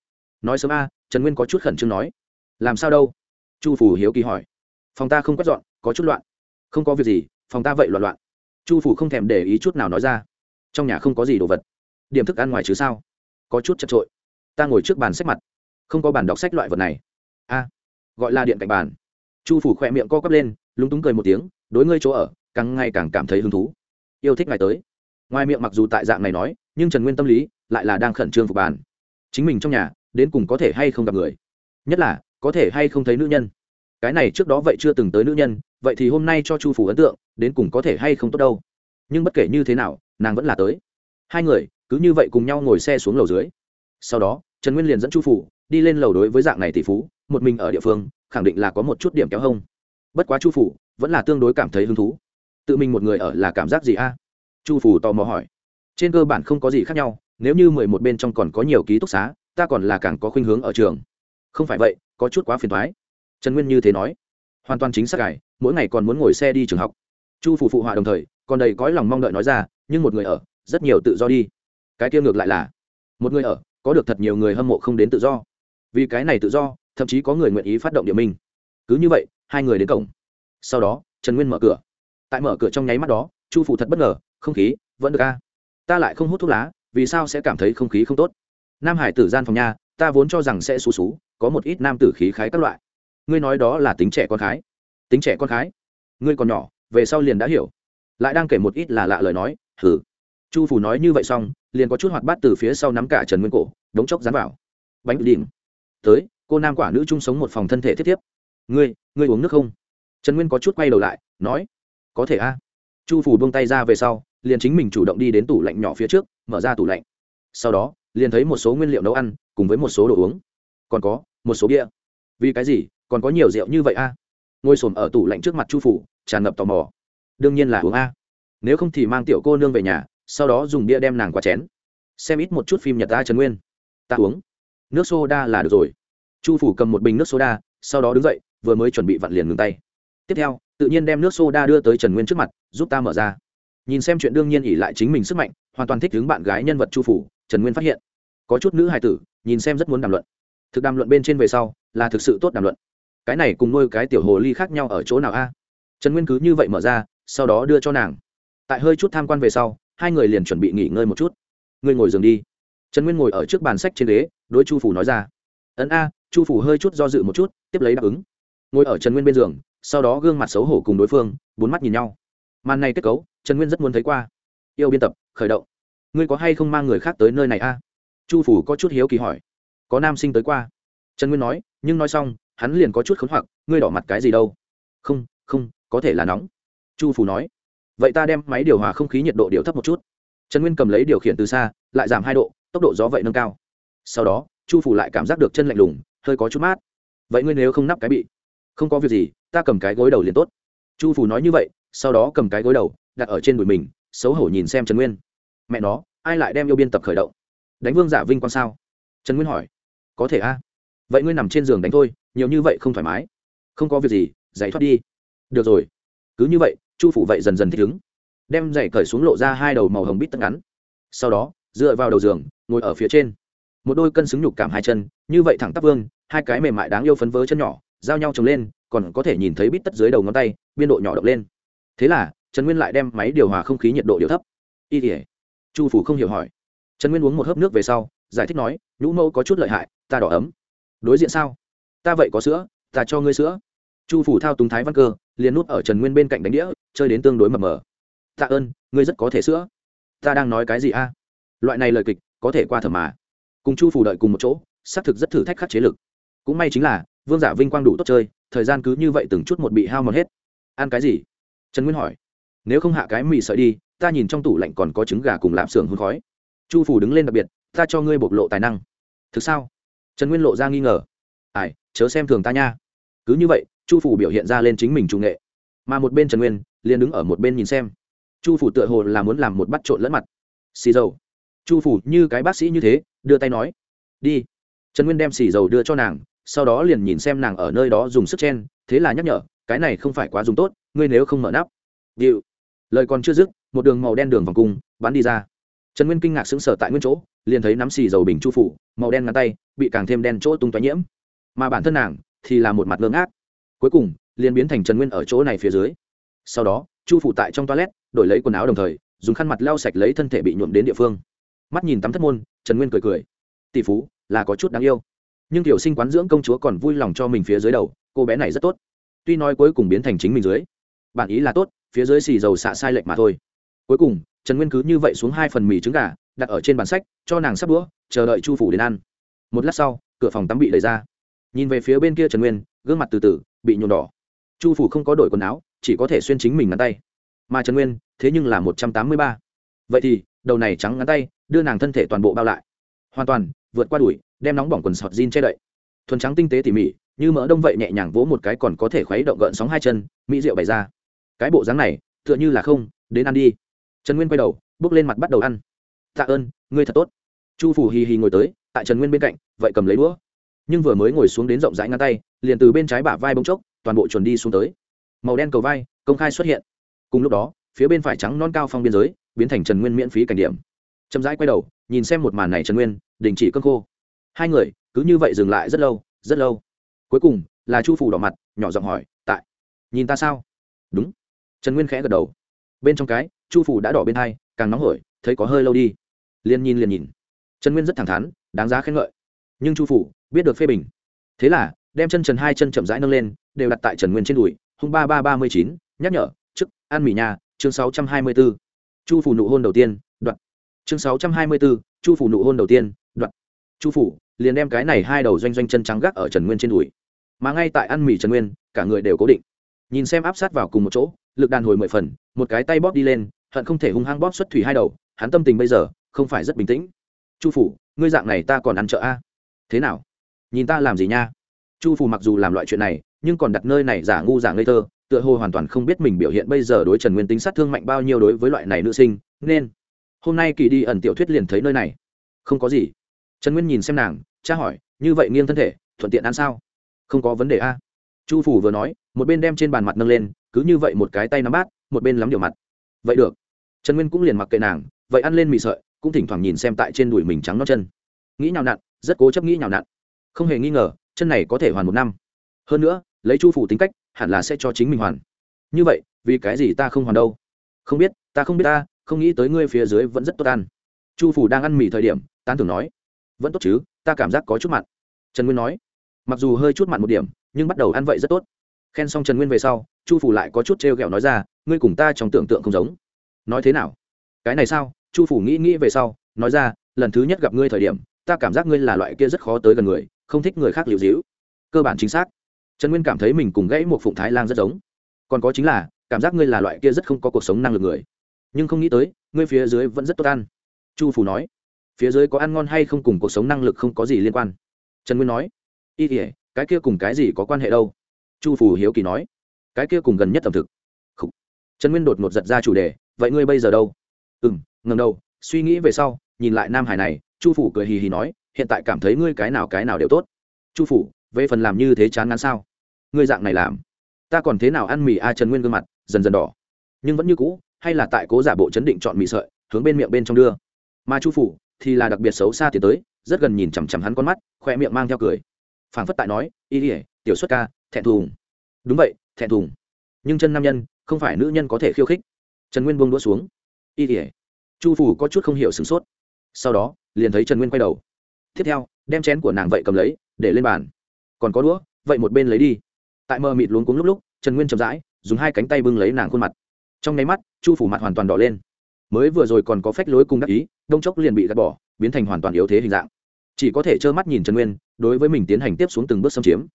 A: Nói sớm a, trần nguyên có chút khẩn trương nói. Làm sao đâu? Chu phủ hiếu kỳ hỏi. Phòng ta không quét dọn, có chút loạn. Không có việc gì, phòng ta vậy loạn loạn. Chu phủ không thèm để ý chút nào nói ra. Trong nhà không có gì đồ vật. Điểm thức ăn ngoài chứ sao? Có chút chật trội. Ta ngồi trước bàn sách mặt. Không có bàn đọc sách loại vật này. A, gọi là điện cạnh bàn chu phủ khỏe miệng co quắp lên, lúng túng cười một tiếng, đối ngươi chỗ ở, càng ngày càng cảm thấy hứng thú. Yêu thích ngài tới. Ngoài miệng mặc dù tại dạng này nói, nhưng trần nguyên tâm lý lại là đang khẩn trương phục bàn. Chính mình trong nhà, đến cùng có thể hay không gặp người? Nhất là, có thể hay không thấy nữ nhân? Cái này trước đó vậy chưa từng tới nữ nhân, vậy thì hôm nay cho chu phủ ấn tượng, đến cùng có thể hay không tốt đâu? Nhưng bất kể như thế nào, nàng vẫn là tới. Hai người, cứ như vậy cùng nhau ngồi xe xuống lầu dưới. Sau đó, trần nguyên liền dẫn chu phủ đi lên lầu đối với dạng này tỷ phú, một mình ở địa phương khẳng định là có một chút điểm kéo hông. Bất quá chu phủ vẫn là tương đối cảm thấy hứng thú. Tự mình một người ở là cảm giác gì a? Chu phủ tò mò hỏi. Trên cơ bản không có gì khác nhau, nếu như mười một bên trong còn có nhiều ký túc xá, ta còn là càng có khuynh hướng ở trường. Không phải vậy, có chút quá phiền thoái trần nguyên như thế nói. Hoàn toàn chính xác cải mỗi ngày còn muốn ngồi xe đi trường học. Chu phủ phụ họa đồng thời, còn đầy cõi lòng mong đợi nói ra, nhưng một người ở, rất nhiều tự do đi. Cái kia ngược lại là, một người ở, có được thật nhiều người hâm mộ không đến tự do. Vì cái này tự do thậm chí có người nguyện ý phát động địa minh. Cứ như vậy, hai người đến cổng. Sau đó, trần nguyên mở cửa. Tại mở cửa trong nháy mắt đó, chu phụ thật bất ngờ, không khí, vẫn được ca ta lại không hút thuốc lá, vì sao sẽ cảm thấy không khí không tốt? Nam hải tử gian phòng nha ta vốn cho rằng sẽ xú xú, có một ít nam tử khí khái các loại. Ngươi nói đó là tính trẻ con khái. Tính trẻ con khái? Ngươi còn nhỏ, về sau liền đã hiểu. Lại đang kể một ít là lạ lời nói hử chu phủ nói như vậy xong, liền có chút hoạt bát từ phía sau nắm cả trần nguyên cổ, đống chốc dán vào. Bánh đỉnh. Tới cô nam quả nữ chung sống một phòng thân thể thiết tiếp. ngươi ngươi uống nước không? Trần nguyên có chút quay đầu lại, nói, có thể a. Chu phủ buông tay ra về sau, liền chính mình chủ động đi đến tủ lạnh nhỏ phía trước, mở ra tủ lạnh. Sau đó, liền thấy một số nguyên liệu nấu ăn, cùng với một số đồ uống. Còn có, một số bia. Vì cái gì? Còn có nhiều rượu như vậy a? Ngồi s ở tủ lạnh trước mặt chu phủ tràn ngập tò mò. Đương nhiên là uống a. Nếu không thì mang tiểu cô nương về nhà, sau đó dùng bia đem nàng qua chén. Xem ít một chút phim nhật ta trần nguyên. Ta uống. Nước soda là được rồi chu phủ cầm một bình nước soda, sau đó đứng dậy, vừa mới chuẩn bị vặn liền ngừng tay. Tiếp theo, tự nhiên đem nước soda đưa tới trần nguyên trước mặt, giúp ta mở ra. Nhìn xem chuyện đương nhiên ỉ lại chính mình sức mạnh, hoàn toàn thích đứng bạn gái nhân vật chu phủ, trần nguyên phát hiện, có chút nữ hài tử, nhìn xem rất muốn đàm luận. Thực đàm luận bên trên về sau, là thực sự tốt đàm luận. Cái này cùng nuôi cái tiểu hồ ly khác nhau ở chỗ nào a? Trần nguyên cứ như vậy mở ra, sau đó đưa cho nàng. Tại hơi chút tham quan về sau, hai người liền chuẩn bị nghỉ ngơi một chút. Ngươi ngồi giường đi. Trần nguyên ngồi ở trước bàn sách trên ghế, đối chu phủ nói ra. Ấn a chu phủ hơi chút do dự một chút, tiếp lấy đáp ứng. Ngồi ở trần nguyên bên giường, sau đó gương mặt xấu hổ cùng đối phương, bốn mắt nhìn nhau. Màn này kết cấu, trần nguyên rất muốn thấy qua. Yêu biên tập, khởi động. Ngươi có hay không mang người khác tới nơi này a? Chu phủ có chút hiếu kỳ hỏi. Có nam sinh tới qua. Trần nguyên nói, nhưng nói xong, hắn liền có chút khốn hoặc, ngươi đỏ mặt cái gì đâu? Không không, có thể là nóng. Chu phủ nói. Vậy ta đem máy điều hòa không khí nhiệt độ điều thấp một chút. Trần nguyên cầm lấy điều khiển từ xa, lại giảm hai độ, tốc độ gió vậy nâng cao. Sau đó, chu phủ lại cảm giác được chân lạnh lùng hơi có chút mát. Vậy ngươi nếu không nắp cái bị, không có việc gì, ta cầm cái gối đầu liền tốt. Chu phủ nói như vậy, sau đó cầm cái gối đầu, đặt ở trên đùi mình, xấu hổ nhìn xem trần nguyên. Mẹ nó, ai lại đem yêu biên tập khởi động? Đánh vương giả vinh quang sao? Trần nguyên hỏi. Có thể a. Vậy ngươi nằm trên giường đánh thôi, nhiều như vậy không thoải mái. Không có việc gì, giày thoát đi. Được rồi. Cứ như vậy, chu phủ vậy dần dần thích ứng. Đem giày cởi xuống lộ ra hai đầu màu hồng bít tất ngắn. Sau đó, dựa vào đầu giường, ngồi ở phía trên một đôi cân xứng nhục cảm hai chân, như vậy thẳng tắp vương, hai cái mềm mại đáng yêu phấn vớ chân nhỏ, giao nhau trồng lên, còn có thể nhìn thấy bít tất dưới đầu ngón tay, biên độ nhỏ động lên. Thế là, trần nguyên lại đem máy điều hòa không khí nhiệt độ điều thấp. Y tỉa chu phủ không hiểu hỏi. Trần nguyên uống một hớp nước về sau, giải thích nói, nhũ mẫu có chút lợi hại, ta đỏ ấm. Đối diện sao? Ta vậy có sữa, ta cho ngươi sữa. Chu phủ thao túng thái văn cơ, liền nút ở trần nguyên bên cạnh đánh đĩa, chơi đến tương đối mập mờ. Tạ ơn, ngươi rất có thể sữa. Ta đang nói cái gì a? Loại này lời kịch, có thể qua thở mà cùng chu phủ đợi cùng một chỗ, xác thực rất thử thách khắc chế lực. Cũng may chính là, vương giả vinh quang đủ tốt chơi, thời gian cứ như vậy từng chút một bị hao mòn hết. Ăn cái gì? Trần nguyên hỏi. Nếu không hạ cái mì sợi đi, ta nhìn trong tủ lạnh còn có trứng gà cùng lạp xưởng hôn khói. Chu phủ đứng lên đặc biệt, ta cho ngươi bộc lộ tài năng. Thực sao? Trần nguyên lộ ra nghi ngờ. Ai, chớ xem thường ta nha. Cứ như vậy, chu phủ biểu hiện ra lên chính mình trung nghệ. Mà một bên trần nguyên, liền đứng ở một bên nhìn xem. Chu phủ tựa hồ là muốn làm một bắt trộn lẫn mặt. Xì dầu. Chu phủ như cái bác sĩ như thế đưa tay nói, đi. Trần nguyên đem xì dầu đưa cho nàng, sau đó liền nhìn xem nàng ở nơi đó dùng sức chen, thế là nhắc nhở, cái này không phải quá dùng tốt, ngươi nếu không mở nắp. Điệu. Lời còn chưa dứt, một đường màu đen đường vòng cung bắn đi ra. Trần nguyên kinh ngạc sững sờ tại nguyên chỗ, liền thấy nắm xì dầu bình chu phủ, màu đen ngắn tay, bị càng thêm đen chỗ tung toái nhiễm. Mà bản thân nàng thì là một mặt ngơ ngác. Cuối cùng, liền biến thành trần nguyên ở chỗ này phía dưới. Sau đó, chu phủ tại trong toilet, đổi lấy quần áo đồng thời, dùng khăn mặt lau sạch lấy thân thể bị nhuộm đến địa phương mắt nhìn tắm thất môn, trần nguyên cười cười. Tỷ phú, là có chút đáng yêu. Nhưng tiểu sinh quán dưỡng công chúa còn vui lòng cho mình phía dưới đầu, cô bé này rất tốt. Tuy nói cuối cùng biến thành chính mình dưới bản ý là tốt, phía dưới xì dầu xạ sai lệch mà thôi. Cuối cùng, trần nguyên cứ như vậy xuống hai phần mì trứng gà, đặt ở trên bàn sách, cho nàng sắp đũa, chờ đợi chu phủ đến ăn. Một lát sau, cửa phòng tắm bị đẩy ra. Nhìn về phía bên kia trần nguyên, gương mặt từ từ, bị nhuộm đỏ. Chu phủ không có đổi quần áo, chỉ có thể xuyên chính mình ngắn tay. Mà trần nguyên, thế nhưng là một trăm tám mươi ba. Vậy thì đầu này trắng ngắn tay, đưa nàng thân thể toàn bộ bao lại. Hoàn toàn, vượt qua đuổi, đem nóng bỏng quần sọt jean che đậy. Thuần trắng tinh tế tỉ mỉ, như mỡ đông vậy nhẹ nhàng vỗ một cái còn có thể khuấy động gợn sóng hai chân, mỹ rượu bày ra. Cái bộ dáng này, tựa như là không, đến ăn đi. Trần nguyên quay đầu, bước lên mặt bắt đầu ăn. Tạ ơn, ngươi thật tốt. Chu phủ hì hì ngồi tới, tại trần nguyên bên cạnh, vậy cầm lấy đũa. Nhưng vừa mới ngồi xuống đến rộng rãi ngăn tay, liền từ bên trái bả vai bông chốc, toàn bộ chuẩn đi xuống tới. Màu đen cầu vai, công khai xuất hiện. Cùng lúc đó, phía bên phải trắng non cao phong biên giới biến thành trần nguyên miễn phí cảnh điểm. Chậm rãi quay đầu, nhìn xem một màn này trần nguyên, đình chỉ cơn khô. Hai người, cứ như vậy dừng lại rất lâu rất lâu. Cuối cùng, là chu phủ đỏ mặt, nhỏ giọng hỏi, tại, nhìn ta sao? Đúng. Trần nguyên khẽ gật đầu. Bên trong cái, chu phủ đã đỏ bên hai, càng nóng hổi, thấy có hơi lâu đi. Liền nhìn liền nhìn. Trần nguyên rất thẳng thắn, đáng giá khen ngợi. Nhưng chu phủ biết được phê bình. Thế là, đem chân trần hai chân chậm rãi nâng lên, đều đặt tại trần nguyên trên đùi, hung ba ba ba mươi chín, nhắc nhở chức ăn mì nhà, chương sáu trăm hai mươi bốn chu phủ nụ hôn đầu tiên, đoạn. Chương sáu trăm hai mươi bốn chu phủ nụ hôn đầu tiên, đoạn. Chu phủ liền đem cái này hai đầu doanh doanh chân trắng gác ở trần nguyên trên đùi. Mà ngay tại ăn mì trần nguyên, cả người đều cố định. Nhìn xem áp sát vào cùng một chỗ, lực đàn hồi mười phần, một cái tay bóp đi lên, hận không thể hung hăng bóp xuất thủy hai đầu, hắn tâm tình bây giờ không phải rất bình tĩnh. Chu phủ ngươi dạng này ta còn ăn chợ a? Thế nào? Nhìn ta làm gì nha? Chu phủ mặc dù làm loại chuyện này, nhưng còn đặt nơi này giả ngu giả ngây thơ tựa hồ hoàn toàn không biết mình biểu hiện bây giờ đối trần nguyên tính sát thương mạnh bao nhiêu đối với loại này nữ sinh, nên hôm nay kỳ đi ẩn tiểu thuyết liền thấy nơi này. Không có gì. Trần nguyên nhìn xem nàng cha hỏi, như vậy nghiêng thân thể, thuận tiện ăn sao? Không có vấn đề a. Chu phủ vừa nói, một bên đem trên bàn mặt nâng lên, cứ như vậy một cái tay nắm bát, một bên lắm điều mặt. Vậy được. Trần nguyên cũng liền mặc kệ nàng, vậy ăn lên mì sợi, cũng thỉnh thoảng nhìn xem tại trên đùi mình trắng nó chân. Nghĩ nhào nặn, rất cố chấp nghĩ nhào nặn. Không hề nghi ngờ, chân này có thể hoàn một năm. Hơn nữa, lấy chu phủ tính cách hẳn là sẽ cho chính mình hoàn. Như vậy, vì cái gì ta không hoàn đâu? Không biết, ta không biết ta, không nghĩ tới ngươi phía dưới vẫn rất tốt ăn. Chu phủ đang ăn mì thời điểm, tán tưởng nói, vẫn tốt chứ, ta cảm giác có chút mặn. Trần nguyên nói, mặc dù hơi chút mặn một điểm, nhưng bắt đầu ăn vậy rất tốt. Khen xong trần nguyên về sau, chu phủ lại có chút t r e o g ẹ o nói ra, ngươi cùng ta trong tưởng tượng không giống. Nói thế nào? Cái này sao? Chu phủ nghĩ nghĩ về sau, nói ra, lần thứ nhất gặp ngươi thời điểm, ta cảm giác ngươi là loại kia rất khó tới gần người, không thích người khác liều dĩu. Cơ bản chính xác trần nguyên cảm thấy mình cùng gãy một phụng thái lan rất giống. Còn có chính là, cảm giác ngươi là loại kia rất không có cuộc sống năng lực người. Nhưng không nghĩ tới, ngươi phía dưới vẫn rất tốt ăn. Chu phủ nói, phía dưới có ăn ngon hay không cùng cuộc sống năng lực không có gì liên quan. Trần nguyên nói, y tỉa cái kia cùng cái gì có quan hệ đâu? Chu phủ hiếu kỳ nói, cái kia cùng gần nhất ẩm thực. Khủ. trần nguyên đột ngột giật ra chủ đề, vậy ngươi bây giờ đâu? Ừ m ngầm đầu, suy nghĩ về sau, nhìn lại nam hải này, chu phủ cười hì hì nói, hiện tại cảm thấy ngươi cái nào cái nào đều tốt. Chu phủ về phần làm như thế chán ngán sao? Ngươi dạng này làm. Ta còn thế nào ăn mì a trần nguyên gương mặt, dần dần đỏ. Nhưng vẫn như cũ, hay là tại cố giả bộ chấn định chọn mì sợi, hướng bên miệng bên trong đưa. Mà chu phủ thì là đặc biệt xấu xa tiến tới, rất gần nhìn chằm chằm hắn con mắt khoe miệng mang theo cười. Phảng phất tại nói, y ỉa tiểu xuất ca, thẹn thùng. Đúng vậy, thẹn thùng. Nhưng chân nam nhân, không phải nữ nhân có thể khiêu khích. Trần nguyên buông đũa xuống. Y ỉa chu phủ có chút không hiểu sửng sốt. Sau đó, liền thấy trần nguyên quay đầu. Tiếp theo, đem chén của nàng vậy cầm lấy, để lên bàn. Còn có đũa, vậy một bên lấy đi tại mờ mịt luống cuống lúc lúc, trần nguyên chậm rãi, dùng hai cánh tay bưng lấy nàng khuôn mặt. Trong nháy mắt, chu phủ mặt hoàn toàn đỏ lên. Mới vừa rồi còn có phách lối cung đắc ý, đông chốc liền bị gạt bỏ, biến thành hoàn toàn yếu thế hình dạng. Chỉ có thể trơ mắt nhìn trần nguyên, đối với mình tiến hành tiếp xuống từng bước xâm chiếm.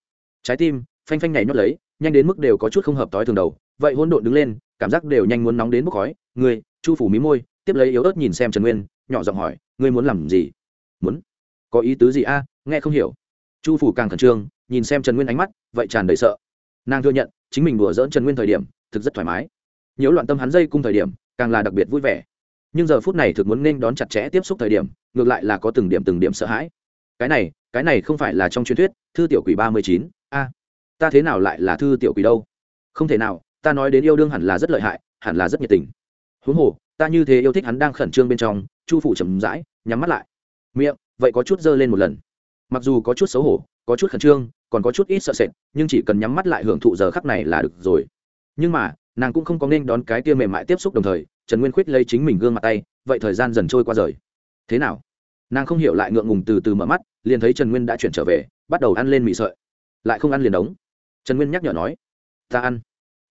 A: Trái tim, phanh phanh nhảy nhót lấy, nhanh đến mức đều có chút không hợp tối thường đầu. Vậy hôn độn đứng lên, cảm giác đều nhanh muốn nóng đến bốc khói. Người chu phủ mí môi, tiếp lấy yếu ớt nhìn xem trần nguyên, nhỏ giọng hỏi, ngươi muốn làm gì? Muốn. Có ý tứ gì a? Nghe không hiểu. Chu phủ càng khẩn trương, nhìn xem trần nguyên ánh mắt, vậy tràn đầy sợ nàng thừa nhận, chính mình đùa dỡn trần nguyên thời điểm, thực rất thoải mái. Nhiễu loạn tâm hắn dây cung thời điểm, càng là đặc biệt vui vẻ. Nhưng giờ phút này thực muốn nên đón chặt chẽ tiếp xúc thời điểm, ngược lại là có từng điểm từng điểm sợ hãi. Cái này cái này không phải là trong truyền thuyết, thư tiểu quỷ ba mươi chín, a. Ta thế nào lại là thư tiểu quỷ đâu? Không thể nào, ta nói đến yêu đương hẳn là rất lợi hại, hẳn là rất nhiệt tình. Huống hồ, ta như thế yêu thích hắn đang khẩn trương bên trong, chu phủ chầm rãi, nhắm mắt lại. Miệng, vậy có chút dơ lên một lần. Mặc dù có chút xấu hổ có chút khẩn trương, còn có chút ít sợ sệt, nhưng chỉ cần nhắm mắt lại hưởng thụ giờ khắc này là được rồi. Nhưng mà, nàng cũng không có nên đón cái kia mềm mại tiếp xúc đồng thời, trần nguyên khuyết lấy chính mình gương mặt tay, vậy thời gian dần trôi qua rời. Thế nào? Nàng không hiểu lại ngượng ngùng từ từ mở mắt, liền thấy trần nguyên đã chuyển trở về, bắt đầu ăn lên mì sợi. Lại không ăn liền đống trần nguyên nhắc nhở nói, ta ăn.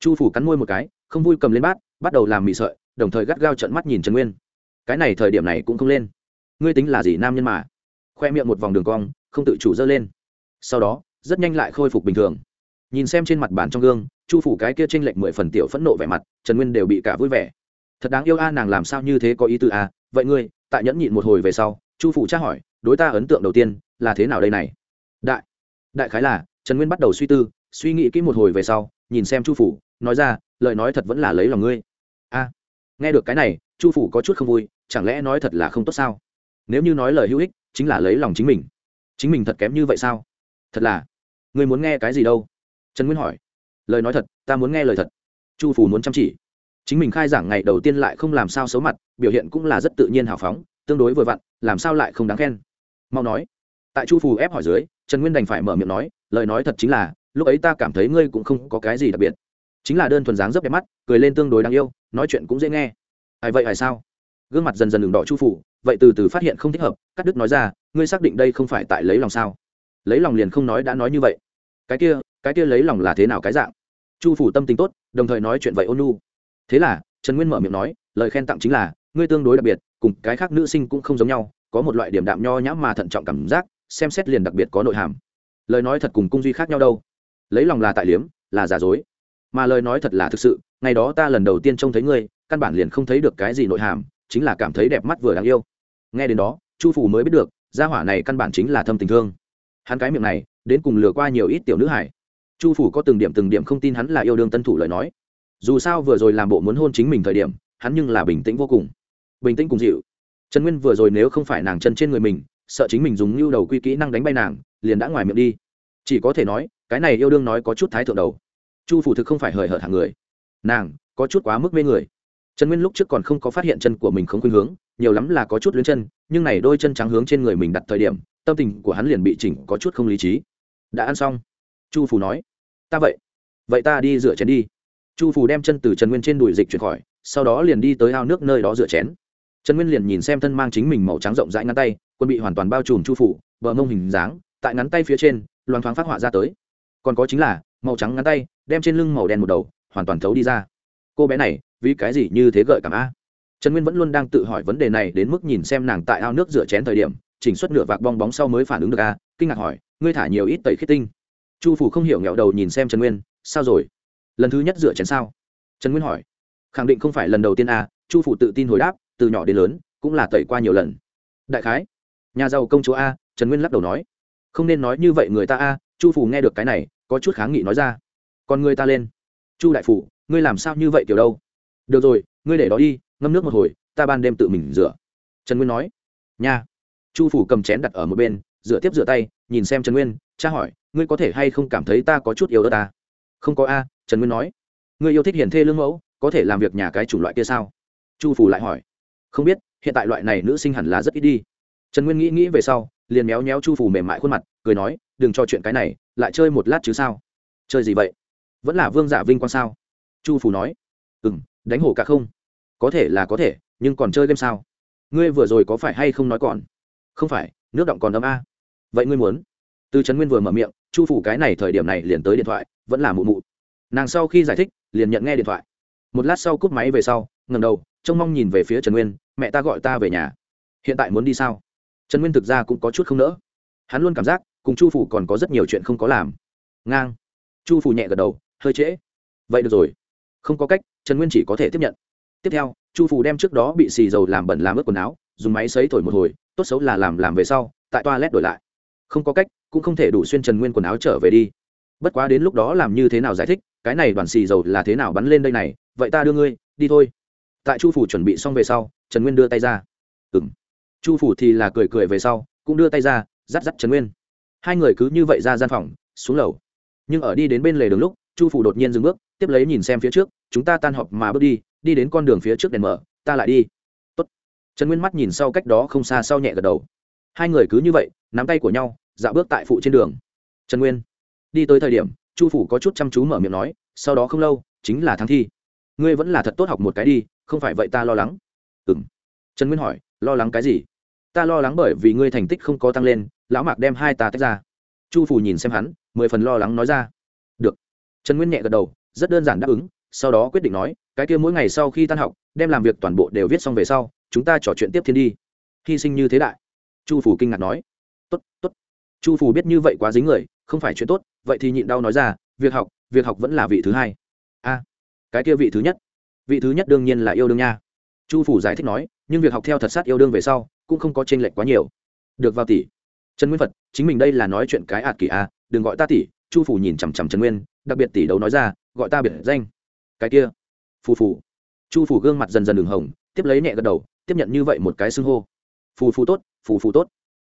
A: Chu phủ cắn môi một cái, không vui cầm lên bát, bắt đầu làm mì sợi, đồng thời gắt gao trận mắt nhìn trần nguyên. Cái này thời điểm này cũng không lên. Ngươi tính là gì nam nhân mà? Khoe miệng một vòng đường cong, không tự chủ dơ lên sau đó, rất nhanh lại khôi phục bình thường. Nhìn xem trên mặt bàn trong gương, chu phủ cái kia tranh lệch mười phần tiểu phẫn nộ vẻ mặt, trần nguyên đều bị cả vui vẻ. Thật đáng yêu a, nàng làm sao như thế có ý tư a? Vậy ngươi, tại nhẫn nhịn một hồi về sau, chu phủ tra hỏi, đối ta ấn tượng đầu tiên là thế nào đây này? Đại đại khái là, trần nguyên bắt đầu suy tư, suy nghĩ kỹ một hồi về sau, nhìn xem chu phủ, nói ra, lời nói thật vẫn là lấy lòng ngươi. A, nghe được cái này, chu phủ có chút không vui, chẳng lẽ nói thật là không tốt sao? Nếu như nói lời hữu ích, chính là lấy lòng chính mình. Chính mình thật kém như vậy sao? Thật là, ngươi muốn nghe cái gì đâu? Trần nguyên hỏi. Lời nói thật, ta muốn nghe lời thật. Chu phủ muốn chăm chỉ. Chính mình khai giảng ngày đầu tiên lại không làm sao xấu mặt, biểu hiện cũng là rất tự nhiên hào phóng, tương đối vừa vặn, làm sao lại không đáng khen? Mau nói. Tại chu phủ ép hỏi dưới, trần nguyên đành phải mở miệng nói, lời nói thật chính là, lúc ấy ta cảm thấy ngươi cũng không có cái gì đặc biệt. Chính là đơn thuần dáng rất đẹp mắt, cười lên tương đối đáng yêu, nói chuyện cũng dễ nghe. Ai vậy hay sao? Gương mặt dần dần đường đỏ chu phủ vậy từ từ phát hiện không thích hợp, cắt đứt nói ra, ngươi xác định đây không phải tại lấy lòng sao? Lấy lòng liền không nói đã nói như vậy. Cái kia cái kia lấy lòng là thế nào cái dạng? Chu phủ tâm tình tốt, đồng thời nói chuyện vậy ôn nu thế là, trần nguyên mở miệng nói, lời khen tặng chính là, ngươi tương đối đặc biệt, cùng cái khác nữ sinh cũng không giống nhau, có một loại điểm đạm nho nhã mà thận trọng cảm giác, xem xét liền đặc biệt có nội hàm. Lời nói thật cùng cung duy khác nhau đâu. Lấy lòng là tại liếm, là giả dối. Mà lời nói thật là thực sự, ngày đó ta lần đầu tiên trông thấy ngươi, căn bản liền không thấy được cái gì nội hàm, chính là cảm thấy đẹp mắt vừa đáng yêu. Nghe đến đó, chu phủ mới biết được, gia hỏa này căn bản chính là thâm tình thương hắn cái miệng này, đến cùng lừa qua nhiều ít tiểu nữ hải chu phủ có từng điểm từng điểm không tin hắn là yêu đương tân thủ lời nói. Dù sao vừa rồi làm bộ muốn hôn chính mình thời điểm, hắn nhưng là bình tĩnh vô cùng. Bình tĩnh cùng dịu. Trần nguyên vừa rồi nếu không phải nàng chân trên người mình, sợ chính mình dùng nhu đầu quy kỹ năng đánh bay nàng, liền đã ngoài miệng đi. Chỉ có thể nói, cái này yêu đương nói có chút thái thượng đầu. Chu phủ thực không phải hời hợt hàng người. Nàng, có chút quá mức mê người. Trần nguyên lúc trước còn không có phát hiện chân của mình không khuynh hướng, nhiều lắm là có chút luyến chân, nhưng này đôi chân trắng hướng trên người mình đặt thời điểm tâm tình của hắn liền bị chỉnh có chút không lý trí. Đã ăn xong. Chu phù nói, ta vậy. Vậy ta đi rửa chén đi. Chu phù đem chân từ trần nguyên trên đùi dịch chuyển khỏi, sau đó liền đi tới ao nước nơi đó rửa chén. Trần nguyên liền nhìn xem thân mang chính mình màu trắng rộng rãi ngắn tay, quân bị hoàn toàn bao trùm chu phủ bờ mông hình dáng, tại ngắn tay phía trên loan thoáng phát họa ra tới. Còn có chính là, màu trắng ngắn tay, đem trên lưng màu đen một đầu, hoàn toàn thấu đi ra. Cô bé này, vì cái gì như thế gợi cảm a? Trần nguyên vẫn luôn đang tự hỏi vấn đề này, đến mức nhìn xem nàng tại ao nước rửa chén thời điểm chỉnh xuất nửa vạc bong bóng sau mới phản ứng được a, kinh ngạc hỏi, ngươi thả nhiều ít tẩy khiết tinh? Chu phủ không hiểu nghẹo đầu nhìn xem trần nguyên, sao rồi? Lần thứ nhất rửa chén sao? Trần nguyên hỏi. Khẳng định không phải lần đầu tiên a. Chu phủ tự tin hồi đáp, từ nhỏ đến lớn, cũng là tẩy qua nhiều lần. Đại khái, nhà giàu công chúa a? Trần nguyên lắc đầu nói. Không nên nói như vậy người ta a. Chu phủ nghe được cái này, có chút kháng nghị nói ra. Còn người ta lên. Chu đại phủ, ngươi làm sao như vậy kiểu đâu? Được rồi, ngươi để đó đi, ngâm nước một hồi, ta ban đêm tự mình rửa. Trần nguyên nói. Nha chu phủ cầm chén đặt ở một bên, rửa tiếp rửa tay, nhìn xem trần nguyên, cha hỏi, ngươi có thể hay không cảm thấy ta có chút yếu ớt ta? Không có a, trần nguyên nói. Ngươi yêu thích hiển thê lương mẫu, có thể làm việc nhà cái chủng loại kia sao? Chu phủ lại hỏi. Không biết, hiện tại loại này nữ sinh hẳn là rất ít đi. Trần nguyên nghĩ nghĩ về sau, liền méo méo chu phủ mềm mại khuôn mặt, cười nói, đừng cho chuyện cái này, lại chơi một lát chứ sao? Chơi gì vậy? Vẫn là vương giả vinh quang sao? Chu phủ nói. Ừ m đánh hổ cả không? Có thể là có thể, nhưng còn chơi game sao? Ngươi vừa rồi có phải hay không nói còn? Không phải, nước động còn ấm a. Vậy ngươi muốn? Từ trấn nguyên vừa mở miệng, chu phủ cái này thời điểm này liền tới điện thoại, vẫn là mụ mụ. Nàng sau khi giải thích, liền nhận nghe điện thoại. Một lát sau cúp máy về sau ngầm đầu, trông mong nhìn về phía trần nguyên, mẹ ta gọi ta về nhà. Hiện tại muốn đi sao? Trần nguyên thực ra cũng có chút không nỡ. Hắn luôn cảm giác, cùng chu phủ còn có rất nhiều chuyện không có làm. Ngang. Chu phủ nhẹ gật đầu, hơi trễ. Vậy được rồi. Không có cách trần nguyên chỉ có thể tiếp nhận. Tiếp theo, chu phủ đem trước đó bị xì dầu làm bẩn làm ướt quần áo, dùng máy xấy thổi một hồi tốt xấu là làm làm về sau, tại toilet đổi lại. Không có cách, cũng không thể đủ xuyên trần nguyên quần áo trở về đi. Bất quá đến lúc đó làm như thế nào giải thích, cái này đoàn xì dầu là thế nào bắn lên đây này, vậy ta đưa ngươi, đi thôi. Tại chu phủ chuẩn bị xong về sau, trần nguyên đưa tay ra. Ừng chu phủ thì là cười cười về sau, cũng đưa tay ra dắt dắt trần nguyên. Hai người cứ như vậy ra gian phòng, xuống lầu. Nhưng ở đi đến bên lề đường lúc, chu phủ đột nhiên dừng bước, tiếp lấy nhìn xem phía trước, chúng ta tan họp mà bước đi đi đến con đường phía trước đèn mở, ta lại đi trần nguyên mắt nhìn sau cách đó không xa sau nhẹ gật đầu. Hai người cứ như vậy, nắm tay của nhau, dạo bước tại phụ trên đường. Trần nguyên, đi tới thời điểm, chu phủ có chút chăm chú mở miệng nói, sau đó không lâu, chính là tháng thi. Ngươi vẫn là thật tốt học một cái đi, không phải vậy ta lo lắng. Ừ m trần nguyên hỏi, lo lắng cái gì? Ta lo lắng bởi vì ngươi thành tích không có tăng lên, lão mạc đem hai ta tách ra. Chu phủ nhìn xem hắn, mười phần lo lắng nói ra. Được. Trần nguyên nhẹ gật đầu, rất đơn giản đáp ứng, sau đó quyết định nói, cái kia mỗi ngày sau khi tan học, đem làm việc toàn bộ đều viết xong về sau chúng ta trò chuyện tiếp thiên đi. Hy sinh như thế đại. Chu phủ kinh ngạc nói. Tốt tốt. Chu phủ biết như vậy quá dính người, không phải chuyện tốt, vậy thì nhịn đau nói ra, việc học việc học vẫn là vị thứ hai. A, cái kia vị thứ nhất. Vị thứ nhất đương nhiên là yêu đương nha. Chu phủ giải thích nói, nhưng việc học theo thật sát yêu đương về sau, cũng không có t r ê n lệch quá nhiều. Được vào tỷ. Trần nguyên phật, chính mình đây là nói chuyện cái ạt kỳ a, đừng gọi ta tỷ. Chu phủ nhìn chằm chằm trần nguyên, đặc biệt tỷ đấu nói ra, gọi ta biệt danh. Cái kia. Phù phù. Chu phủ gương mặt dần dần đường hồng, tiếp lấy nhẹ gật đầu tiếp nhận như vậy một cái xưng hô. Phù phù tốt, phù phù tốt.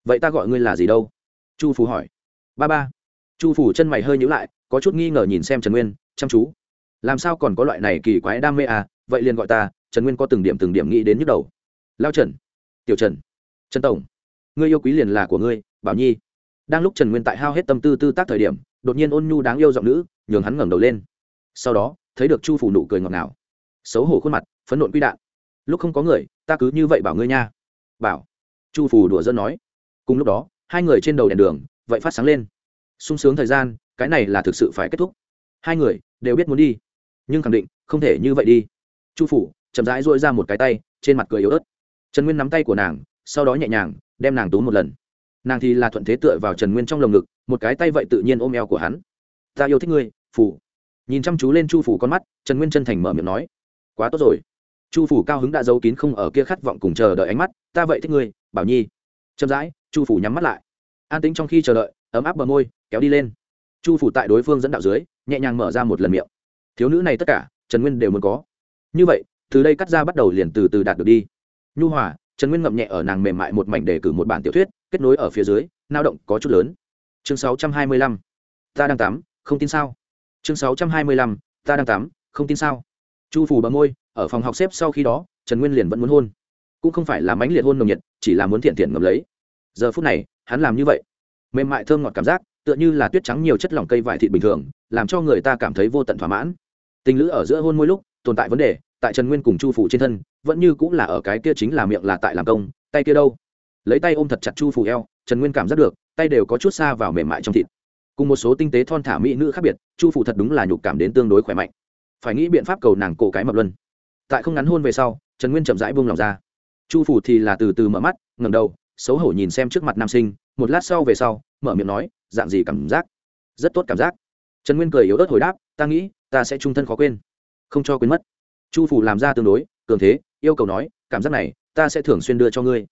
A: Vậy ta gọi ngươi là gì đâu? Chu phù hỏi. Ba ba. Chu phủ chân mày hơi nhữ lại, có chút nghi ngờ nhìn xem trần nguyên, chăm chú. Làm sao còn có loại này kỳ quái đam mê à? Vậy liền gọi ta, trần nguyên có từng điểm từng điểm nghĩ đến nhức đầu. Lao trần. Tiểu trần. Trần tổng. Ngươi yêu quý liền là của ngươi, bảo nhi. Đang lúc trần nguyên tại hao hết tâm tư tư tác thời điểm, đột nhiên ôn nhu đáng yêu giọng nữ, nhường hắn ngẩng đầu lên. Sau đó, thấy được chu phủ nụ cười ngọt ngào. Xấu hổ khuôn mặt phấn nộn quy đạn. Lúc không có người ta cứ như vậy bảo ngươi nha. Bảo. Chu phủ đùa dân nói. Cùng lúc đó, hai người trên đầu đèn đường, vậy phát sáng lên. Sung sướng thời gian, cái này là thực sự phải kết thúc. Hai người đều biết muốn đi, nhưng khẳng định không thể như vậy đi. Chu phủ chậm rãi dội ra một cái tay, trên mặt cười yếu ớt. Trần nguyên nắm tay của nàng, sau đó nhẹ nhàng đem nàng túm một lần. Nàng thì là thuận thế tựa vào trần nguyên trong lồng ngực, một cái tay vậy tự nhiên ôm eo của hắn. Ta yêu thích ngươi phủ nhìn chăm chú lên chu phủ con mắt, trần nguyên chân thành mở miệng nói. Quá tốt rồi chu phủ cao hứng đã giấu kín không ở kia khát vọng cùng chờ đợi ánh mắt, ta vậy thích ngươi, bảo nhi. Chậm rãi, chu phủ nhắm mắt lại. An tính trong khi chờ đợi, ấm áp bờ môi, kéo đi lên. Chu phủ tại đối phương dẫn đạo dưới, nhẹ nhàng mở ra một lần miệng. Thiếu nữ này tất cả, trần nguyên đều muốn có. Như vậy, từ đây cắt ra bắt đầu liền từ từ đạt được đi. Nhu hòa, trần nguyên ngậm nhẹ ở nàng mềm mại một mảnh để cử một bản tiểu thuyết, kết nối ở phía dưới, nao động có chút lớn. Chương sáu trăm hai mươi lăm. Ta đang tắm, không tin sao? Chương sáu trăm hai mươi lăm. Ta đang tắm, không tin sao? Chu phủ bờ môi, ở phòng học xếp sau khi đó, trần nguyên liền vẫn muốn hôn. Cũng không phải là mãnh liệt hôn nồng nhiệt, chỉ là muốn thiện thiện ngầm lấy. Giờ phút này, hắn làm như vậy. Mềm mại thơm ngọt cảm giác, tựa như là tuyết trắng nhiều chất lỏng cây vải thịt bình thường, làm cho người ta cảm thấy vô tận thỏa mãn. Tình lữ ở giữa hôn môi lúc, tồn tại vấn đề, tại trần nguyên cùng chu phủ trên thân, vẫn như cũng là ở cái kia chính là miệng là tại làm công, tay kia đâu. Lấy tay ôm thật chặt chu phủ eo, trần nguyên cảm giác được, tay đều có chút xa vào mềm mại trong thịt. Cùng một số tinh tế thon thả mỹ nữ khác biệt, chu phủ thật đúng là nhục cảm đến tương đối khỏe mạnh phải nghĩ biện pháp cầu nàng cổ cái mập luân. Tại không ngắn hôn về sau, trần nguyên chậm rãi buông lòng ra. Chu phủ thì là từ từ mở mắt, ngẩng đầu, xấu hổ nhìn xem trước mặt nam sinh, một lát sau về sau, mở miệng nói, dạng gì cảm giác? Rất tốt cảm giác. Trần nguyên cười yếu ớt hồi đáp, ta nghĩ, ta sẽ trung thân khó quên. Không cho quên mất. Chu phủ làm ra tương đối, cường thế, yêu cầu nói, cảm giác này, ta sẽ thường xuyên đưa cho ngươi.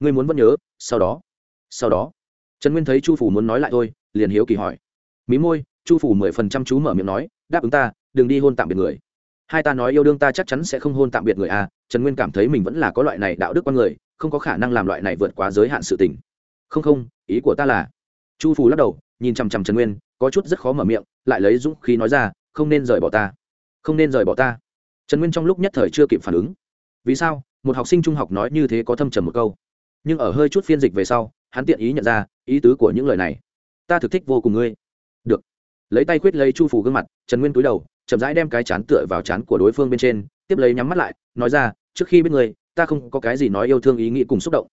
A: Ngươi muốn vẫn nhớ, sau đó sau đó. Trần nguyên thấy chu phủ muốn nói lại thôi, liền hiếu kỳ hỏi. Mí môi, chu phủ mười phần trăm chú mở miệng nói, đáp ứng ta đừng đi hôn tạm biệt người. Hai ta nói yêu đương ta chắc chắn sẽ không hôn tạm biệt người à trần nguyên cảm thấy mình vẫn là có loại này đạo đức con người, không có khả năng làm loại này vượt quá giới hạn sự tình. Không không, ý của ta là, chu Phù lắc đầu, nhìn chằm chằm trần nguyên, có chút rất khó mở miệng, lại lấy dũng khí nói ra, không nên rời bỏ ta. Không nên rời bỏ ta. Trần nguyên trong lúc nhất thời chưa kịp phản ứng. Vì sao? Một học sinh trung học nói như thế có thâm trầm một câu. Nhưng ở hơi chút phiên dịch về sau, hắn tiện ý nhận ra ý tứ của những lời này. Ta thực thích vô cùng ngươi lấy tay quyết lấy chu phủ gương mặt, trần nguyên túi đầu, chậm rãi đem cái chán tựa vào chán của đối phương bên trên, tiếp lấy nhắm mắt lại, nói ra, trước khi biết ngươi, ta không có cái gì nói yêu thương ý nghĩ cùng xúc động.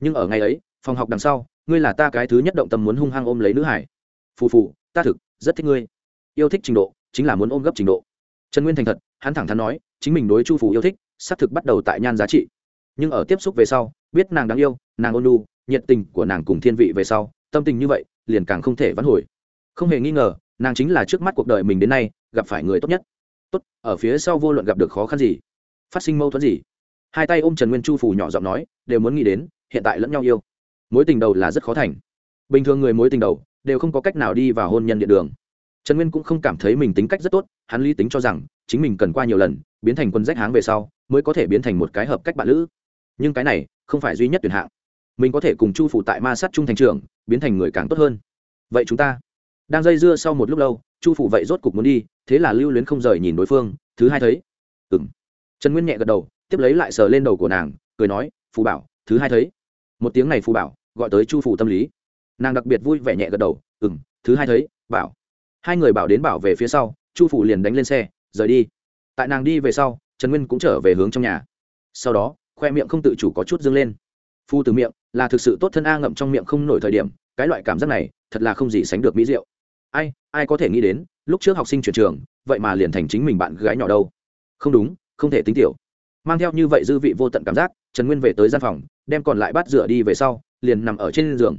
A: Nhưng ở ngày ấy, phòng học đằng sau, ngươi là ta cái thứ nhất động tâm muốn hung hăng ôm lấy nữ hải. Phù phù, ta thực rất thích ngươi. Yêu thích trình độ, chính là muốn ôm gấp trình độ. Trần nguyên thành thật, hắn thẳng thắn nói, chính mình đối chu phủ yêu thích, xác thực bắt đầu tại nhan giá trị. Nhưng ở tiếp xúc về sau, biết nàng đáng yêu, nàng ôn lu nhiệt tình của nàng cùng thiên vị về sau, tâm tình như vậy, liền càng không thể vãn hồi. Không hề nghi ngờ nàng chính là trước mắt cuộc đời mình đến nay, gặp phải người tốt nhất. Tốt, ở phía sau vô luận gặp được khó khăn gì, phát sinh mâu thuẫn gì. Hai tay ôm trần nguyên chu phủ nhỏ giọng nói, đều muốn nghĩ đến, hiện tại lẫn nhau yêu. Mối tình đầu là rất khó thành. Bình thường người mối tình đầu, đều không có cách nào đi vào hôn nhân điện đường. Trần nguyên cũng không cảm thấy mình tính cách rất tốt, hắn lý tính cho rằng, chính mình cần qua nhiều lần, biến thành quân rách háng về sau, mới có thể biến thành một cái hợp cách bạn lữ. Nhưng cái này, không phải duy nhất tuyển hạng. Mình có thể cùng chu phủ tại ma sát trung thành trường biến thành người càng tốt hơn. Vậy chúng ta đang dây dưa sau một lúc lâu, chu phủ vậy rốt cục muốn đi, thế là lưu luyến không rời nhìn đối phương, thứ hai thấy. Ừng trần nguyên nhẹ gật đầu, tiếp lấy lại sờ lên đầu của nàng, cười nói, phù bảo, thứ hai thấy. Một tiếng này phù bảo, gọi tới chu phủ tâm lý. Nàng đặc biệt vui vẻ nhẹ gật đầu ừng thứ hai thấy, bảo. Hai người bảo đến bảo về phía sau, chu phủ liền đánh lên xe, rời đi. Tại nàng đi về sau, trần nguyên cũng trở về hướng trong nhà. Sau đó, khoe miệng không tự chủ có chút dâng lên. Phu từ miệng, là thực sự tốt thân a ngậm trong miệng không nổi thời điểm, cái loại cảm giác này, thật là không gì sánh được mỹ rượu ai ai có thể nghĩ đến, lúc trước học sinh chuyển trường, vậy mà liền thành chính mình bạn gái nhỏ đâu. Không đúng, không thể tính tiểu. Mang theo như vậy dư vị vô tận cảm giác, trần nguyên về tới gian phòng, đem còn lại bát rửa đi về sau, liền nằm ở trên giường.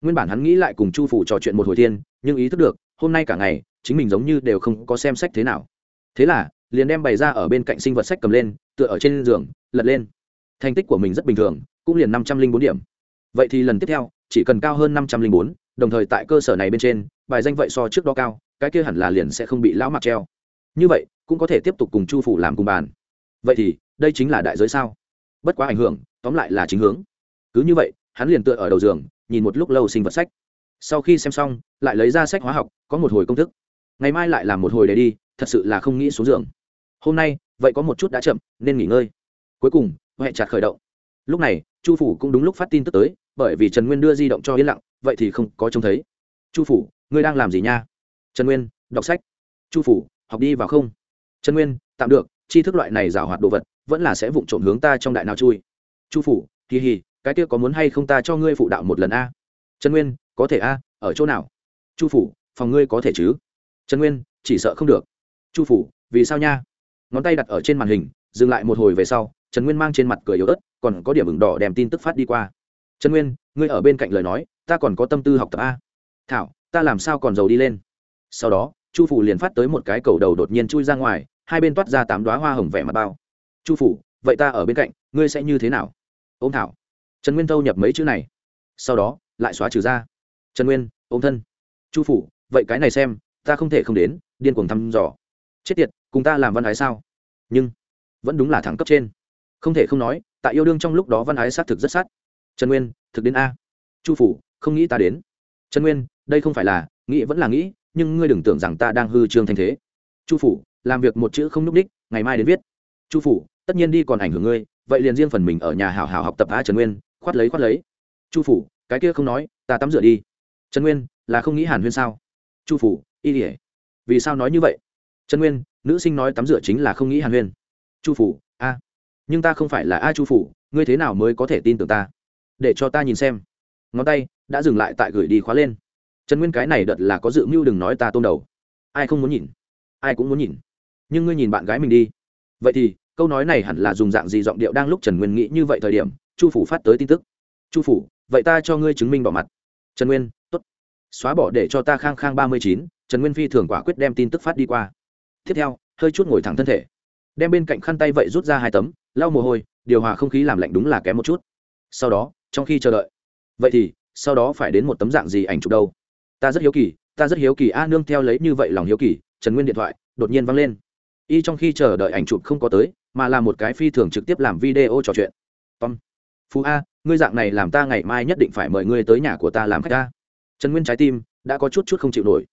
A: Nguyên bản hắn nghĩ lại cùng chu phủ trò chuyện một hồi thiên, nhưng ý thức được, hôm nay cả ngày, chính mình giống như đều không có xem sách thế nào. Thế là, liền đem bày ra ở bên cạnh sinh vật sách cầm lên, tựa ở trên giường, lật lên. Thành tích của mình rất bình thường, cũng liền năm trăm linh bốn điểm. Vậy thì lần tiếp theo, chỉ cần cao hơn năm trăm linh bốn đồng thời tại cơ sở này bên trên, bài danh vậy so trước đó cao, cái kia hẳn là liền sẽ không bị lão mặc treo. Như vậy, cũng có thể tiếp tục cùng chu phủ làm cùng bàn. Vậy thì, đây chính là đại giới sao? Bất quá ảnh hưởng, tóm lại là chính hướng. Cứ như vậy, hắn liền tựa ở đầu giường, nhìn một lúc lâu sinh vật sách. Sau khi xem xong, lại lấy ra sách hóa học, có một hồi công thức. Ngày mai lại làm một hồi để đi, thật sự là không nghĩ xuống giường. Hôm nay, vậy có một chút đã chậm, nên nghỉ ngơi. Cuối cùng huệ chặt khởi động. Lúc này, chu phủ cũng đúng lúc phát tin tức tới, bởi vì trần nguyên đưa di động cho yên lặng vậy thì không có trông thấy. Chu phủ, ngươi đang làm gì nha? Trần nguyên, đọc sách. Chu phủ, học đi vào không? Trần nguyên, tạm được Chi thức loại này giảo hoạt đồ vật, vẫn là sẽ vụng trộm hướng ta trong đại nào chui. Chu phủ, kỳ hì, cái kia có muốn hay không ta cho ngươi phụ đạo một lần a? Trần nguyên, có thể a, ở chỗ nào? Chu phủ, phòng ngươi có thể chứ? Trần nguyên, chỉ sợ không được. Chu phủ, vì sao nha? Ngón tay đặt ở trên màn hình, dừng lại một hồi về sau, trần nguyên mang trên mặt cười yếu ớt, còn có điểm ửng đỏ đem tin tức phát đi qua. Trần nguyên, ngươi ở bên cạnh lời nói ta còn có tâm tư học tập a. Thảo, ta làm sao còn giàu đi lên? Sau đó, chu phủ liền phát tới một cái cầu đầu đột nhiên chui ra ngoài, hai bên toát ra tám đoá hoa hồng vẻ mặt bao. Chu phủ, vậy ta ở bên cạnh, ngươi sẽ như thế nào? Ô m thảo. Trần nguyên thâu nhập mấy chữ này. Sau đó, lại xóa trừ ra. Trần nguyên, ôm thân. Chu phủ, vậy cái này xem, ta không thể không đến, điên cuồng thăm dò. Chết tiệt, cùng ta làm văn ái sao? Nhưng, vẫn đúng là thẳng cấp trên. Không thể không nói, tại yêu đương trong lúc đó văn ái xác thực rất sát. Trần nguyên, thực đến a. Chu phủ không nghĩ ta đến. Trần nguyên, đây không phải là, nghĩ vẫn là nghĩ, nhưng ngươi đừng tưởng rằng ta đang hư trương thanh thế. Chu phủ, làm việc một chữ không núp đích ngày mai đến viết. Chu phủ, tất nhiên đi còn ảnh hưởng ngươi, vậy liền riêng phần mình ở nhà hảo hảo học tập a trần nguyên, khoát lấy khoát lấy. Chu phủ, cái kia không nói, ta tắm rửa đi. Trần nguyên, là không nghĩ hàn huyên sao? Chu phủ, y ỉa vì sao nói như vậy? Trần nguyên, nữ sinh nói tắm rửa chính là không nghĩ hàn huyên. Chu phủ, a. Nhưng ta không phải là a chu phủ, ngươi thế nào mới có thể tin tưởng ta? Để cho ta nhìn xem. Ngón tay đã dừng lại tại gửi đi khóa lên. Trần nguyên cái này đợt là có dự mưu đừng nói ta tôm đầu. Ai không muốn nhìn? Ai cũng muốn nhìn. Nhưng ngươi nhìn bạn gái mình đi. Vậy thì, câu nói này hẳn là dùng dạng gì giọng điệu đang lúc trần nguyên nghĩ như vậy thời điểm, chu phủ phát tới tin tức. Chu phủ, vậy ta cho ngươi chứng minh bỏ mặt. Trần nguyên t ố t xóa bỏ để cho ta khang khang ba mươi chín, trần nguyên phi thường quả quyết đem tin tức phát đi qua. Tiếp theo, hơi chút ngồi thẳng thân thể. Đem bên cạnh khăn tay vậy rút ra hai tấm, lau mồ hôi, điều hòa không khí làm lạnh đúng là kém một chút. Sau đó, trong khi chờ đợi. Vậy thì sau đó phải đến một tấm dạng gì ảnh chụp đâu? Ta rất hiếu kỳ, ta rất hiếu kỳ. A, nương theo lấy như vậy lòng hiếu kỳ, trần nguyên điện thoại đột nhiên văng lên. Y trong khi chờ đợi ảnh chụp không có tới, mà là một cái phi thường trực tiếp làm video trò chuyện. Tom phú a, ngươi dạng này làm ta ngày mai nhất định phải mời ngươi tới nhà của ta làm khách ta trần nguyên trái tim đã có chút chút không chịu nổi.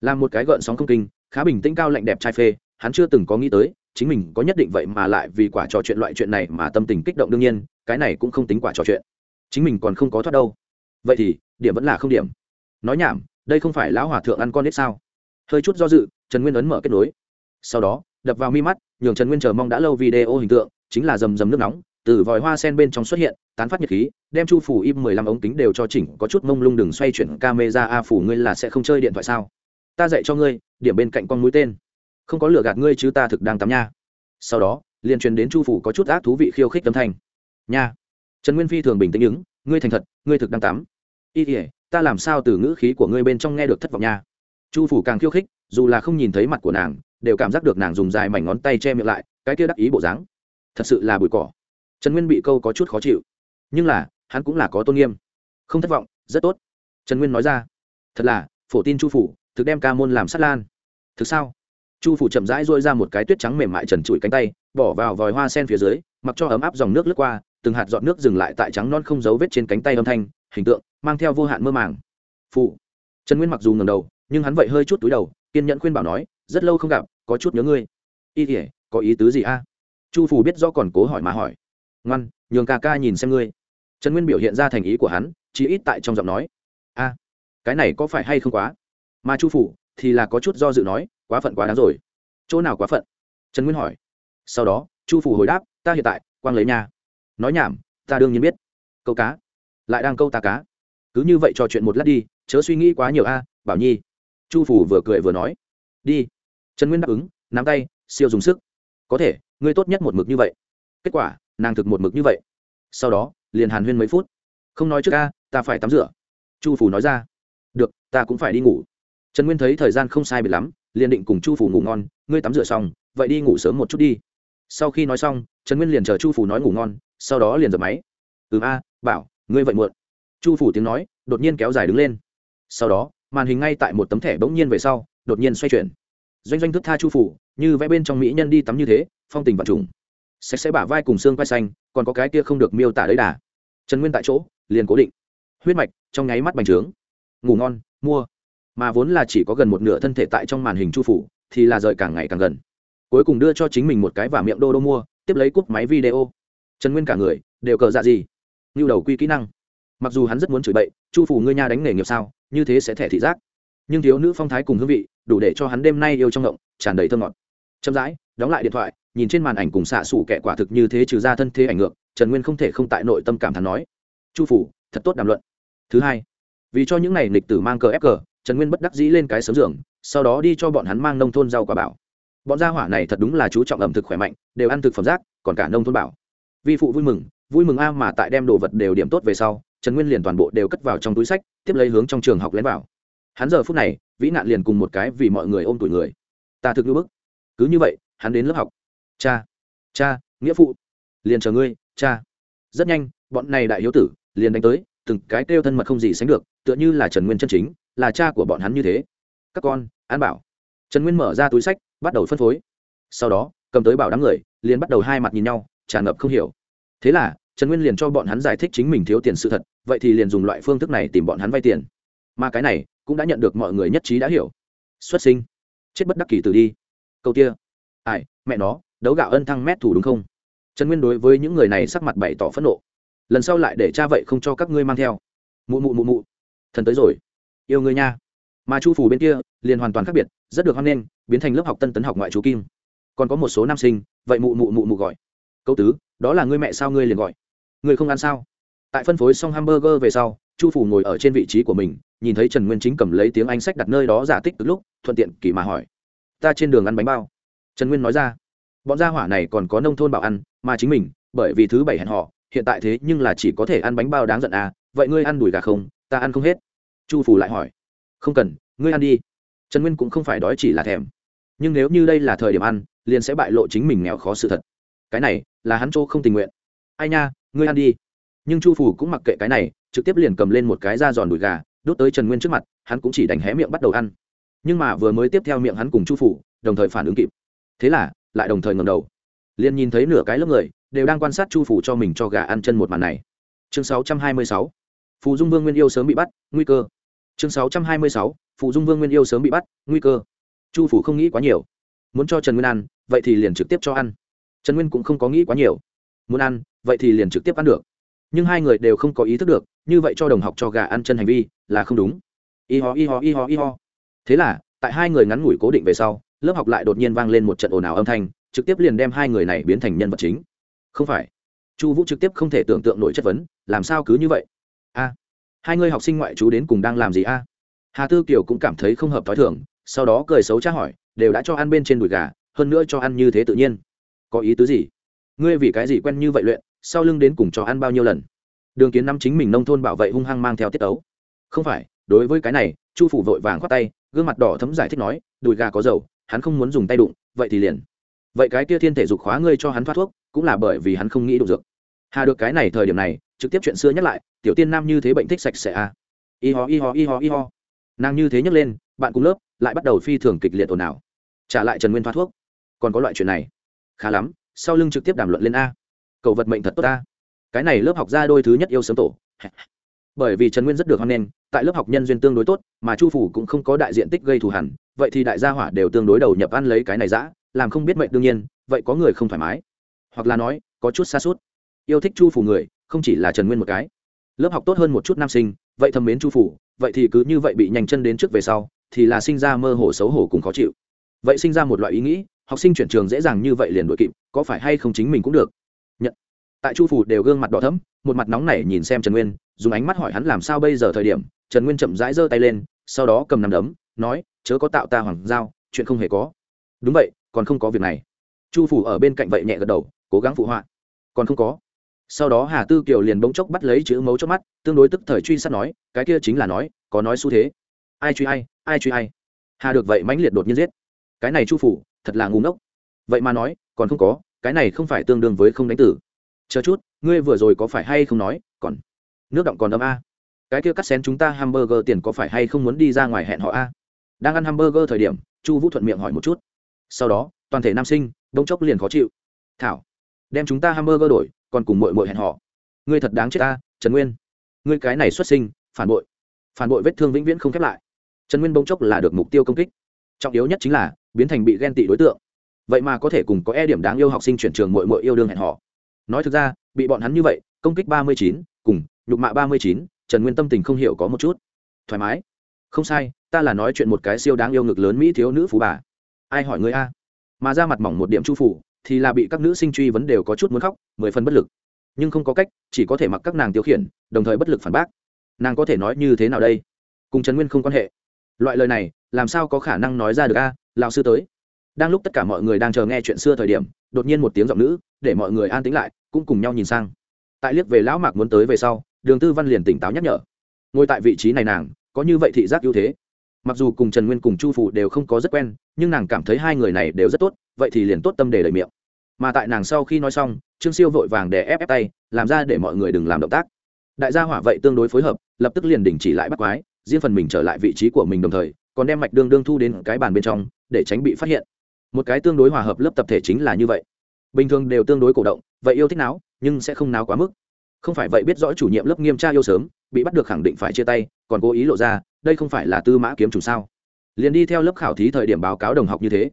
A: Làm một cái gợn sóng không kinh, khá bình tĩnh cao lạnh đẹp trai phê, hắn chưa từng có nghĩ tới, chính mình có nhất định vậy mà lại vì quả trò chuyện loại chuyện này mà tâm tình kích động đương nhiên, cái này cũng không tính quả trò chuyện. Chính mình còn không có thoát đâu vậy thì, điểm vẫn là không điểm. Nói nhảm, đây không phải lão hòa thượng ăn con nít sao? Hơi chút do dự, trần nguyên ấn mở kết nối. Sau đó, đập vào mi mắt, nhường trần nguyên chờ mong đã lâu video hình tượng, chính là rầm rầm nước nóng, từ vòi hoa sen bên trong xuất hiện, tán phát nhiệt khí, đem chu phủ im mười lăm ống kính đều cho chỉnh, có chút mông lung đừng xoay chuyển camera, a phủ ngươi là sẽ không chơi điện thoại sao? Ta dạy cho ngươi, điểm bên cạnh con mũi tên. Không có lừa gạt ngươi chứ ta thực đang tắm nha. Sau đó, liền truyền đến chu phủ có chút ác thú vị khiêu khích tâm thanh. Nha. Trần nguyên phi thường bình tĩnh ứng, ngươi thành thật, ngươi thực đang tắm y ỉa ta làm sao từ ngữ khí của ngươi bên trong nghe được thất vọng nha? Chu phủ càng khiêu khích, dù là không nhìn thấy mặt của nàng, đều cảm giác được nàng dùng dài mảnh ngón tay che miệng lại, cái kia đắc ý bộ dáng. Thật sự là bụi cỏ. Trần nguyên bị câu có chút khó chịu. Nhưng là, hắn cũng là có tôn nghiêm. Không thất vọng, rất tốt. Trần nguyên nói ra. Thật là, phổ tin chu phủ, thực đem ca môn làm sát lan. Thực sao? Chu phủ chậm rãi dôi ra một cái tuyết trắng mềm mại trần trụi cánh tay, bỏ vào vòi hoa sen phía dưới, mặc cho ấm áp dòng nước lướt qua, từng hạt giọt nước dừng lại tại trắng non không dấu vết trên cánh tay âm thanh hình tượng, mang theo vô hạn mơ màng. Phụ trần nguyên mặc dù ngầm đầu, nhưng hắn vậy hơi chút túi đầu, kiên nhẫn khuyên bảo nói, rất lâu không gặp, có chút nhớ ngươi. Y thể có ý tứ gì a? Chu phủ biết do còn cố hỏi mà hỏi. Ngoan, nhường ca ca nhìn xem ngươi. Trần nguyên biểu hiện ra thành ý của hắn chỉ ít tại trong giọng nói. A, cái này có phải hay không quá? Mà chu phủ thì là có chút do dự nói, quá phận quá đáng rồi. Chỗ nào quá phận? Trần nguyên hỏi. Sau đó, chu phủ hồi đáp, ta hiện tại, quang lấy nhà. nói nhảm, ta đương nhiên biết. Câu cá lại đang câu ta cá. Cứ như vậy trò chuyện một lát đi, chớ suy nghĩ quá nhiều a, bảo nhi. Chu phủ vừa cười vừa nói. Đi. Trần nguyên đáp ứng, nắm tay, siêu dùng sức. Có thể, ngươi tốt nhất một mực như vậy. Kết quả, nàng thực một mực như vậy. Sau đó, liền hàn huyên mấy phút. Không nói trước ca ta phải tắm rửa. Chu phủ nói ra. Được, ta cũng phải đi ngủ. Trần nguyên thấy thời gian không sai biệt lắm, liền định cùng chu phủ ngủ ngon. Ngươi tắm rửa xong, vậy đi ngủ sớm một chút đi. Sau khi nói xong, trần nguyên liền chờ chu phủ nói ngủ ngon, sau đó liền dập máy. Ừ a, bảo ngươi vậy muộn. Chu phủ tiếng nói đột nhiên kéo dài đứng lên. Sau đó, màn hình ngay tại một tấm thẻ bỗng nhiên về sau, đột nhiên xoay chuyển. Doanh doanh thức tha chu phủ, như vẽ bên trong mỹ nhân đi tắm như thế, phong tình vật trùng. Sạch sẽ bả vai cùng xương vai xanh, còn có cái kia không được miêu tả đấy đà. Trần nguyên tại chỗ, liền cố định. Huyết mạch, trong nháy mắt bành trướng. Ngủ ngon, mua. Mà vốn là chỉ có gần một nửa thân thể tại trong màn hình chu phủ, thì là rời càng ngày càng gần. Cuối cùng đưa cho chính mình một cái và miệng đô đô mua, tiếp lấy cúp máy video. Trần nguyên cả người, đều cờ dạ gì ngưu đầu quy kỹ năng. Mặc dù hắn rất muốn chửi bậy, chu phủ ngươi nha đánh nghề nghiệp sao, như thế sẽ thẻ thị giác. Nhưng thiếu nữ phong thái cùng hương vị, đủ để cho hắn đêm nay yêu trong ngộng, tràn đầy thơ ngọt. Chậm rãi, đóng lại điện thoại, nhìn trên màn ảnh cùng xạ xủ kẻ quả thực như thế trừ ra thân thế ảnh ngược, trần nguyên không thể không tại nội tâm cảm thán nói, chu phủ thật tốt đàm luận. Thứ hai, vì cho những này lịch tử mang cờ ép cờ, trần nguyên bất đắc dĩ lên cái sớm giường, sau đó đi cho bọn hắn mang nông thôn rau quả bảo. Bọn gia hỏa này thật đúng là chú trọng ẩm thực khỏe mạnh, đều ăn thực phẩm rác, còn cả nông thôn bảo. Vi phụ vui mừng vui mừng a mà tại đem đồ vật đều điểm tốt về sau, trần nguyên liền toàn bộ đều cất vào trong túi sách, tiếp lấy hướng trong trường học lén vào. Hắn giờ phút này, vĩ nạn liền cùng một cái vì mọi người ôm tuổi người. Ta thực như bức. Cứ như vậy, hắn đến lớp học. Cha cha, nghĩa phụ. Liền chờ ngươi, cha. Rất nhanh, bọn này đại hiếu tử liền đánh tới, từng cái kêu thân mật không gì sánh được, tựa như là trần nguyên chân chính, là cha của bọn hắn như thế. Các con, an bảo. Trần nguyên mở ra túi sách, bắt đầu phân phối. Sau đó, cầm tới bảo đám người, liền bắt đầu hai mặt nhìn nhau, tràn ngập không hiểu thế là, trần nguyên liền cho bọn hắn giải thích chính mình thiếu tiền sự thật, vậy thì liền dùng loại phương thức này tìm bọn hắn vay tiền. Mà cái này, cũng đã nhận được mọi người nhất trí đã hiểu. Xuất sinh. Chết bất đắc kỳ từ đi. Câu kia. Ai, mẹ nó, đấu gạo ân thăng mét thủ đúng không? Trần nguyên đối với những người này sắc mặt bày tỏ phẫn nộ. Lần sau lại để cha vậy không cho các ngươi mang theo. Mụ mụ mụ mụ. Thần tới rồi. Yêu người nha. Mà chu phủ bên kia, liền hoàn toàn khác biệt, rất được hoan nghênh, biến thành lớp học tân tấn học ngoại chú kim. Còn có một số nam sinh, vậy mụ mụ mụ mụ gọi câu tứ, đó là ngươi mẹ sao ngươi liền gọi. Ngươi không ăn sao? Tại phân phối xong hamburger về sau, chu phủ ngồi ở trên vị trí của mình, nhìn thấy trần nguyên chính cầm lấy tiếng anh sách đặt nơi đó giả tích từ lúc, thuận tiện kỳ mà hỏi. Ta trên đường ăn bánh bao. Trần nguyên nói ra. Bọn gia hỏa này còn có nông thôn bảo ăn, mà chính mình, bởi vì thứ bảy hẹn họ hiện tại thế nhưng là chỉ có thể ăn bánh bao đáng giận à vậy ngươi ăn đùi gà không? Ta ăn không hết. Chu phủ lại hỏi. Không cần, ngươi ăn đi. Trần nguyên cũng không phải đói chỉ là thèm. Nhưng nếu như đây là thời điểm ăn, liền sẽ bại lộ chính mình nghèo khó sự thật. Cái này là hắn chỗ không tình nguyện. Ai nha, ngươi ăn đi. Nhưng chu phủ cũng mặc kệ cái này, trực tiếp liền cầm lên một cái da giòn đùi gà đốt tới trần nguyên trước mặt, hắn cũng chỉ đành hé miệng bắt đầu ăn. Nhưng mà vừa mới tiếp theo miệng hắn cùng chu phủ đồng thời phản ứng kịp. Thế là, lại đồng thời ngầm đầu. Liền nhìn thấy nửa cái lớp người, đều đang quan sát chu phủ cho mình cho gà ăn chân một màn này. Chương 626. phù dung vương nguyên yêu sớm bị bắt, nguy cơ. Chương 626. phù dung vương nguyên yêu sớm bị bắt, nguy cơ. Chu phủ không nghĩ quá nhiều. Muốn cho trần nguyên ăn, vậy thì liền trực tiếp cho ăn trần nguyên cũng không có nghĩ quá nhiều. Muốn ăn, vậy thì liền trực tiếp ăn được. Nhưng hai người đều không có ý thức được, như vậy cho đồng học cho gà ăn chân hành vi là không đúng. Y ho y ho y ho y ho. Thế là, tại hai người ngắn ngủi cố định về sau, lớp học lại đột nhiên vang lên một trận ồn ào âm thanh, trực tiếp liền đem hai người này biến thành nhân vật chính. Không phải. Chu vũ trực tiếp không thể tưởng tượng nổi chất vấn, làm sao cứ như vậy? A. Hai người học sinh ngoại chú đến cùng đang làm gì a? Hà tư kiều cũng cảm thấy không hợp t h o i thưởng sau đó cười xấu tra hỏi, đều đã cho ăn bên trên đùi gà, hơn nữa cho ăn như thế tự nhiên có ý tứ gì? Ngươi vì cái gì quen như vậy luyện sau lưng đến cùng cho ăn bao nhiêu lần? Đường kiến nắm chính mình nông thôn bảo vệ hung hăng mang theo tiết ấu, không phải đối với cái này chu phủ vội vàng khoát tay gương mặt đỏ thấm giải thích nói đùi gà có dầu hắn không muốn dùng tay đụng vậy thì liền. Vậy cái kia thiên thể dục khóa ngươi cho hắn thoát thuốc cũng là bởi vì hắn không nghĩ đụng dược. Hà được cái này thời điểm này trực tiếp chuyện xưa nhắc lại tiểu tiên nam như thế bệnh thích sạch sẽ à. y ho y ho y ho y ho. Nàng như thế nhắc lên bạn cùng lớp lại bắt đầu phi thường kịch liệt ồn ào. Trả lại trần nguyên thoát thuốc. Còn có loại chuyện này khá lắm, sau lưng trực tiếp đàm luận lên a. Cầu vật mệnh thật tốt ta cái này lớp học ra đôi thứ nhất yêu sớm tổ. Bởi vì trần nguyên rất được hoan nghênh, tại lớp học nhân duyên tương đối tốt, mà chu phủ cũng không có đại diện tích gây thù hẳn, vậy thì đại gia hỏa đều tương đối đầu nhập ăn lấy cái này dã, làm không biết mệnh đương nhiên, vậy có người không thoải mái? Hoặc là nói, có chút xa suốt. Yêu thích chu phủ người, không chỉ là trần nguyên một cái. Lớp học tốt hơn một chút nam sinh, vậy thầm mến chu phủ, vậy thì cứ như vậy bị nhanh chân đến trước về sau, thì là sinh ra mơ hồ xấu hổ cùng khó chịu. Vậy sinh ra một loại ý nghĩ học sinh chuyển trường dễ dàng như vậy liền đội kịp, có phải hay không chính mình cũng được? Nhận. Tại chu phủ đều gương mặt đỏ thấm một mặt nóng nảy nhìn xem trần nguyên, dùng ánh mắt hỏi hắn làm sao bây giờ thời điểm, trần nguyên chậm rãi giơ tay lên, sau đó cầm nằm đấm, nói, chớ có tạo ta hoàng giao, chuyện không hề có. Đúng vậy, còn không có việc này. Chu phủ ở bên cạnh vậy nhẹ gật đầu, cố gắng phụ họa. Còn không có. Sau đó hà tư kiều liền bỗng chốc bắt lấy chữ mấu chốt mắt, tương đối tức thời truy sát nói, cái kia chính là nói, có nói xu thế. Ai truy ai ai truy ai? Hà được vậy mãnh liệt đột nhiên giết. Cái này chu phủ thật là ngu ngốc. Vậy mà nói, còn không có, cái này không phải tương đương với không đánh tử. Chờ chút, ngươi vừa rồi có phải hay không nói, còn nước động còn đâm a? Cái kia cắt xén chúng ta hamburger tiền có phải hay không muốn đi ra ngoài hẹn họ a? Đang ăn hamburger thời điểm, chu vũ thuận miệng hỏi một chút. Sau đó, toàn thể nam sinh đông chốc liền khó chịu. Thảo, đem chúng ta hamburger đổi, còn cùng mội mội hẹn họ. Ngươi thật đáng chết ta, trần nguyên. Ngươi cái này xuất sinh, phản bội. Phản bội vết thương vĩnh viễn không khép lại. Trần nguyên bỗng chốc là được mục tiêu công kích. Trọng yếu nhất chính là biến thành bị ghen tị đối tượng. Vậy mà có thể cùng có e điểm đáng yêu học sinh chuyển trường mội mội yêu đương hẹn họ nói thực ra, bị bọn hắn như vậy, công kích ba mươi chín, cùng nhục mạ ba mươi chín, trần nguyên tâm tình không hiểu có một chút. Thoải mái. Không sai, ta là nói chuyện một cái siêu đáng yêu ngực lớn mỹ thiếu nữ phú bà. Ai hỏi người a? Mà ra mặt mỏng một điểm chu phủ thì là bị các nữ sinh truy vấn đều có chút muốn khóc, mười phần bất lực. Nhưng không có cách, chỉ có thể mặc các nàng tiêu khiển, đồng thời bất lực phản bác. Nàng có thể nói như thế nào đây? Cùng trần nguyên không quan hệ. Loại lời này, làm sao có khả năng nói ra được a? Lão sư tới. Đang lúc tất cả mọi người đang chờ nghe chuyện xưa thời điểm, đột nhiên một tiếng giọng nữ, để mọi người an tĩnh lại, cũng cùng nhau nhìn sang. Tại liếc về lão mạc muốn tới về sau, đường tư văn liền tỉnh táo nhắc nhở. Ngồi tại vị trí này nàng, có như vậy thị giác ưu thế. Mặc dù cùng trần nguyên cùng chu Phủ đều không có rất quen, nhưng nàng cảm thấy hai người này đều rất tốt, vậy thì liền tốt tâm để lời miệng. Mà tại nàng sau khi nói xong, trương siêu vội vàng để ép ép tay, làm ra để mọi người đừng làm động tác. Đại gia hỏa vậy tương đối phối hợp, lập tức liền đình chỉ lại bắt quái, riêng phần mình trở lại vị trí của mình đồng thời còn đem mạch đương đương thu đến cái bàn bên trong, để tránh bị phát hiện. Một cái tương đối hòa hợp lớp tập thể chính là như vậy. Bình thường đều tương đối cổ động, vậy yêu thích náo, nhưng sẽ không náo quá mức. Không phải vậy biết rõ chủ nhiệm lớp nghiêm tra yêu sớm, bị bắt được khẳng định phải chia tay, còn cố ý lộ ra, đây không phải là tư mã kiếm chủ sao? Liền đi theo lớp khảo thí thời điểm báo cáo đồng học như thế.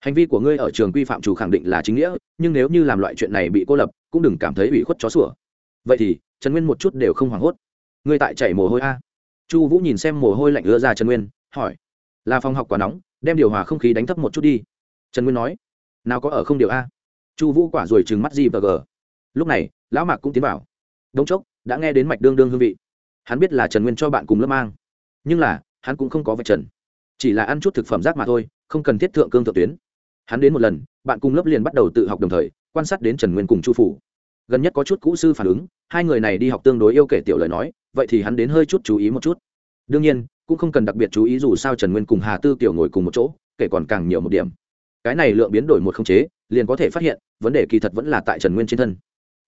A: Hành vi của ngươi ở trường quy phạm chủ khẳng định là chính nghĩa, nhưng nếu như làm loại chuyện này bị cô lập, cũng đừng cảm thấy ủy khuất chó sủa. Vậy thì, trần nguyên một chút đều không hoảng hốt. Ngươi tại chảy mồ hôi a. Chu vũ nhìn xem mồ hôi lạnh ưa ra trần nguyên, hỏi là phòng học quá nóng, đem điều hòa không khí đánh thấp một chút đi. Trần nguyên nói, nào có ở không điều a? Chu vũ quả rồi trừng mắt gì và g. Lúc này, lão mạc cũng tiến vào. Đống chốc, đã nghe đến mạch đương đương hương vị. Hắn biết là trần nguyên cho bạn cùng lớp mang, nhưng là, hắn cũng không có vạch trần. Chỉ là ăn chút thực phẩm rác mà thôi, không cần thiết thượng cương thượng tuyến. Hắn đến một lần, bạn cùng lớp liền bắt đầu tự học đồng thời, quan sát đến trần nguyên cùng chu phủ. Gần nhất có chút cũ sư phản ứng, hai người này đi học tương đối yêu kể tiểu lời nói, vậy thì hắn đến hơi chút chú ý một chút. Đương nhiên cũng không cần đặc biệt chú ý dù sao trần nguyên cùng hà tư kiểu ngồi cùng một chỗ, kể còn càng nhiều một điểm. Cái này lượng biến đổi một không chế, liền có thể phát hiện, vấn đề kỳ thật vẫn là tại trần nguyên trên thân.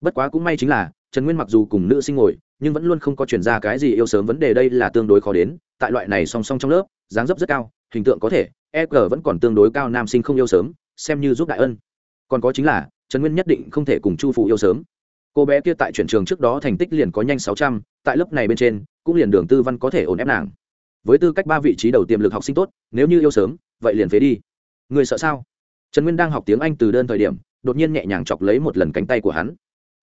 A: Bất quá cũng may chính là, trần nguyên mặc dù cùng nữ sinh ngồi, nhưng vẫn luôn không có chuyển ra cái gì yêu sớm vấn đề đây là tương đối khó đến, tại loại này song song trong lớp, dáng dấp rất cao, hình tượng có thể e g vẫn còn tương đối cao nam sinh không yêu sớm, xem như giúp đại ân. Còn có chính là, trần nguyên nhất định không thể cùng chu phụ yêu sớm. Cô bé kia tại chuyển trường trước đó thành tích liền có nhanh sáu trăm, tại lớp này bên trên, cũng liền đường tư văn có thể ổn ép nàng với tư cách ba vị trí đầu tiềm lực học sinh tốt, nếu như yêu sớm, vậy liền phế đi. Người sợ sao? Trần nguyên đang học tiếng anh từ đơn thời điểm, đột nhiên nhẹ nhàng chọc lấy một lần cánh tay của hắn.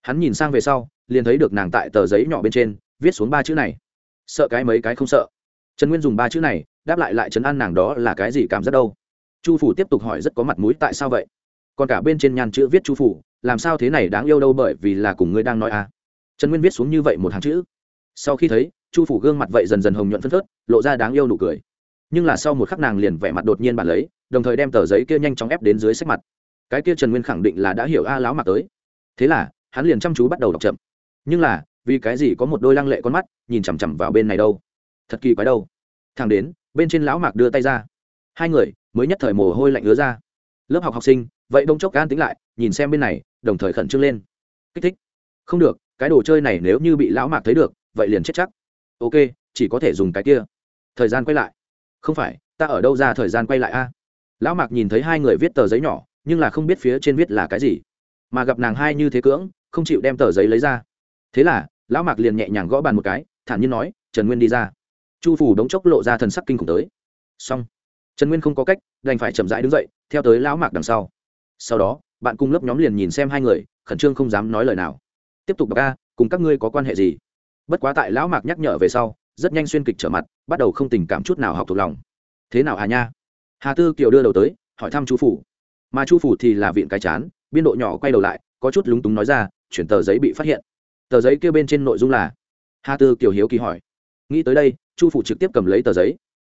A: Hắn nhìn sang về sau, liền thấy được nàng tại tờ giấy nhỏ bên trên, viết xuống ba chữ này. Sợ cái mấy cái không sợ. Trần nguyên dùng ba chữ này, đáp lại lại trấn an nàng đó là cái gì cảm giác đâu. Chu phủ tiếp tục hỏi rất có mặt mũi tại sao vậy? Còn cả bên trên nhàn chữ viết chu phủ, làm sao thế này đáng yêu đâu bởi vì là cùng ngươi đang nói à? Trần nguyên viết xuống như vậy một hàng chữ. Sau khi thấy chu phủ gương mặt vậy dần dần hồng nhuận phân phớt, lộ ra đáng yêu nụ cười. Nhưng là sau một khắc nàng liền vẻ mặt đột nhiên bản lấy, đồng thời đem tờ giấy kia nhanh chóng ép đến dưới sách mặt. Cái kia trần nguyên khẳng định là đã hiểu a láo mặt tới. Thế là, hắn liền chăm chú bắt đầu đọc chậm. Nhưng là, vì cái gì có một đôi lăng lệ con mắt nhìn chằm chằm vào bên này đâu? Thật kỳ quái đâu. Thằng đến, bên trên lão mạc đưa tay ra. Hai người, mới nhất thời mồ hôi lạnh ứa ra. Lớp học học sinh, vậy đông chốc gan tính lại, nhìn xem bên này, đồng thời khẩn trương lên. Kích thích. Không được, cái đồ chơi này nếu như bị lão mạc thấy được, vậy liền chết chắc ok, chỉ có thể dùng cái kia. Thời gian quay lại. Không phải, ta ở đâu ra thời gian quay lại a? Lão mạc nhìn thấy hai người viết tờ giấy nhỏ, nhưng là không biết phía trên viết là cái gì. Mà gặp nàng hai như thế cưỡng, không chịu đem tờ giấy lấy ra. Thế là, lão mạc liền nhẹ nhàng gõ bàn một cái, thản nhiên nói, trần nguyên đi ra. Chu phủ đống chốc lộ ra thần sắc kinh khủng tới. Xong. Trần nguyên không có cách, đành phải chậm rãi đứng dậy, theo tới lão mạc đằng sau. Sau đó, bạn cùng lớp nhóm liền nhìn xem hai người, khẩn trương không dám nói lời nào. Tiếp tục đọc ca, cùng các ngươi có quan hệ gì? Bất quá tại lão mạc nhắc nhở về sau, rất nhanh xuyên kịch trở mặt, bắt đầu không tình cảm chút nào học thuộc lòng. Thế nào hà nha? Hà tư kiều đưa đầu tới, hỏi thăm chu phủ. Mà chu phủ thì là viện cái chán, biên độ nhỏ quay đầu lại, có chút lúng túng nói ra, chuyển tờ giấy bị phát hiện. Tờ giấy kêu bên trên nội dung là, hà tư kiều hiếu kỳ hỏi. Nghĩ tới đây, chu phủ trực tiếp cầm lấy tờ giấy.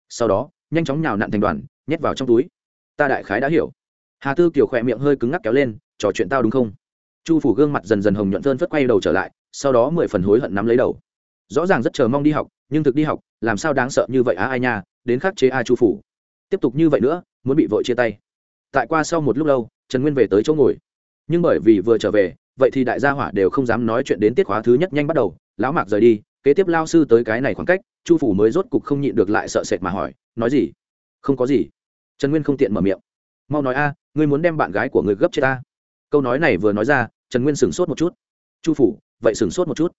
A: Sau đó, nhanh chóng nhào nặn thành đoàn, nhét vào trong túi. Ta đại khái đã hiểu. Hà tư kiều khỏe miệng hơi cứng ngắc kéo lên, trò chuyện tao đúng không? Chu phủ gương mặt dần dần hồng nhuận thơn phất quay đầu trở lại sau đó mười phần hối hận nắm lấy đầu. Rõ ràng rất chờ mong đi học, nhưng thực đi học, làm sao đáng sợ như vậy á ai nha, đến khắc chế a chu phủ. Tiếp tục như vậy nữa, muốn bị vội chia tay. Tại qua sau một lúc lâu, trần nguyên về tới chỗ ngồi. Nhưng bởi vì vừa trở về, vậy thì đại gia hỏa đều không dám nói chuyện đến tiết khóa thứ nhất nhanh bắt đầu, lão mạc rời đi, kế tiếp lao sư tới cái này khoảng cách, chu phủ mới rốt cục không nhịn được lại sợ sệt mà hỏi, nói gì? Không có gì. Trần nguyên không tiện mở miệng. Mau nói a, ngươi muốn đem bạn gái của người gấp chết ta. Câu nói này vừa nói ra, trần nguyên sửng sốt một chút. Chu phủ vậy sửng sốt một chút.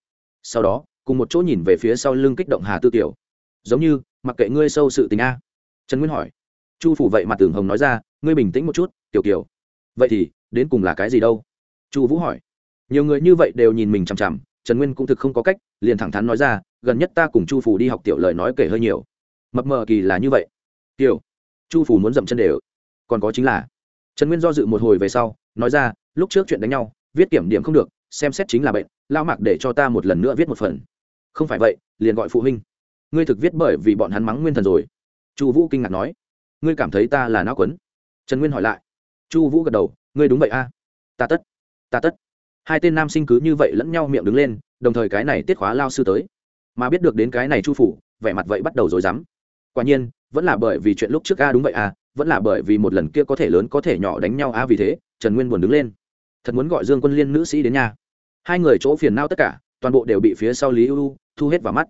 A: Sau đó, cùng một chỗ nhìn về phía sau lưng kích động hà tư tiểu giống như, mặc kệ ngươi sâu sự tình a. Trần nguyên hỏi. Chu phủ vậy mặt tường hồng nói ra, ngươi bình tĩnh một chút, tiểu kiều. Vậy thì, đến cùng là cái gì đâu? Chu vũ hỏi. Nhiều người như vậy đều nhìn mình chằm chằm, trần nguyên cũng thực không có cách, liền thẳng thắn nói ra, gần nhất ta cùng chu phủ đi học tiểu lời nói kể hơi nhiều. Mập mờ kỳ là như vậy. Tiểu chu phủ muốn dậm chân đều. Còn có chính là, trần nguyên do dự một hồi về sau, nói ra, lúc trước chuyện đánh nhau, viết kiểm điểm không được xem xét chính là bệnh lao mạc để cho ta một lần nữa viết một phần. Không phải vậy, liền gọi phụ huynh. Ngươi thực viết bởi vì bọn hắn mắng nguyên thần rồi. Chu vũ kinh ngạc nói. Ngươi cảm thấy ta là não quấn? Trần nguyên hỏi lại. Chu vũ gật đầu. Ngươi đúng vậy a. Ta tất ta tất. Hai tên nam sinh cứ như vậy lẫn nhau miệng đứng lên, đồng thời cái này tiết khóa lao sư tới. Mà biết được đến cái này chu phủ, vẻ mặt vậy bắt đầu rồi dám quả nhiên, vẫn là bởi vì chuyện lúc trước a đúng vậy a, vẫn là bởi vì một lần kia có thể lớn có thể nhỏ đánh nhau a vì thế, trần nguyên buồn đứng lên thật muốn gọi dương quân liên nữ sĩ đến nhà. Hai người chỗ phiền nao tất cả, toàn bộ đều bị phía sau lý ưu thu hết vào mắt.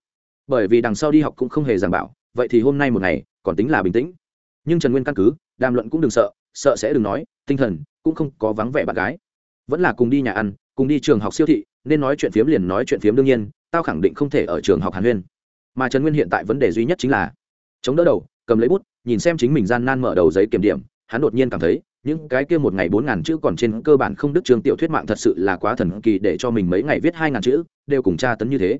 A: Bởi vì đằng sau đi học cũng không hề giảng bảo, vậy thì hôm nay một ngày, còn tính là bình tĩnh. Nhưng trần nguyên căn cứ, đàm luận cũng đừng sợ sợ sẽ đừng nói, tinh thần cũng không có vắng vẻ bạn gái. Vẫn là cùng đi nhà ăn, cùng đi trường học siêu thị, nên nói chuyện phiếm liền nói chuyện phiếm đương nhiên, tao khẳng định không thể ở trường học hàn huyên. Mà trần nguyên hiện tại vấn đề duy nhất chính là, chống đỡ đầu, cầm lấy bút, nhìn xem chính mình gian nan mở đầu giấy kiểm điểm, hắn đột nhiên cảm thấy những cái kia một ngày bốn ngàn chữ còn trên cơ bản không đức trường tiểu thuyết mạng thật sự là quá thần kỳ để cho mình mấy ngày viết hai ngàn chữ, đều cùng tra tấn như thế.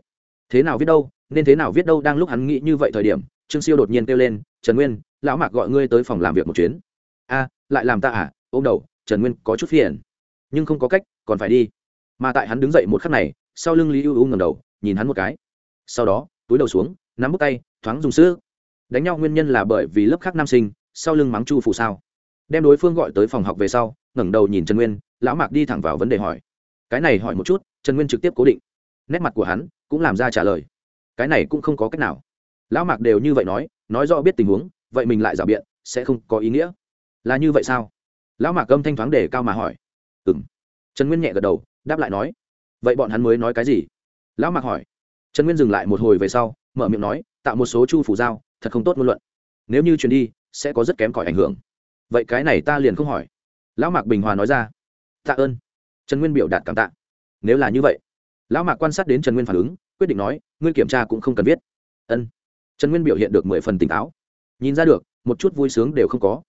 A: Thế nào viết đâu, nên thế nào viết đâu đang lúc hắn nghĩ như vậy thời điểm, trương siêu đột nhiên kêu lên, trần nguyên, lão mạc gọi ngươi tới phòng làm việc một chuyến. A, lại làm ta à? Ôm đầu, trần nguyên, có chút phiền. Nhưng không có cách, còn phải đi. Mà tại hắn đứng dậy một khắc này, sau lưng lý ưu ưu ngầm đầu, nhìn hắn một cái. Sau đó, túi đầu xuống, nắm bút tay, thoáng dùng sữa đánh nhau nguyên nhân là bởi vì lớp khác nam sinh, sau lưng mắng chu phủ sao đem đối phương gọi tới phòng học về sau, ngẩng đầu nhìn trần nguyên, lão mạc đi thẳng vào vấn đề hỏi. Cái này hỏi một chút, trần nguyên trực tiếp cố định. Nét mặt của hắn cũng làm ra trả lời. Cái này cũng không có cách nào. Lão mạc đều như vậy nói nói rõ biết tình huống, vậy mình lại rào biện, sẽ không có ý nghĩa. Là như vậy sao? Lão mạc âm thanh thoáng để cao mà hỏi. Ừ m trần nguyên nhẹ gật đầu, đáp lại nói. Vậy bọn hắn mới nói cái gì? Lão mạc hỏi. Trần nguyên dừng lại một hồi về sau, mở miệng nói, tạo một số chu phủ giao, thật không tốt ngôn luận. Nếu như truyền đi, sẽ có rất kém cỏi ảnh hưởng vậy cái này ta liền không hỏi. Lão mạc bình hòa nói ra. Tạ ơn. Trần nguyên biểu đạt cảm tạ. Nếu là như vậy, lão mạc quan sát đến trần nguyên phản ứng, quyết định nói, ngươi kiểm tra cũng không cần viết. Ân. Trần nguyên biểu hiện được mười phần tỉnh táo. Nhìn ra được, một chút vui sướng đều không có.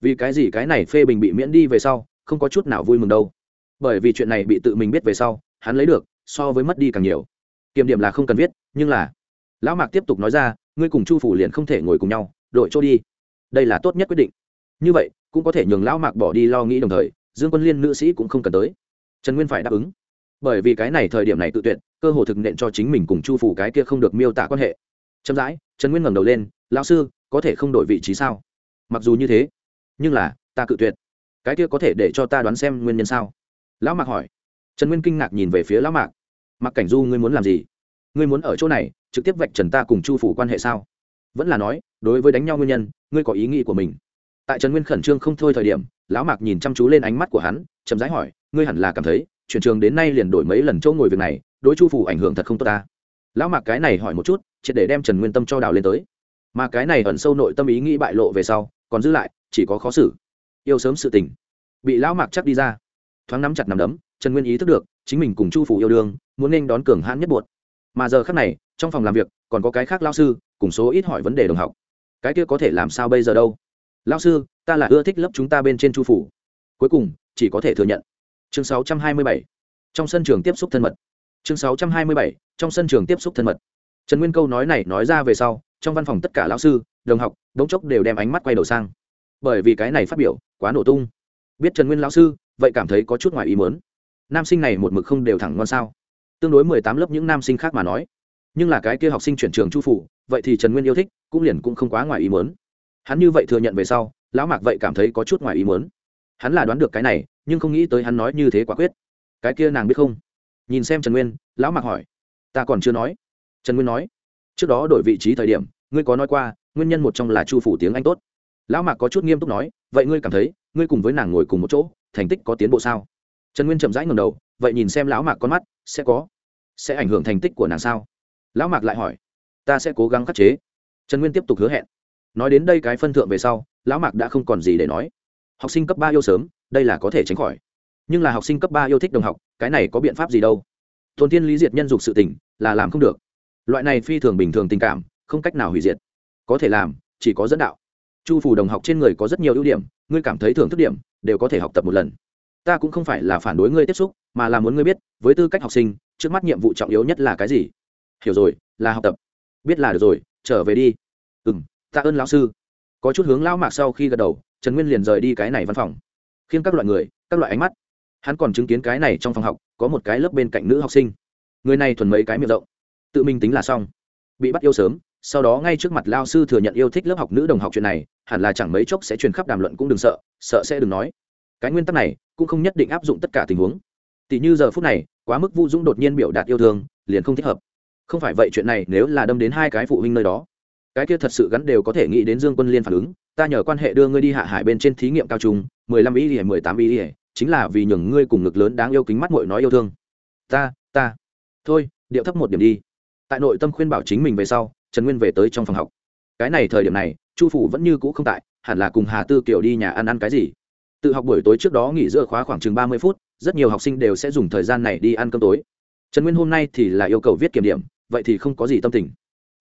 A: Vì cái gì cái này phê bình bị miễn đi về sau, không có chút nào vui mừng đâu. Bởi vì chuyện này bị tự mình biết về sau, hắn lấy được, so với mất đi càng nhiều. Kiểm điểm là không cần viết, nhưng là, lão mạc tiếp tục nói ra, ngươi cùng chu phủ liền không thể ngồi cùng nhau, đội chỗ đi. Đây là tốt nhất quyết định như vậy, cũng có thể nhường lão mạc bỏ đi lo nghĩ đồng thời, dương quân liên nữ sĩ cũng không cần tới. Trần nguyên phải đáp ứng. Bởi vì cái này thời điểm này tự tuyệt, cơ hồ thực nện cho chính mình cùng chu phủ cái kia không được miêu tả quan hệ. Chậm rãi, trần nguyên ngẩng đầu lên, lão sư, có thể không đổi vị trí sao? Mặc dù như thế, nhưng là, ta cự tuyệt. Cái kia có thể để cho ta đoán xem nguyên nhân sao? Lão mạc hỏi. Trần nguyên kinh ngạc nhìn về phía lão mạc. Mặc cảnh du, ngươi muốn làm gì? Ngươi muốn ở chỗ này, trực tiếp vạch trần ta cùng chu phủ quan hệ sao? Vẫn là nói, đối với đánh nhau nguyên nhân, ngươi có ý nghĩ của mình tại trần nguyên khẩn trương không thôi thời điểm, lão mạc nhìn chăm chú lên ánh mắt của hắn, chậm rãi hỏi, ngươi hẳn là cảm thấy, chuyển trường đến nay liền đổi mấy lần chỗ ngồi việc này, đối chu phủ ảnh hưởng thật không tốt ta? Lão mạc cái này hỏi một chút, triệt để đem trần nguyên tâm cho đào lên tới. Mà cái này ẩn sâu nội tâm ý nghĩ bại lộ về sau, còn giữ lại, chỉ có khó xử. Yêu sớm sự tình. Bị lão mạc chắc đi ra. Thoáng nắm chặt nằm đấm, trần nguyên ý thức được, chính mình cùng chu phủ yêu đương, muốn nên đón cường hãn nhất buột mà giờ khác này, trong phòng làm việc, còn có cái khác lao sư, cùng số ít hỏi vấn đề đồng học. Cái kia có thể làm sao bây giờ đâu? Lao sư, ta là ưa thích lớp chúng ta bên trên chu phủ. Cuối cùng, chỉ có thể thừa nhận. Chương 627. trong sân trường tiếp xúc thân mật. Chương 627. trong sân trường tiếp xúc thân mật. Trần nguyên câu nói này nói ra về sau, trong văn phòng tất cả lão sư, đồng học, đống chốc đều đem ánh mắt quay đầu sang. Bởi vì cái này phát biểu, quá nổ tung. Biết trần nguyên lão sư, vậy cảm thấy có chút ngoài ý mớn nam sinh này một mực không đều thẳng ngon sao? Tương đối mười tám lớp những nam sinh khác mà nói. Nhưng là cái kia học sinh chuyển trường chu phủ, vậy thì trần nguyên yêu thích, cũng liền cũng không quá ngoài ý muốn hắn như vậy thừa nhận về sau, lão mạc vậy cảm thấy có chút ngoài ý muốn. Hắn là đoán được cái này, nhưng không nghĩ tới hắn nói như thế quả quyết. Cái kia nàng biết không? Nhìn xem trần nguyên, lão mạc hỏi. Ta còn chưa nói. Trần nguyên nói. Trước đó đổi vị trí thời điểm, ngươi có nói qua, nguyên nhân một trong là chu phủ tiếng anh tốt. Lão mạc có chút nghiêm túc nói, vậy ngươi cảm thấy, ngươi cùng với nàng ngồi cùng một chỗ, thành tích có tiến bộ sao? Trần nguyên chậm rãi ngầm đầu, vậy nhìn xem lão mạc con mắt, sẽ có. Sẽ ảnh hưởng thành tích của nàng sao? Lão mạc lại hỏi. Ta sẽ cố gắng khắc chế. Trần nguyên tiếp tục hứa hẹn nói đến đây cái phân thượng về sau, lão mạc đã không còn gì để nói. Học sinh cấp ba yêu sớm, đây là có thể tránh khỏi. Nhưng là học sinh cấp ba yêu thích đồng học, cái này có biện pháp gì đâu? Tôn tiên lý diệt nhân dục sự tỉnh là làm không được. Loại này phi thường bình thường tình cảm, không cách nào hủy diệt. Có thể làm, chỉ có dẫn đạo. Chu phủ đồng học trên người có rất nhiều ưu điểm, ngươi cảm thấy thưởng thức điểm, đều có thể học tập một lần. Ta cũng không phải là phản đối ngươi tiếp xúc, mà là muốn ngươi biết, với tư cách học sinh, trước mắt nhiệm vụ trọng yếu nhất là cái gì? Hiểu rồi, là học tập. Biết là được rồi, trở về đi. Ừ m tạ ơn lão sư. Có chút hướng lão mạc sau khi gật đầu, trần nguyên liền rời đi cái này văn phòng. Khiêng các loại người, các loại ánh mắt. Hắn còn chứng kiến cái này trong phòng học, có một cái lớp bên cạnh nữ học sinh. Người này thuần mấy cái miệng rộng. Tự mình tính là xong. Bị bắt yêu sớm, sau đó ngay trước mặt lao sư thừa nhận yêu thích lớp học nữ đồng học chuyện này, hẳn là chẳng mấy chốc sẽ truyền khắp đàm luận cũng đừng sợ sợ sẽ đừng nói. Cái nguyên tắc này, cũng không nhất định áp dụng tất cả tình huống. Tỷ như giờ phút này, quá mức vu dũng đột nhiên biểu đạt yêu thương, liền không thích hợp. Không phải vậy chuyện này nếu là đâm đến hai cái phụ huynh nơi đó cái kia thật sự gắn đều có thể nghĩ đến dương quân liên phản ứng, ta nhờ quan hệ đưa ngươi đi hạ hải bên trên thí nghiệm cao trung, mười lăm ý ỉa mười tám ý ỉa chính là vì nhường ngươi cùng ngực lớn đáng yêu kính mắt mội nói yêu thương. Ta ta. Thôi, điệu thấp một điểm đi. Tại nội tâm khuyên bảo chính mình về sau, trần nguyên về tới trong phòng học. Cái này thời điểm này, chu phủ vẫn như cũ không tại, hẳn là cùng hà tư kiều đi nhà ăn ăn cái gì. Tự học buổi tối trước đó nghỉ giữa khóa khoảng chừng ba mươi phút, rất nhiều học sinh đều sẽ dùng thời gian này đi ăn cơm tối. Trần nguyên hôm nay thì là yêu cầu viết kiểm điểm, vậy thì không có gì tâm tình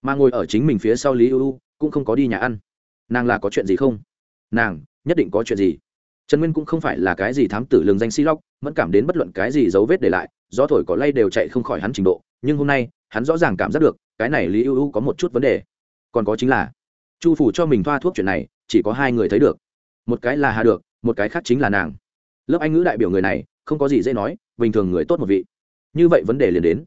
A: mà ngồi ở chính mình phía sau lý ưu cũng không có đi nhà ăn. Nàng là có chuyện gì không? Nàng, nhất định có chuyện gì? Trần nguyên cũng không phải là cái gì thám tử lường danh si lóc mẫn cảm đến bất luận cái gì dấu vết để lại, gió thổi có lay đều chạy không khỏi hắn trình độ, nhưng hôm nay, hắn rõ ràng cảm giác được, cái này lý ưu có một chút vấn đề. Còn có chính là, chu phủ cho mình thoa thuốc chuyện này, chỉ có hai người thấy được. Một cái là hà được, một cái khác chính là nàng. Lớp anh ngữ đại biểu người này, không có gì dễ nói, bình thường người tốt một vị. Như vậy vấn đề liền đến.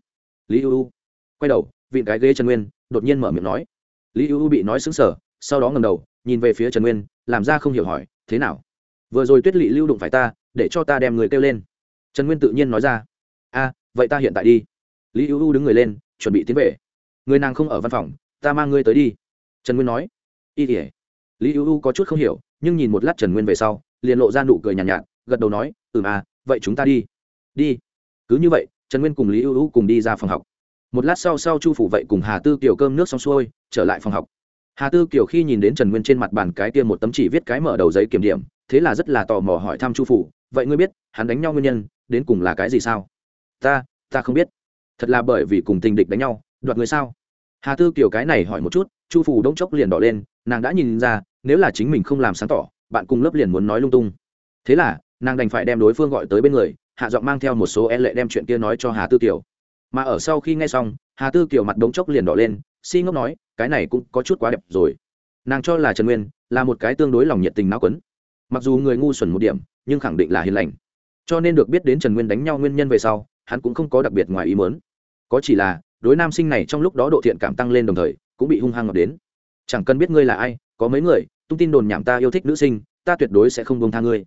A: Lý ưu, quay đầu, vịn cái ghế trần nguyên đột nhiên mở miệng nói. Lý ưu bị nói xứng sở sau đó ngầm đầu nhìn về phía trần nguyên làm ra không hiểu hỏi thế nào? Vừa rồi tuyết lỵ lưu đụng phải ta để cho ta đem người kêu lên. Trần nguyên tự nhiên nói ra a vậy ta hiện tại đi. Lý ưu đứng người lên chuẩn bị tiến về. Người nàng không ở văn phòng ta mang ngươi tới đi. Trần nguyên nói. Y tỉa lý ưu có chút không hiểu nhưng nhìn một lát trần nguyên về sau liền lộ ra nụ cười nhàn nhạt, nhạt gật đầu nói ừ à vậy chúng ta đi. Đi. Cứ như vậy trần nguyên cùng lý ưu cùng đi ra phòng học một lát sau sau chu phủ vậy cùng hà tư kiều cơm nước xong xuôi, trở lại phòng học. Hà tư kiều khi nhìn đến trần nguyên trên mặt bàn cái kia một tấm chỉ viết cái mở đầu giấy kiểm điểm, thế là rất là tò mò hỏi thăm chu phủ, vậy ngươi biết hắn đánh nhau nguyên nhân, đến cùng là cái gì sao? Ta ta không biết. Thật là bởi vì cùng tình địch đánh nhau, đoạt người sao? Hà tư kiều cái này hỏi một chút, chu phủ đống chốc liền đỏ lên, nàng đã nhìn ra, nếu là chính mình không làm sáng tỏ, bạn cùng lớp liền muốn nói lung tung. Thế là, nàng đành phải đem đối phương gọi tới bên người, hạ giọng mang theo một số e lệ đem chuyện kia nói cho hà tư kiều mà ở sau khi nghe xong, hà tư kiều mặt đống chốc liền đỏ lên, si ngốc nói, cái này cũng có chút quá đẹp rồi. Nàng cho là trần nguyên là một cái tương đối lòng nhiệt tình náo quấn. Mặc dù người ngu xuẩn một điểm, nhưng khẳng định là hiền lành. Cho nên được biết đến trần nguyên đánh nhau nguyên nhân về sau, hắn cũng không có đặc biệt ngoài ý mớn có chỉ là, đối nam sinh này trong lúc đó độ thiện cảm tăng lên đồng thời, cũng bị hung hăng ngập đến. Chẳng cần biết ngươi là ai, có mấy người, tung tin đồn nhảm ta yêu thích nữ sinh, ta tuyệt đối sẽ không buông tha ngươi.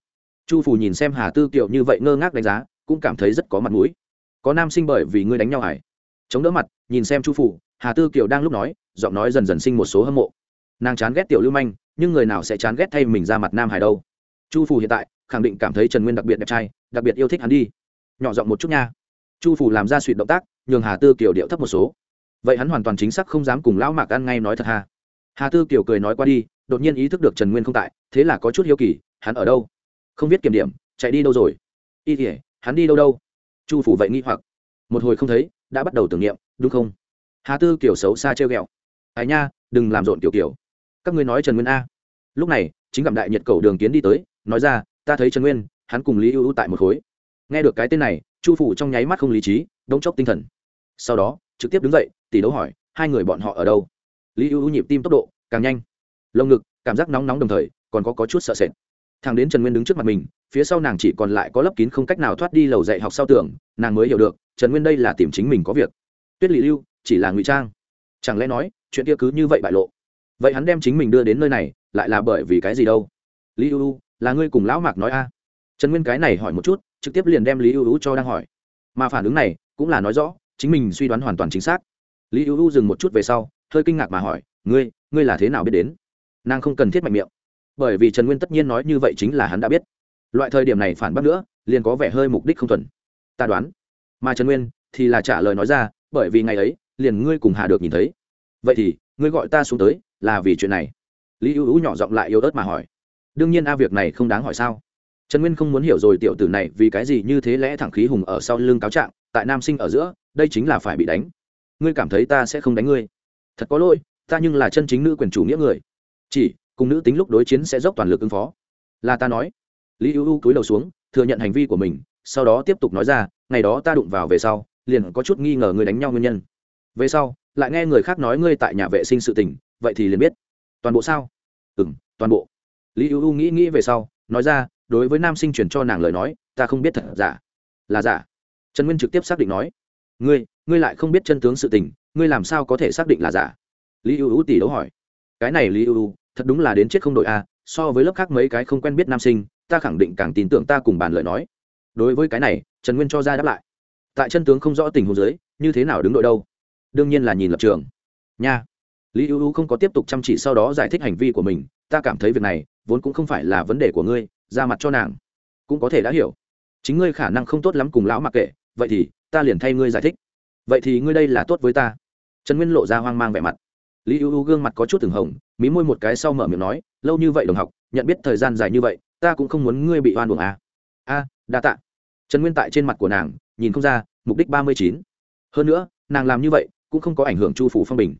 A: Chu phủ nhìn xem hà tư kiều như vậy ngơ ngác đánh giá, cũng cảm thấy rất có mặt mũi có nam sinh bởi vì ngươi đánh nhau hải chống đỡ mặt, nhìn xem chu phủ, hà tư kiều đang lúc nói, giọng nói dần dần sinh một số hâm mộ. Nàng chán ghét tiểu lưu manh, nhưng người nào sẽ chán ghét thay mình ra mặt nam hải đâu. Chu phủ hiện tại, khẳng định cảm thấy trần nguyên đặc biệt đẹp trai, đặc biệt yêu thích hắn đi. Nhỏ giọng một chút nha. Chu phủ làm ra suy động tác, nhường hà tư kiều điệu thấp một số. Vậy hắn hoàn toàn chính xác không dám cùng lão mạc ăn ngay nói thật hà hà tư kiều cười nói qua đi, đột nhiên ý thức được trần nguyên không tại, thế là có chút hiếu kỳ, hắn ở đâu? Không biết kiểm điểm, chạy đi đâu rồi? Y thể hắn đi đâu đâu? Chu phủ vậy nghi hoặc. Một hồi không thấy đã bắt đầu tưởng niệm đúng không? Hà tư kiểu xấu xa treo ghẹo. Ai nha đừng làm rộn kiểu kiểu. Các ngươi nói trần nguyên a. Lúc này chính gặp đại nhật cầu đường kiến đi tới nói ra ta thấy trần nguyên hắn cùng lý ưu tại một khối. Nghe được cái tên này chu phủ trong nháy mắt không lý trí đống chốc tinh thần. Sau đó trực tiếp đứng dậy tỷ đấu hỏi hai người bọn họ ở đâu? Lý ưu nhịp tim tốc độ càng nhanh. Lồng ngực cảm giác nóng nóng đồng thời còn có, có chút sợ sệt. Thằng đến trần nguyên đứng trước mặt mình phía sau nàng chỉ còn lại có lấp kín không cách nào thoát đi lầu dạy học sau tưởng, nàng mới hiểu được, trần nguyên đây là tìm chính mình có việc. Tuyết lị lưu, chỉ là ngụy trang. Chẳng lẽ nói, chuyện kia cứ như vậy bại lộ? Vậy hắn đem chính mình đưa đến nơi này, lại là bởi vì cái gì đâu? Lý ưu là ngươi cùng lão mạc nói a? Trần nguyên cái này hỏi một chút, trực tiếp liền đem lý ưu cho đang hỏi. Mà phản ứng này, cũng là nói rõ, chính mình suy đoán hoàn toàn chính xác. Lý ưu dừng một chút về sau, hơi kinh ngạc mà hỏi, ngươi ngươi là thế nào biết đến? Nàng không cần thiết mạnh miệng. Bởi vì trần nguyên tất nhiên nói như vậy chính là hắn đã biết loại thời điểm này phản bác nữa, liền có vẻ hơi mục đích không thuần. Ta đoán, mà trần nguyên thì là trả lời nói ra, bởi vì ngày ấy, liền ngươi cùng hà được nhìn thấy. Vậy thì, ngươi gọi ta xuống tới là vì chuyện này. Lý ưu ưu nhỏ giọng lại yếu ớt mà hỏi. Đương nhiên a, việc này không đáng hỏi sao? Trần nguyên không muốn hiểu rồi tiểu tử này vì cái gì như thế lẽ thẳng khí hùng ở sau lưng cáo trạng, tại nam sinh ở giữa, đây chính là phải bị đánh. Ngươi cảm thấy ta sẽ không đánh ngươi? Thật có lỗi, ta nhưng là chân chính nữ quyền chủ nghĩa người. Chỉ, cùng nữ tính lúc đối chiến sẽ dốc toàn lực ứng phó. Là ta nói lý ưu ưu cúi đầu xuống, thừa nhận hành vi của mình, sau đó tiếp tục nói ra, ngày đó ta đụng vào về sau, liền có chút nghi ngờ ngươi đánh nhau nguyên nhân. Về sau, lại nghe người khác nói ngươi tại nhà vệ sinh sự tình, vậy thì liền biết. Toàn bộ sao? Ừ m toàn bộ. Lý ưu ưu nghĩ nghĩ về sau, nói ra, đối với nam sinh chuyển cho nàng lời nói, ta không biết thật giả. Là giả? Trần nguyên trực tiếp xác định nói. Ngươi ngươi lại không biết chân tướng sự tình, ngươi làm sao có thể xác định là giả? Lý ưu ưu tỷ đấu hỏi. Cái này lý ưu ưu thật đúng là đến chết không đội a, so với lớp khác mấy cái không quen biết nam sinh ta khẳng định càng tin tưởng ta cùng bàn lời nói. Đối với cái này, trần nguyên cho ra đáp lại. Tại chân tướng không rõ tình huống dưới, như thế nào đứng đội đâu? Đương nhiên là nhìn lập trường. Nha. Lý ưu ưu không có tiếp tục chăm chỉ sau đó giải thích hành vi của mình, ta cảm thấy việc này, vốn cũng không phải là vấn đề của ngươi, ra mặt cho nàng. Cũng có thể đã hiểu. Chính ngươi khả năng không tốt lắm cùng lão mặc kệ, vậy thì, ta liền thay ngươi giải thích. Vậy thì ngươi đây là tốt với ta. Trần nguyên lộ ra hoang mang vẻ mặt. Lý ưu ưu gương mặt có chút từng hồng, mí môi một cái sau mở miệng nói, lâu như vậy đồng học, nhận biết thời gian dài như vậy ta cũng không muốn ngươi bị oan uổng à. a, đa tạ. Trần nguyên tại trên mặt của nàng, nhìn không ra, mục đích ba mươi chín. Hơn nữa, nàng làm như vậy, cũng không có ảnh hưởng chu phủ phong bình.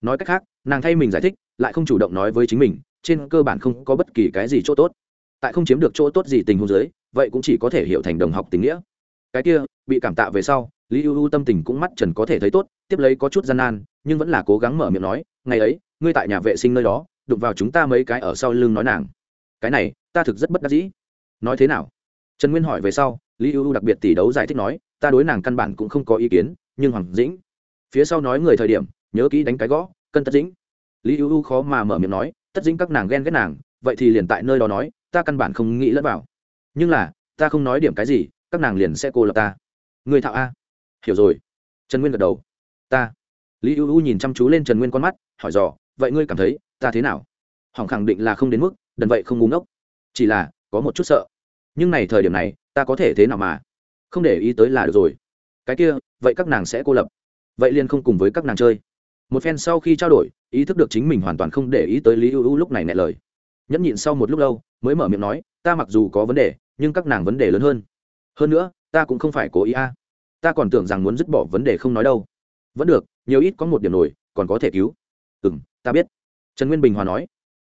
A: Nói cách khác, nàng thay mình giải thích, lại không chủ động nói với chính mình, trên cơ bản không có bất kỳ cái gì chỗ tốt. Tại không chiếm được chỗ tốt gì tình huống giới vậy cũng chỉ có thể hiểu thành đồng học tình nghĩa. Cái kia, bị cảm tạ về sau, lý ưu ưu tâm tình cũng mắt trần có thể thấy tốt, tiếp lấy có chút gian nan, nhưng vẫn là cố gắng mở miệng nói, ngày ấy, ngươi tại nhà vệ sinh nơi đó, đụng vào chúng ta mấy cái ở sau lưng nói nàng cái này, ta thực rất bất đắc dĩ. Nói thế nào? Trần nguyên hỏi về sau, lý ưu đặc biệt tỷ đấu giải thích nói, ta đối nàng căn bản cũng không có ý kiến, nhưng hoàng dĩnh. Phía sau nói người thời điểm, nhớ kỹ đánh cái gõ, cân tất dĩnh. Lý ưu khó mà mở miệng nói, tất dĩnh các nàng ghen ghét nàng, vậy thì liền tại nơi đó nói, ta căn bản không nghĩ lẫn vào. Nhưng là, ta không nói điểm cái gì, các nàng liền sẽ cô lập ta. Người thạo a. Hiểu rồi. Trần nguyên gật đầu. Ta. Lý ưu nhìn chăm chú lên trần nguyên con mắt, hỏi dò, vậy ngươi cảm thấy, ta thế nào? Hỏng khẳng định là không đến mức đần vậy không ngu ngốc, chỉ là có một chút sợ. Nhưng này thời điểm này ta có thể thế nào mà? Không để ý tới là được rồi. Cái kia vậy các nàng sẽ cô lập. Vậy liền không cùng với các nàng chơi. Một phen sau khi trao đổi ý thức được chính mình hoàn toàn không để ý tới lý ưu ưu lúc này nẹ lời. Nhẫn nhịn sau một lúc lâu mới mở miệng nói ta mặc dù có vấn đề nhưng các nàng vấn đề lớn hơn. Hơn nữa ta cũng không phải cố ý a. Ta còn tưởng rằng muốn dứt bỏ vấn đề không nói đâu. Vẫn được nhiều ít có một điểm nổi còn có thể cứu. Ừ m ta biết. Trần nguyên bình hòa nói.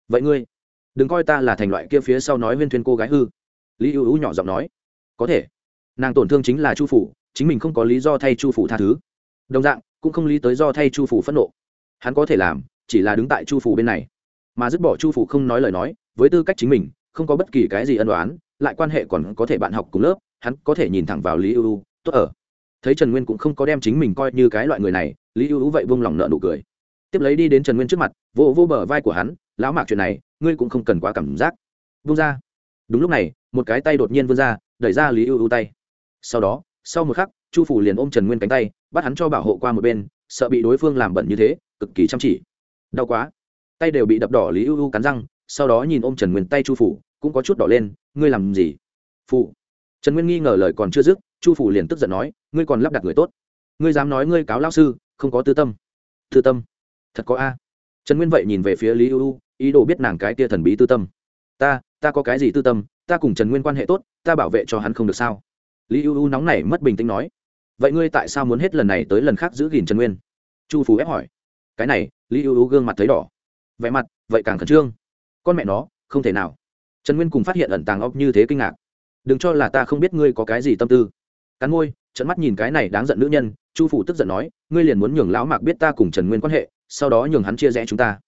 A: Vậy ngươi đừng coi ta là thành loại kia phía sau nói huyên thuyên cô gái hư. Lý ưu ưu nhỏ giọng nói, có thể. Nàng tổn thương chính là chu phủ, chính mình không có lý do thay chu phủ tha thứ. Đồng dạng, cũng không lý tới do thay chu phủ phẫn nộ. Hắn có thể làm, chỉ là đứng tại chu phủ bên này. Mà dứt bỏ chu phủ không nói lời nói, với tư cách chính mình, không có bất kỳ cái gì ân đoán lại quan hệ còn có thể bạn học cùng lớp, hắn có thể nhìn thẳng vào lý ưu tốt ở. Thấy trần nguyên cũng không có đem chính mình coi như cái loại người này, lý ưu vậy vung lòng nợ nụ cười tiếp lấy đi đến trần nguyên trước mặt vô vô bờ vai của hắn, lão mạc, chuyện này, ngươi cũng không cần quá cảm giác. Vung ra. Đúng lúc này, một cái tay đột nhiên vươn ra, đẩy ra lý ưu ưu tay. Sau đó, sau một khắc, chu phủ liền ôm trần nguyên cánh tay, bắt hắn cho bảo hộ qua một bên, sợ bị đối phương làm bẩn như thế, cực kỳ chăm chỉ. Đau quá. Tay đều bị đập đỏ lý ưu ưu cắn răng, sau đó nhìn ôm trần nguyên tay chu phủ, cũng có chút đỏ lên, ngươi làm gì? Phụ trần nguyên nghi ngờ lời còn chưa dứt, chu phủ liền tức giận nói, ngươi còn lắp đặt người tốt. Ngươi dám nói ngươi cáo lao sư, không có tư tâm. Tư tâm? Thật có a. Trần nguyên vậy nhìn về phía lý ưu ý đồ biết nàng cái tia thần bí tư tâm. Ta ta có cái gì tư tâm, ta cùng trần nguyên quan hệ tốt, ta bảo vệ cho hắn không được sao? Lý ưu nóng này mất bình tĩnh nói. Vậy ngươi tại sao muốn hết lần này tới lần khác giữ gìn trần nguyên? Chu phú ép hỏi. Cái này, lý ưu gương mặt thấy đỏ. Vẻ mặt, vậy càng khẩn trương. Con mẹ nó, không thể nào. Trần nguyên cùng phát hiện ẩn tàng óc như thế kinh ngạc. Đừng cho là ta không biết ngươi có cái gì tâm tư. Cắn môi trận mắt nhìn cái này đáng giận nữ nhân, chu phủ tức giận nói, ngươi liền muốn nhường lão mạc biết ta cùng trần nguyên quan hệ sau đó nhường hắn chia rẽ chúng ta.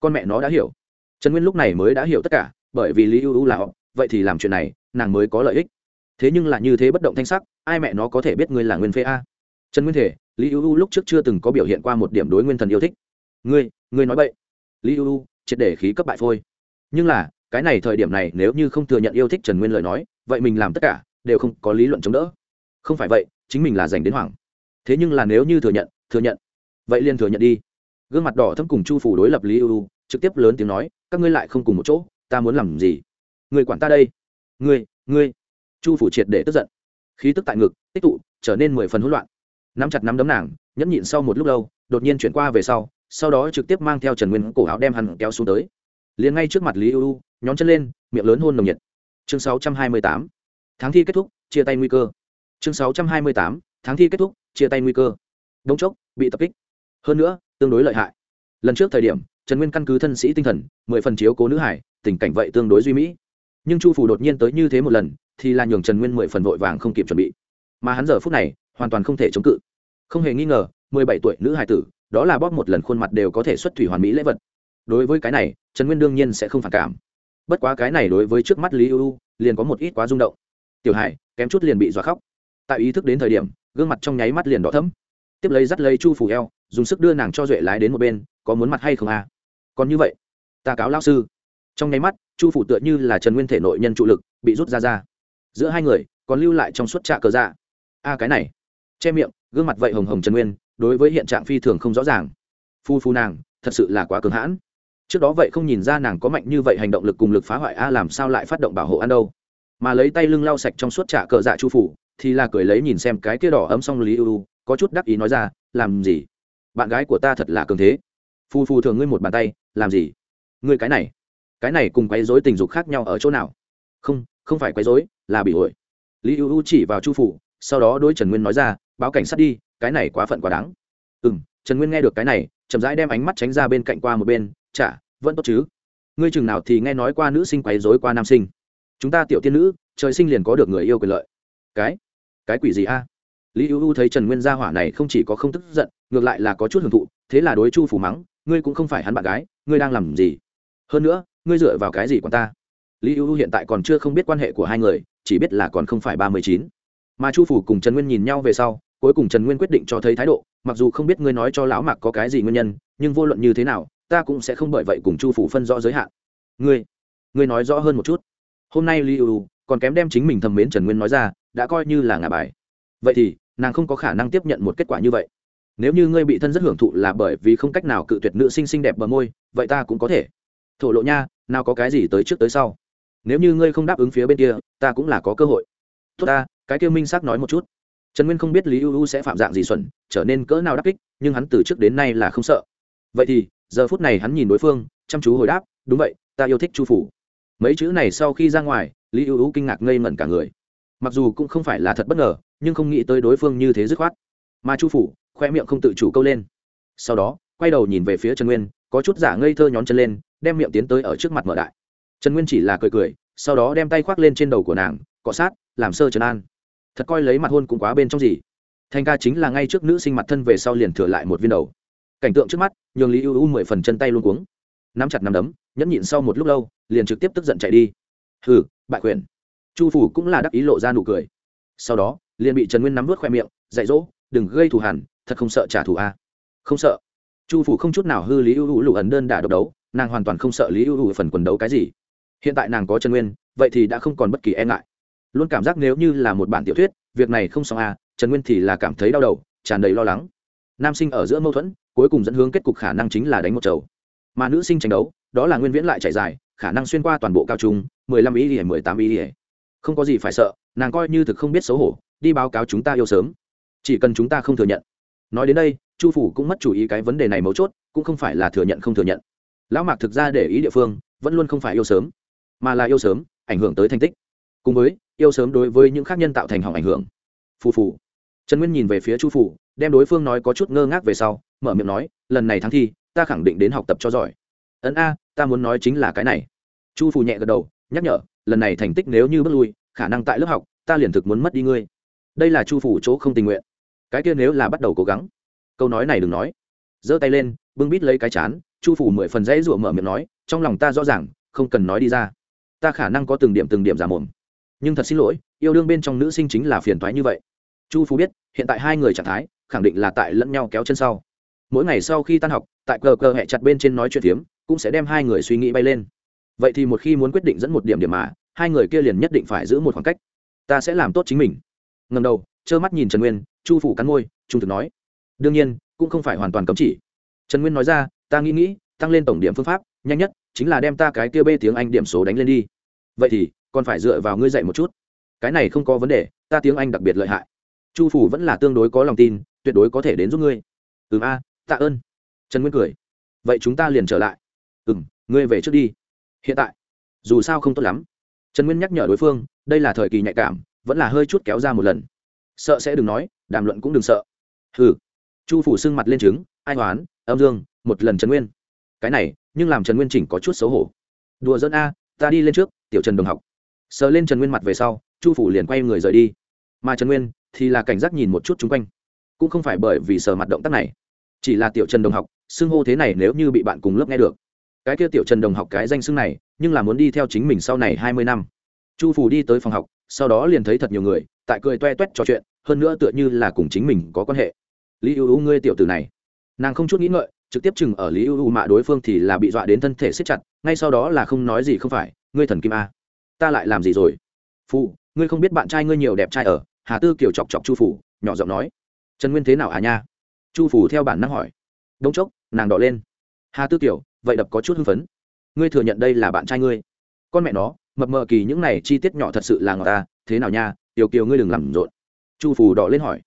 A: Con mẹ nó đã hiểu. Trần nguyên lúc này mới đã hiểu tất cả, bởi vì lý ưu ưu là họ, vậy thì làm chuyện này, nàng mới có lợi ích. Thế nhưng là như thế bất động thanh sắc, ai mẹ nó có thể biết ngươi là nguyên phê a? Trần nguyên thể, lý ưu lúc trước chưa từng có biểu hiện qua một điểm đối nguyên thần yêu thích. Ngươi ngươi nói vậy lý ưu triệt để khí cấp bại phôi. Nhưng là, cái này thời điểm này nếu như không thừa nhận yêu thích trần nguyên lời nói, vậy mình làm tất cả, đều không có lý luận chống đỡ. Không phải vậy, chính mình là dành đến hoảng. Thế nhưng là nếu như thừa nhận thừa nhận. Vậy liền thừa nhận đi gương mặt đỏ thâm cùng chu phủ đối lập lý ưu, trực tiếp lớn tiếng nói, các ngươi lại không cùng một chỗ, ta muốn làm gì? Người quản ta đây. Ngươi ngươi. Chu phủ triệt để tức giận. Khí tức tại ngực, tích tụ, trở nên mười phần hỗn loạn. Nắm chặt nắm đấm nàng, nhẫn nhịn sau một lúc lâu, đột nhiên chuyển qua về sau sau đó trực tiếp mang theo trần nguyên cổ áo đem hắn kéo xuống tới. Liền ngay trước mặt lý ưu, nhón chân lên, miệng lớn hôn nồng nhiệt. Chương sáu trăm hai mươi tám. Tháng thi kết thúc, chia tay nguy cơ. Chương sáu trăm hai mươi tám. Tháng thi kết thúc, chia tay nguy cơ. Đống chốc, bị tập kích hơn nữa, tương đối lợi hại. Lần trước thời điểm, trần nguyên căn cứ thân sĩ tinh thần, mười phần chiếu cố nữ hải, tình cảnh vậy tương đối duy mỹ. Nhưng chu phủ đột nhiên tới như thế một lần, thì là nhường trần nguyên mười phần vội vàng không kịp chuẩn bị. Mà hắn giờ phút này, hoàn toàn không thể chống cự. Không hề nghi ngờ, mười bảy tuổi nữ hải tử, đó là bóp một lần khuôn mặt đều có thể xuất thủy hoàn mỹ lễ vật. Đối với cái này, trần nguyên đương nhiên sẽ không phản cảm. Bất quá cái này đối với trước mắt lý ưu liền có một ít quá rung động. Tiểu hải, kém chút liền bị dọa khóc. Tại ý thức đến thời điểm, gương mặt trong nháy mắt liền đỏ thấm tiếp lấy dắt lấy chu phủ eo dùng sức đưa nàng cho duệ lái đến một bên, có muốn mặt hay không à còn như vậy, ta cáo lao sư. Trong nháy mắt, chu phủ tựa như là trần nguyên thể nội nhân trụ lực, bị rút ra ra. Giữa hai người, còn lưu lại trong suốt trạ cờ dạ. A, cái này. Che miệng, gương mặt vậy hồng hồng trần nguyên, đối với hiện trạng phi thường không rõ ràng. Phu phu nàng, thật sự là quá cường hãn. Trước đó vậy không nhìn ra nàng có mạnh như vậy hành động lực cùng lực phá hoại a, làm sao lại phát động bảo hộ ăn đâu? Mà lấy tay lưng lau sạch trong suốt trạ cờ dạ chu phủ, thì là cười lấy nhìn xem cái kia đỏ ấm xong lý ưu, có chút đắc ý nói ra, làm gì? Bạn gái của ta thật là cường thế. Phu phu thường ngươi một bàn tay, làm gì? Ngươi cái này cái này cùng quấy dối tình dục khác nhau ở chỗ nào? Không không phải quấy dối là bị ổi lý ưu chỉ vào chu phủ, sau đó đôi trần nguyên nói ra, báo cảnh sát đi, cái này quá phận quá đáng. Ừ m trần nguyên nghe được cái này, chậm rãi đem ánh mắt tránh ra bên cạnh qua một bên, chả, vẫn tốt chứ. Ngươi chừng nào thì nghe nói qua nữ sinh quấy dối qua nam sinh. Chúng ta tiểu tiên nữ, trời sinh liền có được người yêu quyền lợi. Cái cái quỷ gì a? Lý ưu ưu thấy trần nguyên gia hỏa này không chỉ có không tức giận, ngược lại là có chút hưởng thụ, thế là đối chu phủ mắng, ngươi cũng không phải hắn bạn gái, ngươi đang làm gì? Hơn nữa, ngươi dựa vào cái gì còn ta? Lý ưu ưu hiện tại còn chưa không biết quan hệ của hai người, chỉ biết là còn không phải ba mươi chín. Mà chu phủ cùng trần nguyên nhìn nhau về sau, cuối cùng trần nguyên quyết định cho thấy thái độ, mặc dù không biết ngươi nói cho lão mạc có cái gì nguyên nhân, nhưng vô luận như thế nào, ta cũng sẽ không bởi vậy cùng chu phủ phân rõ giới hạn. Ngươi ngươi nói rõ hơn một chút. Hôm nay lý ưu còn kém đem chính mình thầm mến trần nguyên nói ra, đã coi như là ngả bài vậy thì, nàng không có khả năng tiếp nhận một kết quả như vậy. Nếu như ngươi bị thân rất hưởng thụ là bởi vì không cách nào cự tuyệt nữ sinh xinh đẹp bờ môi, vậy ta cũng có thể. Thổ lộ nha, nào có cái gì tới trước tới sau. Nếu như ngươi không đáp ứng phía bên kia, ta cũng là có cơ hội. Tốt ta, cái kêu minh xác nói một chút. Trần nguyên không biết lý ưu sẽ phạm dạng gì xuẩn, trở nên cỡ nào đắc kích, nhưng hắn từ trước đến nay là không sợ. Vậy thì, giờ phút này hắn nhìn đối phương, chăm chú hồi đáp, đúng vậy, ta yêu thích chu phủ. Mấy chữ này sau khi ra ngoài, lý ưu kinh ngạc ngây ngẩn cả người mặc dù cũng không phải là thật bất ngờ, nhưng không nghĩ tới đối phương như thế dứt khoát. Mà chu phủ, khoe miệng không tự chủ câu lên. Sau đó, quay đầu nhìn về phía trần nguyên, có chút giả ngây thơ nhón chân lên, đem miệng tiến tới ở trước mặt mở đại. Trần nguyên chỉ là cười cười, sau đó đem tay khoác lên trên đầu của nàng, cọ sát, làm sơ trần an. Thật coi lấy mặt hôn cũng quá bên trong gì. Thanh ca chính là ngay trước nữ sinh mặt thân về sau liền thừa lại một viên đầu. Cảnh tượng trước mắt, nhường lý ưu ưu mười phần chân tay luôn cuống. Nắm chặt nắm đấm, nhẫn nhịn sau một lúc lâu, liền trực tiếp tức giận chạy đi. Hừ, bại quyền chu phủ cũng là đắc ý lộ ra nụ cười. Sau đó liền bị trần nguyên nắm vớt khoe miệng dạy dỗ đừng gây thù hẳn thật không sợ trả thù a. À. không sợ. Chu phủ không chút nào hư lý ưu hữu lụ ẩn đơn đả độc đấu nàng hoàn toàn không sợ lý ưu hữu phần quần đấu cái gì. Hiện tại nàng có trần nguyên vậy thì đã không còn bất kỳ e ngại. Luôn cảm giác nếu như là một bản tiểu thuyết việc này không xong a à, trần nguyên thì là cảm thấy đau đầu tràn đầy lo lắng. Nam sinh ở giữa mâu thuẫn cuối cùng dẫn hướng kết cục khả năng chính là đánh một chầu. Mà nữ sinh tranh đấu đó là nguyên viễn lại chạy dài khả năng xuyên qua toàn bộ cao trung mười lăm ý ỉa mười tám ý ỉa không có gì phải sợ, nàng coi như thực không biết xấu hổ, đi báo cáo chúng ta yêu sớm. Chỉ cần chúng ta không thừa nhận. Nói đến đây, chu phủ cũng mất chủ ý cái vấn đề này mấu chốt, cũng không phải là thừa nhận không thừa nhận. Lão mạc thực ra để ý địa phương, vẫn luôn không phải yêu sớm, mà là yêu sớm, ảnh hưởng tới thành tích. Cùng với, yêu sớm đối với những khác nhân tạo thành hỏng ảnh hưởng. Phù phù. Trần nguyên nhìn về phía chu phủ, đem đối phương nói có chút ngơ ngác về sau, mở miệng nói, lần này thắng thi, ta khẳng định đến học tập cho giỏi. Ấn a, ta muốn nói chính là cái này. Chu phủ nhẹ gật đầu, nhắc nhở lần này thành tích nếu như bước lui, khả năng tại lớp học, ta liền thực muốn mất đi ngươi. Đây là chu phủ chỗ không tình nguyện. Cái kia nếu là bắt đầu cố gắng. Câu nói này đừng nói. Giơ tay lên, bưng bít lấy cái chán, chu phủ mười phần dãy rụa mở miệng nói, trong lòng ta rõ ràng, không cần nói đi ra. Ta khả năng có từng điểm từng điểm giả mồm. Nhưng thật xin lỗi, yêu đương bên trong nữ sinh chính là phiền thoái như vậy. Chu phú biết, hiện tại hai người trạng thái, khẳng định là tại lẫn nhau kéo chân sau. Mỗi ngày sau khi tan học, tại cờ cờ hẹ chặt bên trên nói chuyện phiếm, cũng sẽ đem hai người suy nghĩ bay lên vậy thì một khi muốn quyết định dẫn một điểm điểm mà, hai người kia liền nhất định phải giữ một khoảng cách. Ta sẽ làm tốt chính mình. Ngầm đầu, trơ mắt nhìn trần nguyên, chu phủ cắn môi, trung thực nói. Đương nhiên, cũng không phải hoàn toàn cấm chỉ. Trần nguyên nói ra, ta nghĩ nghĩ, tăng lên tổng điểm phương pháp, nhanh nhất chính là đem ta cái kia bê tiếng anh điểm số đánh lên đi. Vậy thì, còn phải dựa vào ngươi dạy một chút. Cái này không có vấn đề, ta tiếng anh đặc biệt lợi hại. Chu phủ vẫn là tương đối có lòng tin, tuyệt đối có thể đến giúp ngươi. Ừ a, tạ ơn. Trần nguyên cười. Vậy chúng ta liền trở lại. Ừ m ngươi về trước đi hiện tại, dù sao không tốt lắm. Trần nguyên nhắc nhở đối phương, đây là thời kỳ nhạy cảm, vẫn là hơi chút kéo ra một lần. Sợ sẽ đừng nói, đàm luận cũng đừng sợ. Ừ chu phủ xưng mặt lên trứng, ai hoán, âm dương, một lần trần nguyên. Cái này, nhưng làm trần nguyên chỉnh có chút xấu hổ. Đùa dẫn a, ta đi lên trước, tiểu trần đồng học. Sờ lên trần nguyên mặt về sau, chu phủ liền quay người rời đi. Mà trần nguyên thì là cảnh giác nhìn một chút chung quanh. Cũng không phải bởi vì sờ mặt động tác này, chỉ là tiểu trần đồng học, xưng hô thế này nếu như bị bạn cùng lớp nghe được cái kia tiểu trần đồng học cái danh xưng này, nhưng là muốn đi theo chính mình sau này hai mươi năm. Chu phủ đi tới phòng học, sau đó liền thấy thật nhiều người, tại cười toe toét trò chuyện, hơn nữa tựa như là cùng chính mình có quan hệ. Lý ưu ngươi tiểu tử này. Nàng không chút nghĩ ngợi, trực tiếp chừng ở lý ưu mạ đối phương thì là bị dọa đến thân thể siết chặt, ngay sau đó là không nói gì không phải, ngươi thần kim a, ta lại làm gì rồi? Phụ ngươi không biết bạn trai ngươi nhiều đẹp trai ở, hà tư kiều chọc chọc chu phủ nhỏ giọng nói. Trần nguyên thế nào à nha? Chu phủ theo bản năng hỏi. Đống chốc, nàng đỏ lên. Hà tư kiều vậy đập có chút hưng phấn. Ngươi thừa nhận đây là bạn trai ngươi. Con mẹ nó, mập mờ kỳ những này chi tiết nhỏ thật sự là ngọt ta. Thế nào nha, tiểu kiều ngươi đừng làm rộn. Chu phủ đỏ lên hỏi.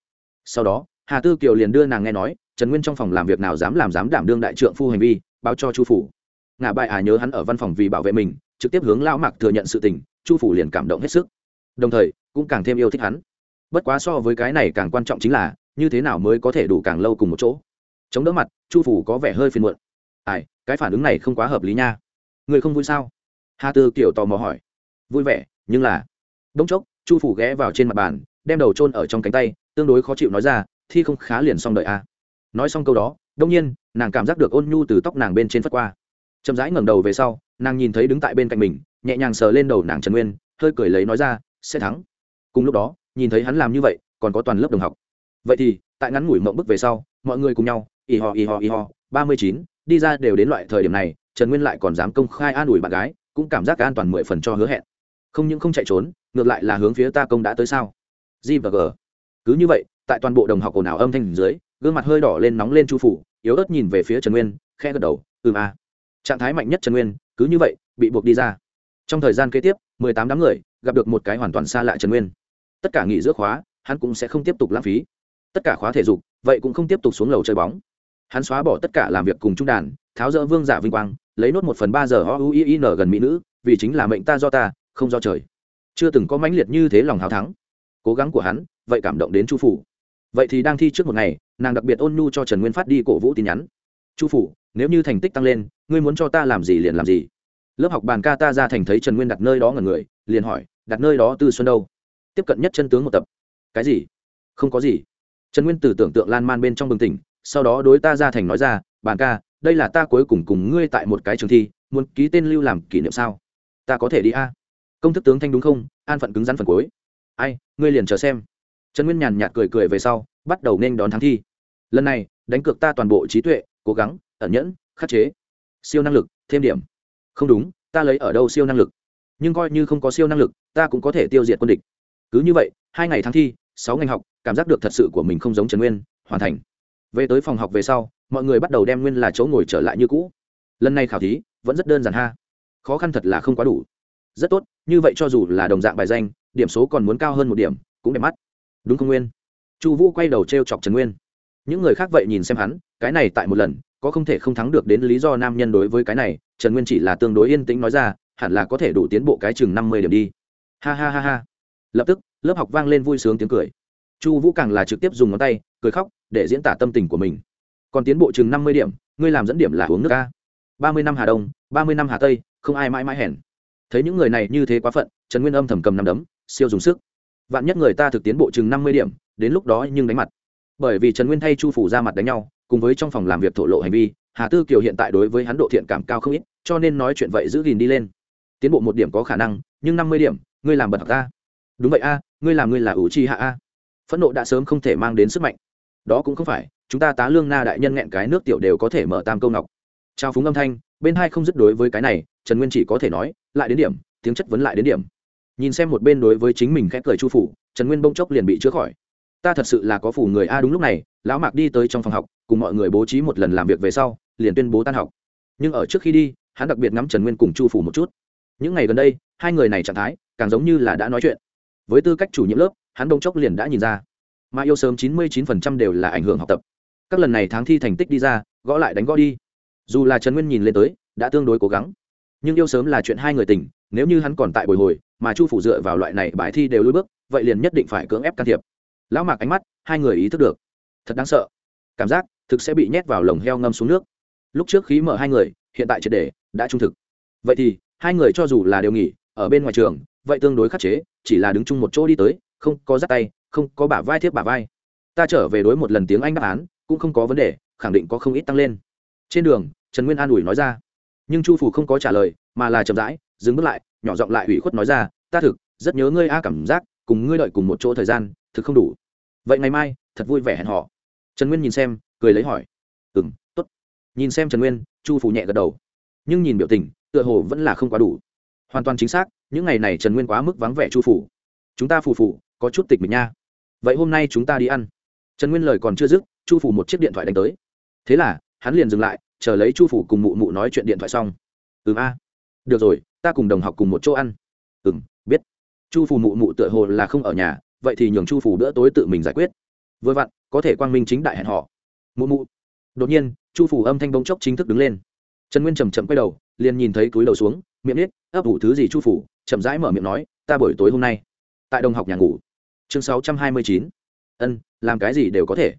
A: Sau đó, hà tư kiều liền đưa nàng nghe nói, trần nguyên trong phòng làm việc nào dám làm dám đảm đương đại trượng phu hành vi, báo cho chu phủ ngã bại à nhớ hắn ở văn phòng vì bảo vệ mình, trực tiếp hướng lão mạc thừa nhận sự tình, chu phủ liền cảm động hết sức. Đồng thời, cũng càng thêm yêu thích hắn. Bất quá so với cái này càng quan trọng chính là, như thế nào mới có thể đủ càng lâu cùng một chỗ. Chống đỡ mặt, chu phủ có vẻ hơi phiền muộn ai, cái phản ứng này không quá hợp lý nha. Người không vui sao? Hà tư kiểu tò mò hỏi. Vui vẻ, nhưng là bỗng chốc, chu phủ ghé vào trên mặt bàn, đem đầu trôn ở trong cánh tay, tương đối khó chịu nói ra, thi không khá liền xong đợi a nói xong câu đó đông nhiên, nàng cảm giác được ôn nhu từ tóc nàng bên trên phất qua. Chậm rãi ngẩng đầu về sau, nàng nhìn thấy đứng tại bên cạnh mình, nhẹ nhàng sờ lên đầu nàng trần nguyên, hơi cười lấy nói ra, sẽ thắng. Cùng lúc đó, nhìn thấy hắn làm như vậy, còn có toàn lớp đồng học. Vậy thì, tại ngắn ngủi mộng bức về sau, mọi người cùng nhau, y ho y ho y ho, ba mươi chín đi ra đều đến loại thời điểm này, trần nguyên lại còn dám công khai an ủi bạn gái, cũng cảm giác an toàn mười phần cho hứa hẹn. Không những không chạy trốn, ngược lại là hướng phía ta công đã tới sao? G và g. Cứ như vậy, tại toàn bộ đồng học ồn ào âm thanh dưới, gương mặt hơi đỏ lên nóng lên chu phủ, yếu ớt nhìn về phía trần nguyên khe gật đầu, ừm a. Trạng thái mạnh nhất trần nguyên, cứ như vậy, bị buộc đi ra. Trong thời gian kế tiếp, mười tám đám người, gặp được một cái hoàn toàn xa lạ trần nguyên. Tất cả nghỉ giữa khóa, hắn cũng sẽ không tiếp tục lãng phí. Tất cả khóa thể dục, vậy cũng không tiếp tục xuống lầu chơi bóng hắn xóa bỏ tất cả làm việc cùng trung đàn, tháo rỡ vương giả vinh quang, lấy nốt một phần ba giờ o u i n gần mỹ nữ, vì chính là mệnh ta do ta, không do trời. Chưa từng có mãnh liệt như thế lòng hào thắng. Cố gắng của hắn, vậy cảm động đến chu phủ. Vậy thì đang thi trước một ngày, nàng đặc biệt ôn nhu cho trần nguyên phát đi cổ vũ tin nhắn. Chu phủ, nếu như thành tích tăng lên, ngươi muốn cho ta làm gì liền làm gì. Lớp học bàn ca ta ra thành thấy trần nguyên đặt nơi đó ngần người, liền hỏi, đặt nơi đó tư xuân đâu? Tiếp cận nhất chân tướng một tập. Cái gì? Không có gì. Trần nguyên từ tưởng tượng lan man bên trong bừng tỉnh sau đó đối ta ra thành nói ra bàn ca, đây là ta cuối cùng cùng ngươi tại một cái trường thi, muốn ký tên lưu làm kỷ niệm sao? Ta có thể đi a? Công thức tướng thanh đúng không? An phận cứng rắn phần cuối. Ai, ngươi liền chờ xem. Trần nguyên nhàn nhạt cười cười về sau, bắt đầu nên đón thắng thi. Lần này, đánh cược ta toàn bộ trí tuệ, cố gắng, ẩn nhẫn, khắc chế. Siêu năng lực, thêm điểm. Không đúng, ta lấy ở đâu siêu năng lực? Nhưng coi như không có siêu năng lực, ta cũng có thể tiêu diệt quân địch. Cứ như vậy, hai ngày tháng thi, sáu ngành học, cảm giác được thật sự của mình không giống trần nguyên, hoàn thành về tới phòng học về sau, mọi người bắt đầu đem nguyên là chỗ ngồi trở lại như cũ. Lần này khảo thí vẫn rất đơn giản ha. Khó khăn thật là không quá đủ. Rất tốt, như vậy cho dù là đồng dạng bài danh, điểm số còn muốn cao hơn một điểm, cũng đẹp mắt. Đúng không nguyên? Chu vũ quay đầu t r e o chọc trần nguyên. Những người khác vậy nhìn xem hắn, cái này tại một lần, có không thể không thắng được đến lý do nam nhân đối với cái này, trần nguyên chỉ là tương đối yên tĩnh nói ra, hẳn là có thể đủ tiến bộ cái chừng năm mươi điểm đi. Ha ha ha ha. Lập tức, lớp học vang lên vui sướng tiếng cười. Chu vũ càng là trực tiếp dùng ngón tay, cười khóc để diễn tả tâm tình của mình. Còn tiến bộ chừng năm mươi điểm, ngươi làm dẫn điểm là uống nước ca ba mươi năm hà đông, ba mươi năm hà tây, không ai mãi mãi hèn. Thấy những người này như thế quá phận, trần nguyên âm thầm cầm nằm đấm, siêu dùng sức. Vạn nhất người ta thực tiến bộ chừng năm mươi điểm, đến lúc đó nhưng đánh mặt. Bởi vì trần nguyên thay chu phủ ra mặt đánh nhau, cùng với trong phòng làm việc thổ lộ hành vi, hà tư kiều hiện tại đối với hắn độ thiện cảm cao không ít, cho nên nói chuyện vậy giữ gìn đi lên. Tiến bộ một điểm có khả năng, nhưng năm mươi điểm, ngươi làm bật ta đúng vậy a, ngươi làm ngươi là ủ chi hạ a. Phẫn nộ đã sớm không thể mang đến sức mạnh đó cũng không phải, chúng ta tá lương na đại nhân nghẹn cái nước tiểu đều có thể mở tam câu ngọc. Trao phúng âm thanh, bên hai không dứt đối với cái này, trần nguyên chỉ có thể nói, lại đến điểm, tiếng chất vấn lại đến điểm. Nhìn xem một bên đối với chính mình khép cười chu phủ, trần nguyên bông chốc liền bị chữa khỏi. Ta thật sự là có phủ người a đúng lúc này, lão mạc đi tới trong phòng học, cùng mọi người bố trí một lần làm việc về sau, liền tuyên bố tan học. Nhưng ở trước khi đi, hắn đặc biệt ngắm trần nguyên cùng chu phủ một chút. Những ngày gần đây, hai người này trạng thái, càng giống như là đã nói chuyện. Với tư cách chủ nhiệm lớp, hắn bông chốc liền đã nhìn ra mà yêu sớm chín mươi chín phần trăm đều là ảnh hưởng học tập. Các lần này tháng thi thành tích đi ra, gõ lại đánh gõ đi. Dù là trần nguyên nhìn lên tới, đã tương đối cố gắng. Nhưng yêu sớm là chuyện hai người tình, nếu như hắn còn tại bồi hồi, mà chu phủ dựa vào loại này bài thi đều lùi bước, vậy liền nhất định phải cưỡng ép can thiệp. Lão mạc ánh mắt, hai người ý thức được. Thật đáng sợ. Cảm giác, thực sẽ bị nhét vào lồng heo ngâm xuống nước. Lúc trước khí mở hai người, hiện tại triệt đề đã trung thực. Vậy thì, hai người cho dù là đều nghỉ, ở bên ngoài trường, vậy tương đối khắc chế, chỉ là đứng chung một chỗ đi tới, không có dắt tay không có bả vai thiếp bả vai. Ta trở về đối một lần tiếng anh đáp án, cũng không có vấn đề, khẳng định có không ít tăng lên. Trên đường, trần nguyên an ủi nói ra. Nhưng chu phủ không có trả lời, mà là chậm rãi, dừng bước lại, nhỏ giọng lại ủy khuất nói ra, ta thực, rất nhớ ngươi a cảm giác, cùng ngươi đợi cùng một chỗ thời gian, thực không đủ. Vậy ngày mai, thật vui vẻ hẹn họ trần nguyên nhìn xem, cười lấy hỏi. Ừ m t ố t nhìn xem trần nguyên, chu phủ nhẹ gật đầu. Nhưng nhìn biểu tình, tựa hồ vẫn là không quá đủ. Hoàn toàn chính xác, những ngày này trần nguyên quá mức vắng vẻ chu phủ chúng ta phù phủ có chút tịch mình nha vậy hôm nay chúng ta đi ăn. Trần nguyên lời còn chưa dứt, chu phủ một chiếc điện thoại đánh tới. Thế là, hắn liền dừng lại, chờ lấy chu phủ cùng mụ mụ nói chuyện điện thoại xong. Ừ a. Được rồi, ta cùng đồng học cùng một chỗ ăn. Ừ m biết. Chu phủ mụ mụ tựa hồ là không ở nhà, vậy thì nhường chu phủ bữa tối tự mình giải quyết. Vừa vặn, có thể quang minh chính đại hẹn họ. Mụ mụ. Đột nhiên, chu phủ âm thanh bông chốc chính thức đứng lên. Trần nguyên chầm chậm quay đầu, liền nhìn thấy túi đầu xuống, miệng nít ấp ủ thứ gì chu phủ, chậm rãi mở miệng nói, ta buổi tối hôm nay tại đồng học nhà ngủ chương 629. ân, làm cái gì đều có thể.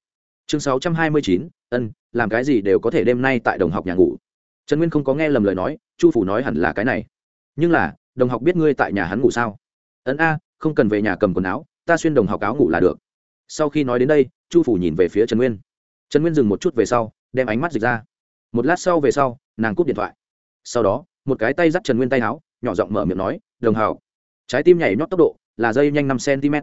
A: Chương 629. ân, làm cái gì đều có thể đêm nay tại đồng học nhà ngủ. Trần nguyên không có nghe lầm lời nói, chu phủ nói hẳn là cái này. Nhưng là, đồng học biết ngươi tại nhà hắn ngủ sao? Ấn a, không cần về nhà cầm quần áo, ta xuyên đồng học áo ngủ là được. Sau khi nói đến đây, chu phủ nhìn về phía trần nguyên. Trần nguyên dừng một chút về sau, đem ánh mắt dịch ra. Một lát sau về sau, nàng cúp điện thoại. Sau đó, một cái tay dắt trần nguyên tay áo, nhỏ giọng mở miệng nói, đồng hào trái tim nhảy nhót tốc độ là dây nhanh năm cm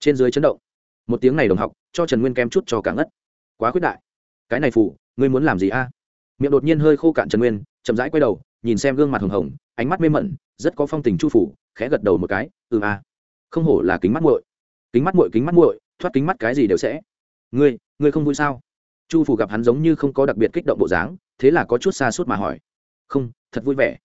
A: trên dưới chấn động. Một tiếng này đồng học, cho trần nguyên kém chút cho cả ngất. Quá khuyết đại. Cái này phủ ngươi muốn làm gì a? Miệng đột nhiên hơi khô cạn trần nguyên, chậm rãi quay đầu, nhìn xem gương mặt hồng hồng, ánh mắt mê mẩn, rất có phong tình chu phủ khẽ gật đầu một cái ừ a. Không hổ là kính mắt muội. Kính mắt muội, kính mắt muội, thoát kính mắt cái gì đều sẽ. Ngươi ngươi không vui sao? Chu phủ gặp hắn giống như không có đặc biệt kích động bộ dáng, thế là có chút xa suốt mà hỏi. Không, thật vui vẻ.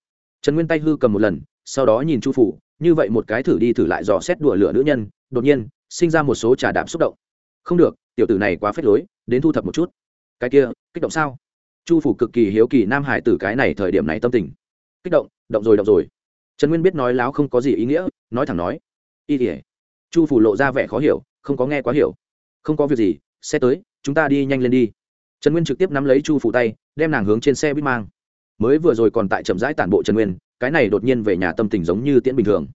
A: Trần nguyên tay hư cầm một lần, sau đó nhìn chu phủ như vậy một cái thử đi thử lại dò xét đùa lửa nữ nhân, đột nhiên sinh ra một số trà đạm xúc động. Không được, tiểu tử này quá phết lối, đến thu thập một chút. Cái kia, kích động sao? Chu phủ cực kỳ hiếu kỳ nam hải tử cái này thời điểm này tâm tình. Kích động động rồi động rồi. Trần nguyên biết nói láo không có gì ý nghĩa, nói thẳng nói. Y tỉa chu phủ lộ ra vẻ khó hiểu, không có nghe quá hiểu. Không có việc gì, xe tới, chúng ta đi nhanh lên đi. Trần nguyên trực tiếp nắm lấy chu phủ tay, đem nàng hướng trên xe buýt mang. Mới vừa rồi còn tại chậm rãi tản bộ trần nguyên, cái này đột nhiên về nhà tâm tình giống như tiễn bình thường.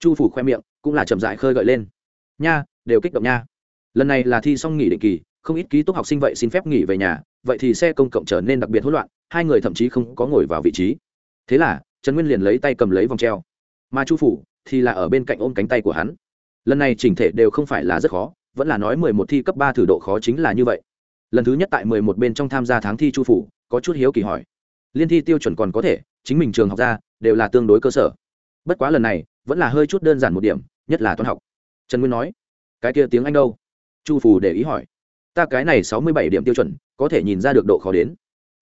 A: Chu phủ khoe miệng, cũng là chậm rãi khơi gợi lên nha, đều kích động nha. Lần này là thi xong nghỉ định kỳ, không ít ký túc học sinh vậy xin phép nghỉ về nhà, vậy thì xe công cộng trở nên đặc biệt hỗn loạn, hai người thậm chí không có ngồi vào vị trí. Thế là, trần nguyên liền lấy tay cầm lấy vòng treo. Mà chu phủ thì là ở bên cạnh ôm cánh tay của hắn. Lần này chỉnh thể đều không phải là rất khó, vẫn là nói mười một thi cấp ba thử độ khó chính là như vậy. Lần thứ nhất tại mười một bên trong tham gia tháng thi chu phủ, có chút hiếu kỳ hỏi. Liên thi tiêu chuẩn còn có thể, chính mình trường học ra, đều là tương đối cơ sở. Bất quá lần này, vẫn là hơi chút đơn giản một điểm, nhất là toán học trần nguyên nói, cái kia tiếng anh đâu? Chu Phù để ý hỏi, ta cái này sáu mươi bảy điểm tiêu chuẩn, có thể nhìn ra được độ khó đến.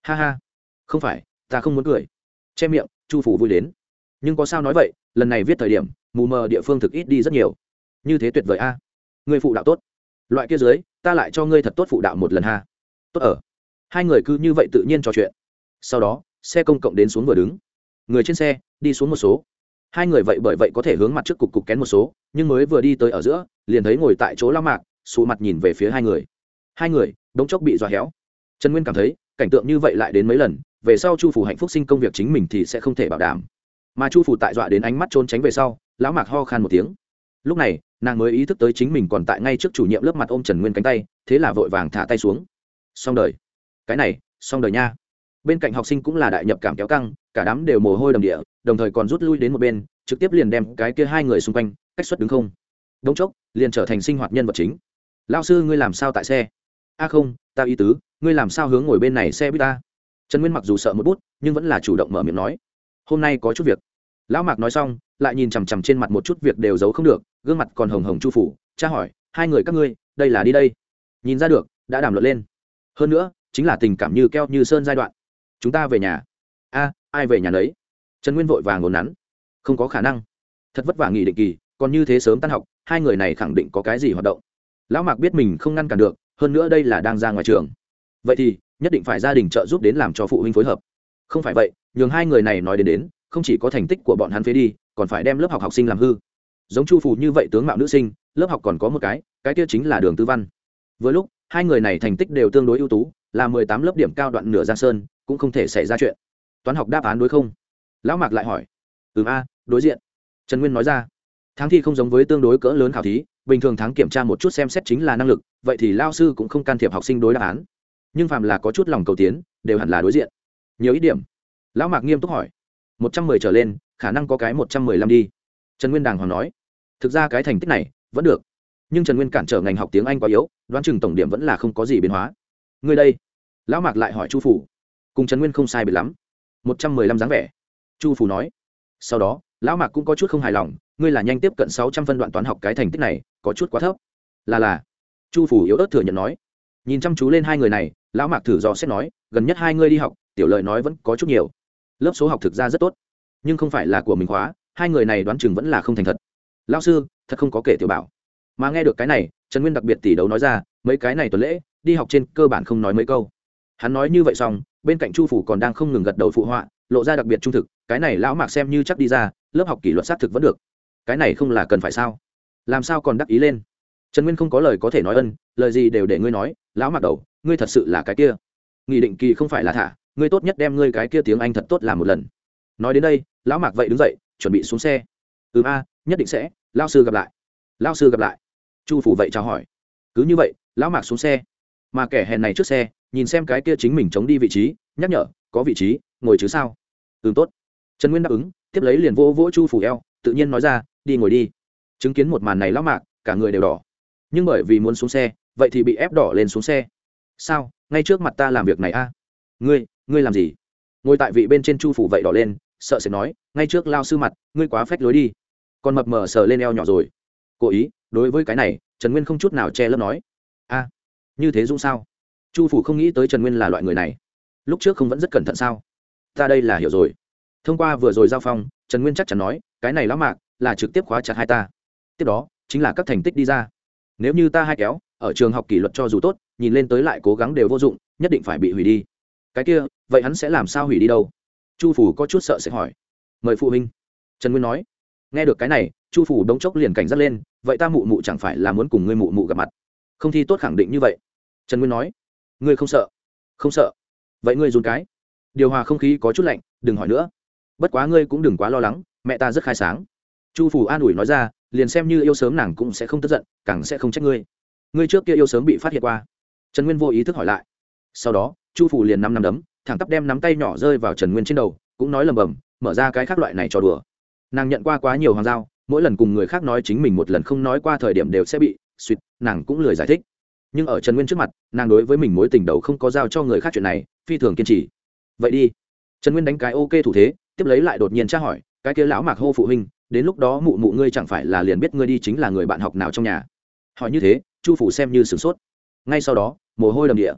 A: Ha ha, không phải, ta không muốn cười. Che miệng, chu phủ vui đến, nhưng có sao nói vậy, lần này viết thời điểm, mù mờ địa phương thực ít đi rất nhiều. Như thế tuyệt vời a người phụ đạo tốt. Loại kia dưới, ta lại cho ngươi thật tốt phụ đạo một lần ha. Tốt ở. Hai người cứ như vậy tự nhiên trò chuyện. Sau đó, xe công cộng đến xuống vừa đứng. Người trên xe, đi xuống một số. Hai người vậy bởi vậy có thể hướng mặt trước cục cục kén một số nhưng mới vừa đi tới ở giữa, liền thấy ngồi tại chỗ lao mạc, sụ mặt nhìn về phía hai người. Hai người, đống chốc bị dọa héo. Trần nguyên cảm thấy, cảnh tượng như vậy lại đến mấy lần, về sau chu phủ hạnh phúc sinh công việc chính mình thì sẽ không thể bảo đảm. Mà chu phủ tại dọa đến ánh mắt trốn tránh về sau, lão mạc ho khan một tiếng. Lúc này, nàng mới ý thức tới chính mình còn tại ngay trước chủ nhiệm lớp mặt ôm trần nguyên cánh tay, thế là vội vàng thả tay xuống. Xong đời. Cái này, xong đời nha. Bên cạnh học sinh cũng là đại nhập cảm kéo căng, cả đám đều mồ hôi đầm địa, đồng thời còn rút lui đến một bên, trực tiếp liền đem cái kia hai người xung quanh cách xuất đứng không? Đống chốc, liền trở thành sinh hoạt nhân vật chính. Lao sư, ngươi làm sao tại xe? A không, ta ý tứ, ngươi làm sao hướng ngồi bên này xe buýt ta? Trần nguyên mặc dù sợ một bút, nhưng vẫn là chủ động mở miệng nói. Hôm nay có chút việc. Lão mạc nói xong, lại nhìn chằm chằm trên mặt một chút việc đều giấu không được, gương mặt còn hồng hồng chu phủ, cha hỏi, hai người các ngươi, đây là đi đây? Nhìn ra được, đã đàm luận lên. Hơn nữa, chính là tình cảm như keo như sơn giai đoạn. Chúng ta về nhà. A, ai về nhà đấy trần nguyên vội vàng ngồn nắn. Không có khả năng. Thật vất vả nghỉ định kỳ còn như thế sớm tan học, hai người này khẳng định có cái gì hoạt động. Lão mạc biết mình không ngăn cản được, hơn nữa đây là đang ra ngoài trường. Vậy thì, nhất định phải gia đình trợ giúp đến làm cho phụ huynh phối hợp. Không phải vậy, nhường hai người này nói đến đến, không chỉ có thành tích của bọn hắn phế đi, còn phải đem lớp học học sinh làm hư. Giống chu phù như vậy tướng mạo nữ sinh, lớp học còn có một cái cái kia chính là đường tư văn. Với lúc, hai người này thành tích đều tương đối ưu tú, là mười tám lớp điểm cao đoạn nửa giang sơn, cũng không thể xảy ra chuyện. Toán học đáp án đối không? Lão mạc lại hỏi. Ừ a, đối diện. Trần nguyên nói ra tháng thi không giống với tương đối cỡ lớn khảo thí, bình thường tháng kiểm tra một chút xem xét chính là năng lực, vậy thì lao sư cũng không can thiệp học sinh đối đáp án. Nhưng phàm là có chút lòng cầu tiến, đều hẳn là đối diện. Nhiều ít điểm. Lão mạc nghiêm túc hỏi. Một trăm mười trở lên, khả năng có cái một trăm mười lăm đi. Trần nguyên đàng hoàng nói. Thực ra cái thành tích này, vẫn được. Nhưng trần nguyên cản trở ngành học tiếng anh quá yếu, đoán chừng tổng điểm vẫn là không có gì biến hóa. Người đây. Lão mạc lại hỏi chu phủ. Cùng trần nguyên không sai biệt lắm. Một trăm mười lăm dáng vẻ. Chu phủ nói. Sau đó, lão mạc cũng có chút không hài lòng ngươi là nhanh tiếp cận sáu trăm phân đoạn toán học cái thành tích này, có chút quá thấp. Là là. Chu phủ yếu ớt thừa nhận nói. Nhìn chăm chú lên hai người này, lão mạc thử dò xét nói, gần nhất hai ngươi đi học, tiểu lợi nói vẫn có chút nhiều. Lớp số học thực ra rất tốt, nhưng không phải là của mình khóa, hai người này đoán chừng vẫn là không thành thật. Lão sư, thật không có kể tiểu bảo. Mà nghe được cái này, trần nguyên đặc biệt tỷ đấu nói ra, mấy cái này tuần lễ, đi học trên cơ bản không nói mấy câu. Hắn nói như vậy xong, bên cạnh chu phủ còn đang không ngừng gật đầu phụ họa, lộ ra đặc biệt trung thực, cái này lão mạc xem như chắc đi ra, lớp học kỷ luật xác thực vẫn được cái này không là cần phải sao? Làm sao còn đắc ý lên? Trần nguyên không có lời có thể nói ân, lời gì đều để ngươi nói, lão Mặc đầu, ngươi thật sự là cái kia. Nghị định kỳ không phải là thả, ngươi tốt nhất đem ngươi cái kia tiếng anh thật tốt làm một lần. Nói đến đây, lão mạc vậy đứng dậy, chuẩn bị xuống xe. Ừ a, nhất định sẽ lao sư gặp lại. Lao sư gặp lại. Chu phủ vậy chào hỏi. Cứ như vậy, lão mạc xuống xe. Mà kẻ hèn này trước xe, nhìn xem cái kia chính mình chống đi vị trí, nhắc nhở, có vị trí, ngồi chứ sao? Ừ tốt. Trần nguyên đáp ứng, tiếp lấy liền vỗ vỗ chu phủ eo, tự nhiên nói ra đi ngồi đi. Chứng kiến một màn này lão mạc, cả người đều đỏ. Nhưng bởi vì muốn xuống xe, vậy thì bị ép đỏ lên xuống xe. Sao? Ngay trước mặt ta làm việc này a? Ngươi ngươi làm gì? Ngồi tại vị bên trên chu phủ vậy đỏ lên, sợ sẽ nói, ngay trước lao sư mặt, ngươi quá phách lối đi. Còn mập mờ sờ lên eo nhỏ rồi. Cố ý, đối với cái này, trần nguyên không chút nào che lấp nói. A, như thế dũng sao? Chu phủ không nghĩ tới trần nguyên là loại người này. Lúc trước không vẫn rất cẩn thận sao? Ta đây là hiểu rồi. Thông qua vừa rồi giao phong, trần nguyên chắc chắn nói, cái này lão mạc là trực tiếp khóa chặt hai ta. Tiếp đó, chính là các thành tích đi ra. Nếu như ta hai kéo, ở trường học kỷ luật cho dù tốt, nhìn lên tới lại cố gắng đều vô dụng, nhất định phải bị hủy đi. Cái kia, vậy hắn sẽ làm sao hủy đi đâu? Chu phủ có chút sợ sẽ hỏi. Mời phụ huynh. Trần nguyên nói. Nghe được cái này, chu phủ đống chốc liền cảnh giác lên, vậy ta mụ mụ chẳng phải là muốn cùng ngươi mụ mụ gặp mặt? Không thi tốt khẳng định như vậy. Trần nguyên nói. Ngươi không sợ? Không sợ. Vậy ngươi dùn cái. Điều hòa không khí có chút lạnh, đừng hỏi nữa. Bất quá ngươi cũng đừng quá lo lắng, mẹ ta rất khai sáng chu phủ an ủi nói ra, liền xem như yêu sớm nàng cũng sẽ không tức giận, càng sẽ không trách ngươi. Ngươi trước kia yêu sớm bị phát hiện qua. Trần nguyên vô ý thức hỏi lại. Sau đó, chu phủ liền năm năm đấm, thẳng tắp đem nắm tay nhỏ rơi vào trần nguyên trên đầu, cũng nói lầm bầm, mở ra cái khác loại này cho đùa. Nàng nhận qua quá nhiều hoàng giao, mỗi lần cùng người khác nói chính mình một lần không nói qua thời điểm đều sẽ bị suýt, nàng cũng lười giải thích. Nhưng ở trần nguyên trước mặt, nàng đối với mình mối tình đầu không có giao cho người khác chuyện này, phi thường kiên trì. Vậy đi. Trần nguyên đánh cái ok thủ thế, tiếp lấy lại đột nhiên tra hỏi, cái kia lão mạc hô phụ huynh đến lúc đó mụ mụ ngươi chẳng phải là liền biết ngươi đi chính là người bạn học nào trong nhà. Hỏi như thế, chu phủ xem như sửng sốt. Ngay sau đó, mồ hôi đầm địa.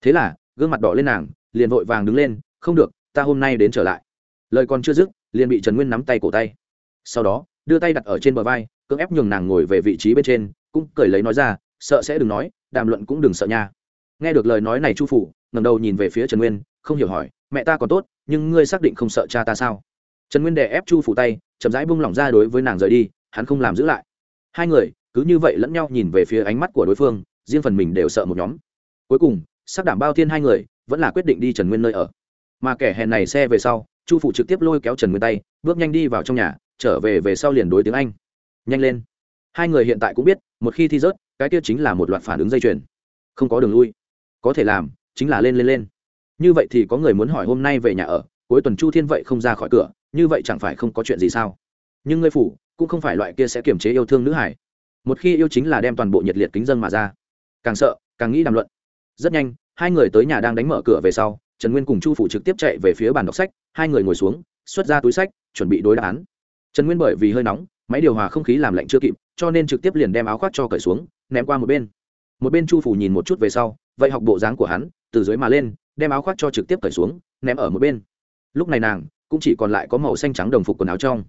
A: Thế là, gương mặt đỏ lên nàng, liền vội vàng đứng lên, không được, ta hôm nay đến trở lại. Lời còn chưa dứt, liền bị trần nguyên nắm tay cổ tay. Sau đó, đưa tay đặt ở trên bờ vai, cưỡng ép nhường nàng ngồi về vị trí bên trên, cũng cười lấy nói ra, sợ sẽ đừng nói, đàm luận cũng đừng sợ nha. Nghe được lời nói này chu phủ ngầm đầu nhìn về phía trần nguyên, không hiểu hỏi, mẹ ta còn tốt, nhưng ngươi xác định không sợ cha ta sao? Trần nguyên đè ép chu phủ tay, chậm rãi bung lỏng ra đối với nàng rời đi, hắn không làm giữ lại. Hai người, cứ như vậy lẫn nhau nhìn về phía ánh mắt của đối phương, riêng phần mình đều sợ một nhóm. Cuối cùng sắc đảm bao thiên hai người, vẫn là quyết định đi trần nguyên nơi ở. Mà kẻ hèn này xe về sau, chu phủ trực tiếp lôi kéo trần nguyên tay, bước nhanh đi vào trong nhà, trở về về sau liền đối tiếng anh. Nhanh lên. Hai người hiện tại cũng biết, một khi thi rớt, cái kia chính là một loạt phản ứng dây chuyền. Không có đường lui. Có thể làm, chính là lên lên lên. Như vậy thì có người muốn hỏi hôm nay về nhà ở, cuối tuần chu thiên vậy không ra khỏi cửa như vậy chẳng phải không có chuyện gì sao? Nhưng ngươi phủ, cũng không phải loại kia sẽ kiềm chế yêu thương nữ hải. Một khi yêu chính là đem toàn bộ nhiệt liệt kính dân mà ra. Càng sợ, càng nghĩ đàm luận. Rất nhanh, hai người tới nhà đang đánh mở cửa về sau, trần nguyên cùng chu phủ trực tiếp chạy về phía bàn đọc sách, hai người ngồi xuống, xuất ra túi sách, chuẩn bị đối đáp án. Trần nguyên bởi vì hơi nóng, máy điều hòa không khí làm lạnh chưa kịp, cho nên trực tiếp liền đem áo khoác cho cởi xuống, ném qua một bên. Một bên chu phủ nhìn một chút về sau, vậy học bộ dáng của hắn, từ dưới mà lên, đem áo khoác cho trực tiếp cởi xuống, ném ở một bên. Lúc này nàng cũng chỉ còn lại có màu xanh trắng đồng phục quần áo trong.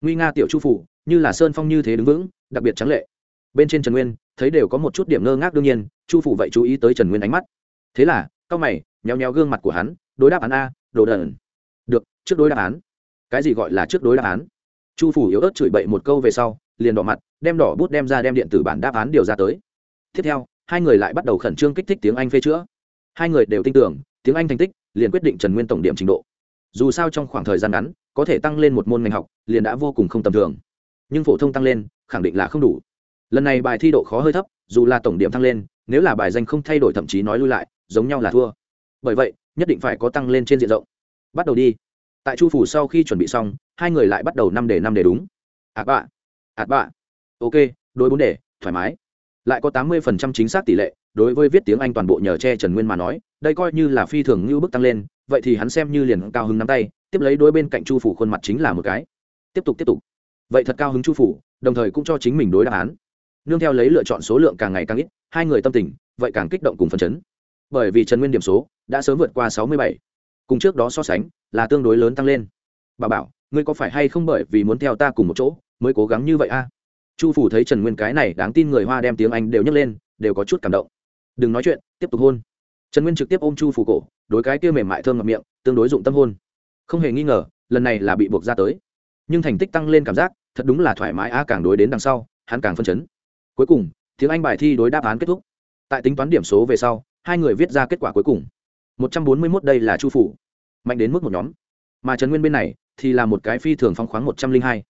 A: Nguy nga tiểu chu phủ, như là sơn phong như thế đứng vững, đặc biệt trắng lệ. Bên trên trần nguyên, thấy đều có một chút điểm ngơ ngác đương nhiên, chu phủ vậy chú ý tới trần nguyên ánh mắt. Thế là, cao mày nheo nheo gương mặt của hắn, đối đáp án a, đồ đần. Được, trước đối đáp án. Cái gì gọi là trước đối đáp án? Chu phủ yếu ớt chửi bậy một câu về sau, liền đỏ mặt, đem đỏ bút đem ra đem điện tử bản đáp án điều ra tới. Tiếp theo, hai người lại bắt đầu khẩn trương kích thích tiếng anh phê chữa. Hai người đều tin tưởng, tiếng anh thành tích, liền quyết định trần nguyên tổng điểm trình độ dù sao trong khoảng thời gian ngắn, có thể tăng lên một môn ngành học, liền đã vô cùng không tầm thường. Nhưng phổ thông tăng lên, khẳng định là không đủ. Lần này bài thi độ khó hơi thấp, dù là tổng điểm tăng lên, nếu là bài danh không thay đổi thậm chí nói lui lại, giống nhau là thua. Bởi vậy, nhất định phải có tăng lên trên diện rộng. Bắt đầu đi. Tại chu phủ sau khi chuẩn bị xong, hai người lại bắt đầu năm đề năm đề đúng. Ạt bạ. Ạt bạ. Ok, đối bốn đề, thoải mái. Lại có tám mươi phần trăm chính xác tỷ lệ, đối với viết tiếng anh toàn bộ nhờ che trần nguyên mà nói, đây coi như là phi thường như bước tăng lên vậy thì hắn xem như liền cao hứng nắm tay, tiếp lấy đôi bên cạnh chu phủ khuôn mặt chính là một cái. Tiếp tục tiếp tục. Vậy thật cao hứng chu phủ, đồng thời cũng cho chính mình đối đáp án. Nương theo lấy lựa chọn số lượng càng ngày càng ít, hai người tâm tình, vậy càng kích động cùng phần chấn. Bởi vì trần nguyên điểm số đã sớm vượt qua sáu mươi bảy. Cùng trước đó so sánh, là tương đối lớn tăng lên. Bà bảo, ngươi có phải hay không bởi vì muốn theo ta cùng một chỗ, mới cố gắng như vậy a? Chu phủ thấy trần nguyên cái này đáng tin người hoa đem tiếng anh đều nhấc lên, đều có chút cảm động. Đừng nói chuyện, tiếp tục hôn. Trần nguyên trực tiếp ôm chu phủ cổ đối cái kia mềm mại thơm ngập miệng, tương đối dụng tâm hôn. Không hề nghi ngờ, lần này là bị buộc ra tới. Nhưng thành tích tăng lên cảm giác, thật đúng là thoải mái a, càng đối đến đằng sau, hắn càng phân chấn. Cuối cùng, tiếng anh bài thi đối đáp án kết thúc. Tại tính toán điểm số về sau, hai người viết ra kết quả cuối cùng. Một trăm bốn mươi mốt đây là chu phủ. Mạnh đến mức một nhóm. Mà trần nguyên bên này thì là một cái phi thường phong khoáng một trăm linh hai.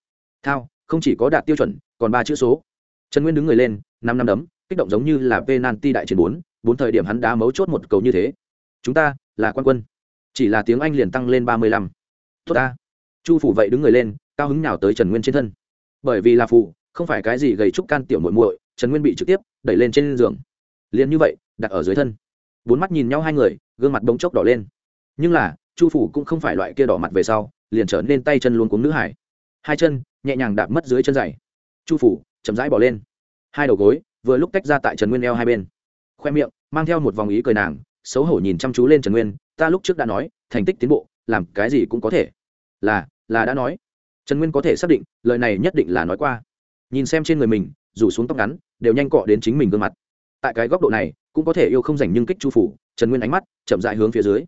A: Thao, không chỉ có đạt tiêu chuẩn, còn ba chữ số. Trần nguyên đứng người lên, năm năm đấm, kích động giống như là penalty đại chiến bốn. Bốn thời điểm hắn đá mấu chốt một cầu như thế chúng ta là quan quân. Chỉ là tiếng anh liền tăng lên ba mươi lăm. Tốt ta. Chu phủ vậy đứng người lên, cao hứng nào tới trần nguyên trên thân. Bởi vì là phụ không phải cái gì gầy trúc can tiểu muội muội, trần nguyên bị trực tiếp đẩy lên trên giường. Liền như vậy, đặt ở dưới thân. Bốn mắt nhìn nhau hai người, gương mặt bỗng chốc đỏ lên. Nhưng là, chu phủ cũng không phải loại kia đỏ mặt về sau, liền trở nên tay chân luôn cuống nữ hải. Hai chân nhẹ nhàng đạp mất dưới chân dày chu phủ chậm rãi bỏ lên. Hai đầu gối vừa lúc tách ra tại trần nguyên eo hai bên. Khoe miệng, mang theo một vòng ý cười nàng xấu hổ nhìn chăm chú lên trần nguyên, ta lúc trước đã nói, thành tích tiến bộ, làm cái gì cũng có thể. Là là đã nói. Trần nguyên có thể xác định, lời này nhất định là nói qua. Nhìn xem trên người mình, rủ xuống tóc ngắn, đều nhanh cọ đến chính mình gương mặt. Tại cái góc độ này, cũng có thể yêu không dành nhưng kích chu phủ, trần nguyên ánh mắt chậm dại hướng phía dưới.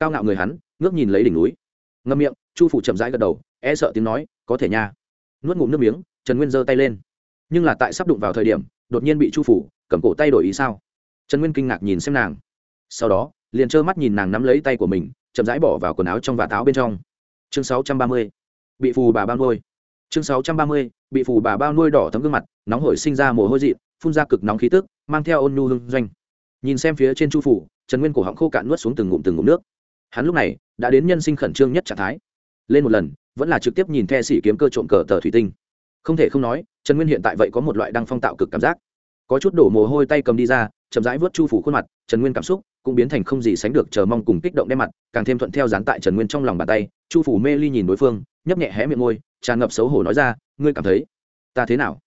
A: Cao ngạo người hắn, ngước nhìn lấy đỉnh núi. Ngâm miệng, chu phủ chậm rãi gật đầu e sợ tiếng nói, có thể nha. Nuốt ngụm nước miếng, trần nguyên giơ tay lên. Nhưng là tại sắp đụng vào thời điểm, đột nhiên bị chu phủ cầm cổ tay đổi ý sao? Trần nguyên kinh ngạc nhìn xem nàng sau đó, liền trơ mắt nhìn nàng nắm lấy tay của mình, chậm rãi bỏ vào quần áo trong và táo bên trong. Chương sáu trăm ba mươi, bị phù bà bao nuôi. Chương sáu trăm ba mươi, bị phù bà bao nuôi đỏ thấm gương mặt, nóng hổi sinh ra mồ hôi dị phun ra cực nóng khí tức, mang theo ôn nhu hương doanh. Nhìn xem phía trên chu phủ, trần nguyên cổ họng khô cạn nuốt xuống từng ngụm từng ngụm nước. Hắn lúc này đã đến nhân sinh khẩn trương nhất trạng thái. Lên một lần, vẫn là trực tiếp nhìn the sĩ kiếm cơ trộm cờ tờ thủy tinh. Không thể không nói, trần nguyên hiện tại vậy có một loại đăng phong tạo cực cảm giác. Có chút đổ mồ hôi tay cầm đi ra, chậm rãi vớt chu phủ khuôn mặt, trần nguyên cảm xúc cũng biến thành không gì sánh được chờ mong cùng kích động đem mặt, càng thêm thuận theo dán tại trần nguyên trong lòng bàn tay, chu phủ mê ly nhìn đối phương, nhấp nhẹ hé miệng môi, tràn ngập xấu hổ nói ra, ngươi cảm thấy ta thế nào?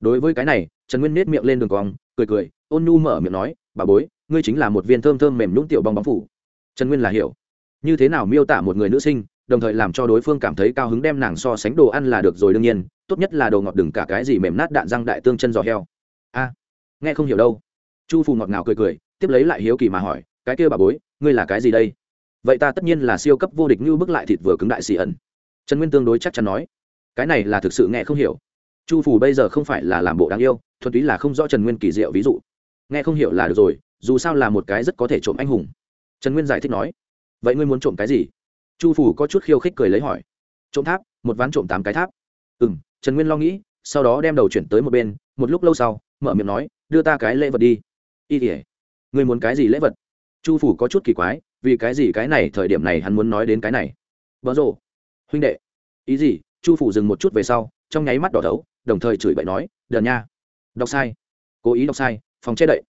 A: Đối với cái này, trần nguyên nết miệng lên đường cong, cười cười, ôn nhu mở miệng nói, bà bối, ngươi chính là một viên thơm thơm mềm nhũng tiểu bong bóng phủ. Trần nguyên là hiểu. Như thế nào miêu tả một người nữ sinh, đồng thời làm cho đối phương cảm thấy cao hứng đem nàng so sánh đồ ăn là được rồi đương nhiên, tốt nhất là đồ ngọt đừng cả cái gì mềm nát đạn răng đại tương chân giò heo. A, nghe không hiểu đâu. Chu phù ngọt ngào cười cười, tiếp lấy lại hiếu kỳ mà hỏi cái kia bà bối, ngươi là cái gì đây? Vậy ta tất nhiên là siêu cấp vô địch như bức lại thịt vừa cứng đại xì ẩn. Trần nguyên tương đối chắc chắn nói, cái này là thực sự nghe không hiểu. Chu Phủ bây giờ không phải là làm bộ đáng yêu, thuần túy là không rõ trần nguyên kỳ diệu ví dụ. Nghe không hiểu là được rồi, dù sao là một cái rất có thể trộm anh hùng. Trần nguyên giải thích nói, vậy ngươi muốn trộm cái gì? Chu phủ có chút khiêu khích cười lấy hỏi, trộm tháp, một ván trộm tám cái tháp. Ừ m trần nguyên lo nghĩ, sau đó đem đầu chuyển tới một bên, một lúc lâu sau, mở miệng nói, đưa ta cái lễ vật đi. Y tỉa ngươi muốn cái gì lễ vật? Chu phủ có chút kỳ quái, vì cái gì cái này thời điểm này hắn muốn nói đến cái này? Vợ rồ. Huynh đệ. Ý gì? Chu phủ dừng một chút về sau, trong nháy mắt đỏ thấu, đồng thời chửi bậy nói, đờn nha. Đọc sai. Cố ý đọc sai, phòng che đậy.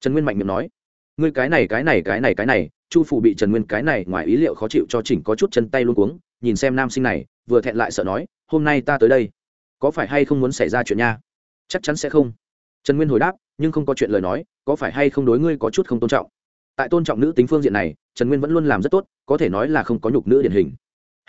A: Trần nguyên mạnh miệng nói, ngươi cái này cái này cái này cái này. Chu phủ bị trần nguyên cái này ngoài ý liệu khó chịu cho chỉnh có chút chân tay luôn cuống, nhìn xem nam sinh này, vừa thẹn lại sợ nói, hôm nay ta tới đây. Có phải hay không muốn xảy ra chuyện nha? Chắc chắn sẽ không. Trần nguyên hồi đáp, nhưng không có chuyện lời nói, có phải hay không đối ngươi có chút không tôn trọng? Tại tôn trọng nữ tính phương diện này, trần nguyên vẫn luôn làm rất tốt, có thể nói là không có nhục nữ điển hình.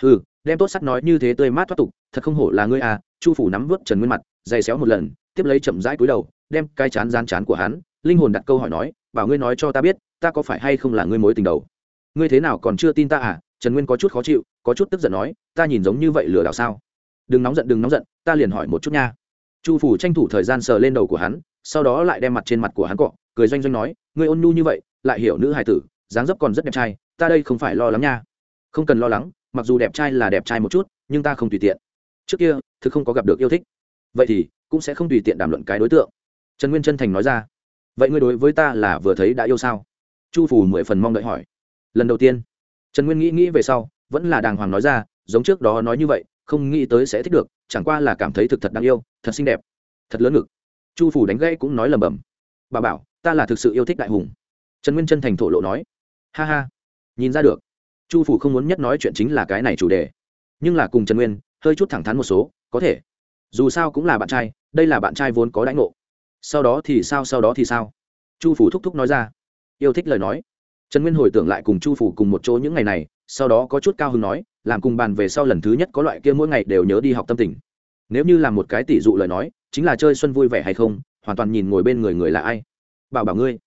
A: Ừ đem tốt sắt nói như thế tươi mát thoát tục, thật không hổ là ngươi à chu phủ nắm vớt trần nguyên mặt, dày xéo một lần, tiếp lấy chậm rãi cúi đầu, đem cái chán gian chán của hắn, linh hồn đặt câu hỏi nói, bảo ngươi nói cho ta biết, ta có phải hay không là ngươi mối tình đầu? Ngươi thế nào còn chưa tin ta à? Trần nguyên có chút khó chịu, có chút tức giận nói, ta nhìn giống như vậy lừa đảo sao? Đừng nóng giận, đừng nóng giận, ta liền hỏi một chút nha. Chu phủ tranh thủ thời gian sờ lên đầu của hắn, sau đó lại đem mặt trên mặt của hắn cọ, cười doanh doanh nói, ngươi ôn nhu như vậy lại hiểu nữ hài tử, dáng dấp còn rất đẹp trai, ta đây không phải lo lắng nha. Không cần lo lắng, mặc dù đẹp trai là đẹp trai một chút, nhưng ta không tùy tiện. Trước kia, thực không có gặp được yêu thích. Vậy thì, cũng sẽ không tùy tiện đàm luận cái đối tượng. Trần nguyên chân thành nói ra. Vậy ngươi đối với ta là vừa thấy đã yêu sao? Chu phủ mười phần mong đợi hỏi. Lần đầu tiên. Trần nguyên nghĩ nghĩ về sau, vẫn là đàng hoàng nói ra, giống trước đó nói như vậy, không nghĩ tới sẽ thích được, chẳng qua là cảm thấy thực thật đáng yêu, thật xinh đẹp, thật lớn ngực. Chu phủ đánh gãy cũng nói lầm bầm bà bảo, ta là thực sự yêu thích đại hùng trần nguyên chân thành thổ lộ nói, ha ha, nhìn ra được. Chu phủ không muốn nhất nói chuyện chính là cái này chủ đề. Nhưng là cùng trần nguyên, hơi chút thẳng thắn một số, có thể. Dù sao cũng là bạn trai, đây là bạn trai vốn có đãi ngộ. Sau đó thì sao, sau đó thì sao? Chu phủ thúc thúc nói ra. Yêu thích lời nói. Trần nguyên hồi tưởng lại cùng chu phủ cùng một chỗ những ngày này, sau đó có chút cao hứng nói, làm cùng bàn về sau lần thứ nhất có loại kia mỗi ngày đều nhớ đi học tâm tình. Nếu như là một cái tỷ dụ lời nói, chính là chơi xuân vui vẻ hay không, hoàn toàn nhìn ngồi bên người người là ai. Bảo bảo ngươi.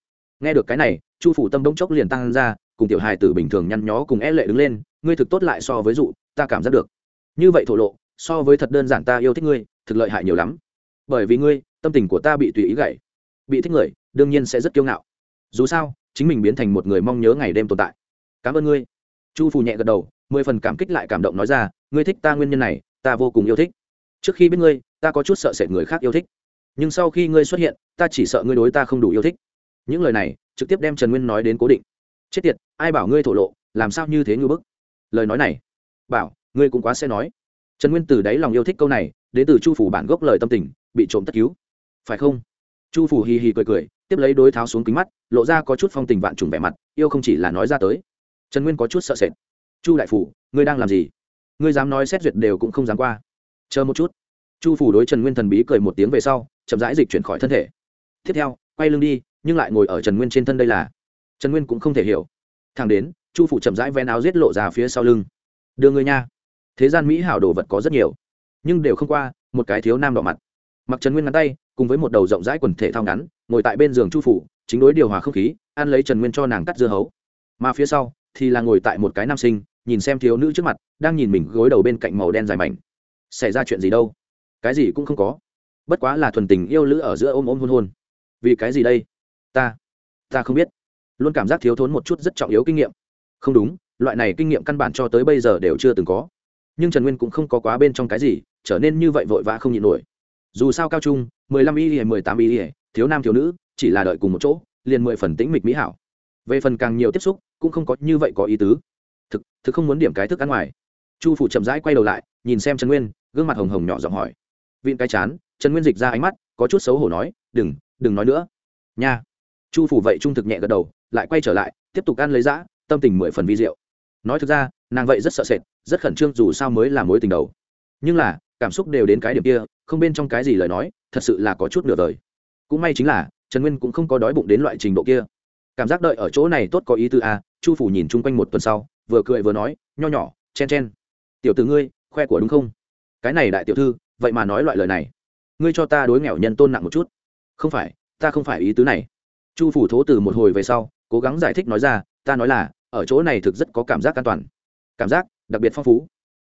A: Nghe được cái này chu phủ tâm bỗng chốc liền tăng ra, cùng tiểu hài tử bình thường nhăn nhó cùng e lệ đứng lên, ngươi thực tốt lại so với dụ, ta cảm giác được. Như vậy thổ lộ, so với thật đơn giản ta yêu thích ngươi, thực lợi hại nhiều lắm. Bởi vì ngươi, tâm tình của ta bị tùy ý gậy bị thích người, đương nhiên sẽ rất kiêu ngạo. Dù sao, chính mình biến thành một người mong nhớ ngày đêm tồn tại. Cảm ơn ngươi. Chu phù nhẹ gật đầu, mười phần cảm kích lại cảm động nói ra, ngươi thích ta nguyên nhân này, ta vô cùng yêu thích. Trước khi biết ngươi, ta có chút sợ sệt người khác yêu thích. Nhưng sau khi ngươi xuất hiện, ta chỉ sợ ngươi đối ta không đủ yêu thích những lời này trực tiếp đem trần nguyên nói đến cố định. Chết tiệt, ai bảo ngươi thổ lộ, làm sao như thế ngư bức? Lời nói này, bảo, ngươi cũng quá sẽ nói. Trần nguyên từ đáy lòng yêu thích câu này, đến từ chu phủ bản gốc lời tâm tình, bị trộm tất cứu. Phải không? Chu phủ hì hì cười cười, tiếp lấy đối tháo xuống kính mắt, lộ ra có chút phong tình vạn trùng vẻ mặt, yêu không chỉ là nói ra tới. Trần nguyên có chút sợ sệt. Chu đại phủ, ngươi đang làm gì? Ngươi dám nói xét duyệt đều cũng không dám qua. Chờ một chút. Chu phủ đối trần nguyên thần bí cười một tiếng về sau, chậm rãi dịch chuyển khỏi thân thể. Tiếp theo, quay lưng đi nhưng lại ngồi ở trần nguyên trên thân đây là. Trần nguyên cũng không thể hiểu. Thằng đến, chu phủ chậm rãi ven áo giết lộ ra phía sau lưng. Đưa người nha. Thế gian mỹ hảo đồ vật có rất nhiều, nhưng đều không qua, một cái thiếu nam đỏ mặt. Mặc trần nguyên ngắn tay, cùng với một đầu rộng rãi quần thể thao ngắn, ngồi tại bên giường chu phủ, chính đối điều hòa không khí, ăn lấy trần nguyên cho nàng cắt dưa hấu. Mà phía sau, thì là ngồi tại một cái nam sinh, nhìn xem thiếu nữ trước mặt, đang nhìn mình gối đầu bên cạnh màu đen dài mảnh. Xảy ra chuyện gì đâu? Cái gì cũng không có. Bất quá là thuần tình yêu lữ ở giữa ôm ôm hôn hôn. Vì cái gì đây? Ta ta không biết. Luôn cảm giác thiếu thốn một chút rất trọng yếu kinh nghiệm. Không đúng, loại này kinh nghiệm căn bản cho tới bây giờ đều chưa từng có. Nhưng trần nguyên cũng không có quá bên trong cái gì, trở nên như vậy vội vã không nhịn nổi. Dù sao cao trung, mười lăm y mười tám y, thiếu nam thiếu nữ, chỉ là đợi cùng một chỗ, liền mười phần tĩnh mịch mỹ hảo. Về phần càng nhiều tiếp xúc, cũng không có như vậy có ý tứ. Thực thực không muốn điểm cái thức ăn ngoài. Chu phủ chậm rãi quay đầu lại, nhìn xem trần nguyên, gương mặt hồng hồng nhỏ giọng hỏi. Vịn cái chán, trần nguyên dịch ra ánh mắt, có chút xấu hổ nói, đừng đừng nói nữa. Nha chu phủ vậy trung thực nhẹ gật đầu, lại quay trở lại, tiếp tục ăn lấy giã tâm tình mười phần vi diệu. Nói thực ra, nàng vậy rất sợ sệt, rất khẩn trương dù sao mới là mối tình đầu. Nhưng là, cảm xúc đều đến cái điểm kia, không bên trong cái gì lời nói, thật sự là có chút nửa đời. Cũng may chính là, trần nguyên cũng không có đói bụng đến loại trình độ kia. Cảm giác đợi ở chỗ này tốt có ý tư a à, chu phủ nhìn chung quanh một tuần sau, vừa cười vừa nói, nho nhỏ, chen chen. Tiểu từ ngươi, khoe của đúng không? Cái này đại tiểu thư, vậy mà nói loại lời này. Ngươi cho ta đối nghèo nhân tôn nặng một chút. Không phải, ta không phải ý tứ này chu phủ thố từ một hồi về sau, cố gắng giải thích nói ra, ta nói là, ở chỗ này thực rất có cảm giác an toàn. Cảm giác đặc biệt phong phú.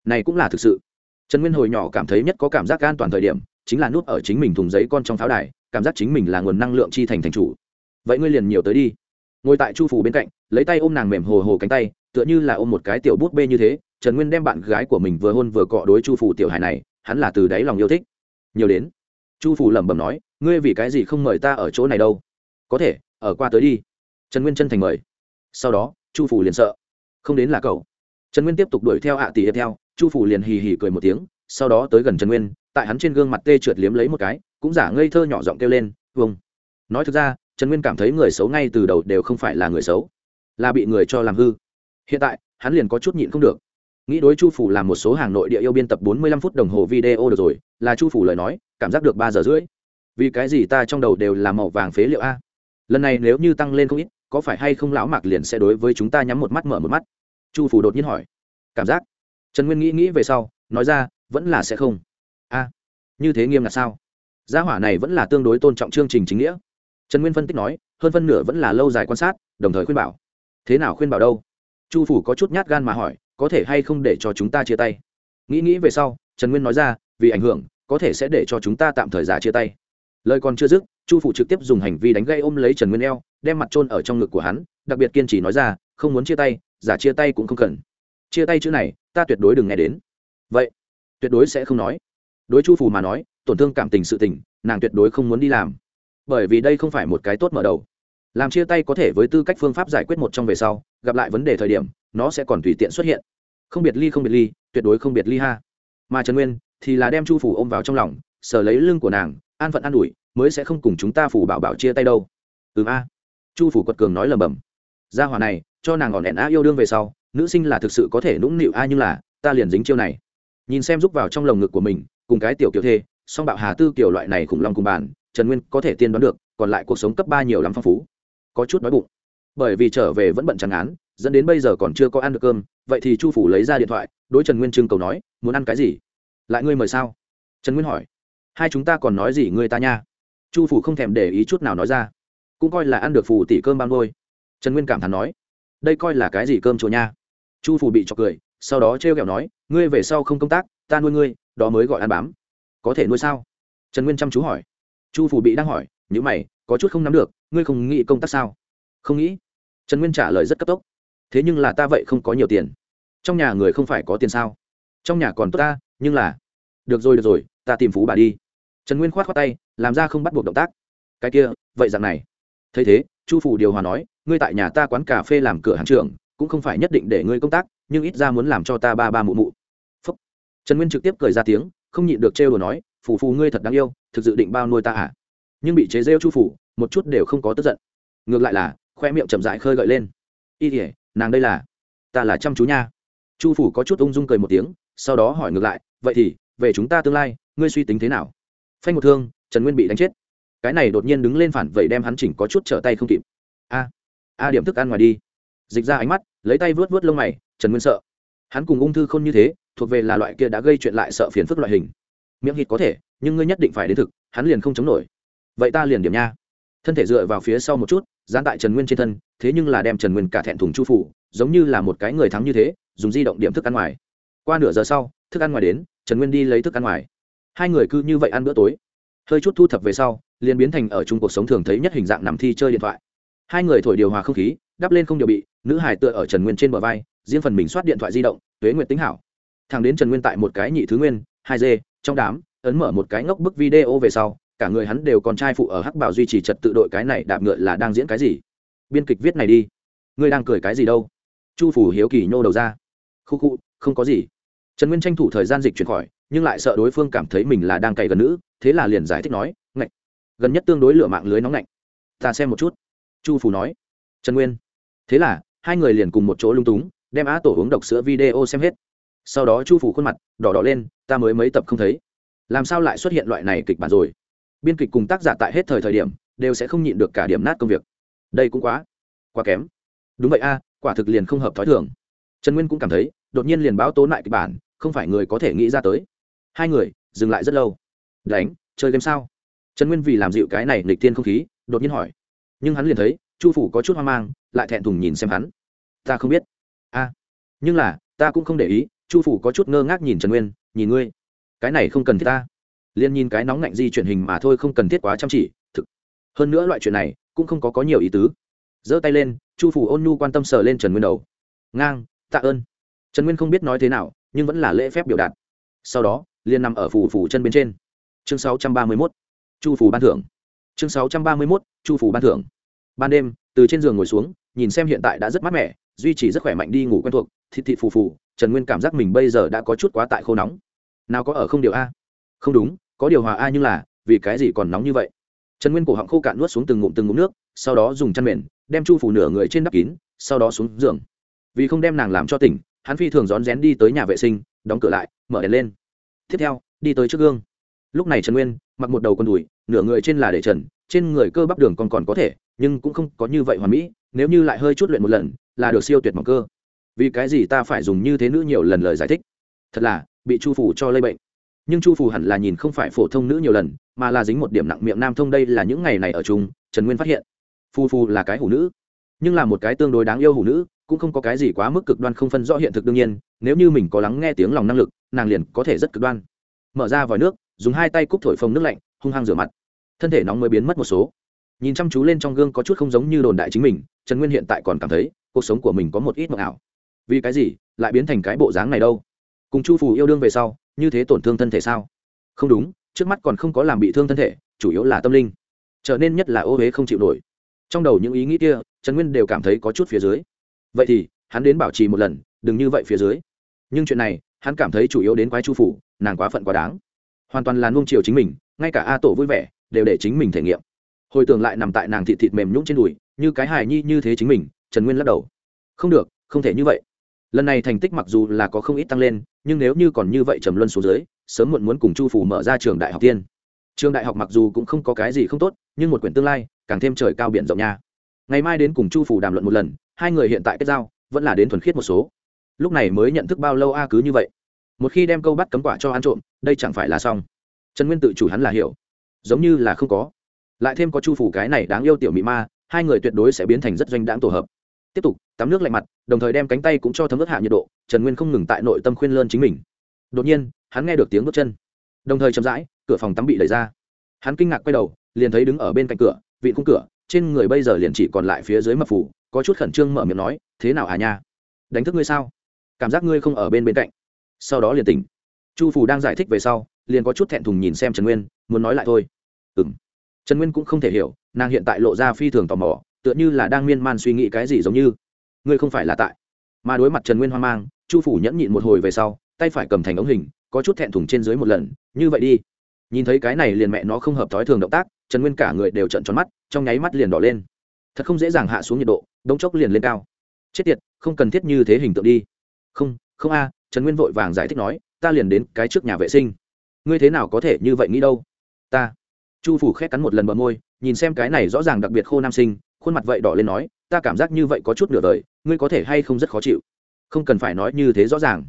A: Này cũng là thực sự. Trần nguyên hồi nhỏ cảm thấy nhất có cảm giác an toàn thời điểm, chính là nút ở chính mình thùng giấy con trong pháo đài, cảm giác chính mình là nguồn năng lượng chi thành thành chủ. Vậy ngươi liền nhiều tới đi. Ngồi tại chu phủ bên cạnh, lấy tay ôm nàng mềm hồ hồ cánh tay, tựa như là ôm một cái tiểu bút bê như thế, trần nguyên đem bạn gái của mình vừa hôn vừa cọ đối chu phủ tiểu hải này, hắn là từ đáy lòng yêu thích. Nhiều đến. Chu phủ lẩm bẩm nói, ngươi vì cái gì không mời ta ở chỗ này đâu? Có thể, ở qua tới đi. Trần nguyên chân thành mời. Sau đó, chu phủ liền sợ. Không đến là cậu. Trần nguyên tiếp tục đuổi theo ạ tỷ tiếp theo, chu phủ liền hì hì cười một tiếng, sau đó tới gần trần nguyên, tại hắn trên gương mặt tê trượt liếm lấy một cái, cũng giả ngây thơ nhỏ giọng kêu lên vâng nói thực ra, trần nguyên cảm thấy người xấu ngay từ đầu đều không phải là người xấu, là bị người cho làm hư. Hiện tại, hắn liền có chút nhịn không được. Nghĩ đối chu phủ làm một số hàng nội địa yêu biên tập bốn mươi lăm phút đồng hồ video được rồi, là chu phủ lời nói, cảm giác được ba giờ rưỡi. Vì cái gì ta trong đầu đều là màu vàng phế liệu a? Lần này nếu như tăng lên không ít, có phải hay không lão mạc liền sẽ đối với chúng ta nhắm một mắt mở một mắt? Chu phủ đột nhiên hỏi. Cảm giác. Trần nguyên nghĩ nghĩ về sau, nói ra, vẫn là sẽ không. A, như thế nghiêm là sao? Gia hỏa này vẫn là tương đối tôn trọng chương trình chính nghĩa. Trần nguyên phân tích nói, hơn phân nửa vẫn là lâu dài quan sát, đồng thời khuyên bảo. Thế nào khuyên bảo đâu? Chu phủ có chút nhát gan mà hỏi, có thể hay không để cho chúng ta chia tay? Nghĩ nghĩ về sau, trần nguyên nói ra, vì ảnh hưởng, có thể sẽ để cho chúng ta tạm thời giả chia tay lời còn chưa dứt, chu phủ trực tiếp dùng hành vi đánh gây ôm lấy trần nguyên eo, đem mặt trôn ở trong ngực của hắn, đặc biệt kiên trì nói ra, không muốn chia tay, giả chia tay cũng không cần. Chia tay chữ này, ta tuyệt đối đừng nghe đến. Vậy, tuyệt đối sẽ không nói. Đối chu phủ mà nói, tổn thương cảm tình sự tình, nàng tuyệt đối không muốn đi làm. Bởi vì đây không phải một cái tốt mở đầu. Làm chia tay có thể với tư cách phương pháp giải quyết một trong về sau, gặp lại vấn đề thời điểm, nó sẽ còn tùy tiện xuất hiện. Không biệt ly không biệt ly, tuyệt đối không biệt ly ha. Mà trần nguyên thì là đem chu phủ ôm vào trong lòng, sờ lấy lưng của nàng, an phận an ủi mới sẽ không cùng chúng ta phủ bảo bảo chia tay đâu. Ừ a. Chu phủ quật cường nói lầm bầm. Gia hòa này, cho nàng ngọn đèn a yêu đương về sau, nữ sinh là thực sự có thể nũng nịu a nhưng là, ta liền dính chiêu này. Nhìn xem rúc vào trong lồng ngực của mình, cùng cái tiểu kiểu thê, song bạo hà tư kiểu loại này khủng long cùng bàn, trần nguyên có thể tiên đoán được, còn lại cuộc sống cấp ba nhiều lắm phong phú. Có chút đói bụng. Bởi vì trở về vẫn bận chẳng án, dẫn đến bây giờ còn chưa có ăn được cơm, vậy thì chu phủ lấy ra điện thoại, đối trần nguyên trưng cầu nói, muốn ăn cái gì? Lại ngươi mời sao? Trần nguyên hỏi. Hai chúng ta còn nói gì ngươi ta nha? Chu phủ không thèm để ý chút nào nói ra. Cũng coi là ăn được phù tỷ cơm bao ngôi trần nguyên cảm thán nói, đây coi là cái gì cơm chùa nha? Chu phủ bị chọc cười, sau đó t r e o kẹo nói, ngươi về sau không công tác, ta nuôi ngươi, đó mới gọi ăn bám. Có thể nuôi sao? Trần nguyên chăm chú hỏi. Chu phủ bị đang hỏi những mày, có chút không nắm được, ngươi không nghĩ công tác sao? Không nghĩ. Trần nguyên trả lời rất cấp tốc. Thế nhưng là ta vậy không có nhiều tiền. Trong nhà người không phải có tiền sao? Trong nhà còn tốt ta, nhưng là được rồi được rồi, ta tìm phú bà đi trần nguyên khoát khoát tay, làm ra không bắt buộc động tác. Cái kia, vậy dạng này. Thấy thế, chu phủ điều hòa nói, ngươi tại nhà ta quán cà phê làm cửa hàng trưởng, cũng không phải nhất định để ngươi công tác, nhưng ít ra muốn làm cho ta ba ba mụ mụ. Phúc. Trần nguyên trực tiếp cười ra tiếng, không nhịn được trêu đồ nói, phù phù ngươi thật đáng yêu, thực dự định bao nuôi ta à? Nhưng bị chế rêu chu phủ một chút đều không có tức giận. Ngược lại là, khoe miệng chậm dại khơi gợi lên. Y thể nàng đây là, ta là chăm chú nha. Chu phủ có chút ung dung cười một tiếng, sau đó hỏi ngược lại, vậy thì, về chúng ta tương lai, ngươi suy tính thế nào? Phanh một thương, trần nguyên bị đánh chết. Cái này đột nhiên đứng lên phản vậy đem hắn chỉnh có chút trở tay không kịp. A a điểm thức ăn ngoài đi. Dịch ra ánh mắt, lấy tay vớt vớt lông mày, trần nguyên sợ. Hắn cùng ung thư không như thế, thuộc về là loại kia đã gây chuyện lại sợ phiền phức loại hình. Miệng hít có thể, nhưng ngươi nhất định phải đến thực, hắn liền không chống nổi. Vậy ta liền điểm nha. Thân thể dựa vào phía sau một chút gian tại trần nguyên trên thân, thế nhưng là đem trần nguyên cả thẹn thùng chu phủ, giống như là một cái người thắng như thế, dùng di động điểm thức ăn ngoài. Qua nửa giờ sau, thức ăn ngoài đến, trần nguyên đi lấy thức ăn ngoài hai người cứ như vậy ăn bữa tối. Hơi chút thu thập về sau, liền biến thành ở chung cuộc sống thường thấy nhất hình dạng nằm thi chơi điện thoại. Hai người thổi điều hòa không khí, đắp lên không điều bị, nữ hải tựa ở trần nguyên trên bờ vai, riêng phần mình soát điện thoại di động, tuế nguyện tính hảo. Thằng đến trần nguyên tại một cái nhị thứ nguyên, hai d trong đám, ấn mở một cái ngốc bức video về sau, cả người hắn đều còn trai phụ ở hắc bảo duy trì trật tự đội cái này đạp ngựa là đang diễn cái gì? Biên kịch viết này đi. Ngươi đang cười cái gì đâu? Chu phủ hiếu kỳ nhô đầu ra. Khu khu, không có gì. Trần nguyên tranh thủ thời gian dịch chuyển khỏi nhưng lại sợ đối phương cảm thấy mình là đang cày gần nữ, thế là liền giải thích nói, ngạch, gần nhất tương đối lửa mạng lưới nóng ngạch ta xem một chút. Chu Phù nói. Trần nguyên. Thế là, hai người liền cùng một chỗ lung túng, đem á tổ uống độc sữa video xem hết. Sau đó chu phủ khuôn mặt đỏ đỏ lên, ta mới mấy tập không thấy. Làm sao lại xuất hiện loại này kịch bản rồi? Biên kịch cùng tác giả tại hết thời thời điểm, đều sẽ không nhịn được cả điểm nát công việc. Đây cũng quá quá kém. Đúng vậy a, quả thực liền không hợp thói thường. Trần nguyên cũng cảm thấy, đột nhiên liền báo tố lại kịch bản, không phải người có thể nghĩ ra tới hai người, dừng lại rất lâu. Đánh, chơi game sao? Trần nguyên vì làm dịu cái này lịch tiên không khí, đột nhiên hỏi. Nhưng hắn liền thấy, chu phủ có chút hoang mang, lại thẹn thùng nhìn xem hắn. Ta không biết. A nhưng là, ta cũng không để ý, chu phủ có chút ngơ ngác nhìn trần nguyên, nhìn ngươi. Cái này không cần thiết ta. Liền nhìn cái nóng ngạnh di chuyển hình mà thôi không cần thiết quá chăm chỉ, thực. Hơn nữa loại chuyện này, cũng không có có nhiều ý tứ. Giơ tay lên, chu phủ ôn nhu quan tâm sờ lên trần nguyên đầu. Ngang, tạ ơn. Trần nguyên không biết nói thế nào, nhưng vẫn là lễ phép biểu đạt. Sau đó liền nằm ở phủ phủ chân bên trên. Chương 631. chu phủ ban thưởng. Chương 631. chu phủ ban thưởng. Ban đêm, từ trên giường ngồi xuống, nhìn xem hiện tại đã rất mát mẻ, duy trì rất khỏe mạnh đi ngủ quen thuộc, thịt thịt phù phù, trần nguyên cảm giác mình bây giờ đã có chút quá tại khô nóng. Nào có ở không điều a? Không đúng, có điều hòa a nhưng là, vì cái gì còn nóng như vậy? Trần nguyên cổ họng khô cạn nuốt xuống từng ngụm từng ngụm nước, sau đó dùng chăn mền, đem chu phủ nửa người trên đắp kín, sau đó xuống giường. Vì không đem nàng làm cho tỉnh, hắn phi thường rón rén đi tới nhà vệ sinh, đóng cửa lại, mở đèn lên tiếp theo, đi tới trước gương. Lúc này trần nguyên mặc một đầu con đùi, nửa người trên là để trần, trên người cơ bắp đường còn còn có thể, nhưng cũng không có như vậy hoàn mỹ, nếu như lại hơi chút luyện một lần, là được siêu tuyệt mỏng cơ. Vì cái gì ta phải dùng như thế nữ nhiều lần lời giải thích? Thật là, bị chu phủ cho lây bệnh. Nhưng chu phủ hẳn là nhìn không phải phổ thông nữ nhiều lần, mà là dính một điểm nặng miệng nam thông đây là những ngày này ở chung, trần nguyên phát hiện. Phu phu là cái hủ nữ, nhưng là một cái tương đối đáng yêu hủ nữ cũng không có cái gì quá mức cực đoan không phân rõ hiện thực đương nhiên, nếu như mình có lắng nghe tiếng lòng năng lực, nàng liền có thể rất cực đoan. Mở ra vòi nước, dùng hai tay cúc thổi phồng nước lạnh, hung hăng rửa mặt. Thân thể nóng mới biến mất một số. Nhìn chăm chú lên trong gương có chút không giống như đồn đại chính mình, trần nguyên hiện tại còn cảm thấy, cuộc sống của mình có một ít mộng ảo. Vì cái gì, lại biến thành cái bộ dáng này đâu? Cùng chu phù yêu đương về sau, như thế tổn thương thân thể sao? Không đúng, trước mắt còn không có làm bị thương thân thể, chủ yếu là tâm linh. Trở nên nhất là ô huế không chịu nổi. Trong đầu những ý nghĩ kia, trần nguyên đều cảm thấy có chút phía dưới vậy thì, hắn đến bảo trì một lần, đừng như vậy phía dưới. Nhưng chuyện này, hắn cảm thấy chủ yếu đến quái chu phủ, nàng quá phận quá đáng. Hoàn toàn là nuông chiều chính mình, ngay cả a tổ vui vẻ, đều để chính mình thể nghiệm. Hồi tưởng lại nằm tại nàng thịt thịt mềm nhũng trên đùi, như cái hài nhi như thế chính mình, trần nguyên lắc đầu. Không được, không thể như vậy. Lần này thành tích mặc dù là có không ít tăng lên, nhưng nếu như còn như vậy trầm luân xuống dưới, sớm muộn muốn cùng chu phủ mở ra trường đại học tiên. Trường đại học mặc dù cũng không có cái gì không tốt, nhưng một quyển tương lai, càng thêm trời cao biển rộng nha. Ngày mai đến cùng chu phủ đàm luận một lần hai người hiện tại kết giao, vẫn là đến thuần khiết một số. Lúc này mới nhận thức bao lâu a cứ như vậy. Một khi đem câu bắt cấm quả cho ăn trộm, đây chẳng phải là xong. Trần nguyên tự chủ hắn là hiểu. Giống như là không có. Lại thêm có chu phủ cái này đáng yêu tiểu mỹ ma, hai người tuyệt đối sẽ biến thành rất doanh đáng tổ hợp. Tiếp tục, tắm nước lạnh mặt, đồng thời đem cánh tay cũng cho thấm ướt hạ nhiệt độ, trần nguyên không ngừng tại nội tâm khuyên lơn chính mình. Đột nhiên, hắn nghe được tiếng bước chân. Đồng thời chậm rãi, cửa phòng tắm bị đẩy ra. Hắn kinh ngạc quay đầu, liền thấy đứng ở bên cạnh cửa, vị khung cửa, trên người bây giờ liền chỉ còn lại phía dưới mập phủ có chút khẩn trương mở miệng nói, thế nào à nha? Đánh thức ngươi sao? Cảm giác ngươi không ở bên bên cạnh. Sau đó liền tỉnh. Chu phủ đang giải thích về sau, liền có chút thẹn thùng nhìn xem trần nguyên, muốn nói lại thôi. Ừ m trần nguyên cũng không thể hiểu, nàng hiện tại lộ ra phi thường tò mò, tựa như là đang miên man suy nghĩ cái gì giống như. Ngươi không phải là tại. Mà đối mặt trần nguyên hoang mang, chu phủ nhẫn nhịn một hồi về sau, tay phải cầm thành ống hình, có chút thẹn thùng trên dưới một lần, như vậy đi. Nhìn thấy cái này liền mẹ nó không hợp thói thường động tác, trần nguyên cả người đều trận tròn mắt, trong nháy mắt liền đỏ lên thật không dễ dàng hạ xuống nhiệt độ, đống chốc liền lên cao. Chết tiệt, không cần thiết như thế hình tượng đi. Không không a, trần nguyên vội vàng giải thích nói, ta liền đến cái trước nhà vệ sinh. Ngươi thế nào có thể như vậy nghĩ đâu? Ta. Chu phủ khét cắn một lần bờ môi, nhìn xem cái này rõ ràng đặc biệt khô nam sinh, khuôn mặt vậy đỏ lên nói, ta cảm giác như vậy có chút nửa đời ngươi có thể hay không rất khó chịu? Không cần phải nói như thế rõ ràng.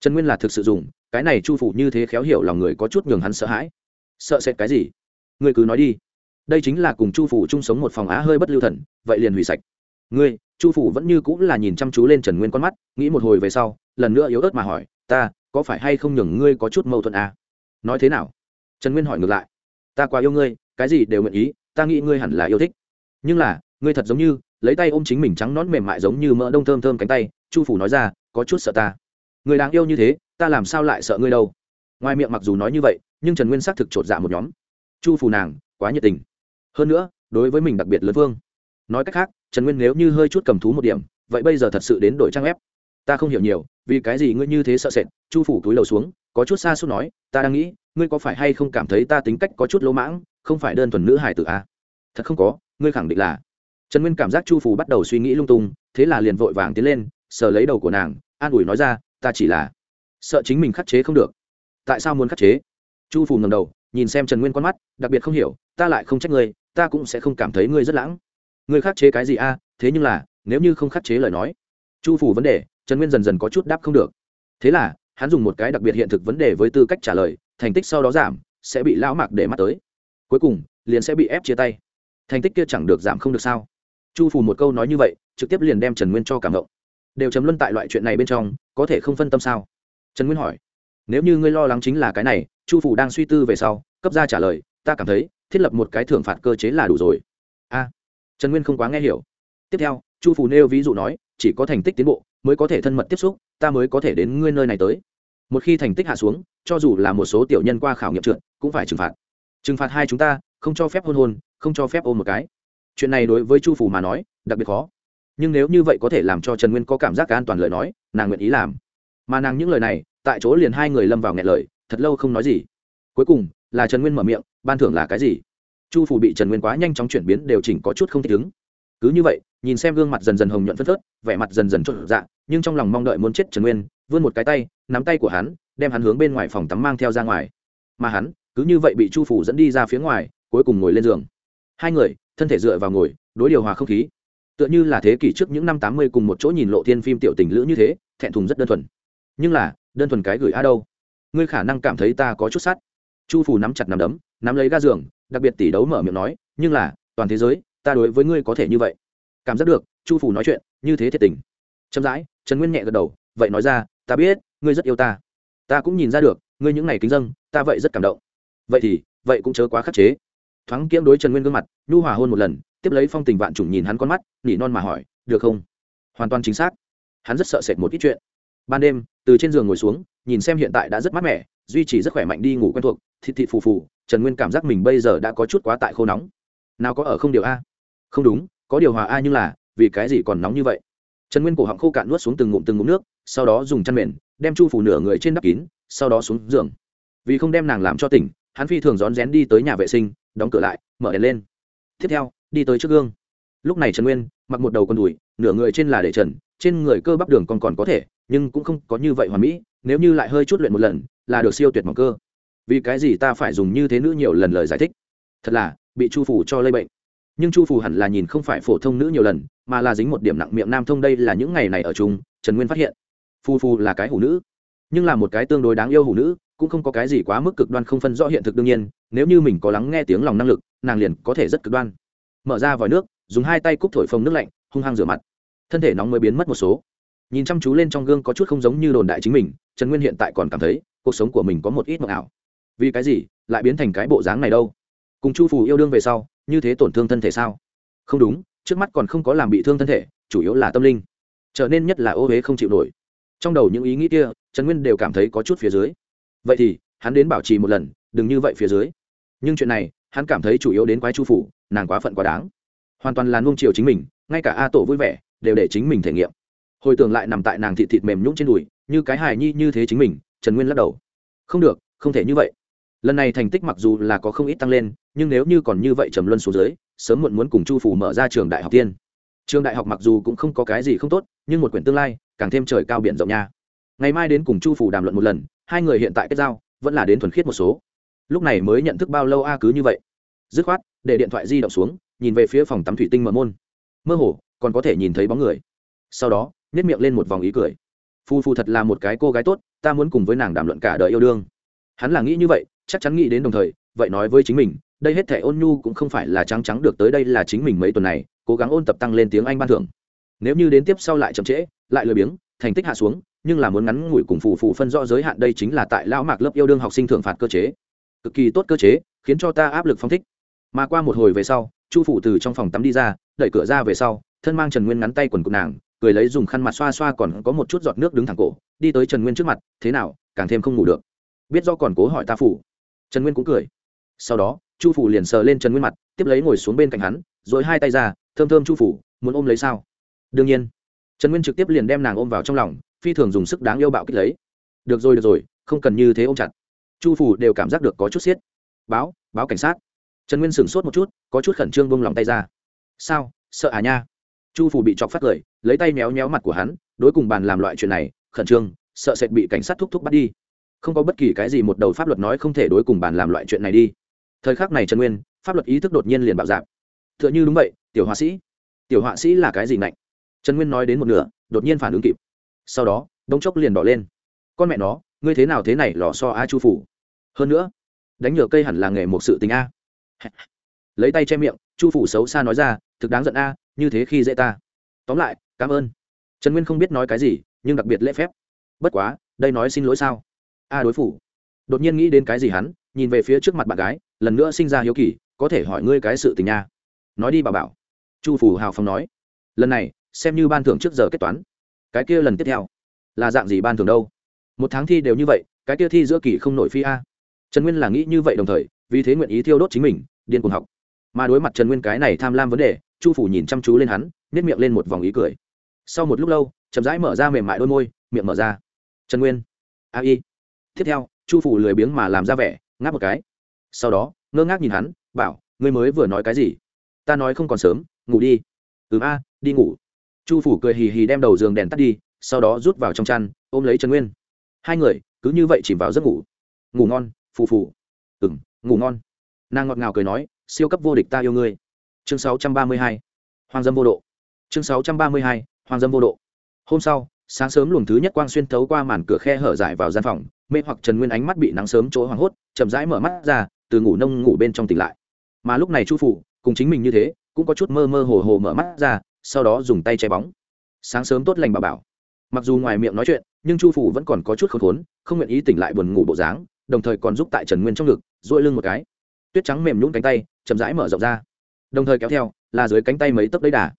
A: Trần nguyên là thực sự dùng, cái này chu phủ như thế khéo hiểu lòng người có chút nhường hắn sợ hãi. Sợ sệt cái gì? Ngươi cứ nói đi đây chính là cùng chu phủ chung sống một phòng á hơi bất lưu thần, vậy liền hủy sạch. Ngươi, chu phủ vẫn như cũng là nhìn chăm chú lên trần nguyên con mắt, nghĩ một hồi về sau, lần nữa yếu ớt mà hỏi, ta, có phải hay không nhường ngươi có chút mâu thuẫn à? nói thế nào? Trần nguyên hỏi ngược lại, ta quá yêu ngươi, cái gì đều nguyện ý, ta nghĩ ngươi hẳn là yêu thích. Nhưng là, ngươi thật giống như, lấy tay ôm chính mình trắng nón mềm mại giống như mỡ đông thơm thơm cánh tay, chu phủ nói ra, có chút sợ ta. Người đáng yêu như thế, ta làm sao lại sợ ngươi đâu? Ngoài miệng mặc dù nói như vậy, nhưng trần nguyên xác thực chột dạ một nhóm. Chu phủ nàng, quá nhiệt tình hơn nữa, đối với mình đặc biệt lớn vương. Nói cách khác, trần nguyên nếu như hơi chút cầm thú một điểm, vậy bây giờ thật sự đến đổi trang ép. Ta không hiểu nhiều, vì cái gì ngươi như thế sợ sệt, chu phủ túi lầu xuống, có chút xa suốt nói, ta đang nghĩ, ngươi có phải hay không cảm thấy ta tính cách có chút lỗ mãng, không phải đơn thuần nữ hải tử à? thật không có, ngươi khẳng định là. Trần nguyên cảm giác chu phủ bắt đầu suy nghĩ lung tung, thế là liền vội vàng tiến lên, sờ lấy đầu của nàng, an ủi nói ra, ta chỉ là sợ chính mình khắc chế không được. Tại sao muốn khắc chế? Chu phủ ngầm đầu, nhìn xem trần nguyên con mắt, đặc biệt không hiểu, ta lại không trách ngươi ta cũng sẽ không cảm thấy ngươi rất lãng. Ngươi khắc chế cái gì a? Thế nhưng là, nếu như không khắc chế lời nói, chu phủ vấn đề, trần nguyên dần dần có chút đáp không được. Thế là, hắn dùng một cái đặc biệt hiện thực vấn đề với tư cách trả lời, thành tích sau đó giảm, sẽ bị lão mạc để mắt tới. Cuối cùng, liền sẽ bị ép chia tay. Thành tích kia chẳng được giảm không được sao? Chu phủ một câu nói như vậy, trực tiếp liền đem trần nguyên cho cảm động. Đều chấm luân tại loại chuyện này bên trong, có thể không phân tâm sao? Trần nguyên hỏi. Nếu như ngươi lo lắng chính là cái này, chu phủ đang suy tư về sau, cấp ra trả lời, ta cảm thấy thiết lập một cái thưởng phạt cơ chế là đủ rồi. A, trần nguyên không quá nghe hiểu. Tiếp theo, chu Phù nêu ví dụ nói, chỉ có thành tích tiến bộ mới có thể thân mật tiếp xúc, ta mới có thể đến ngươi nơi này tới. Một khi thành tích hạ xuống, cho dù là một số tiểu nhân qua khảo nghiệm trượt, cũng phải trừng phạt. Trừng phạt hai chúng ta, không cho phép hôn hôn, không cho phép ôm một cái. Chuyện này đối với chu Phù mà nói, đặc biệt khó. Nhưng nếu như vậy có thể làm cho trần nguyên có cảm giác cả an toàn lời nói, nàng nguyện ý làm. Mà nàng những lời này, tại chỗ liền hai người lâm vào nghẹn lời, thật lâu không nói gì. Cuối cùng là trần nguyên mở miệng ban thưởng là cái gì chu phủ bị trần nguyên quá nhanh chóng chuyển biến đều chỉnh có chút không thích ứng cứ như vậy nhìn xem gương mặt dần dần hồng nhuận phân phớt vẻ mặt dần dần trộn dạ nhưng trong lòng mong đợi muốn chết trần nguyên vươn một cái tay nắm tay của hắn đem hắn hướng bên ngoài phòng tắm mang theo ra ngoài mà hắn cứ như vậy bị chu phủ dẫn đi ra phía ngoài cuối cùng ngồi lên giường hai người thân thể dựa vào ngồi đối điều hòa không khí tựa như là thế kỷ trước những năm tám mươi cùng một chỗ nhìn lộ thiên phim tiểu tình lữ như thế thẹn thùng rất đơn thuần nhưng là đơn thuần cái gửi a đâu ngươi khả năng cảm thấy ta có chút sát chu phủ nắm chặt nắm đấm, nắm lấy ga giường, đặc biệt tỷ đấu mở miệng nói, nhưng là, toàn thế giới, ta đối với ngươi có thể như vậy. Cảm giác được, chu phủ nói chuyện, như thế thiệt tình. Chậm rãi, trần nguyên nhẹ gật đầu, vậy nói ra, ta biết, ngươi rất yêu ta. Ta cũng nhìn ra được, ngươi những ngày kính dân ta vậy rất cảm động. Vậy thì, vậy cũng chớ quá khắc chế. Thoáng kiếm đối trần nguyên gương mặt, nhu hòa hôn một lần, tiếp lấy phong tình vạn trùng nhìn hắn con mắt, nỉ non mà hỏi, được không? Hoàn toàn chính xác. Hắn rất sợ sệt một ít chuyện. Ban đêm, từ trên giường ngồi xuống, nhìn xem hiện tại đã rất mát mẻ, duy trì rất khỏe mạnh đi ngủ quen thuộc thịt thịt phù phù, trần nguyên cảm giác mình bây giờ đã có chút quá tại khô nóng. Nào có ở không điều a? Không đúng, có điều hòa a nhưng là, vì cái gì còn nóng như vậy? Trần nguyên cổ họng khô cạn nuốt xuống từng ngụm từng ngụm nước, sau đó dùng chăn mền, đem chu phủ nửa người trên đắp kín, sau đó xuống giường. Vì không đem nàng làm cho tỉnh, hắn phi thường rón rén đi tới nhà vệ sinh, đóng cửa lại, mở đèn lên. Tiếp theo, đi tới trước gương. Lúc này trần nguyên mặc một đầu con đùi, nửa người trên là để trần, trên người cơ bắp đường còn còn có thể, nhưng cũng không có như vậy hoàn mỹ, nếu như lại hơi chút luyện một lần, là được siêu tuyệt mỏng cơ vì cái gì ta phải dùng như thế nữ nhiều lần lời giải thích? Thật là, bị chu phủ cho lây bệnh. Nhưng chu phủ hẳn là nhìn không phải phổ thông nữ nhiều lần, mà là dính một điểm nặng miệng nam thông đây là những ngày này ở chung, trần nguyên phát hiện phu phu là cái hủ nữ, nhưng là một cái tương đối đáng yêu hủ nữ, cũng không có cái gì quá mức cực đoan không phân rõ hiện thực đương nhiên, nếu như mình có lắng nghe tiếng lòng năng lực, nàng liền có thể rất cực đoan. Mở ra vòi nước, dùng hai tay cúc thổi phồng nước lạnh, hung hăng rửa mặt. Thân thể nóng mới biến mất một số. Nhìn chăm chú lên trong gương có chút không giống như đồn đại chính mình, trần nguyên hiện tại còn cảm thấy, cuộc sống của mình có một ít mộng ảo vì cái gì lại biến thành cái bộ dáng này đâu? Cùng chu phù yêu đương về sau, như thế tổn thương thân thể sao? Không đúng, trước mắt còn không có làm bị thương thân thể, chủ yếu là tâm linh. Trở nên nhất là ô huế không chịu nổi. Trong đầu những ý nghĩ kia, trần nguyên đều cảm thấy có chút phía dưới. Vậy thì, hắn đến bảo trì một lần, đừng như vậy phía dưới. Nhưng chuyện này, hắn cảm thấy chủ yếu đến quái chu phủ nàng quá phận quá đáng. Hoàn toàn là nung chiều chính mình, ngay cả a tổ vui vẻ, đều để chính mình thể nghiệm. Hồi tưởng lại nằm tại nàng thịt thịt mềm nhũng trên đùi, như cái hài nhi như thế chính mình, trần nguyên lắc đầu. Không được, không thể như vậy lần này thành tích mặc dù là có không ít tăng lên, nhưng nếu như còn như vậy trầm luân xuống dưới, sớm muộn muốn cùng chu phủ mở ra trường đại học tiên. Trường đại học mặc dù cũng không có cái gì không tốt, nhưng một quyển tương lai, càng thêm trời cao biển rộng nha. Ngày mai đến cùng chu phủ đàm luận một lần, hai người hiện tại kết giao, vẫn là đến thuần khiết một số. Lúc này mới nhận thức bao lâu a cứ như vậy. Dứt khoát, để điện thoại di động xuống, nhìn về phía phòng tắm thủy tinh mở môn. Mơ hồ, còn có thể nhìn thấy bóng người. Sau đó nếp miệng lên một vòng ý cười. Phu phu thật là một cái cô gái tốt, ta muốn cùng với nàng đàm luận cả đời yêu đương. Hắn là nghĩ như vậy chắc chắn nghĩ đến đồng thời, vậy nói với chính mình, đây hết thẻ ôn nhu cũng không phải là trắng trắng được tới đây là chính mình mấy tuần này, cố gắng ôn tập tăng lên tiếng anh ban thưởng. Nếu như đến tiếp sau lại chậm trễ, lại lười biếng, thành tích hạ xuống, nhưng là muốn ngắn ngủi cùng phù phù phân rõ giới hạn đây chính là tại lão mạc lớp yêu đương học sinh thưởng phạt cơ chế. Cực kỳ tốt cơ chế, khiến cho ta áp lực phong thích. Mà qua một hồi về sau, chu phủ từ trong phòng tắm đi ra, đẩy cửa ra về sau, thân mang trần nguyên ngắn tay quần của nàng, cười lấy dùng khăn mặt xoa xoa còn có một chút giọt nước đứng thẳng cổ, đi tới trần nguyên trước mặt, thế nào, càng thêm không ngủ được? Biết do còn cố hỏi ta phủ trần nguyên cũng cười. Sau đó, chu phủ liền sờ lên trần nguyên mặt, tiếp lấy ngồi xuống bên cạnh hắn, rồi hai tay ra, thơm thơm chu phủ, muốn ôm lấy sao? Đương nhiên. Trần nguyên trực tiếp liền đem nàng ôm vào trong lòng, phi thường dùng sức đáng yêu bạo kích lấy. Được rồi được rồi, không cần như thế ôm chặt. Chu phủ đều cảm giác được có chút xiết. Báo báo cảnh sát. Trần nguyên sửng sốt một chút, có chút khẩn trương bông lòng tay ra. Sao, sợ à nha? Chu phủ bị chọc phát cười, lấy tay méo méo mặt của hắn, đối cùng bàn làm loại chuyện này, khẩn trương, sợ sệt bị cảnh sát thúc thúc bắt đi không có bất kỳ cái gì một đầu pháp luật nói không thể đối cùng bàn làm loại chuyện này đi. Thời khắc này trần nguyên, pháp luật ý thức đột nhiên liền bạo dạp t h ư ợ n h ư đúng vậy, tiểu họa sĩ. Tiểu họa sĩ là cái gì mạnh trần nguyên nói đến một nửa, đột nhiên phản ứng kịp. Sau đó, đống chốc liền đỏ lên. Con mẹ nó, ngươi thế nào thế này lò so a chu phủ? Hơn nữa, đánh nhựa cây hẳn là nghề một sự tình a. Lấy tay che miệng, chu phủ xấu xa nói ra, thực đáng giận a, như thế khi dễ ta. Tóm lại, cảm ơn. Trần nguyên không biết nói cái gì, nhưng đặc biệt lễ phép. Bất quá, đây nói xin lỗi sao? A đối phủ. Đột nhiên nghĩ đến cái gì hắn, nhìn về phía trước mặt bạn gái, lần nữa sinh ra hiếu kỳ, có thể hỏi ngươi cái sự tình nha. Nói đi bà bảo. Chu phủ hào phong nói. Lần này, xem như ban thưởng trước giờ kết toán. Cái kia lần tiếp theo, là dạng gì ban thưởng đâu? Một tháng thi đều như vậy, cái kia thi giữa kỳ không nổi phi a. Trần nguyên là nghĩ như vậy đồng thời, vì thế nguyện ý thiêu đốt chính mình, điên cuồng học. Mà đối mặt trần nguyên cái này tham lam vấn đề, chu phủ nhìn chăm chú lên hắn nếp miệng lên một vòng ý cười. Sau một lúc lâu, chậm rãi mở ra mềm mại đôi môi, miệng mở ra. Trần nguyên. A y tiếp theo, chu phủ lười biếng mà làm ra vẻ, ngáp một cái. Sau đó, ngơ ngác nhìn hắn, bảo, ngươi mới vừa nói cái gì? Ta nói không còn sớm, ngủ đi. Ừ a, đi ngủ. Chu phủ cười hì hì đem đầu giường đèn tắt đi, sau đó rút vào trong chăn, ôm lấy trần nguyên. Hai người, cứ như vậy chìm vào giấc ngủ. Ngủ ngon, phù phù. Ừ m ngủ ngon. Nàng ngọt ngào cười nói, siêu cấp vô địch ta yêu ngươi. Chương 632. hoàng dâm vô độ. Chương 632. hoàng dâm vô độ. Hôm sau, sáng sớm luồng thứ nhất quang xuyên thấu qua màn cửa khe hở dài vào gian phòng mê hoặc trần nguyên ánh mắt bị nắng sớm chỗ hoảng hốt, chậm rãi mở mắt ra, từ ngủ nông ngủ bên trong tỉnh lại. Mà lúc này chu phủ, cùng chính mình như thế, cũng có chút mơ mơ hồ hồ mở mắt ra, sau đó dùng tay che bóng. Sáng sớm tốt lành bà bảo. Mặc dù ngoài miệng nói chuyện, nhưng chu phủ vẫn còn có chút khốn khốn, không nguyện ý tỉnh lại buồn ngủ bộ dáng, đồng thời còn giúp tại trần nguyên trong ngực dội lưng một cái. Tuyết trắng mềm nhũng cánh tay, chậm rãi mở rộng ra. Đồng thời kéo theo, là dưới cánh tay mấy tấc đấy đà.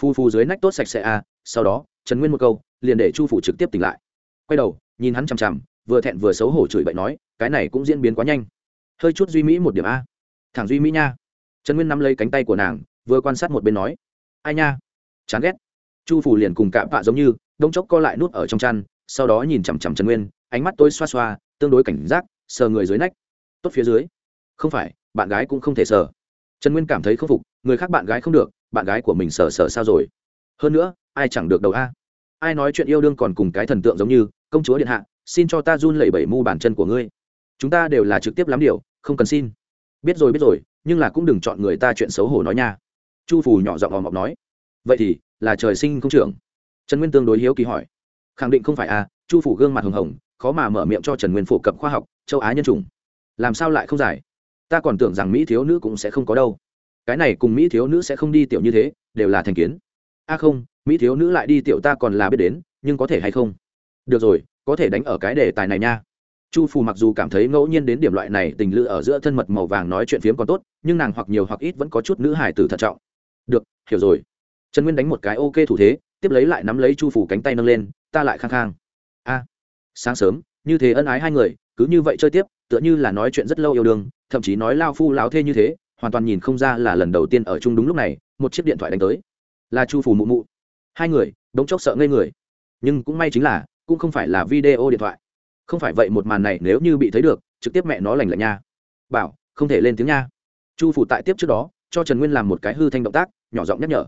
A: Phu phu dưới nách tốt sạch sẽ a sau đó, trần nguyên một câu, liền để chu phủ trực tiếp tỉnh lại. Quay đầu, nhìn hắn chằm chằm vừa thẹn vừa xấu hổ chửi bậy nói, cái này cũng diễn biến quá nhanh. Hơi chút duy mỹ một điểm a. Thẳng duy mỹ nha. Trần nguyên nắm lấy cánh tay của nàng, vừa quan sát một bên nói, ai nha? Chán ghét. Chu phủ liền cùng cạm vạ giống như, đông chốc co lại nút ở trong chăn, sau đó nhìn chằm chằm trần nguyên, ánh mắt tôi xoa xoa, tương đối cảnh giác, sờ người dưới nách. Tốt phía dưới. Không phải, bạn gái cũng không thể sờ. Trần nguyên cảm thấy k phục, người khác bạn gái không được, bạn gái của mình sờ sờ sao rồi? Hơn nữa, ai chẳng được đầu a? Ai nói chuyện yêu đương còn cùng cái thần tượng giống như, công chúa điện hạ xin cho ta run lẩy bẩy mu bàn chân của ngươi. Chúng ta đều là trực tiếp lắm điều, không cần xin. Biết rồi biết rồi, nhưng là cũng đừng chọn người ta chuyện xấu hổ nói nha. Chu phủ nhỏ giọng ò mọc nói. Vậy thì, là trời sinh không trưởng. Trần nguyên tương đối hiếu kỳ hỏi. Khẳng định không phải a chu phủ gương mặt hồng hồng, khó mà mở miệng cho trần nguyên phổ cập khoa học, châu á nhân chủng. Làm sao lại không giải? Ta còn tưởng rằng mỹ thiếu nữ cũng sẽ không có đâu. Cái này cùng mỹ thiếu nữ sẽ không đi tiểu như thế, đều là thành kiến. A không, mỹ thiếu nữ lại đi tiểu ta còn là biết đến, nhưng có thể hay không? Được rồi có thể đánh ở cái đề tài này nha. Chu phù mặc dù cảm thấy ngẫu nhiên đến điểm loại này tình lự ở giữa thân mật màu vàng nói chuyện phiếm còn tốt, nhưng nàng hoặc nhiều hoặc ít vẫn có chút nữ hải tử thận trọng. Được, hiểu rồi. Trần nguyên đánh một cái ok thủ thế, tiếp lấy lại nắm lấy chu phủ cánh tay nâng lên, ta lại khang khang a, sáng sớm, như thế ân ái hai người, cứ như vậy chơi tiếp, tựa như là nói chuyện rất lâu yêu đương, thậm chí nói lao phu láo thê như thế, hoàn toàn nhìn không ra là lần đầu tiên ở chung đúng lúc này, một chiếc điện thoại đánh tới. Là chu phủ mụ mụ. Hai người, đống chốc sợ ngây người. Nhưng cũng may chính là cũng không phải là video điện thoại. Không phải vậy một màn này nếu như bị thấy được, trực tiếp mẹ nó lành lạnh nha. Bảo, không thể lên tiếng nha. Chu phủ tại tiếp trước đó, cho trần nguyên làm một cái hư thanh động tác, nhỏ giọng nhắc nhở.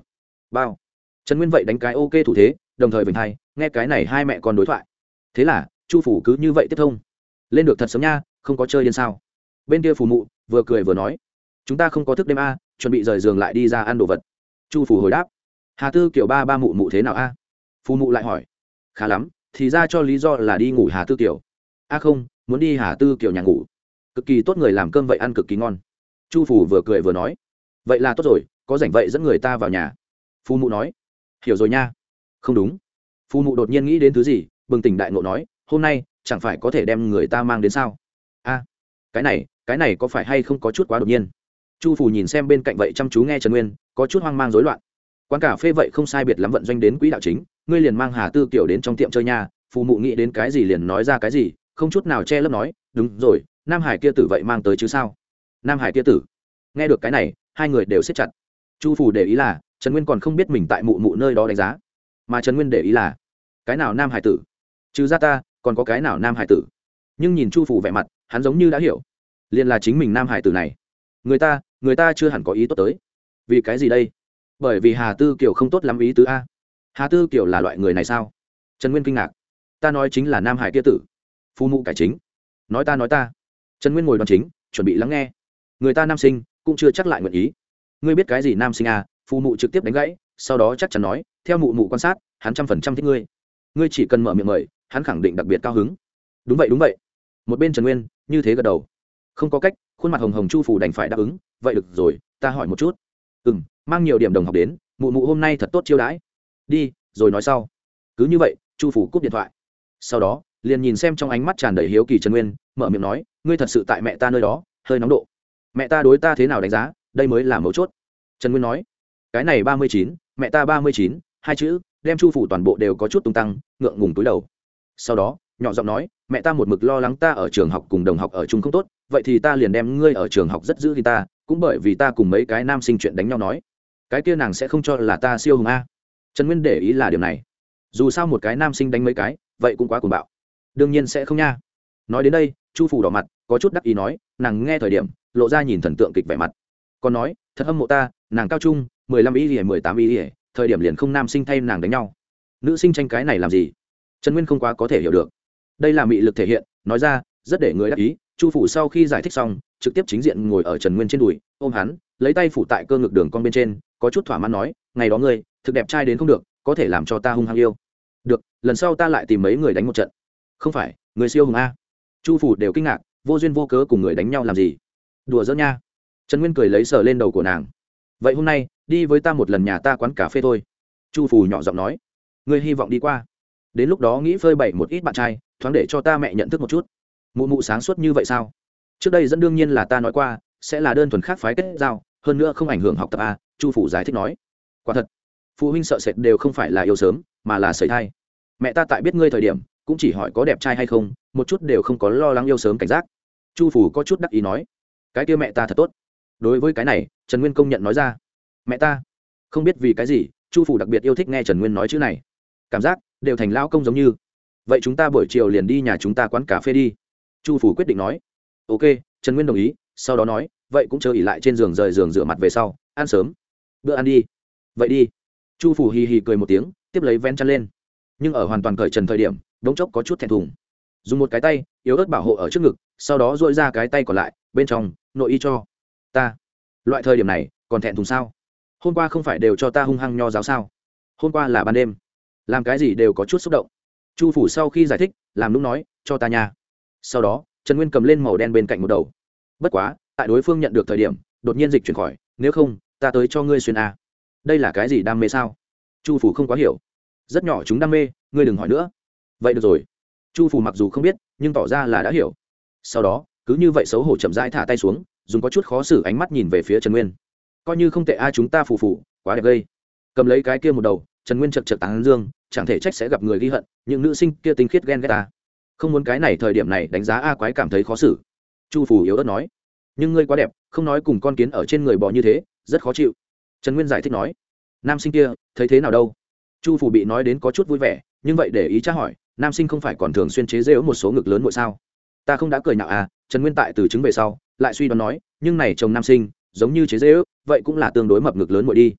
A: Bao trần nguyên vậy đánh cái ok thủ thế, đồng thời vịnh hai, nghe cái này hai mẹ con đối thoại. Thế là, chu phủ cứ như vậy tiếp thông. Lên được thật sớm nha, không có chơi điên sao. Bên kia phù mụ, vừa cười vừa nói. Chúng ta không có thức đêm a, chuẩn bị rời giường lại đi ra ăn đồ vật. Chu phủ hồi đáp. Hà tư kiểu ba ba mụ mụ thế nào a? Phù mụ lại hỏi. Khá lắm thì ra cho lý do là đi ngủ hà tư kiều. A không, muốn đi hà tư kiều nhà ngủ. Cực kỳ tốt người làm cơm vậy ăn cực kỳ ngon. Chu phủ vừa cười vừa nói. Vậy là tốt rồi, có rảnh vậy dẫn người ta vào nhà. Phu mụ nói. Hiểu rồi nha. Không đúng. Phu mụ đột nhiên nghĩ đến thứ gì, bừng tỉnh đại ngộ nói, hôm nay, chẳng phải có thể đem người ta mang đến sao? A cái này cái này có phải hay không có chút quá đột nhiên? Chu phủ nhìn xem bên cạnh vậy chăm chú nghe trần nguyên, có chút hoang mang rối loạn. Quán cà phê vậy không sai biệt lắm vận doanh đến quỹ đạo chính ngươi liền mang hà tư kiểu đến trong tiệm chơi nha, phù mụ nghĩ đến cái gì liền nói ra cái gì, không chút nào che lấp nói, đúng rồi, nam hải kia tử vậy mang tới chứ sao? Nam hải kia tử. Nghe được cái này, hai người đều siết chặt. Chu phủ để ý là, trần nguyên còn không biết mình tại mụ mụ nơi đó đánh giá. Mà trần nguyên để ý là, cái nào nam hải tử? Trừ ra ta, còn có cái nào nam hải tử? Nhưng nhìn chu phủ vẻ mặt, hắn giống như đã hiểu. Liền là chính mình nam hải tử này. Người ta người ta chưa hẳn có ý tốt tới. Vì cái gì đây? Bởi vì hà tư kiều không tốt lắm ý tứ a hà tư kiều là loại người này sao? Trần nguyên kinh ngạc. Ta nói chính là nam hải kia tử. Phu mụ cải chính. Nói ta nói ta. Trần nguyên ngồi đ o n chính, chuẩn bị lắng nghe. Người ta nam sinh, cũng chưa chắc lại nguyện ý. Ngươi biết cái gì nam sinh à? Phu mụ trực tiếp đánh gãy, sau đó chắc chắn nói, theo mụ mụ quan sát, hắn trăm phần trăm thích ngươi. Ngươi chỉ cần mở miệng mời, hắn khẳng định đặc biệt cao hứng. Đúng vậy đúng vậy. Một bên trần nguyên, như thế gật đầu. Không có cách, khuôn mặt hồng hồng chu phủ đành phải đáp ứng. Vậy được rồi, ta hỏi một chút. Ừ m mang nhiều điểm đồng học đến, mụ mụ hôm nay thật tốt chiêu đãi đi, rồi nói sau. Cứ như vậy, chu phủ cúp điện thoại. Sau đó, liền nhìn xem trong ánh mắt tràn đầy hiếu kỳ trần nguyên, mở miệng nói, ngươi thật sự tại mẹ ta nơi đó, hơi nóng độ. Mẹ ta đối ta thế nào đánh giá, đây mới là mấu chốt. Trần nguyên nói, cái này ba mươi chín, mẹ ta ba mươi chín, hai chữ, đem chu phủ toàn bộ đều có chút tung tăng, ngượng ngùng túi đầu. Sau đó, nhỏ giọng nói, mẹ ta một mực lo lắng ta ở trường học cùng đồng học ở chung không tốt, vậy thì ta liền đem ngươi ở trường học rất giữ thì ta, cũng bởi vì ta cùng mấy cái nam sinh chuyện đánh nhau nói. Cái kia nàng sẽ không cho là ta siêu hùng a trần nguyên để ý là điều này. Dù sao một cái nam sinh đánh mấy cái, vậy cũng quá cuồng bạo. Đương nhiên sẽ không nha. Nói đến đây, chu phủ đỏ mặt, có chút đắc ý nói, nàng nghe thời điểm, lộ ra nhìn thần tượng kịch vẻ mặt. Còn nói, thật hâm mộ ta, nàng cao trung, mười lăm ý ỉa mười tám ý ỉa thời điểm liền không nam sinh thay nàng đánh nhau. Nữ sinh tranh cái này làm gì? Trần nguyên không quá có thể hiểu được. Đây là mị lực thể hiện, nói ra, rất để người đắc ý, chu phủ sau khi giải thích xong, trực tiếp chính diện ngồi ở trần nguyên trên đùi, ôm hắn, lấy tay phủ tại cơ ngực đường con bên trên, có chút thỏa mãn nói, ngày đó ngươi thực đẹp trai đến không được, có thể làm cho ta hung hăng yêu. Được, lần sau ta lại tìm mấy người đánh một trận. Không phải, người siêu hùng a. Chu phủ đều kinh ngạc, vô duyên vô cớ cùng người đánh nhau làm gì? Đùa dỡ nha. Trần nguyên cười lấy sờ lên đầu của nàng. Vậy hôm nay, đi với ta một lần nhà ta quán cà phê thôi. Chu phủ nhỏ giọng nói. Ngươi hy vọng đi qua. Đến lúc đó nghĩ phơi bày một ít bạn trai, thoáng để cho ta mẹ nhận thức một chút. Mụ mụ sáng suốt như vậy sao? Trước đây dẫn đương nhiên là ta nói qua, sẽ là đơn thuần khác phái kết giao, hơn nữa không ảnh hưởng học tập a, chu phủ giải thích nói. Quả thật phụ huynh sợ sệt đều không phải là yêu sớm, mà là sởi thai. Mẹ ta tại biết ngươi thời điểm, cũng chỉ hỏi có đẹp trai hay không, một chút đều không có lo lắng yêu sớm cảnh giác. Chu phủ có chút đắc ý nói, cái kia mẹ ta thật tốt. Đối với cái này, trần nguyên công nhận nói ra, mẹ ta, không biết vì cái gì, chu phủ đặc biệt yêu thích nghe trần nguyên nói chữ này. Cảm giác đều thành lao công giống như. Vậy chúng ta buổi chiều liền đi nhà chúng ta quán cà phê đi. Chu phủ quyết định nói, ok. Trần nguyên đồng ý, sau đó nói, vậy cũng chờ ỉ lại trên giường rời giường rửa mặt về sau, ăn sớm. Bữa ăn đi. Vậy đi chu phủ hì hì cười một tiếng, tiếp lấy ven chăn lên. Nhưng ở hoàn toàn cởi trần thời điểm, đống chốc có chút thẹn thùng. Dùng một cái tay, yếu ớt bảo hộ ở trước ngực, sau đó dội ra cái tay còn lại, bên trong, nội y cho. Ta. Loại thời điểm này, còn thẹn thùng sao? Hôm qua không phải đều cho ta hung hăng nho giáo sao? Hôm qua là ban đêm. Làm cái gì đều có chút xúc động. Chu phủ sau khi giải thích, làm lúc nói, cho ta nha. Sau đó, trần nguyên cầm lên màu đen bên cạnh một đầu. Bất quá, tại đối phương nhận được thời điểm, đột nhiên dịch chuyển khỏi, nếu không, ta tới cho ngươi xuyên a đây là cái gì đam mê sao? Chu phủ không quá hiểu. Rất nhỏ chúng đam mê, ngươi đừng hỏi nữa. Vậy được rồi. Chu phủ mặc dù không biết, nhưng tỏ ra là đã hiểu. Sau đó, cứ như vậy xấu hổ chậm rãi thả tay xuống, dùng có chút khó xử ánh mắt nhìn về phía trần nguyên. Coi như không tệ ai chúng ta phù phù, quá đẹp gây. Cầm lấy cái kia một đầu, trần nguyên chật chật tán dương, chẳng thể trách sẽ gặp người ghi hận, những nữ sinh kia tinh khiết ghen ghét ta. Không muốn cái này thời điểm này đánh giá a quái cảm thấy khó xử. Chu phủ yếu ớt nói. Nhưng ngươi quá đẹp, không nói cùng con kiến ở trên người bò như thế, rất khó chịu trần nguyên giải thích nói, nam sinh kia, thấy thế nào đâu? Chu phủ bị nói đến có chút vui vẻ, nhưng vậy để ý tra hỏi, nam sinh không phải còn thường xuyên chế rễu một số ngực lớn mỗi sao? Ta không đã cười nhạo à trần nguyên tại từ chứng về sau, lại suy đoán nói, nhưng này chồng nam sinh, giống như chế rễu vậy cũng là tương đối mập ngực lớn mỗi đi.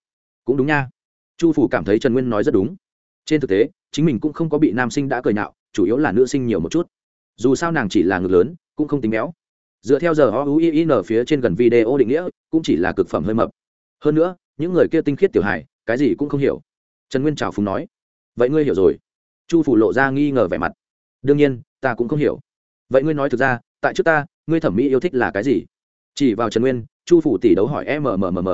A: Cũng đúng nha. Chu phủ cảm thấy trần nguyên nói rất đúng. Trên thực tế, chính mình cũng không có bị nam sinh đã cười nhạo, chủ yếu là nữ sinh nhiều một chút. Dù sao nàng chỉ là ngực lớn, cũng không tính béo. Dựa theo giờ o u i n phía trên gần video định nghĩa, cũng chỉ là cực phẩm hơi mập. Hơn nữa những người kia tinh khiết tiểu hài, cái gì cũng không hiểu. Trần nguyên trào phúng nói, vậy ngươi hiểu rồi. Chu phủ lộ ra nghi ngờ vẻ mặt. Đương nhiên, ta cũng không hiểu. Vậy ngươi nói thực ra, tại trước ta, ngươi thẩm mỹ yêu thích là cái gì? Chỉ vào trần nguyên, chu phủ tỷ đấu hỏi e mmmm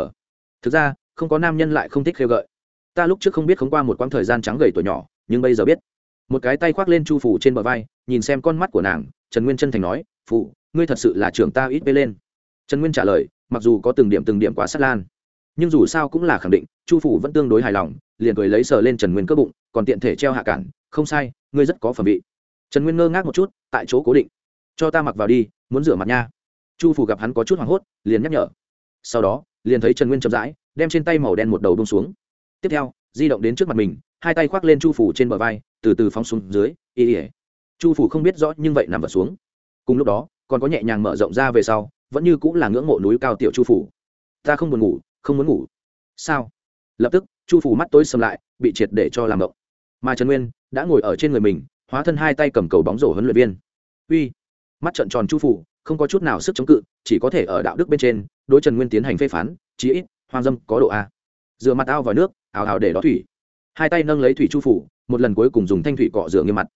A: thực ra, không có nam nhân lại không thích khêu gợi. Ta lúc trước không biết không qua một quãng thời gian trắng gầy tuổi nhỏ, nhưng bây giờ biết. Một cái tay khoác lên chu phủ trên bờ vai, nhìn xem con mắt của nàng, trần nguyên chân thành nói phụ ngươi thật sự là trưởng ta ít bê lên. Trần nguyên trả lời, mặc dù có từng điểm từng điểm quá sát lan nhưng dù sao cũng là khẳng định, chu phủ vẫn tương đối hài lòng, liền cười lấy sờ lên trần nguyên cơ bụng, còn tiện thể treo hạ cản, không sai, ngươi rất có phẩm vị. Trần nguyên ngơ ngác một chút, tại chỗ cố định. Cho ta mặc vào đi, muốn rửa mặt nha. Chu phủ gặp hắn có chút hoảng hốt, liền nhắc nhở. Sau đó, liền thấy trần nguyên chậm rãi, đem trên tay màu đen một đầu bông xuống. Tiếp theo, di động đến trước mặt mình, hai tay khoác lên chu phủ trên bờ vai, từ từ phóng xuống dưới, y ỉa chu phủ không biết rõ nhưng vậy nằm vật xuống. Cùng lúc đó, còn có nhẹ nhàng mở rộng ra về sau, vẫn như cũng là ngưỡng mộ núi cao tiểu chu phủ. Ta không buồn ngủ không muốn ngủ. Sao? Lập tức, chu phủ mắt tối sầm lại, bị triệt để cho làm động mà trần nguyên đã ngồi ở trên người mình, hóa thân hai tay cầm cầu bóng rổ huấn luyện viên. Uy! Mắt trận tròn chu phủ không có chút nào sức chống cự, chỉ có thể ở đạo đức bên trên, đối trần nguyên tiến hành phê phán, chí ít, hoang dâm có độ a. Rửa mặt ao vào nước ảo ảo để đó thủy. Hai tay nâng lấy thủy chu phủ một lần cuối cùng dùng thanh thủy cọ rửa nghiêm mặt.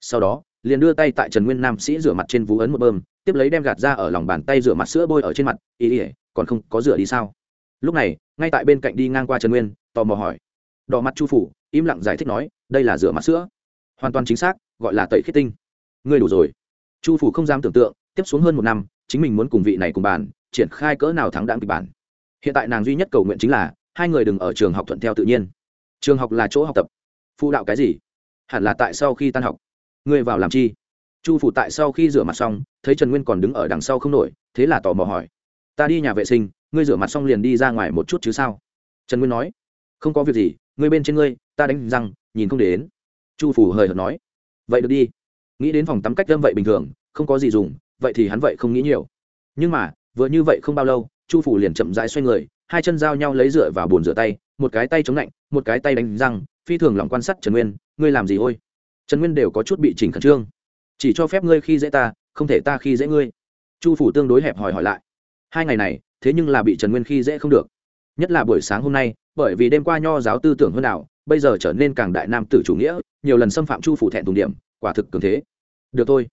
A: Sau đó, liền đưa tay tại trần nguyên nam sĩ rửa mặt trên vú ấn một bơm, tiếp lấy đem gạt ra ở lòng bàn tay rửa mặt sữa bôi ở trên mặt. Ý ỉa còn không có rửa đi sao? Lúc này, ngay tại bên cạnh đi ngang qua trần nguyên, tò mò hỏi. Đỏ mặt chu phủ, im lặng giải thích nói, đây là rửa mặt sữa. Hoàn toàn chính xác, gọi là tẩy khiết tinh. Ngươi đủ rồi. Chu phủ không dám tưởng tượng, tiếp xuống hơn một năm, chính mình muốn cùng vị này cùng bàn, triển khai cỡ nào thắng đạn kịch bản. Hiện tại nàng duy nhất cầu nguyện chính là, hai người đừng ở trường học thuận theo tự nhiên. Trường học là chỗ học tập. Phụ đạo cái gì? Hẳn là tại sau khi tan học. Ngươi vào làm chi? Chu phủ tại sau khi rửa mặt xong, thấy trần nguyên còn đứng ở đằng sau không nổi, thế là tò mò hỏi. Ta đi nhà vệ sinh ngươi rửa mặt xong liền đi ra ngoài một chút chứ sao? Trần nguyên nói. Không có việc gì, ngươi bên trên ngươi, ta đánh răng, nhìn không để đến. Chu phủ hời hợt nói. Vậy được đi. Nghĩ đến phòng tắm cách lâm vậy bình thường, không có gì dùng, vậy thì hắn vậy không nghĩ nhiều. Nhưng mà, vừa như vậy không bao lâu, chu phủ liền chậm rãi xoay người, hai chân giao nhau lấy rửa vào bồn rửa tay, một cái tay chống lạnh, một cái tay đánh răng, phi thường lòng quan sát trần nguyên, ngươi làm gì ôi? Trần nguyên đều có chút bị chỉnh khẩn trương. Chỉ cho phép ngươi khi dễ ta, không thể ta khi dễ ngươi. Chu phủ tương đối hẹp hỏi hỏi lại. Hai ngày này thế nhưng là bị trần nguyên khi dễ không được. Nhất là buổi sáng hôm nay, bởi vì đêm qua nho giáo tư tưởng hơn nào bây giờ trở nên càng đại nam tử chủ nghĩa, nhiều lần xâm phạm chu phủ thẹn tùng điểm, quả thực cường thế. Được thôi.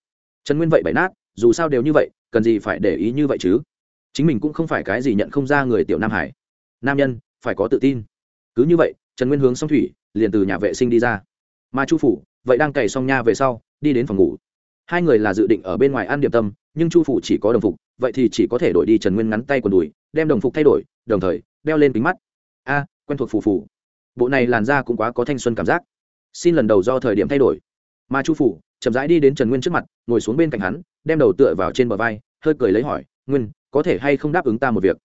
A: Trần nguyên vậy bày nát, dù sao đều như vậy, cần gì phải để ý như vậy chứ? Chính mình cũng không phải cái gì nhận không ra người tiểu nam hải. Nam nhân, phải có tự tin. Cứ như vậy, trần nguyên hướng song thủy, liền từ nhà vệ sinh đi ra. Mà chu phủ, vậy đang cày xong nha về sau, đi đến phòng ngủ. Hai người là dự định ở bên ngoài ăn điểm tâm, nhưng chu phủ chỉ có đồng phục vậy thì chỉ có thể đổi đi trần nguyên ngắn tay quần đùi, đem đồng phục thay đổi, đồng thời, đeo lên kính mắt. A, quen thuộc phù phù. Bộ này làn da cũng quá có thanh xuân cảm giác. Xin lần đầu do thời điểm thay đổi. Mà chu phủ, chậm rãi đi đến trần nguyên trước mặt, ngồi xuống bên cạnh hắn, đem đầu tựa vào trên bờ vai, hơi cười lấy hỏi, nguyên, có thể hay không đáp ứng ta một việc?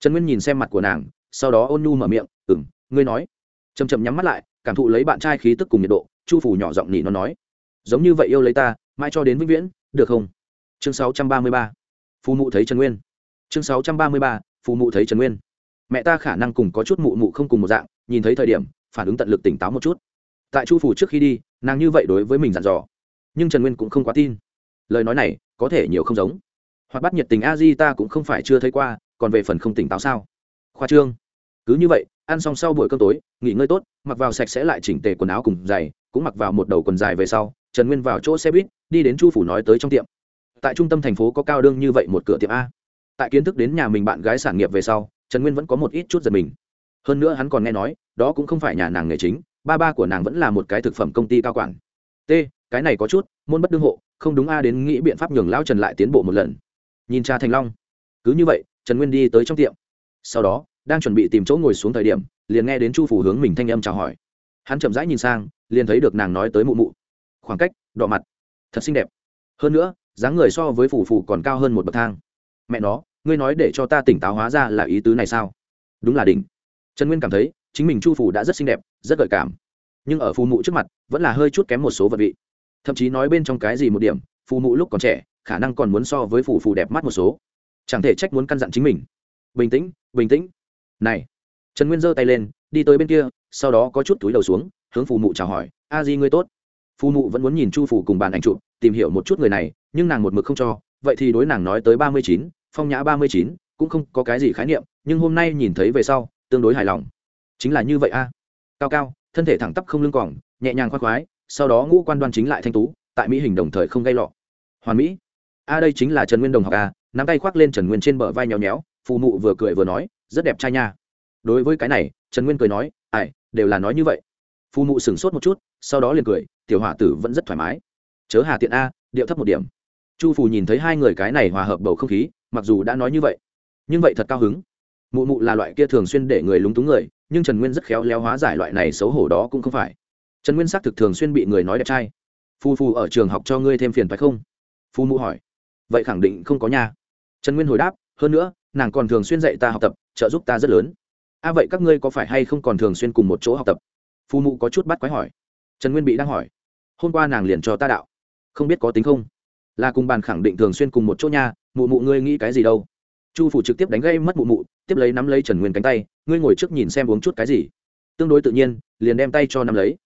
A: Trần nguyên nhìn xem mặt của nàng, sau đó ôn nhu mở miệng ừng ngươi nói. Chầm chậm nhắm mắt lại, cảm thụ lấy bạn trai khí tức cùng nhiệt độ, chu phủ nhỏ giọng nỉ nó nói, giống như vậy yêu lấy ta, mãi cho đến vĩnh viễn, được không? Chương sáu trăm ba mươi ba phù mụ thấy trần nguyên. Chương sáu trăm ba mươi ba, phù mụ thấy trần nguyên. Mẹ ta khả năng cùng có chút mụ mụ không cùng một dạng, nhìn thấy thời điểm, phản ứng tận lực tỉnh táo một chút. Tại chu phủ trước khi đi, nàng như vậy đối với mình dặn dò. Nhưng trần nguyên cũng không quá tin. Lời nói này, có thể nhiều không giống. Hoặc bắt nhiệt tình a di ta cũng không phải chưa thấy qua, còn về phần không tỉnh táo sao? Khoa trương. Cứ như vậy, ăn xong sau buổi cơm tối, nghỉ ngơi tốt, mặc vào sạch sẽ lại chỉnh tề quần áo cùng giày, cũng mặc vào một đầu quần dài về sau, trần nguyên vào chỗ xe buýt, đi đến chu phủ nói tới trong tiệm tại trung tâm thành phố có cao đương như vậy một cửa tiệm a. Tại kiến thức đến nhà mình bạn gái sản nghiệp về sau, trần nguyên vẫn có một ít chút giật mình. Hơn nữa hắn còn nghe nói, đó cũng không phải nhà nàng nghề chính, ba ba của nàng vẫn là một cái thực phẩm công ty cao quản. T, cái này có chút, môn bất đương hộ, không đúng a đến nghĩ biện pháp nhường lão trần lại tiến bộ một lần. Nhìn cha thành long. Cứ như vậy, trần nguyên đi tới trong tiệm. Sau đó, đang chuẩn bị tìm chỗ ngồi xuống thời điểm, liền nghe đến chu phủ hướng mình thanh âm chào hỏi. Hắn chậm rãi nhìn sang, liền thấy được nàng nói tới mụ mụ. Khoảng cách, đỏ mặt. Thật xinh đẹp. Hơn nữa dáng người so với phủ phủ còn cao hơn một bậc thang. Mẹ nó, ngươi nói để cho ta tỉnh táo hóa ra là ý tứ này sao? Đúng là đỉnh. Trần nguyên cảm thấy, chính mình chu phủ đã rất xinh đẹp, rất gợi cảm. Nhưng ở phù mụ trước mặt, vẫn là hơi chút kém một số vật vị. Thậm chí nói bên trong cái gì một điểm, phù mụ lúc còn trẻ, khả năng còn muốn so với phù phù đẹp mắt một số. Chẳng thể trách muốn căn dặn chính mình. Bình tĩnh bình tĩnh. Này. Trần nguyên giơ tay lên, đi tới bên kia, sau đó có chút túi đầu xuống, hướng phù mụ chào hỏi, a di ngươi tốt. Phù mụ vẫn muốn nhìn chu phủ cùng bàn ảnh chụp tìm hiểu một chút người này, nhưng nàng một mực không cho, vậy thì đối nàng nói tới ba mươi chín, phong nhã ba mươi chín cũng không có cái gì khái niệm, nhưng hôm nay nhìn thấy về sau, tương đối hài lòng. Chính là như vậy a. Cao cao, thân thể thẳng tắp không lưng còng, nhẹ nhàng khoác khoái, sau đó ngũ quan đoan chính lại thanh tú, tại mỹ hình đồng thời không gây lọ. Hoàn mỹ. A đây chính là trần nguyên đồng học a, nắm tay khoác lên trần nguyên trên bờ vai nhéo nhéo, phù mụ vừa cười vừa nói, rất đẹp trai nha. Đối với cái này, trần nguyên cười nói, ai, đều là nói như vậy. Phù mụ sửng sốt một chút, sau đó liền cười, tiểu hỏa tử vẫn rất thoải mái chớ hà tiện a, điệu thấp một điểm. Chu phù nhìn thấy hai người cái này hòa hợp bầu không khí, mặc dù đã nói như vậy, nhưng vậy thật cao hứng. Mụ mụ là loại kia thường xuyên để người lúng túng người, nhưng trần nguyên rất khéo léo hóa giải loại này xấu hổ đó cũng không phải. Trần nguyên xác thực thường xuyên bị người nói đẹp trai. Phù phù ở trường học cho ngươi thêm phiền phải không? Phu mụ hỏi. Vậy khẳng định không có nha. Trần nguyên hồi đáp, hơn nữa, nàng còn thường xuyên dạy ta học tập, trợ giúp ta rất lớn. A, vậy các ngươi có phải hay không còn thường xuyên cùng một chỗ học tập? Phu mụ có chút bắt quái hỏi. Trần nguyên bị đang hỏi. Hôm qua nàng liền cho ta đạo không biết có tính không? Là cùng bàn khẳng định thường xuyên cùng một chỗ nha, mụ mụ ngươi nghĩ cái gì đâu? Chu phủ trực tiếp đánh gây mất mụ mụ, tiếp lấy nắm lấy trần nguyên cánh tay, ngươi ngồi trước nhìn xem uống chút cái gì. Tương đối tự nhiên, liền đem tay cho nắm lấy.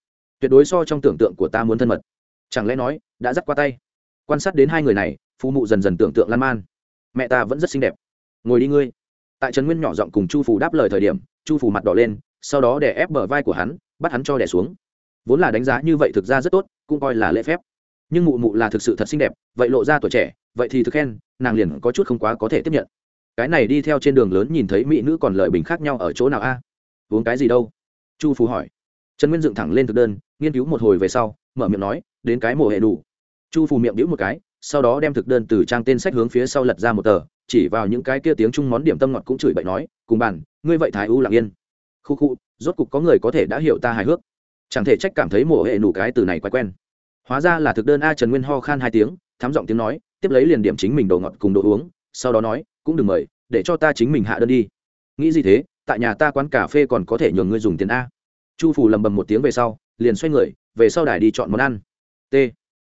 A: Tuyệt đối so trong tưởng tượng của ta muốn thân mật. Chẳng lẽ nói, đã dắt qua tay? Quan sát đến hai người này phu mụ dần dần tưởng tượng lan man. Mẹ ta vẫn rất xinh đẹp. Ngồi đi ngươi. Tại trần nguyên nhỏ giọng cùng chu phủ đáp lời thời điểm, chu phủ mặt đỏ lên, sau đó để ép bờ vai của hắn, bắt hắn cho đẻ xuống. Vốn là đánh giá như vậy thực ra rất tốt, cũng coi là lễ phép nhưng mụ mụ là thực sự thật xinh đẹp vậy lộ ra tuổi trẻ vậy thì thực khen nàng liền có chút không quá có thể tiếp nhận. Cái này đi theo trên đường lớn nhìn thấy mỹ nữ còn lợi bình khác nhau ở chỗ nào a? Uống cái gì đâu? Chu phú hỏi. Trần nguyên dựng thẳng lên thực đơn nghiên cứu một hồi về sau mở miệng nói đến cái mổ hệ đủ. Chu phù miệng đĩu một cái sau đó đem thực đơn từ trang tên sách hướng phía sau lật ra một tờ chỉ vào những cái kia tiếng trung món điểm tâm ngọt cũng chửi bậy nói cùng bản, ngươi vậy thái u lặng yên. Khu khu rốt cục có người có thể đã hiểu ta hài hước. Chẳng thể trách cảm thấy mổ hệ nủ cái từ này quái quen hóa ra là thực đơn a trần nguyên ho khan hai tiếng thám giọng tiếng nói, tiếp lấy liền điểm chính mình đồ ngọt cùng đồ uống, sau đó nói, cũng đừng mời, để cho ta chính mình hạ đơn đi. Nghĩ gì thế, tại nhà ta quán cà phê còn có thể nhường ngươi dùng tiền a. Chu phủ lầm bầm một tiếng về sau, liền xoay người, về sau đài đi chọn món ăn. T.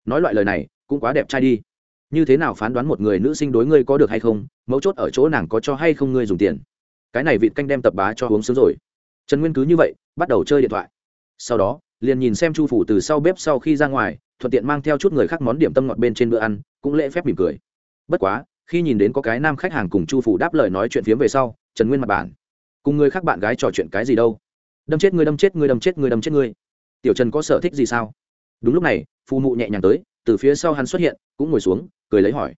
A: Nói loại lời này, cũng quá đẹp trai đi. Như thế nào phán đoán một người nữ sinh đối ngươi có được hay không, mấu chốt ở chỗ nàng có cho hay không ngươi dùng tiền. Cái này vịt canh đem tập bá cho uống sướng rồi. Trần nguyên cứ như vậy, bắt đầu chơi điện thoại. Sau đó liền nhìn xem chu phủ từ sau bếp sau khi ra ngoài, thuận tiện mang theo chút người khác món điểm tâm ngọt bên trên bữa ăn, cũng lễ phép mỉm cười. Bất quá, khi nhìn đến có cái nam khách hàng cùng chu phủ đáp lời nói chuyện phiếm về sau, trần nguyên mặt bản. Cùng người khác bạn gái trò chuyện cái gì đâu? Đâm chết người, đâm chết người, đâm chết người, đâm chết người. Tiểu trần có sở thích gì sao? Đúng lúc này phù mụ nhẹ nhàng tới, từ phía sau hắn xuất hiện, cũng ngồi xuống, cười lấy hỏi.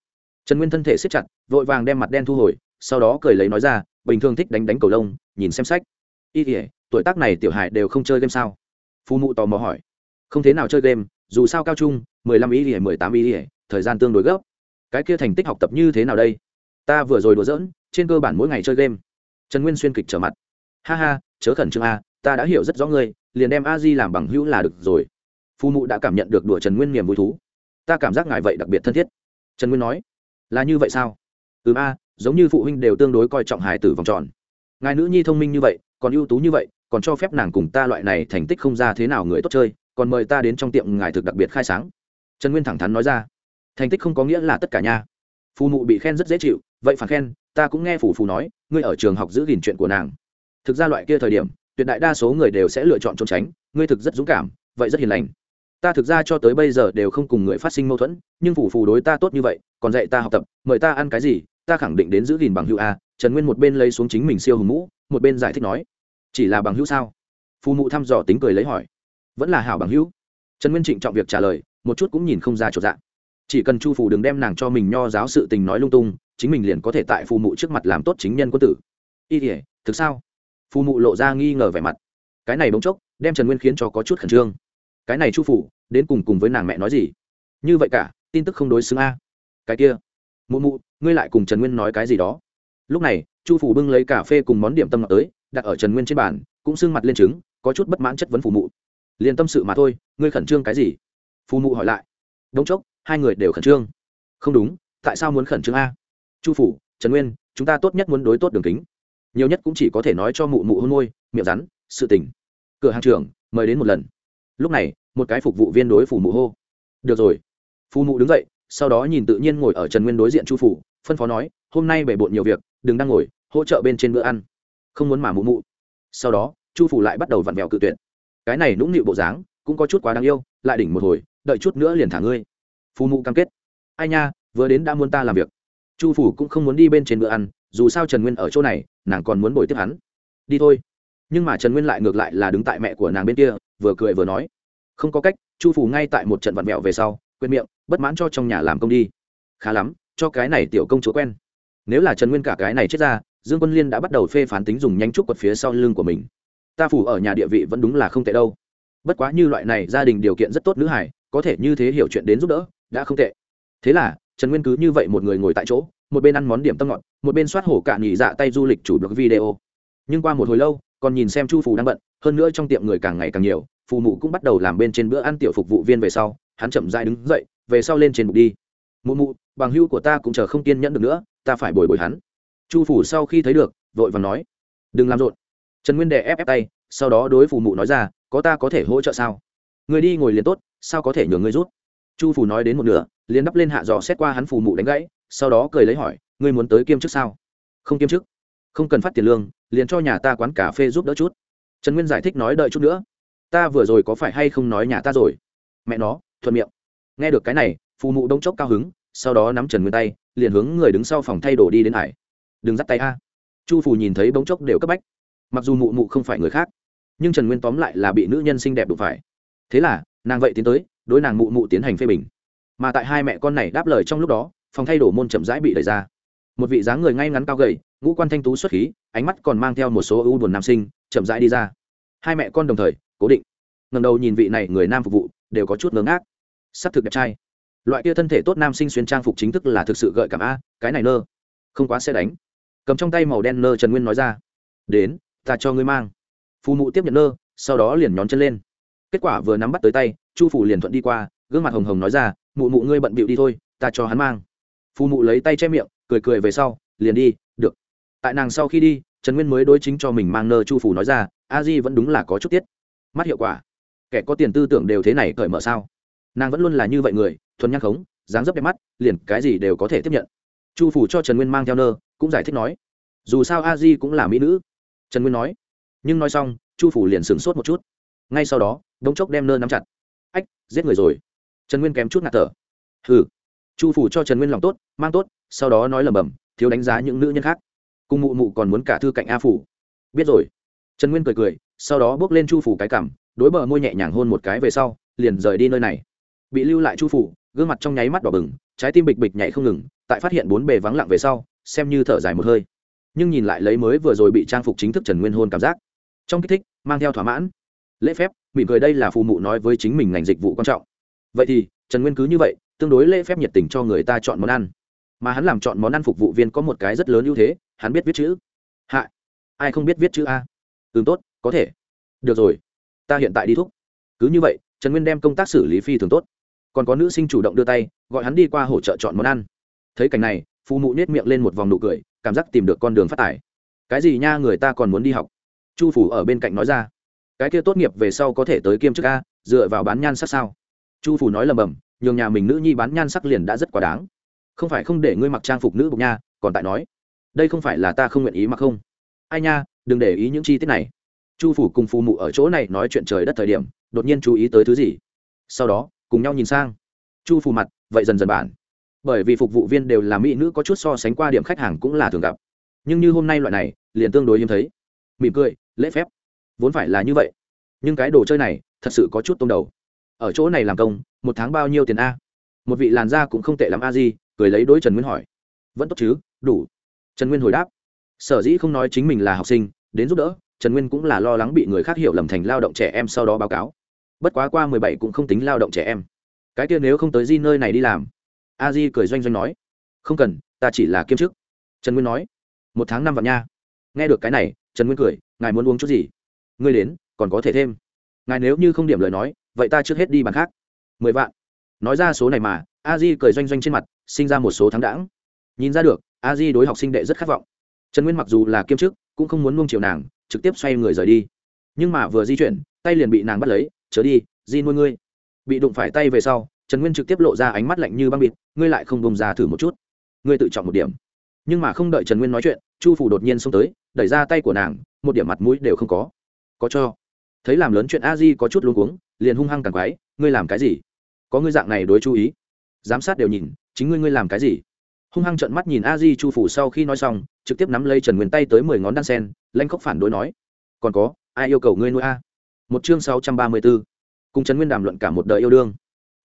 A: Trần nguyên thân thể siết chặt, vội vàng đem mặt đen thu hồi, sau đó cười lấy nói ra, bình thường thích đánh đánh cầu lông, nhìn xem sách. Y ỉa tuổi tác này tiểu hải đều không chơi game sao? Phù mụ tò mò hỏi. Không thế nào chơi game, dù sao cao trung, mười lăm ý ỉa, mười tám ý ỉa, thời gian tương đối gấp. Cái kia thành tích học tập như thế nào đây? Ta vừa rồi đùa giỡn, trên cơ bản mỗi ngày chơi game. Trần nguyên xuyên kịch trở mặt. Ha ha, chớ khẩn trương a, ta đã hiểu rất rõ ngươi, liền đem a di làm bằng hữu là được rồi. Phù mụ đã cảm nhận được đùa trần nguyên niềm vui thú. Ta cảm giác ngài vậy đặc biệt thân thiết. Trần nguyên nói. Là như vậy sao? Ừ a, giống như phụ huynh đều tương đối coi trọng hài tử vòng tròn. Ngài nữ nhi thông minh như vậy, còn ưu tú như vậy còn cho phép nàng cùng ta loại này thành tích không ra thế nào người tốt chơi, còn mời ta đến trong tiệm ngài thực đặc biệt khai sáng. Trần nguyên thẳng thắn nói ra. Thành tích không có nghĩa là tất cả nha. Phù mụ bị khen rất dễ chịu, vậy phản khen, ta cũng nghe phù phù nói, ngươi ở trường học giữ gìn chuyện của nàng. Thực ra loại kia thời điểm, tuyệt đại đa số người đều sẽ lựa chọn trốn tránh, ngươi thực rất dũng cảm, vậy rất hiền lành. Ta thực ra cho tới bây giờ đều không cùng người phát sinh mâu thuẫn, nhưng phù phù đối ta tốt như vậy, còn dạy ta học tập, mời ta ăn cái gì, ta khẳng định đến giữ gìn bằng hữu a. Trần nguyên một bên lấy xuống chính mình siêu hùng mũ, một bên giải thích nói chỉ là bằng hữu sao? Phù mụ thăm dò tính cười lấy hỏi. Vẫn là hảo bằng hữu. Trần nguyên trịnh trọng việc trả lời, một chút cũng nhìn không ra trọn dạng. Chỉ cần chu phù đừng đem nàng cho mình nho giáo sự tình nói lung tung, chính mình liền có thể tại phù mụ trước mặt làm tốt chính nhân quân tử. Y thể thực sao? Phù mụ lộ ra nghi ngờ vẻ mặt. Cái này bỗng chốc, đem trần nguyên khiến cho có chút khẩn trương. Cái này chu phủ đến cùng cùng với nàng mẹ nói gì? Như vậy cả, tin tức không đối xứng a. Cái kia, mụ mụ, ngươi lại cùng trần nguyên nói cái gì đó? Lúc này, chu phủ bưng lấy cà phê cùng món điểm tâm ngọt tới đặt ở trần nguyên trên bàn, cũng sưng mặt lên trứng, có chút bất mãn chất vấn phù mụ. Liền tâm sự mà thôi, ngươi khẩn trương cái gì? Phù mụ hỏi lại. Đống chốc, hai người đều khẩn trương. Không đúng, tại sao muốn khẩn trương a? Chu phủ, trần nguyên, chúng ta tốt nhất muốn đối tốt đường kính. Nhiều nhất cũng chỉ có thể nói cho mụ mụ hôn môi, miệng rắn, sự tình. Cửa hàng trưởng, mời đến một lần. Lúc này, một cái phục vụ viên đối phủ mụ hô. Được rồi. Phù mụ đứng dậy, sau đó nhìn tự nhiên ngồi ở trần nguyên đối diện chu phủ, phân phó nói, hôm nay bể bộn nhiều việc, đừng đang ngồi, hỗ trợ bên trên bữa ăn không muốn mà mụ mụ. Sau đó, chu phủ lại bắt đầu vặn vẹo cự tuyệt. Cái này nũng nịu bộ dáng cũng có chút quá đáng yêu, lại đỉnh một hồi, đợi chút nữa liền thả ngươi. Phù mụ cam kết. Ai nha, vừa đến đã muốn ta làm việc. Chu phủ cũng không muốn đi bên trên bữa ăn, dù sao trần nguyên ở chỗ này, nàng còn muốn bồi tiếp hắn. Đi thôi. Nhưng mà trần nguyên lại ngược lại là đứng tại mẹ của nàng bên kia, vừa cười vừa nói. Không có cách, chu phủ ngay tại một trận vặn vẹo về sau, quên miệng, bất mãn cho trong nhà làm công đi. Khá lắm, cho cái này tiểu công chúa quen. Nếu là trần nguyên cả cái này chết ra dương quân liên đã bắt đầu phê phán tính dùng nhanh trúc quật phía sau lưng của mình. Ta phủ ở nhà địa vị vẫn đúng là không tệ đâu. Bất quá như loại này, gia đình điều kiện rất tốt nữ hải có thể như thế hiểu chuyện đến giúp đỡ, đã không tệ. Thế là, trần nguyên cứ như vậy một người ngồi tại chỗ, một bên ăn món điểm tâm ngọt, một bên soát hổ cạn nghỉ dạ tay du lịch chủ blog video. Nhưng qua một hồi lâu, còn nhìn xem chu phù đang bận, hơn nữa trong tiệm người càng ngày càng nhiều, phù mụ cũng bắt đầu làm bên trên bữa ăn tiểu phục vụ viên về sau, hắn chậm rãi đứng dậy, về sau lên trên bục đi. Mụ mụ, bằng hưu của ta cũng chờ không kiên nhẫn được nữa, ta phải bồi bồi hắn chu phủ sau khi thấy được, vội và nói, đừng làm rộn. Trần nguyên đè ép ép tay, sau đó đối phù mụ nói ra, có ta có thể hỗ trợ sao? Người đi ngồi liền tốt, sao có thể nhường người rút? Chu phủ nói đến một nửa, liền đắp lên hạ dò xét qua hắn phù mụ đánh gãy, sau đó cười lấy hỏi, ngươi muốn tới kiêm chức sao? Không kiêm chức. Không cần phát tiền lương, liền cho nhà ta quán cà phê giúp đỡ chút. Trần nguyên giải thích nói đợi chút nữa, ta vừa rồi có phải hay không nói nhà ta rồi? Mẹ nó, thuận miệng. Nghe được cái này, phù mụ đông chốc cao hứng, sau đó nắm trần nguyên tay, liền hướng người đứng sau phòng thay đồ đi đến hải đừng dắt tay a. Chu phù nhìn thấy bóng chốc đều cấp bách. Mặc dù mụ mụ không phải người khác, nhưng trần nguyên tóm lại là bị nữ nhân xinh đẹp đụng phải. Thế là, nàng vậy tiến tới, đối nàng mụ mụ tiến hành phê bình. Mà tại hai mẹ con này đáp lời trong lúc đó, phòng thay đồ môn chậm rãi bị đẩy ra. Một vị dáng người ngay ngắn cao gầy, ngũ quan thanh tú xuất khí, ánh mắt còn mang theo một số ưu buồn nam sinh, chậm rãi đi ra. Hai mẹ con đồng thời, cố định. Ngầm đầu nhìn vị này người nam phục vụ, đều có chút ngớ ngác. S ắ c thực đẹp trai. Loại kia thân thể tốt nam sinh xuyên trang phục chính thức là thực sự gợi cảm a, cái này nơ. Không quá sẽ đánh cầm trong tay màu đen nơ trần nguyên nói ra. Đến, ta cho ngươi mang. Phù mụ tiếp nhận nơ, sau đó liền nhón chân lên. Kết quả vừa nắm bắt tới tay, chu phủ liền thuận đi qua, gương mặt hồng hồng nói ra, mụ mụ ngươi bận bịu đi thôi, ta cho hắn mang. Phù mụ lấy tay che miệng, cười cười về sau, liền đi, được. Tại nàng sau khi đi, trần nguyên mới đối chính cho mình mang nơ chu phủ nói ra, a di vẫn đúng là có chút tiết. Mắt hiệu quả. Kẻ có tiền tư tưởng đều thế này cởi mở sao? Nàng vẫn luôn là như vậy người, thuần nhang khống, dáng dấp đẹp mắt, liền cái gì đều có thể tiếp nhận. Chu phủ cho trần nguyên mang theo nơ cũng giải thích nói, dù sao a di cũng là mỹ nữ. Trần nguyên nói, nhưng nói xong, chu phủ liền sửng sốt một chút. Ngay sau đó, đống chốc đem nơ nắm chặt. Ách, giết người rồi. Trần nguyên kém chút ngạt thở. Hừ. Chu phủ cho trần nguyên lòng tốt, mang tốt, sau đó nói lầm bầm thiếu đánh giá những nữ nhân khác. Cùng mụ mụ còn muốn cả thư cạnh a phủ. Biết rồi. Trần nguyên cười cười, sau đó bước lên chu phủ cái cảm đối bờ môi nhẹ nhàng hôn một cái về sau, liền rời đi nơi này. Bị lưu lại chu phủ, gương mặt trong nháy mắt đỏ bừng, trái tim bịch bịch nhảy không ngừng tại phát hiện bốn bề vắng lặng về sau, xem như thở dài một hơi. Nhưng nhìn lại lấy mới vừa rồi bị trang phục chính thức trần nguyên hôn cảm giác. Trong kích thích, mang theo thỏa mãn. Lễ phép, mỉm cười đây là phù mụ nói với chính mình ngành dịch vụ quan trọng. Vậy thì, trần nguyên cứ như vậy, tương đối lễ phép nhiệt tình cho người ta chọn món ăn. Mà hắn làm chọn món ăn phục vụ viên có một cái rất lớn ưu thế, hắn biết viết chữ. Hạ. Ai không biết viết chữ a? Ừ tốt, có thể. Được rồi. Ta hiện tại đi thúc. Cứ như vậy, trần nguyên đem công tác xử lý phi thường tốt. Còn có nữ sinh chủ động đưa tay, gọi hắn đi qua hỗ trợ chọn món ăn thấy cảnh này phù mụ nết miệng lên một vòng nụ cười, cảm giác tìm được con đường phát tải. Cái gì nha, người ta còn muốn đi học? Chu phủ ở bên cạnh nói ra. Cái kia tốt nghiệp về sau có thể tới kiêm chức a, dựa vào bán nhan sắc sao? Chu phủ nói lầm bầm, nhường nhà mình nữ nhi bán nhan sắc liền đã rất quá đáng. Không phải không để ngươi mặc trang phục nữ bục nha, còn tại nói. Đây không phải là ta không nguyện ý mặc không? Ai nha, đừng để ý những chi tiết này. Chu phủ cùng phù mụ ở chỗ này nói chuyện trời đất thời điểm, đột nhiên chú ý tới thứ gì? Sau đó, cùng nhau nhìn sang. Chu phù mặt, vậy dần dần bản bởi vì phục vụ viên đều là mỹ nữ có chút so sánh qua điểm khách hàng cũng là thường gặp. Nhưng như hôm nay loại này, liền tương đối hiếm thấy. Mỉm cười, lễ phép. Vốn phải là như vậy. Nhưng cái đồ chơi này, thật sự có chút tông đầu. Ở chỗ này làm công, một tháng bao nhiêu tiền a? Một vị làn da cũng không tệ lắm a di, cười lấy đối trần nguyên hỏi. Vẫn tốt chứ, đủ. Trần nguyên hồi đáp. Sở dĩ không nói chính mình là học sinh, đến giúp đỡ, trần nguyên cũng là lo lắng bị người khác hiểu lầm thành lao động trẻ em sau đó báo cáo. Bất quá qua mười bảy cũng không tính lao động trẻ em. Cái kia nếu không tới di nơi này đi làm a di cười doanh doanh nói, không cần, ta chỉ là kiêm chức. Trần nguyên nói, một tháng năm vạn nha. Nghe được cái này, trần nguyên cười, ngài muốn uống chút gì? Ngươi đến, còn có thể thêm. Ngài nếu như không điểm lời nói, vậy ta trước hết đi bàn khác. Mười vạn. Nói ra số này mà, a di cười doanh doanh trên mặt, sinh ra một số tháng đãng. Nhìn ra được, a di đối học sinh đệ rất khát vọng. Trần nguyên mặc dù là kiêm chức, cũng không muốn nuông chiều nàng, trực tiếp xoay người rời đi. Nhưng mà vừa di chuyển, tay liền bị nàng bắt lấy, chớ đi, di nuôi ngươi. Bị đụng phải tay về sau trần nguyên trực tiếp lộ ra ánh mắt lạnh như băng bịt, ngươi lại không bông ra thử một chút. Ngươi tự chọn một điểm. Nhưng mà không đợi trần nguyên nói chuyện, chu phủ đột nhiên xông tới, đẩy ra tay của nàng, một điểm mặt mũi đều không có. Có cho. Thấy làm lớn chuyện a di có chút luống cuống, liền hung hăng càng quái, ngươi làm cái gì? Có ngươi dạng này đối chú ý. Giám sát đều nhìn, chính ngươi ngươi làm cái gì? Hung hăng trợn mắt nhìn a di chu phủ sau khi nói xong, trực tiếp nắm lấy trần nguyên tay tới mười ngón đan sen lanh khóc phản đối nói, còn có, ai yêu cầu ngươi nuôi a? Một chương sáu trăm ba mươi b ố cùng trần nguyên đàm luận cả một đời yêu đương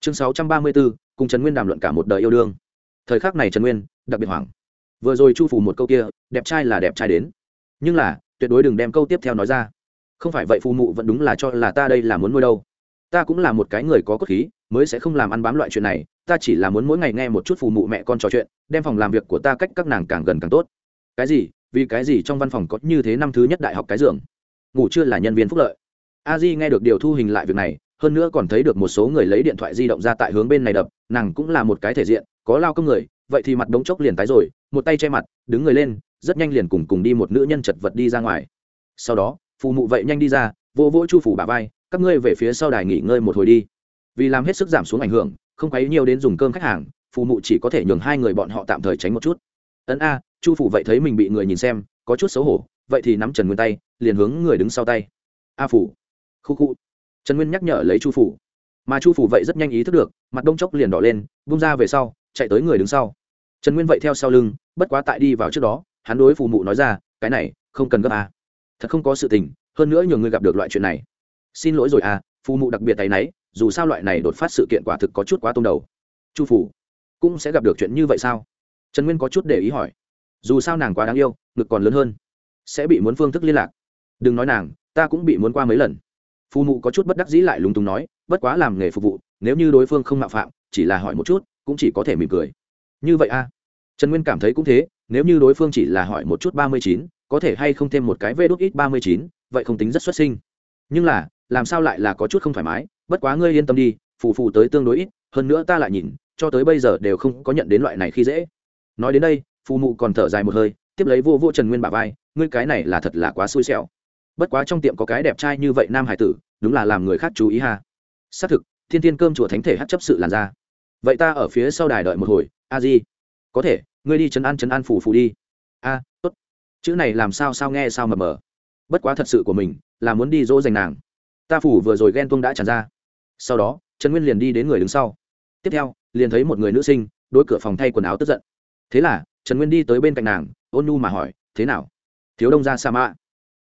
A: chương sáu trăm ba mươi b ố cùng trần nguyên đàm luận cả một đời yêu đương. Thời khắc này trần nguyên, đặc biệt hoảng. Vừa rồi chu phủ một câu kia, đẹp trai là đẹp trai đến. Nhưng là, tuyệt đối đừng đem câu tiếp theo nói ra. Không phải vậy phù mụ vẫn đúng là cho là ta đây là muốn nuôi đâu. Ta cũng là một cái người có cốt khí, mới sẽ không làm ăn bám loại chuyện này. Ta chỉ là muốn mỗi ngày nghe một chút phù mụ mẹ con trò chuyện, đem phòng làm việc của ta cách các nàng càng gần càng tốt. Cái gì? Vì cái gì trong văn phòng có như thế năm thứ nhất đại học cái giường? Ngủ chưa là nhân viên phúc lợi. A di nghe được điều thu hình lại việc này hơn nữa còn thấy được một số người lấy điện thoại di động ra tại hướng bên này đập, nàng cũng là một cái thể diện, có lao công người, vậy thì mặt đống chốc liền tái rồi, một tay che mặt, đứng người lên, rất nhanh liền cùng cùng đi một nữ nhân chật vật đi ra ngoài. Sau đó, phù mụ vậy nhanh đi ra vô vỗ chu phủ bà vai, các ngươi về phía sau đài nghỉ ngơi một hồi đi. Vì làm hết sức giảm xuống ảnh hưởng, không quấy nhiều đến dùng cơm khách hàng, phù mụ chỉ có thể nhường hai người bọn họ tạm thời tránh một chút. Ấn a, chu phủ vậy thấy mình bị người nhìn xem, có chút xấu hổ, vậy thì nắm trần nguyên tay, liền hướng người đứng sau tay. A phủ. Khu khu trần nguyên nhắc nhở lấy chu phủ. Mà chu phủ vậy rất nhanh ý thức được, mặt đông chốc liền đỏ lên bung ra về sau, chạy tới người đứng sau. Trần nguyên vậy theo sau lưng, bất quá tại đi vào trước đó, hắn đối phù mụ nói ra, cái này, không cần gấp à? thật không có sự tình, hơn nữa nhiều người gặp được loại chuyện này. Xin lỗi rồi à phù mụ đặc biệt tay náy, dù sao loại này đột phát sự kiện quả thực có chút quá tông đầu. Chu phủ, cũng sẽ gặp được chuyện như vậy sao? Trần nguyên có chút để ý hỏi. Dù sao nàng quá đáng yêu, ngực còn lớn hơn, sẽ bị muốn phương thức liên lạc. Đừng nói nàng, ta cũng bị muốn qua mấy lần phù mụ có chút bất đắc dĩ lại lúng túng nói, bất quá làm nghề phục vụ, nếu như đối phương không mạo phạm, chỉ là hỏi một chút, cũng chỉ có thể mỉm cười. Như vậy a à? trần nguyên cảm thấy cũng thế, nếu như đối phương chỉ là hỏi một chút ba mươi chín, có thể hay không thêm một cái vê đốt ít ba mươi chín, vậy không tính rất xuất sinh. Nhưng là, làm sao lại là có chút không thoải mái, bất quá ngươi yên tâm đi, phù phù tới tương đối ít, hơn nữa ta lại nhìn, cho tới bây giờ đều không có nhận đến loại này khi dễ. Nói đến đây, phù mụ còn thở dài một hơi, tiếp lấy vô vô trần nguyên bà vai, ngươi cái này là thật là quá xui xẻo bất quá trong tiệm có cái đẹp trai như vậy nam hải tử, đúng là làm người khác chú ý ha. Xác thực, thiên thiên cơm chùa thánh thể hát chấp sự làn ra. vậy ta ở phía sau đài đợi một hồi, a di. Có thể, ngươi đi chấn an chấn an phủ phủ đi. A, tốt. Chữ này làm sao sao nghe sao mờ mờ bất quá thật sự của mình, là muốn đi dỗ dành nàng. Ta phủ vừa rồi ghen tuông đã tràn ra. Sau đó, trần nguyên liền đi đến người đứng sau. Tiếp theo, liền thấy một người nữ sinh đôi cửa phòng thay quần áo tức giận. Thế là, trần nguyên đi tới bên cạnh nàng, ôn nu mà hỏi, thế nào? Thiếu đông ra sa mạ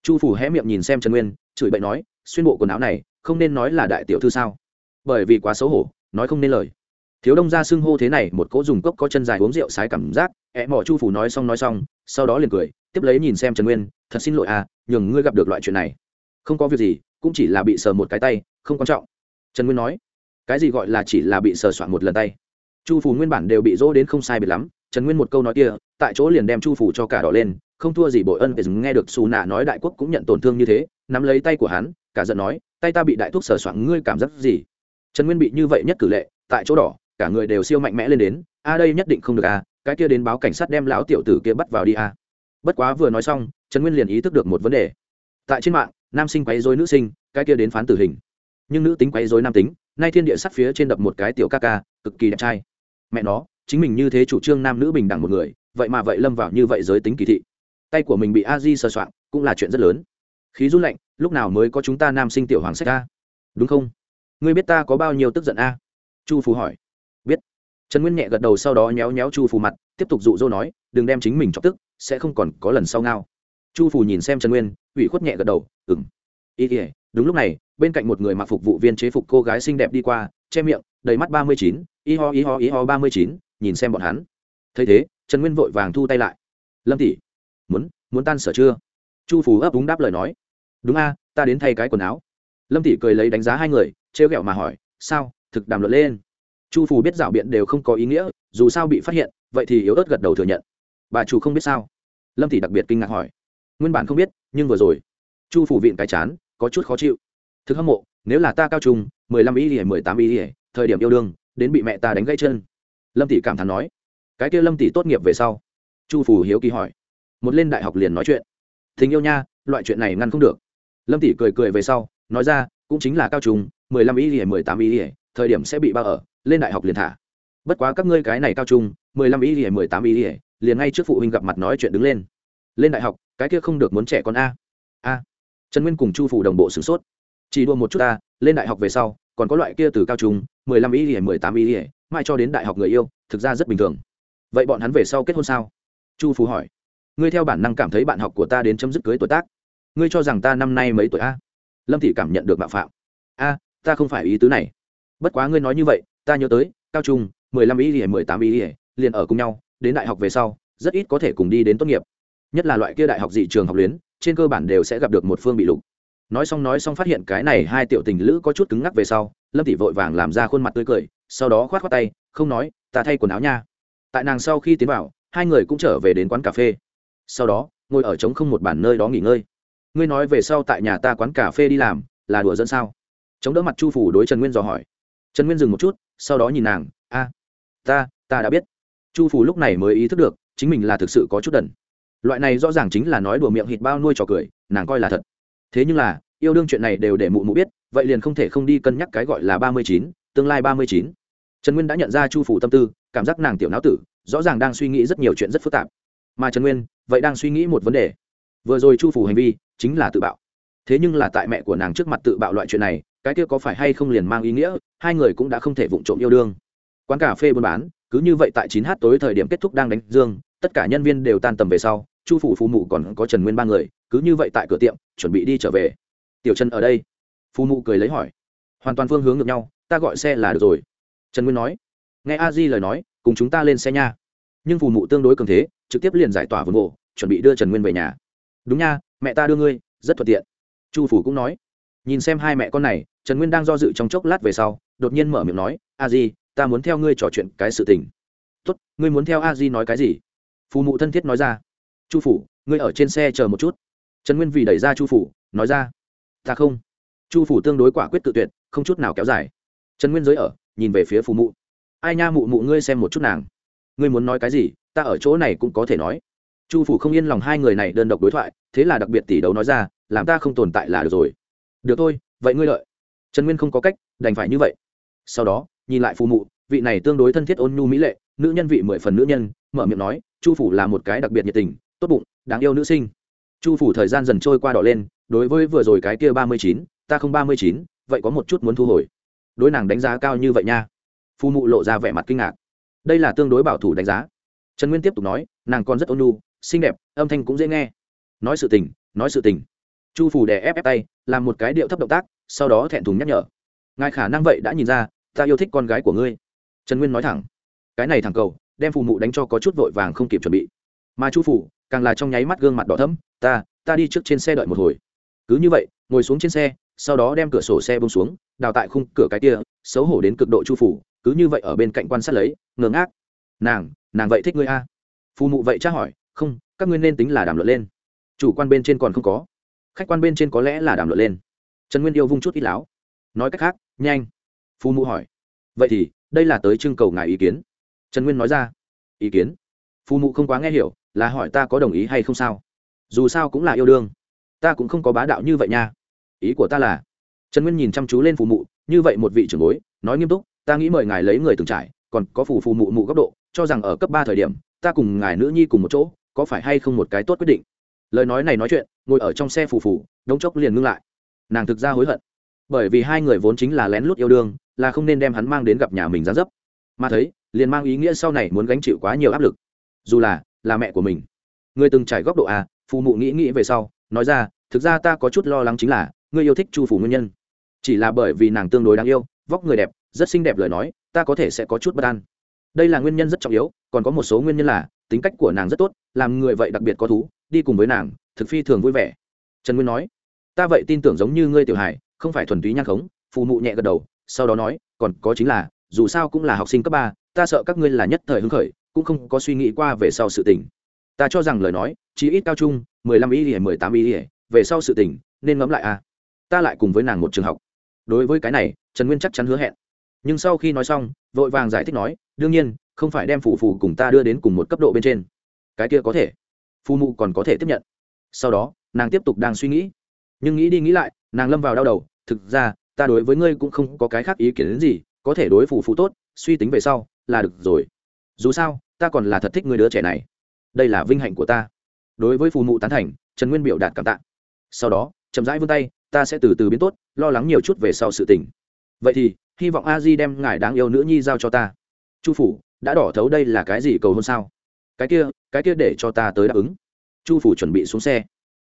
A: chu phủ hé miệng nhìn xem trần nguyên, chửi bậy nói, xuyên bộ quần áo này, không nên nói là đại tiểu thư sao? Bởi vì quá xấu hổ, nói không nên lời. Thiếu đông ra xưng hô thế này, một cỗ dùng cốc có chân dài uống rượu sái cảm giác, ẹ mỏ chu phủ nói xong nói xong, sau đó liền cười, tiếp lấy nhìn xem trần nguyên, thật xin lỗi à nhường ngươi gặp được loại chuyện này. Không có việc gì, cũng chỉ là bị sờ một cái tay, không quan trọng. Trần nguyên nói, cái gì gọi là chỉ là bị sờ soạn một lần tay? Chu phủ nguyên bản đều bị dỗ đến không sai biệt lắm, trần nguyên một câu nói kia, tại chỗ liền đem chu phủ cho cả đỏ lên không thua gì bội ân để nghe được xù nạ nói đại quốc cũng nhận tổn thương như thế, nắm lấy tay của hắn, cả giận nói, tay ta bị đại thuốc sờ soạn ngươi cảm giác gì? Trần nguyên bị như vậy nhất cử lệ, tại chỗ đỏ, cả người đều siêu mạnh mẽ lên đến, a đây nhất định không được a cái kia đến báo cảnh sát đem lão tiểu tử kia bắt vào đi a bất quá vừa nói xong, trần nguyên liền ý thức được một vấn đề. Tại trên mạng, nam sinh quấy dối nữ sinh, cái kia đến phán tử hình. Nhưng nữ tính quấy dối nam tính, nay thiên địa sắt phía trên đập một cái tiểu ca ca, cực kỳ đẹp trai. Mẹ nó, chính mình như thế chủ trương nam nữ bình đẳng một người, vậy mà vậy lâm vào như vậy giới tính kỳ thị tay của mình bị a di sờ soạn cũng là chuyện rất lớn. Khí run lạnh, lúc nào mới có chúng ta nam sinh tiểu hoàng sách a? Đúng không? Ngươi biết ta có bao nhiêu tức giận a? Chu phú hỏi. Biết. Trần nguyên nhẹ gật đầu sau đó nhéo nhéo chu phù mặt, tiếp tục dụ dỗ nói, đừng đem chính mình chọc tức, sẽ không còn có lần sau ngao. Chu phù nhìn xem trần nguyên, ủy khuất nhẹ gật đầu ừng ý ỉa đúng lúc này, bên cạnh một người mặc phục vụ viên chế phục cô gái xinh đẹp đi qua, che miệng, đầy mắt ba mươi chín, y ho y ho y ho ba mươi chín, nhìn xem bọn hắn. Thấy thế, trần nguyên vội vàng thu tay lại. Lâm tỷ muốn muốn tan sở chưa? Chu phù ấp úng đáp lời nói. Đúng a, ta đến thay cái quần áo. Lâm tỷ cười lấy đánh giá hai người, trêu ghẹo mà hỏi, sao, thực đàm luận lên? Chu phù biết rảo biện đều không có ý nghĩa, dù sao bị phát hiện, vậy thì yếu ớt gật đầu thừa nhận. Bà chủ không biết sao? Lâm tỷ đặc biệt kinh ngạc hỏi. Nguyên bản không biết, nhưng vừa rồi. Chu phủ viện cái chán, có chút khó chịu. Thực hâm mộ, nếu là ta cao trung, mười lăm ý ỉa mười tám ý ỉa thời điểm yêu đương, đến bị mẹ ta đánh gãy chân. Lâm tỷ cảm thán nói. Cái kia lâm tỷ tốt nghiệp về sau. Chu phủ hiếu kỳ hỏi một lên đại học liền nói chuyện. Tình yêu nha, loại chuyện này ngăn không được. Lâm tỷ cười cười về sau, nói ra, cũng chính là cao trung, mười lăm ý ỉa mười tám ý ỉa thời điểm sẽ bị bao ở, lên đại học liền thả. Bất quá các ngươi cái này cao trung, mười lăm ý ỉa mười tám ý ỉa liền ngay trước phụ huynh gặp mặt nói chuyện đứng lên. Lên đại học, cái kia không được muốn trẻ con a. A. Trần nguyên cùng chu phủ đồng bộ sửng sốt. Chỉ đua một chút ta lên đại học về sau, còn có loại kia từ cao trung, mười lăm ý ỉa mười tám ý ỉa mai cho đến đại học người yêu, thực ra rất bình thường. Vậy bọn hắn về sau kết hôn sao? Chu phủ hỏi ngươi theo bản năng cảm thấy bạn học của ta đến chấm dứt cưới tuổi tác. Ngươi cho rằng ta năm nay mấy tuổi a? Lâm thị cảm nhận được bạo phạm. A, ta không phải ý tứ này. Bất quá ngươi nói như vậy, ta nhớ tới, cao trung, mười lăm ý ỉa mười tám ý ỉa liền ở cùng nhau, đến đại học về sau, rất ít có thể cùng đi đến tốt nghiệp. Nhất là loại kia đại học dị trường học luyến, trên cơ bản đều sẽ gặp được một phương bị lục. Nói xong nói xong phát hiện cái này hai tiểu tình lữ có chút cứng ngắc về sau, lâm tỷ vội vàng làm ra khuôn mặt tươi cười, sau đó khoát khoát tay, không nói, ta thay quần áo nha. Tại nàng sau khi tiến vào, hai người cũng trở về đến quán cà phê sau đó, ngồi ở trống không một bản nơi đó nghỉ ngơi. Ngươi nói về sau tại nhà ta quán cà phê đi làm, là đùa dẫn sao? Chống đỡ mặt chu phủ đối trần nguyên dò hỏi. Trần nguyên dừng một chút, sau đó nhìn nàng, a, ta ta đã biết. Chu phủ lúc này mới ý thức được, chính mình là thực sự có chút đần. Loại này rõ ràng chính là nói đùa miệng hít bao nuôi trò cười, nàng coi là thật. Thế nhưng là, yêu đương chuyện này đều để mụ mụ biết, vậy liền không thể không đi cân nhắc cái gọi là ba mươi chín, tương lai ba mươi chín. Trần nguyên đã nhận ra chu phủ tâm tư, cảm giác nàng tiểu não tử, rõ ràng đang suy nghĩ rất nhiều chuyện rất phức tạp mà trần nguyên vậy đang suy nghĩ một vấn đề vừa rồi chu phủ hành vi chính là tự bạo thế nhưng là tại mẹ của nàng trước mặt tự bạo loại chuyện này cái kia có phải hay không liền mang ý nghĩa hai người cũng đã không thể vụng trộm yêu đương quán cà phê buôn bán cứ như vậy tại chín h tối thời điểm kết thúc đang đánh dương tất cả nhân viên đều tan tầm về sau chu phủ phù mụ còn có trần nguyên ba người cứ như vậy tại cửa tiệm chuẩn bị đi trở về tiểu trần ở đây phù mụ cười lấy hỏi hoàn toàn phương hướng ngược nhau ta gọi xe là được rồi trần nguyên nói nghe a di lời nói cùng chúng ta lên xe nha nhưng phù mụ tương đối cường thế trực tiếp liền giải tỏa vườn gỗ, chuẩn bị đưa trần nguyên về nhà. Đúng nha mẹ ta đưa ngươi rất thuận tiện. Chu phủ cũng nói. Nhìn xem hai mẹ con này trần nguyên đang do dự trong chốc lát về sau đột nhiên mở miệng nói a di ta muốn theo ngươi trò chuyện cái sự tình. Tốt ngươi muốn theo a di nói cái gì? Phù mụ thân thiết nói ra. Chu phủ ngươi ở trên xe chờ một chút. Trần nguyên vì đẩy ra chu phủ nói ra. Ta không. Chu phủ tương đối quả quyết tự tuyệt không chút nào kéo dài. Trần nguyên giới ở nhìn về phía phù mụ. Ai nha mụ mụ ngươi xem một chút nàng. Ngươi muốn nói cái gì? Ta ở chỗ này cũng có thể nói. Chu phủ không yên lòng hai người này đơn độc đối thoại, thế là đặc biệt tỷ đấu nói ra, làm ta không tồn tại là được rồi. Được thôi, vậy ngươi lợi. Trần nguyên không có cách, đành phải như vậy. Sau đó, nhìn lại phù mụ, vị này tương đối thân thiết ôn nhu mỹ lệ, nữ nhân vị mười phần nữ nhân, mở miệng nói, chu phủ là một cái đặc biệt nhiệt tình, tốt bụng, đáng yêu nữ sinh. Chu phủ thời gian dần trôi qua đỏ lên, đối với vừa rồi cái kia ba mươi chín, ta không ba mươi chín, vậy có một chút muốn thu hồi. Đối nàng đánh giá cao như vậy nha. Phù mụ lộ ra vẻ mặt kinh ngạc. Đây là tương đối bảo thủ đánh giá trần nguyên tiếp tục nói, nàng còn rất ôn nhu, xinh đẹp, âm thanh cũng dễ nghe. Nói sự tình, nói sự tình. Chu phủ đè ép ép tay, làm một cái điệu thấp động tác, sau đó thẹn thùng nhắc nhở. Ngài khả năng vậy đã nhìn ra, ta yêu thích con gái của ngươi. Trần nguyên nói thẳng. Cái này thẳng cầu, đem phù mụ đánh cho có chút vội vàng không kịp chuẩn bị. Mà chu phủ càng là trong nháy mắt gương mặt đỏ thấm ta ta đi trước trên xe đợi một hồi. Cứ như vậy, ngồi xuống trên xe, sau đó đem cửa sổ xe bông xuống, đào tại khung cửa cái kia, xấu hổ đến cực độ chu phủ cứ như vậy ở bên cạnh quan sát lấy, ngơ ngác. Nàng nàng vậy thích ngươi a? Phù mụ vậy tra hỏi, không, các ngươi nên tính là đàm luận lên. Chủ quan bên trên còn không có. Khách quan bên trên có lẽ là đàm luận lên. Trần nguyên yêu vung chút ít láo. Nói cách khác, nhanh. Phù mụ hỏi. Vậy thì, đây là tới trưng cầu ngài ý kiến. Trần nguyên nói ra. Ý kiến? Phù mụ không quá nghe hiểu, là hỏi ta có đồng ý hay không sao? Dù sao cũng là yêu đương. Ta cũng không có bá đạo như vậy nha. Ý của ta là, trần nguyên nhìn chăm chú lên phù mụ, như vậy một vị trưởng bối, nói nghiêm túc, ta nghĩ mời ngài lấy người từng trải, còn có phù phù mụ mụ góc độ cho rằng ở cấp ba thời điểm, ta cùng ngài nữ nhi cùng một chỗ, có phải hay không một cái tốt quyết định? Lời nói này nói chuyện, ngồi ở trong xe phù phù, đống chốc liền ngưng lại. Nàng thực ra hối hận. Bởi vì hai người vốn chính là lén lút yêu đương, là không nên đem hắn mang đến gặp nhà mình gián dấp. Mà thấy, liền mang ý nghĩa sau này muốn gánh chịu quá nhiều áp lực. Dù là là mẹ của mình. Người từng trải góc độ à phù mụ nghĩ nghĩ về sau, nói ra, thực ra ta có chút lo lắng chính là, ngươi yêu thích chu phủ nguyên nhân. Chỉ là bởi vì nàng tương đối đáng yêu, vóc người đẹp, rất xinh đẹp lời nói, ta có thể sẽ có chút bất an đây là nguyên nhân rất trọng yếu, còn có một số nguyên nhân là, tính cách của nàng rất tốt, làm người vậy đặc biệt có thú, đi cùng với nàng, thực phi thường vui vẻ. Trần nguyên nói, ta vậy tin tưởng giống như ngươi tiểu hải không phải thuần túy nhang khống. Phù mụ nhẹ gật đầu, sau đó nói, còn có chính là, dù sao cũng là học sinh cấp ba, ta sợ các ngươi là nhất thời hứng khởi, cũng không có suy nghĩ qua về sau sự tình. Ta cho rằng lời nói chỉ ít cao trung, mười lăm ý ỉa mười tám ý ỉa về sau sự tình, nên ngẫm lại à. Ta lại cùng với nàng một trường học. Đối với cái này, trần nguyên chắc chắn hứa hẹn nhưng sau khi nói xong, vội vàng giải thích nói, đương nhiên, không phải đem phù phù cùng ta đưa đến cùng một cấp độ bên trên. Cái kia có thể. Phù mụ còn có thể tiếp nhận. Sau đó, nàng tiếp tục đang suy nghĩ. Nhưng nghĩ đi nghĩ lại, nàng lâm vào đau đầu. Thực ra, ta đối với ngươi cũng không có cái khác ý kiến đến gì, có thể đối phù phù tốt, suy tính về sau, là được rồi. Dù sao, ta còn là thật thích người đứa trẻ này. Đây là vinh hạnh của ta. Đối với phù mụ tán thành, trần nguyên biểu đạt cảm tạ. Sau đó, chậm rãi vươn tay, ta sẽ từ từ biến tốt, lo lắng nhiều chút về sau sự tình. Vậy thì hy vọng a di đem ngài đáng yêu nữ nhi giao cho ta. Chu phủ, đã đỏ thấu đây là cái gì cầu hôn sao? Cái kia cái kia để cho ta tới đáp ứng. Chu phủ chuẩn bị xuống xe.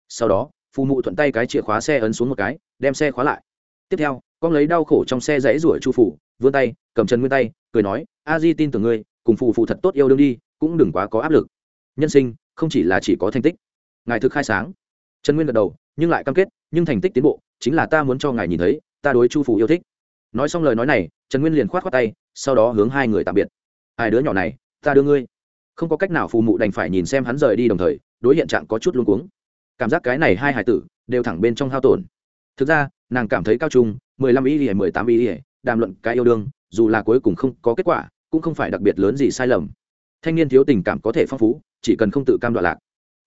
A: Sau đó, phù mụ thuận tay cái chìa khóa xe ấn xuống một cái, đem xe khóa lại. Tiếp theo, con lấy đau khổ trong xe dãy rủa chu phủ, vươn tay, cầm chân nguyên tay, cười nói, a di tin tưởng ngươi, cùng phù phù thật tốt yêu đương đi, cũng đừng quá có áp lực. Nhân sinh, không chỉ là chỉ có thành tích. Ngài thực khai sáng. Trần nguyên gật đầu, nhưng lại cam kết, nhưng thành tích tiến bộ, chính là ta muốn cho ngài nhìn thấy, ta đối chu phủ yêu thích nói xong lời nói này, trần nguyên liền k h o á t k tay, sau đó hướng hai người tạm biệt. Hai đứa nhỏ này, ta đưa ngươi. Không có cách nào phù mụ đành phải nhìn xem hắn rời đi đồng thời, đối hiện trạng có chút luôn cuống. Cảm giác cái này hai hải tử đều thẳng bên trong hao tổn. Thực ra, nàng cảm thấy cao trung, mười lăm ý ỉa mười tám ý ỉa đàm luận cái yêu đương, dù là cuối cùng không có kết quả, cũng không phải đặc biệt lớn gì sai lầm. Thanh niên thiếu tình cảm có thể phong phú, chỉ cần không tự cam đoạn lạc.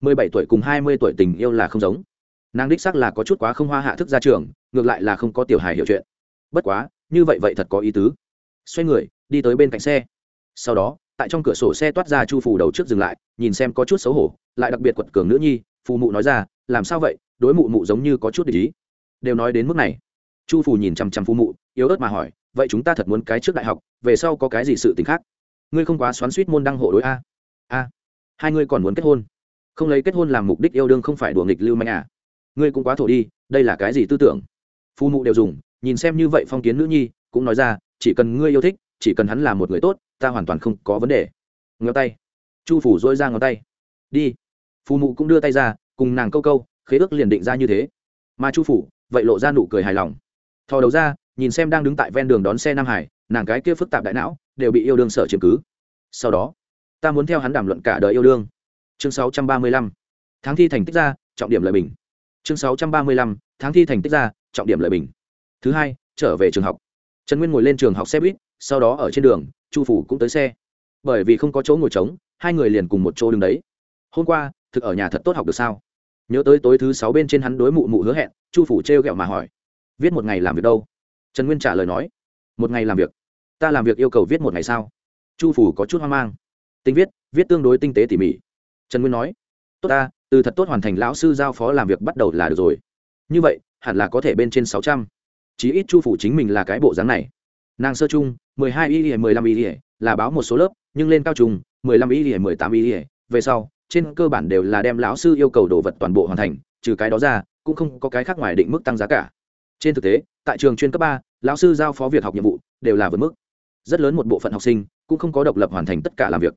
A: mười bảy tuổi cùng hai mươi tuổi tình yêu là không giống. Nàng đích sắc là có chút quá không hoa hạ thức ra trường, ngược lại là không có tiểu hài hiểu chuyện. Bất quá như vậy vậy thật có ý tứ. Xoay người, đi tới bên cạnh xe. Sau đó, tại trong cửa sổ xe toát ra chu phù đầu trước dừng lại, nhìn xem có chút xấu hổ, lại đặc biệt quật cường nữ nhi, phù mụ nói ra, làm sao vậy? Đối mụ mụ giống như có chút để ý. Đều nói đến mức này. Chu phù nhìn chằm chằm phù mụ, yếu ớt mà hỏi, vậy chúng ta thật muốn cái trước đại học, về sau có cái gì sự t ì n h khác? Ngươi không quá xoắn suýt môn đăng hộ đối a. A, hai ngươi còn muốn kết hôn? Không lấy kết hôn làm mục đích yêu đương không phải đùa nghịch lưu manh à. Ngươi cũng quá thổ đi, đây là cái gì tư tưởng? Phù mụ đều dùng nhìn xem như vậy phong kiến nữ nhi, cũng nói ra, chỉ cần ngươi yêu thích, chỉ cần hắn là một người tốt, ta hoàn toàn không có vấn đề. Ngón tay. Chu phủ dỗi ra ngón tay. Đi. Phù mụ cũng đưa tay ra, cùng nàng câu câu, khế ước liền định ra như thế. Mà chu phủ, vậy lộ ra nụ cười hài lòng. Thò đầu ra, nhìn xem đang đứng tại ven đường đón xe nam hải, nàng cái kia phức tạp đại não, đều bị yêu đương sở chiếm cứ. Sau đó, ta muốn theo hắn đàm luận cả đời yêu đương. Chương 635. tháng thi thành tích ra, trọng điểm lợi bình. Chương 635. tháng thi thành tích ra, trọng điểm lợi bình thứ hai, trở về trường học. Trần nguyên ngồi lên trường học xe buýt, sau đó ở trên đường, chu phủ cũng tới xe. Bởi vì không có chỗ ngồi trống, hai người liền cùng một chỗ đứng đấy. Hôm qua, thực ở nhà thật tốt học được sao? Nhớ tới tối thứ sáu bên trên hắn đối mụ mụ hứa hẹn, chu phủ t r mà hỏi. Viết một ngày làm việc đâu? Trần nguyên trả lời nói. Một ngày làm việc. Ta làm việc yêu cầu viết một ngày sao? Chu phủ có chút hoang mang. Tinh viết viết tương đối tinh tế tỉ mỉ. Trần nguyên nói. Tốt ta, từ thật tốt hoàn thành lão sư giao phó làm việc bắt đầu là được rồi. Như vậy, hẳn là có thể bên trên sáu trăm chí ít chu phủ chính mình là cái bộ dáng này. Nàng sơ chung, mười hai y mười lăm y là báo một số lớp, nhưng lên cao trung mười lăm y mười tám y. Về sau, trên cơ bản đều là đem lão sư yêu cầu đồ vật toàn bộ hoàn thành, trừ cái đó ra, cũng không có cái khác ngoài định mức tăng giá cả. Trên thực tế, tại trường chuyên cấp ba, lão sư giao phó việc học nhiệm vụ đều là vượt mức. Rất lớn một bộ phận học sinh cũng không có độc lập hoàn thành tất cả làm việc.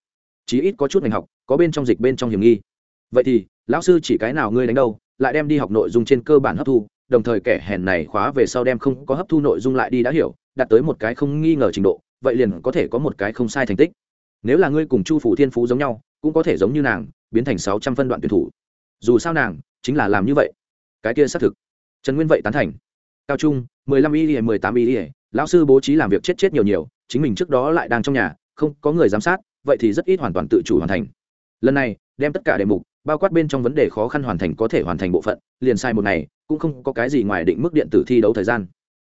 A: Chí ít có chút ngành học, có bên trong dịch bên trong hiểm nghi. Vậy thì, lão sư chỉ cái nào ngươi đánh đâu? Lại đem đi học nội dung trên cơ bản hấp thu, đồng thời kẻ hèn này khóa về sau đem không có hấp thu nội dung lại đi đã hiểu, đạt tới một cái không nghi ngờ trình độ, vậy liền có thể có một cái không sai thành tích. Nếu là ngươi cùng chu phủ thiên phú giống nhau, cũng có thể giống như nàng, biến thành sáu trăm phân đoạn tuyển thủ. Dù sao nàng, chính là làm như vậy. Cái kia xác thực. Trần nguyên vậy tán thành. Cao trung, mười lăm y mười tám y lão sư bố trí làm việc chết chết nhiều nhiều, chính mình trước đó lại đang trong nhà, không có người giám sát, vậy thì rất ít hoàn toàn tự chủ hoàn thành lần này, đem tất cả đề mục, bao quát bên trong vấn đề khó khăn hoàn thành có thể hoàn thành bộ phận, liền sai một ngày, cũng không có cái gì ngoài định mức điện tử thi đấu thời gian.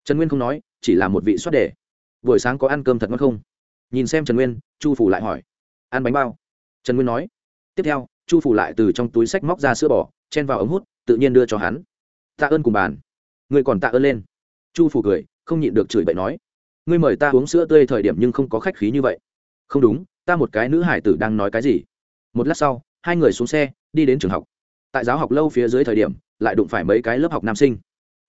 A: Trần nguyên không nói, chỉ là một vị soát đề. Buổi sáng có ăn cơm thật ngon không? Nhìn xem trần nguyên, chu phủ lại hỏi. Ăn bánh bao. Trần nguyên nói. Tiếp theo, chu phủ lại từ trong túi sách móc ra sữa bò, chen vào ống hút, tự nhiên đưa cho hắn. Tạ ơn cùng bàn. Người còn tạ ơn lên. Chu phủ cười, không nhịn được chửi bậy nói. Ngươi mời ta uống sữa tươi thời điểm nhưng không có khách khí như vậy. Không đúng, ta một cái nữ hải tử đang nói cái gì? Một lát sau, hai người xuống xe, đi đến trường học. Tại giáo học lâu phía dưới thời điểm, lại đụng phải mấy cái lớp học nam sinh.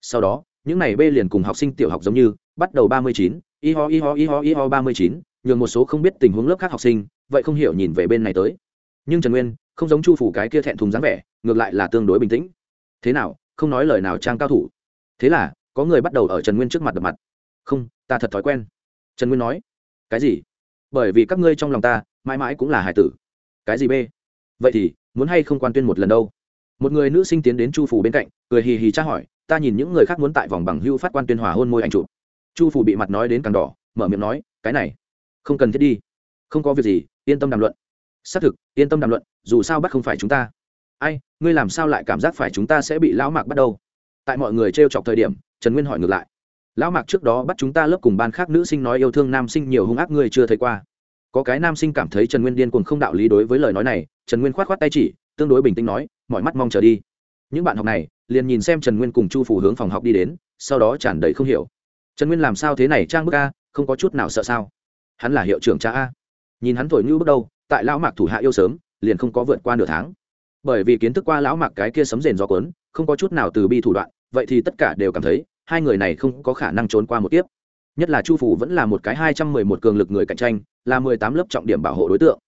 A: Sau đó, những này b liền cùng học sinh tiểu học giống như, bắt đầu ba mươi chín y ho y ho y ho y ho ba mươi chín, nhường một số không biết tình huống lớp khác học sinh, vậy không hiểu nhìn về bên này tới. Nhưng trần nguyên, không giống chu phủ cái kia thẹn thùng dáng vẻ, ngược lại là tương đối bình tĩnh. Thế nào, không nói lời nào trang cao thủ. Thế là, có người bắt đầu ở trần nguyên trước mặt đập mặt. Không, ta thật thói quen. Trần nguyên nói, cái gì? Bởi vì các ngươi trong lòng ta, mãi mãi cũng là hải tử cái gì b vậy thì, muốn hay không quan tuyên một lần đâu? Một người nữ sinh tiến đến chu phủ bên cạnh, cười hì hì tra hỏi, ta nhìn những người khác muốn tại vòng bằng hưu phát quan tuyên hòa hôn môi ảnh chụp. Chu phủ bị mặt nói đến càng đỏ, mở miệng nói, cái này, không cần thiết đi. Không có việc gì, yên tâm đàm luận. Xác thực, yên tâm đàm luận, dù sao bắt không phải chúng ta. Ai, ngươi làm sao lại cảm giác phải chúng ta sẽ bị lão mạc bắt đầu tại mọi người t r e o chọc thời điểm, trần nguyên hỏi ngược lại. Lão mạc trước đó bắt chúng ta lớp cùng ban khác nữ sinh nói yêu thương nam sinh nhiều hung ác ngươi chưa thấy qua có cái nam sinh cảm thấy trần nguyên điên cuồng không đạo lý đối với lời nói này, trần nguyên k h o á t k h o á t tay chỉ, tương đối bình tĩnh nói, mọi mắt mong chờ đi. Những bạn học này liền nhìn xem trần nguyên cùng chu phủ hướng phòng học đi đến, sau đó tràn đầy không hiểu. Trần nguyên làm sao thế này trang bức a, không có chút nào sợ sao? Hắn là hiệu trưởng cha a. Nhìn hắn thổi như bước đầu tại lão mạc thủ hạ yêu sớm, liền không có vượt qua nửa tháng. Bởi vì kiến thức qua lão mạc cái kia sấm rền gió quấn không có chút nào từ bi thủ đoạn, vậy thì tất cả đều cảm thấy, hai người này không có khả năng trốn qua một tiếp nhất là chu phủ vẫn là một cái hai trăm mười một cường lực người cạnh tranh là mười tám lớp trọng điểm bảo hộ đối tượng.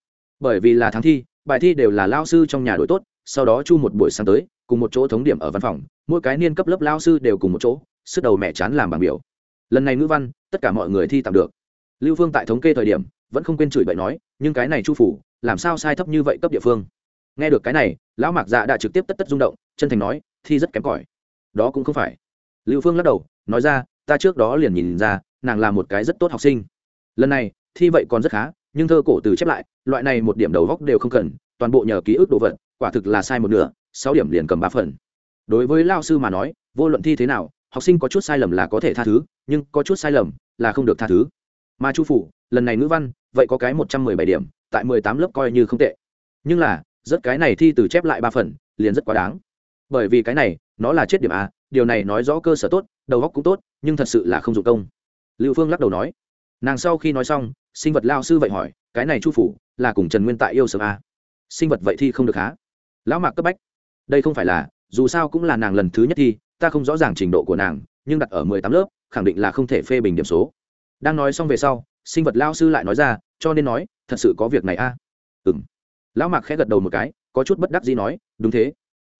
A: Bởi vì là tháng thi, bài thi đều là lao sư trong nhà đội tốt, sau đó chu một buổi sáng tới, cùng một chỗ thống điểm ở văn phòng, mỗi cái niên cấp lớp lao sư đều cùng một chỗ, sức đầu mẹ chán làm bảng biểu. Lần này ngữ văn, tất cả mọi người thi tạm được. Lưu phương tại thống kê thời điểm, vẫn không quên chửi bậy nói, nhưng cái này chu phủ, làm sao sai thấp như vậy cấp địa phương? Nghe được cái này, lão mạc dạ đã trực tiếp tất tất rung động, chân thành nói, thi rất kém cỏi. Đó cũng không phải. Lưu phương lắc đầu, nói ra, ta trước đó liền nhìn ra, nàng là một cái rất tốt học sinh. Lần này thi vậy còn rất khá, nhưng thơ cổ từ chép lại, loại này một điểm đầu góc đều không cần, toàn bộ nhờ ký ức đồ vật, quả thực là sai một nửa, sáu điểm liền cầm ba phần. Đối với lao sư mà nói, vô luận thi thế nào, học sinh có chút sai lầm là có thể tha thứ, nhưng có chút sai lầm là không được tha thứ. Mà chu phủ, lần này ngữ văn, vậy có cái một trăm mười bảy điểm, tại mười tám lớp coi như không tệ. Nhưng là, rất cái này thi từ chép lại ba phần, liền rất quá đáng. Bởi vì cái này, nó là chết điểm a, điều này nói rõ cơ sở tốt, đầu góc cũng tốt, nhưng thật sự là không dụng công. Lưu phương lắc đầu nói nàng sau khi nói xong, sinh vật lao sư vậy hỏi, cái này chu phủ là cùng trần nguyên tại yêu sớm a sinh vật vậy thi không được há? Lão mạc cấp bách, đây không phải là, dù sao cũng là nàng lần thứ nhất thi, ta không rõ ràng trình độ của nàng, nhưng đặt ở mười tám lớp, khẳng định là không thể phê bình điểm số. Đang nói xong về sau, sinh vật lao sư lại nói ra, cho nên nói, thật sự có việc này a à? ừ m lão mạc khẽ gật đầu một cái, có chút bất đắc gì nói, đúng thế.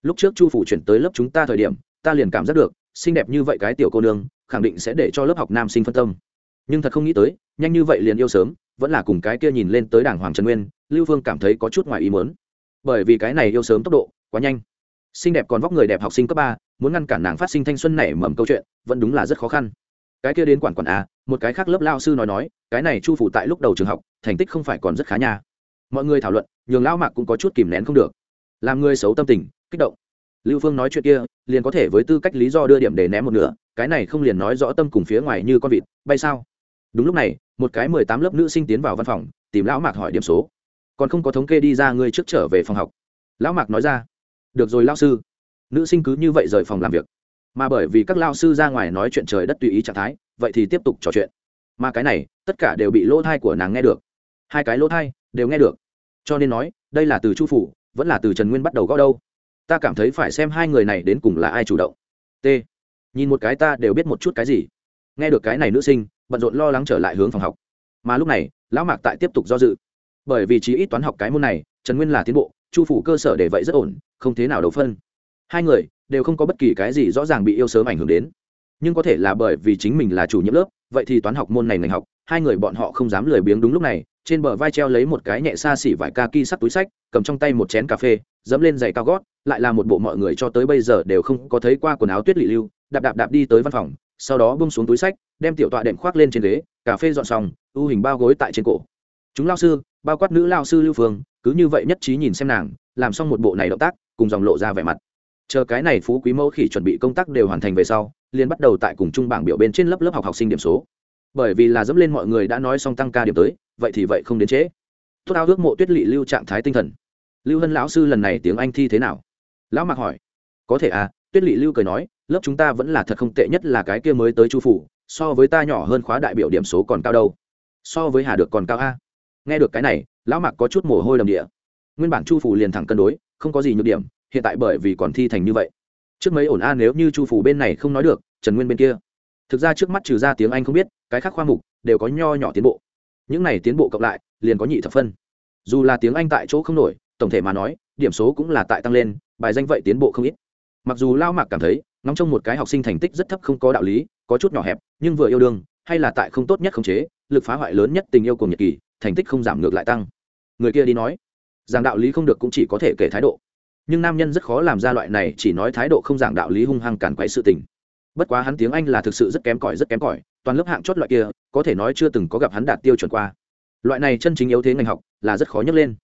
A: Lúc trước chu phủ chuyển tới lớp chúng ta thời điểm, ta liền cảm giác được, xinh đẹp như vậy cái tiểu cô nương, khẳng định sẽ để cho lớp học nam sinh phân tâm nhưng thật không nghĩ tới, nhanh như vậy liền yêu sớm, vẫn là cùng cái kia nhìn lên tới đảng hoàng trần nguyên, lưu phương cảm thấy có chút ngoài ý muốn. Bởi vì cái này yêu sớm tốc độ quá nhanh. Xinh đẹp còn vóc người đẹp học sinh cấp ba, muốn ngăn cản nàng phát sinh thanh xuân nảy mầm câu chuyện, vẫn đúng là rất khó khăn. Cái kia đến quản quản a, một cái khác lớp lao sư nói nói, cái này chu phủ tại lúc đầu trường học, thành tích không phải còn rất khá nha. Mọi người thảo luận, nhường lao mạc cũng có chút kìm nén không được. Làm người xấu tâm tình, kích động. Lưu phương nói chuyện kia, liền có thể với tư cách lý do đưa điểm để ném một nửa, cái này không liền nói rõ tâm cùng phía ngoài như con vịt, bay sao? Đúng lúc này, một cái mười tám lớp nữ sinh tiến vào văn phòng, tìm lão mạc hỏi điểm số. Còn không có thống kê đi ra ngươi trước trở về phòng học. Lão mạc nói ra, được rồi lao sư. Nữ sinh cứ như vậy rời phòng làm việc. Mà bởi vì các lao sư ra ngoài nói chuyện trời đất tùy ý trạng thái, vậy thì tiếp tục trò chuyện. Mà cái này, tất cả đều bị lỗ thai của nàng nghe được. Hai cái lỗ thai, đều nghe được. Cho nên nói, đây là từ chu phủ, vẫn là từ trần nguyên bắt đầu gõ đâu. Ta cảm thấy phải xem hai người này đến cùng là ai chủ động. T. Nhìn một cái ta đều biết một chút cái gì nghe được cái này nữ sinh, bận rộn lo lắng trở lại hướng phòng học. Mà lúc này, lão mạc tại tiếp tục do dự. Bởi vì chí ít toán học cái môn này, trần nguyên là tiến bộ, chu phủ cơ sở để vậy rất ổn, không thế nào đấu phân. Hai người đều không có bất kỳ cái gì rõ ràng bị yêu sớm ảnh hưởng đến. Nhưng có thể là bởi vì chính mình là chủ nhiệm lớp, vậy thì toán học môn này ngành học, hai người bọn họ không dám lười biếng đúng lúc này, trên bờ vai treo lấy một cái nhẹ xa xỉ vải ca ki sắt túi sách, cầm trong tay một chén cà phê, dẫm lên giày cao gót, lại là một bộ mọi người cho tới bây giờ đều không có thấy qua quần áo tuyết lị lưu, đạp đạp đạp đi tới văn phòng sau đó bung xuống túi sách, đem tiểu tọa đệm khoác lên trên ghế, cà phê dọn xong, ưu hình bao gối tại trên cổ. Chúng lao sư, bao quát nữ lao sư lưu phương, cứ như vậy nhất trí nhìn xem nàng, làm xong một bộ này động tác, cùng dòng lộ ra vẻ mặt. Chờ cái này phú quý mẫu khỉ chuẩn bị công tác đều hoàn thành về sau, liền bắt đầu tại cùng chung bảng biểu bên trên lớp lớp học học sinh điểm số. Bởi vì là dẫm lên mọi người đã nói xong tăng ca điểm tới, vậy thì vậy không đến trễ. Tốt áo ước mộ tuyết lị lưu trạng thái tinh thần. Lưu hân lão sư lần này tiếng anh thi thế nào? Lão mạc hỏi. Có thể à tuyết lị lưu cười nói lớp chúng ta vẫn là thật không tệ nhất là cái kia mới tới chu phủ, so với ta nhỏ hơn khóa đại biểu điểm số còn cao đâu. So với hà được còn cao a. Nghe được cái này, lão mạc có chút mồ hôi đầm địa. Nguyên bản chu phủ liền thẳng cân đối, không có gì nhược điểm, hiện tại bởi vì còn thi thành như vậy. Trước mấy ổn a nếu như chu phủ bên này không nói được, trần nguyên bên kia. Thực ra trước mắt trừ ra tiếng anh không biết, cái khác khoa mục đều có nho nhỏ tiến bộ. Những này tiến bộ cộng lại, liền có nhị thập phân. Dù là tiếng anh tại chỗ không nổi, tổng thể mà nói, điểm số cũng là tại tăng lên, bài danh vậy tiến bộ không ít. Mặc dù lao mạc cảm thấy ngóng trong một cái học sinh thành tích rất thấp không có đạo lý, có chút nhỏ hẹp, nhưng vừa yêu đương, hay là tại không tốt nhất khống chế, lực phá hoại lớn nhất tình yêu cùng nhật kỳ, thành tích không giảm ngược lại tăng. Người kia đi nói rằng đạo lý không được cũng chỉ có thể kể thái độ. Nhưng nam nhân rất khó làm ra loại này chỉ nói thái độ không giảng đạo lý hung hăng cản quấy sự tình. Bất quá hắn tiếng anh là thực sự rất kém cỏi, rất kém cỏi, toàn lớp hạng chót loại kia, có thể nói chưa từng có gặp hắn đạt tiêu chuẩn qua. Loại này chân chính yếu thế ngành học, là rất khó nhấc lên.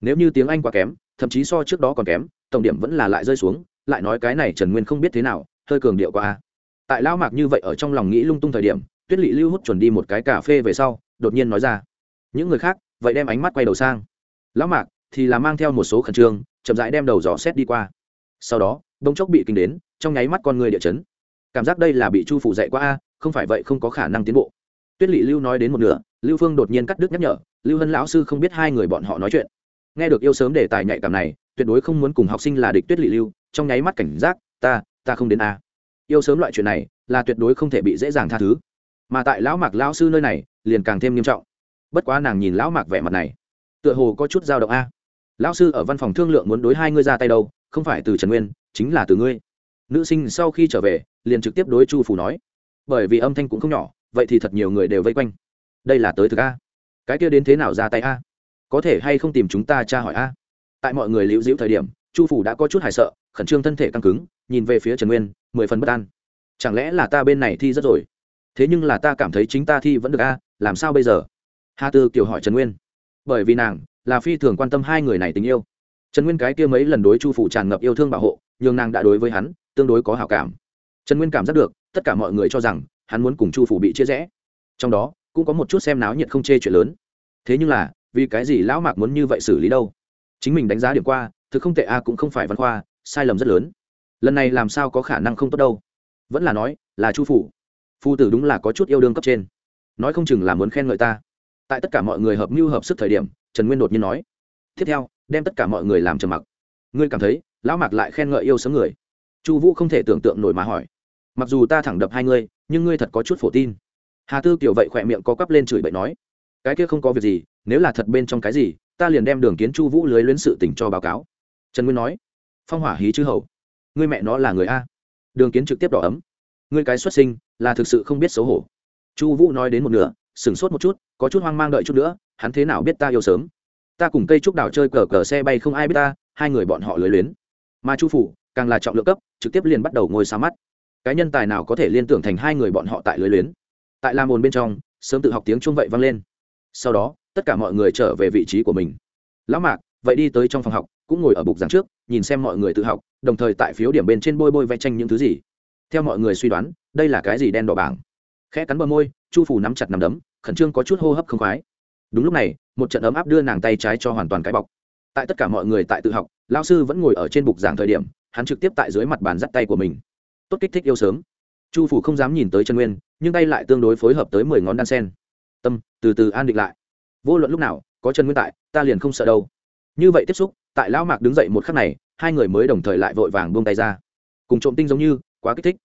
A: Nếu như tiếng anh quá kém, thậm chí so trước đó còn kém, tổng điểm vẫn là lại rơi xuống lại nói cái này trần nguyên không biết thế nào, hơi cường điệu qua tại lão mạc như vậy ở trong lòng nghĩ lung tung thời điểm, tuyết lỵ lưu hút chuẩn đi một cái cà phê về sau, đột nhiên nói ra. Những người khác, vậy đem ánh mắt quay đầu sang. Lão mạc thì là mang theo một số khẩn trương, chậm rãi đem đầu dò xét đi qua. Sau đó bông chốc bị kinh đến, trong nháy mắt con người địa chấn. Cảm giác đây là bị chu phủ dạy qua a, không phải vậy không có khả năng tiến bộ. Tuyết lỵ lưu nói đến một nửa, lưu phương đột nhiên cắt đứt nhắc nhở, lưu hân lão sư không biết hai người bọn họ nói chuyện. Nghe được yêu sớm đề tài nhạy cảm này, tuyệt đối không muốn cùng học sinh là địch tuyết lỵ lưu trong nháy mắt cảnh giác, ta ta không đến a. Yêu sớm loại chuyện này là tuyệt đối không thể bị dễ dàng tha thứ. Mà tại lão mạc lão sư nơi này liền càng thêm nghiêm trọng. Bất quá nàng nhìn lão mạc vẻ mặt này, tựa hồ có chút dao động a. Lão sư, ở văn phòng thương lượng muốn đối hai ngươi ra tay đâu, không phải từ trần nguyên, chính là từ ngươi. Nữ sinh sau khi trở về, liền trực tiếp đối chu phủ nói, bởi vì âm thanh cũng không nhỏ, vậy thì thật nhiều người đều vây quanh. Đây là tới thực a. Cái kia đến thế nào ra tay a? Có thể hay không tìm chúng ta tra hỏi a? Tại mọi người liễu dĩu thời điểm, chu phủ đã có chút hài sợ khẩn trương thân thể căng cứng, nhìn về phía trần nguyên, mười phần bất an. Chẳng lẽ là ta bên này thi rất rồi? Thế nhưng là ta cảm thấy chính ta thi vẫn được a, làm sao bây giờ? Hà tư kiều hỏi trần nguyên. Bởi vì nàng là phi thường quan tâm hai người này tình yêu. Trần nguyên cái kia mấy lần đối chu phủ tràn ngập yêu thương bảo hộ nhưng nàng đã đối với hắn tương đối có hảo cảm. Trần nguyên cảm giác được, tất cả mọi người cho rằng hắn muốn cùng chu phủ bị chia rẽ. Trong đó, cũng có một chút xem náo nhiệt không chê chuyện lớn. Thế nhưng là, vì cái gì lão mạc muốn như vậy xử lý đâu? Chính mình đánh giá điểm qua, thực không tệ a, cũng không phải văn khoa sai lầm rất lớn. Lần này làm sao có khả năng không tốt đâu? Vẫn là nói, là chu phủ. Phu tử đúng là có chút yêu đương cấp trên. Nói không chừng là muốn khen ngợi ta. Tại tất cả mọi người hợp mưu hợp sức thời điểm, trần nguyên đột nhiên nói, tiếp theo, đem tất cả mọi người làm trầm mặc. Ngươi cảm thấy, lão mạc lại khen ngợi yêu sớm người. Chu vũ không thể tưởng tượng nổi mà hỏi, mặc dù ta thẳng đập hai ngươi, nhưng ngươi thật có chút phổ tin. Hà tư kiểu vậy khỏe miệng có cắp lên chửi bậy nói, cái kia không có việc gì, nếu là thật bên trong cái gì, ta liền đem đường kiến chu vũ lưới luyến sự tỉnh cho báo cáo. Trần nguyên nói phong hỏa hí chư hầu. Người mẹ nó là người a. Đường kiến trực tiếp đỏ ấm. Ngươi cái xuất sinh, là thực sự không biết xấu hổ. Chu vũ nói đến một nửa, sửng sốt một chút, có chút hoang mang đợi chút nữa, hắn thế nào biết ta yêu sớm? Ta cùng cây trúc đào chơi cờ cờ xe bay không ai biết ta, hai người bọn họ lưới luyến. Mà chu phủ, càng là trọng lượng cấp, trực tiếp liền bắt đầu ngồi xa mắt. Cái nhân tài nào có thể liên tưởng thành hai người bọn họ tại lưới luyến? Tại la mồn bên trong, sớm tự học tiếng Chung vậy vang lên. Sau đó, tất cả mọi người trở về vị trí của mình. Lão mạc, vậy đi tới trong phòng học cũng ngồi ở bục giảng trước, nhìn xem mọi người tự học, đồng thời tại phiếu điểm bên trên bôi bôi vẽ tranh những thứ gì. Theo mọi người suy đoán, đây là cái gì đen đỏ bảng? Khẽ cắn bờ môi, chu phủ nắm chặt nằm đấm, khẩn trương có chút hô hấp không khoái. Đúng lúc này, một trận ấm áp đưa nàng tay trái cho hoàn toàn cái bọc. Tại tất cả mọi người tại tự học lao sư vẫn ngồi ở trên bục giảng thời điểm, hắn trực tiếp tại dưới mặt bàn dắt tay của mình. Tốt kích thích yêu sớm. Chu phủ không dám nhìn tới trần nguyên, nhưng tay lại tương đối phối hợp tới mười ngón đan sen. Tâm, từ từ an định lại. Vô luận lúc nào, có trần nguyên tại, ta liền không sợ đâu. Như vậy tiếp xúc tại lão mạc đứng dậy một khắc này hai người mới đồng thời lại vội vàng buông tay ra. Cùng trộm tinh giống như quá kích thích.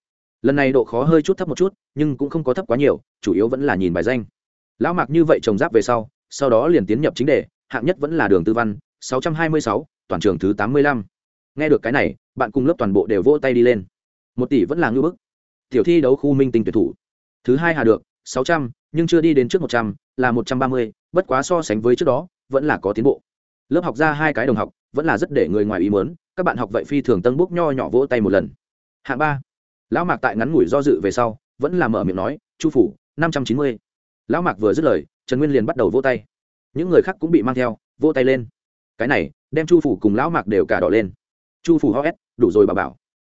A: Lần này độ khó hơi chút thấp một chút nhưng cũng không có thấp quá nhiều chủ yếu vẫn là nhìn bài danh. Lão mạc như vậy trồng giáp về sau sau đó liền tiến nhập chính đề hạng nhất vẫn là đường tư văn 626, toàn trường thứ 85. nghe được cái này bạn cùng lớp toàn bộ đều vỗ tay đi lên. Một tỷ vẫn là ngưỡng bức. Tiểu thi đấu khu minh tinh tuyển thủ. Thứ hai hà được 600, nhưng chưa đi đến trước 100, là 130, bất quá so sánh với trước đó vẫn là có tiến bộ. Lớp học ra hai cái đồng học vẫn là rất để người ngoài ý muốn, các bạn học vậy phi thường tân bốc nho nhỏ vỗ tay một lần. Hạng ba, lão mạc tại ngắn ngủi do dự về sau, vẫn là mở miệng nói, chu phủ, năm trăm chín mươi. Lão mạc vừa dứt lời, trần nguyên liền bắt đầu vỗ tay. Những người khác cũng bị mang theo, vỗ tay lên. Cái này, đem chu phủ cùng lão mạc đều cả đỏ lên. Chu phủ ho s, đủ rồi bà bảo.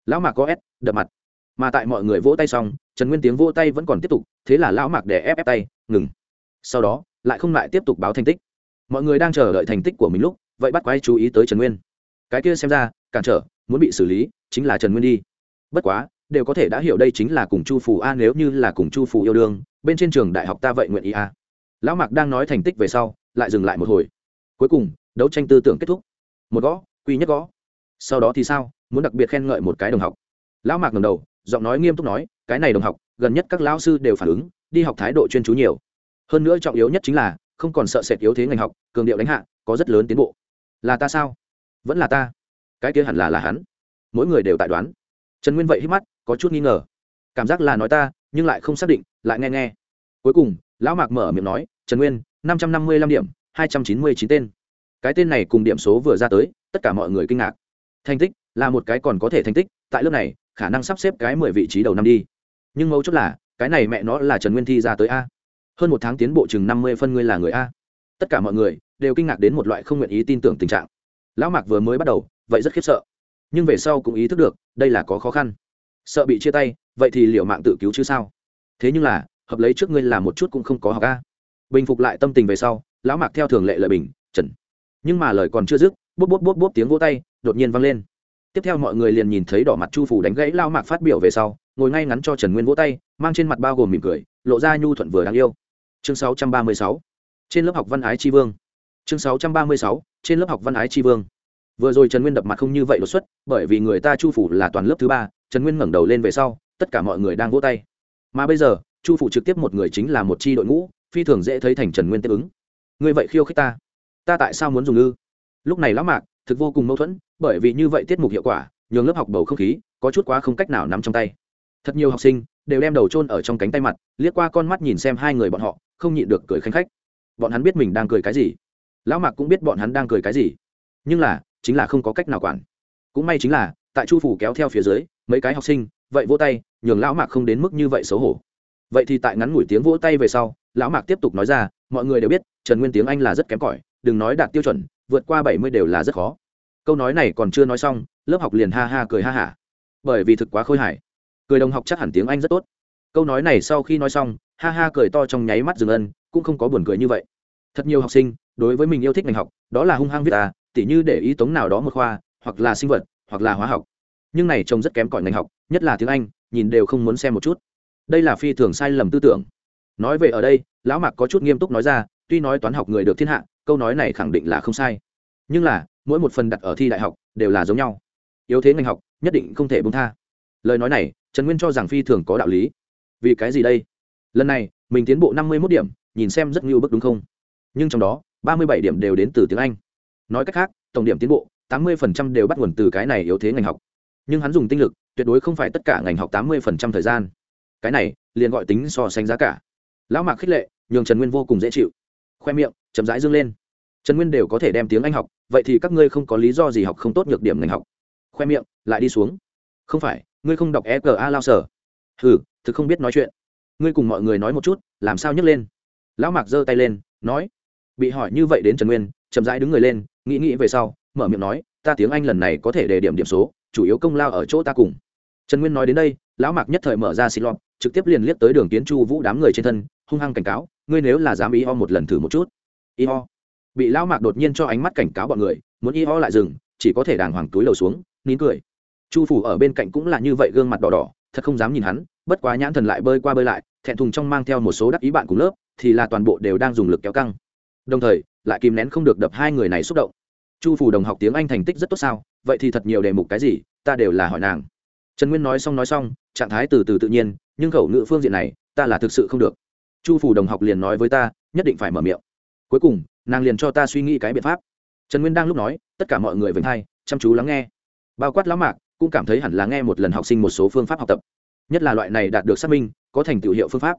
A: Lão mạc có s, đập mặt. Mà tại mọi người vỗ tay xong, trần nguyên tiếng vỗ tay vẫn còn tiếp tục, thế là lão mạc để ép ép tay, ngừng. Sau đó, lại không lại tiếp tục báo thành tích. Mọi người đang chờ đợi thành tích của mình lúc vậy bắt quái chú ý tới trần nguyên. Cái kia xem ra, cản trở, muốn bị xử lý, chính là trần nguyên đi. Bất quá, đều có thể đã hiểu đây chính là cùng chu phù a nếu như là cùng chu phù yêu đương, bên trên trường đại học ta vậy nguyện ý a. Lão mạc đang nói thành tích về sau, lại dừng lại một hồi. Cuối cùng, đấu tranh tư tưởng kết thúc. Một gõ, quy nhất gõ. Sau đó thì sao, muốn đặc biệt khen ngợi một cái đồng học. Lão mạc ngầm đầu, giọng nói nghiêm túc nói, cái này đồng học, gần nhất các lão sư đều phản ứng, đi học thái độ chuyên chú nhiều. Hơn nữa trọng yếu nhất chính là, không còn sợ sệt yếu thế ngành học, cường điệu đánh hạ, có rất lớn tiến bộ là ta sao? Vẫn là ta. Cái kia hẳn là là hắn. Mỗi người đều tại đoán. Trần nguyên vậy hít mắt, có chút nghi ngờ. Cảm giác là nói ta, nhưng lại không xác định, lại nghe nghe. Cuối cùng, lão mạc mở miệng nói, trần nguyên, năm trăm năm mươi lăm điểm, hai trăm chín mươi chín tên. Cái tên này cùng điểm số vừa ra tới, tất cả mọi người kinh ngạc. Thành tích, là một cái còn có thể thành tích, tại lớp này, khả năng sắp xếp cái mười vị trí đầu năm đi. Nhưng mấu chốt là, cái này mẹ nó là trần nguyên thi ra tới a. Hơn một tháng tiến bộ chừng năm mươi phân ngươi là người a. Tất cả mọi người đều kinh ngạc đến một loại không nguyện ý tin tưởng tình trạng. Lão mạc vừa mới bắt đầu, vậy rất khiếp sợ. Nhưng về sau cũng ý thức được, đây là có khó khăn. Sợ bị chia tay, vậy thì liệu mạng tự cứu chứ sao? Thế nhưng là, hợp lấy trước ngươi làm một chút cũng không có học a. Bình phục lại tâm tình về sau, lão mạc theo thường lệ lời bình, trần. Nhưng mà lời còn chưa dứt, bốp bốp bốp bốp tiếng vỗ tay, đột nhiên vang lên. Tiếp theo mọi người liền nhìn thấy đỏ mặt chu phủ đánh gãy lao mạc phát biểu về sau, ngồi ngay ngắn cho trần nguyên vỗ tay, mang trên mặt bao gồm mỉm cười, lộ ra nhu thuận vừa đáng yêu. Chương 636. trên lớp học văn ái tri vương chương 636. trên lớp học văn ái tri vương. Vừa rồi trần nguyên đập mặt không như vậy đột xuất, bởi vì người ta chu phủ là toàn lớp thứ ba, trần nguyên ngẩng đầu lên về sau, tất cả mọi người đang vỗ tay. Mà bây giờ, chu phủ trực tiếp một người chính là một c h i đội ngũ, phi thường dễ thấy thành trần nguyên tiếp ứng. Người vậy khiêu khích ta. Ta tại sao muốn dùng ư lúc này lão mạc, thực vô cùng mâu thuẫn, bởi vì như vậy tiết mục hiệu quả, nhường lớp học bầu không khí, có chút quá không cách nào nắm trong tay. Thật nhiều học sinh, đều đem đầu chôn ở trong cánh tay mặt, liếc qua con mắt nhìn xem hai người bọn họ, không nhịn được cười khanh khách. Bọn hắn biết mình đang cười cái gì lão mạc cũng biết bọn hắn đang cười cái gì. Nhưng là, chính là không có cách nào quản. Cũng may chính là, tại chu phủ kéo theo phía dưới, mấy cái học sinh, vậy vỗ tay, nhường lão mạc không đến mức như vậy xấu hổ. Vậy thì tại ngắn ngủi tiếng vỗ tay về sau, lão mạc tiếp tục nói ra, mọi người đều biết, trần nguyên tiếng anh là rất kém cỏi, đừng nói đạt tiêu chuẩn, vượt qua bảy mươi đều là rất khó. Câu nói này còn chưa nói xong, lớp học liền ha ha cười ha hả. Bởi vì thực quá khôi hài. Cười đồng học chắc hẳn tiếng anh rất tốt. Câu nói này sau khi nói xong, ha ha cười to trong nháy mắt dừng ân, cũng không có buồn cười như vậy thật nhiều học sinh, đối với mình yêu thích ngành học, đó là hung hăng viết à tỉ như để ý tống nào đó một khoa, hoặc là sinh vật, hoặc là hóa học. Nhưng này trông rất kém cỏi ngành học, nhất là tiếng anh, nhìn đều không muốn xem một chút. Đây là phi thường sai lầm tư tưởng. Nói về ở đây, lão mạc có chút nghiêm túc nói ra, tuy nói toán học người được thiên hạ, câu nói này khẳng định là không sai. Nhưng là, mỗi một phần đặt ở thi đại học, đều là giống nhau. Yếu thế ngành học, nhất định không thể bông tha. Lời nói này, trần nguyên cho rằng phi thường có đạo lý. Vì cái gì đây? Lần này, mình tiến bộ năm mươi mốt điểm, nhìn xem rất ngưu bức đúng không? Nhưng trong đó, ba mươi bảy điểm đều đến từ tiếng anh. Nói cách khác, tổng điểm tiến bộ, tám mươi đều bắt nguồn từ cái này yếu thế ngành học. Nhưng hắn dùng tinh lực, tuyệt đối không phải tất cả ngành học tám mươi thời gian. Cái này, liền gọi tính so sánh giá cả. Lão mạc khích lệ, nhường trần nguyên vô cùng dễ chịu. Khoe miệng, chậm rãi dương lên. Trần nguyên đều có thể đem tiếng anh học, vậy thì các ngươi không có lý do gì học không tốt nhược điểm ngành học. Khoe miệng, lại đi xuống. Không phải, ngươi không đọc e g a lao sở. Hừ, thực không biết nói chuyện. Ngươi cùng mọi người nói một chút, làm sao nhấc lên? Lão mạc giơ tay lên, nói bị hỏi như vậy đến trần nguyên, chậm rãi đứng người lên, nghĩ nghĩ về sau, mở miệng nói, ta tiếng anh lần này có thể đề điểm điểm số, chủ yếu công lao ở chỗ ta cùng. Trần nguyên nói đến đây, lão mạc nhất thời mở ra xịt lọt, trực tiếp liền liếc tới đường kiến chu vũ đám người trên thân, hung hăng cảnh cáo, ngươi nếu là dám y ho một lần thử một chút. Y ho bị lão mạc đột nhiên cho ánh mắt cảnh cáo bọn người, muốn y ho lại dừng, chỉ có thể đàng hoàng túi lầu xuống, nín cười. Chu phủ ở bên cạnh cũng là như vậy gương mặt đỏ đỏ, thật không dám nhìn hắn, bất quá nhãn thần lại bơi qua bơi lại, thẹn thùng trong mang theo một số đắc ý bạn cùng lớp, thì là toàn bộ đều đang dùng lực kéo căng đồng thời, lại kìm nén không được đập hai người này xúc động. Chu phủ đồng học tiếng anh thành tích rất tốt sao? Vậy thì thật nhiều đề mục cái gì? Ta đều là hỏi nàng. Trần nguyên nói xong nói xong, trạng thái từ từ tự nhiên, nhưng khẩu ngữ phương diện này, ta là thực sự không được. Chu phủ đồng học liền nói với ta, nhất định phải mở miệng. Cuối cùng, nàng liền cho ta suy nghĩ cái biện pháp. Trần nguyên đang lúc nói, tất cả mọi người vĩnh thay chăm chú lắng nghe. Bao quát lão mạc, cũng cảm thấy hẳn là nghe một lần học sinh một số phương pháp học tập. Nhất là loại này đạt được xác minh, có thành tựu hiệu phương pháp.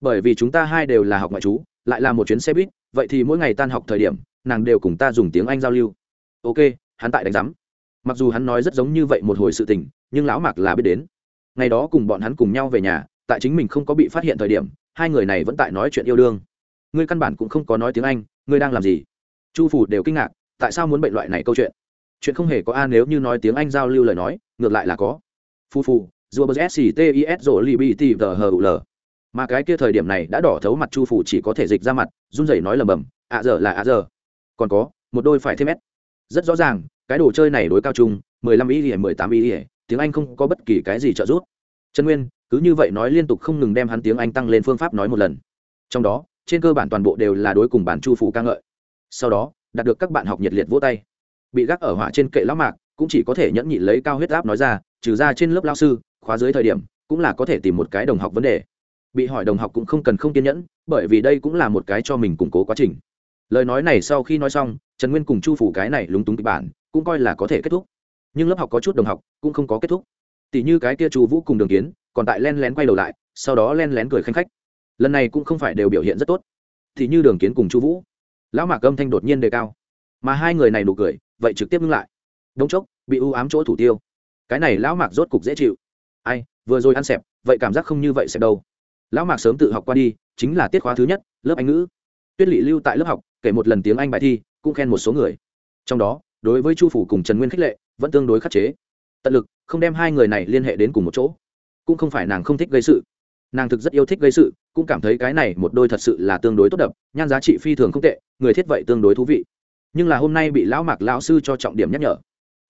A: Bởi vì chúng ta hai đều là học ngoại trú lại là một chuyến xe buýt, vậy thì mỗi ngày tan học thời điểm, nàng đều cùng ta dùng tiếng anh giao lưu. Ok, hắn tại đánh giám. Mặc dù hắn nói rất giống như vậy một hồi sự tình, nhưng lão mạc là biết đến. Ngày đó cùng bọn hắn cùng nhau về nhà, tại chính mình không có bị phát hiện thời điểm, hai người này vẫn tại nói chuyện yêu đương. Ngươi căn bản cũng không có nói tiếng anh, ngươi đang làm gì? Chu phủ đều kinh ngạc, tại sao muốn bệnh loại này câu chuyện? Chuyện không hề có a, nếu như nói tiếng anh giao lưu lời nói, ngược lại là có. Phu phu dù bờ s t i s rồi li bi t g l mà cái kia thời điểm này đã đỏ thấu mặt chu phủ chỉ có thể dịch ra mặt, run rẩy nói lầm bầm ạ à giờ là ạ à giờ. Còn có, một đôi phải thêm mét rất rõ ràng, cái đồ chơi này đối cao trung, mười lăm ý ỉa mười tám ý ỉa tiếng anh không có bất kỳ cái gì trợ giúp. Trần nguyên, cứ như vậy nói liên tục không ngừng đem hắn tiếng anh tăng lên phương pháp nói một lần. Trong đó, trên cơ bản toàn bộ đều là đối cùng bản chu phủ ca ngợi. Sau đó, đạt được các bạn học nhiệt liệt vỗ tay. Bị gác ở hỏa trên kệ lão mạc, cũng chỉ có thể nhẫn nhịn lấy cao huyết áp nói ra, trừ ra trên lớp lao sư, khóa dưới thời điểm, cũng là có thể tìm một cái đồng học vấn đề bị hỏi đồng học cũng không cần không kiên nhẫn, bởi vì đây cũng là một cái cho mình củng cố quá trình. Lời nói này sau khi nói xong, trần nguyên cùng chu phủ cái này lúng túng kịch bản cũng coi là có thể kết thúc. Nhưng lớp học có chút đồng học cũng không có kết thúc. Tỷ như cái kia chu vũ cùng đường kiến, còn tại len lén quay đầu lại, sau đó len lén cười khanh khách. Lần này cũng không phải đều biểu hiện rất tốt. Thì như đường kiến cùng chu vũ, lão mạc âm thanh đột nhiên đề cao. Mà hai người này nụ cười, vậy trực tiếp ngưng lại. Đống chốc, bị u ám chỗ thủ tiêu. Cái này lão mạc rốt cục dễ chịu. Ai, vừa rồi ăn xẹp, vậy cảm giác không như vậy xẹp đâu lão mạc sớm tự học qua đi, chính là tiết khóa thứ nhất, lớp anh ngữ. Tuyết lỵ lưu tại lớp học, kể một lần tiếng anh bài thi, cũng khen một số người. Trong đó, đối với chu phủ cùng trần nguyên khích lệ, vẫn tương đối khắc chế. Tận lực, không đem hai người này liên hệ đến cùng một chỗ. Cũng không phải nàng không thích gây sự. Nàng thực rất yêu thích gây sự, cũng cảm thấy cái này một đôi thật sự là tương đối tốt đập, nhan giá trị phi thường không tệ, người thiết vậy tương đối thú vị. Nhưng là hôm nay bị lão mạc lão sư cho trọng điểm nhắc nhở.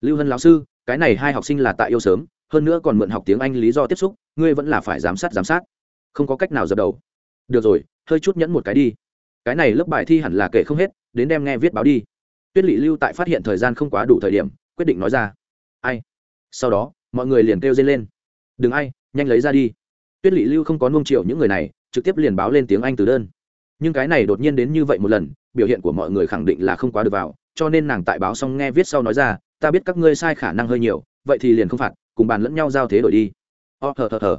A: Lưu hân lão sư, cái này hai học sinh là tại yêu sớm, hơn nữa còn mượn học tiếng anh lý do tiếp xúc, ngươi vẫn là phải giám sát giám sát không có cách nào dập đầu. Được rồi, hơi chút nhẫn một cái đi. Cái này lớp bài thi hẳn là kể không hết, đến đem nghe viết báo đi. Tuyết lỵ lưu tại phát hiện thời gian không quá đủ thời điểm, quyết định nói ra. Ai? Sau đó, mọi người liền kêu dây lên. Đừng ai, nhanh lấy ra đi. Tuyết lỵ lưu không có nung triệu những người này, trực tiếp liền báo lên tiếng anh từ đơn. Nhưng cái này đột nhiên đến như vậy một lần, biểu hiện của mọi người khẳng định là không quá được vào, cho nên nàng tại báo xong nghe viết sau nói ra, ta biết các ngươi sai khả năng hơi nhiều, vậy thì liền không phạt, cùng bàn lẫn nhau giao thế đổi đi. Ờ, o thờ thờ thờ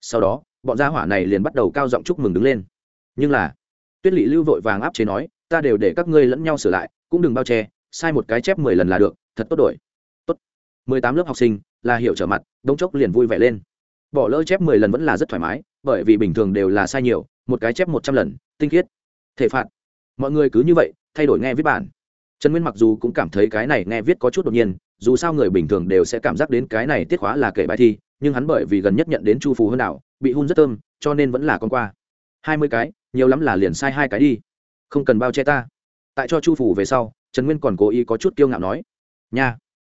A: sau đó bọn gia hỏa này liền bắt đầu cao giọng chúc mừng đứng lên. Nhưng là, tuyết lỵ lưu vội vàng áp chế nói, ta đều để các ngươi lẫn nhau sửa lại, cũng đừng bao che, sai một cái chép mười lần là được, thật tốt đổi. Tốt. Mười tám lớp học sinh, là hiểu trở mặt, đống chốc liền vui vẻ lên. Bỏ lỡ chép mười lần vẫn là rất thoải mái, bởi vì bình thường đều là sai nhiều, một cái chép một trăm lần, tinh khiết. Thể phạt. Mọi người cứ như vậy, thay đổi nghe viết bản. Trần nguyên mặc dù cũng cảm thấy cái này nghe viết có chút đột nhiên, dù sao người bình thường đều sẽ cảm giác đến cái này tiết khóa là kể bài thi nhưng hắn bởi vì gần nhất nhận đến chu phù hơn đảo bị hun rất thơm, cho nên vẫn là con qua. Hai mươi cái, nhiều lắm là liền sai hai cái đi. Không cần bao che ta. Tại cho chu phủ về sau, trần nguyên còn cố ý có chút kiêu ngạo nói, nha.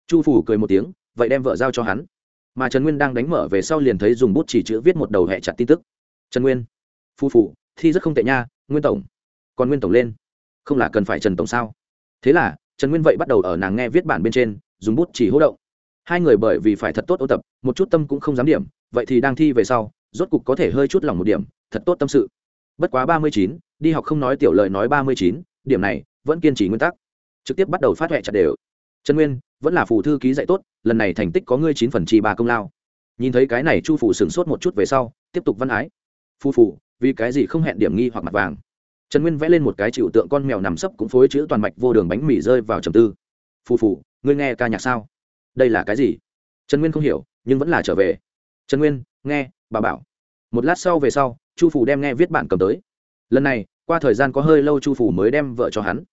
A: Chu phủ cười một tiếng, vậy đem vợ giao cho hắn. Mà trần nguyên đang đánh mở về sau liền thấy dùng bút chỉ chữ viết một đầu hẹ chặt tin tức. Trần nguyên. Phu phủ thi rất không tệ nha, nguyên tổng. Còn nguyên tổng lên. Không là cần phải trần tổng sao? Thế là, trần nguyên vậy bắt đầu ở nàng nghe viết bản bên trên, dùng bút chỉ hỗ động hai người bởi vì phải thật tốt ôn tập, một chút tâm cũng không dám điểm, vậy thì đang thi về sau, rốt cục có thể hơi chút lòng một điểm, thật tốt tâm sự. Bất quá ba mươi chín, đi học không nói tiểu lời nói ba mươi chín, điểm này vẫn kiên trì nguyên tắc. Trực tiếp bắt đầu phát huệ chặt đều. Trần nguyên, vẫn là phù thư ký dạy tốt, lần này thành tích có ngươi chín phần chi ba công lao. Nhìn thấy cái này chu phủ sửng sốt một chút về sau, tiếp tục văn ái. Phu phủ, vì cái gì không hẹn điểm nghi hoặc mặt vàng? Trần nguyên vẽ lên một cái chịu tượng con mèo nằm sấp cũng phối chữ toàn mạch vô đường bánh mì rơi vào trầm tư. Phù phủ, ngươi nghe ca nhạc sao? Đây là cái gì? Trần nguyên không hiểu, nhưng vẫn là trở về. Trần nguyên, nghe, bà bảo. Một lát sau về sau, chu phủ đem nghe viết bản cầm tới. Lần này, qua thời gian có hơi lâu chu phủ mới đem vợ cho hắn.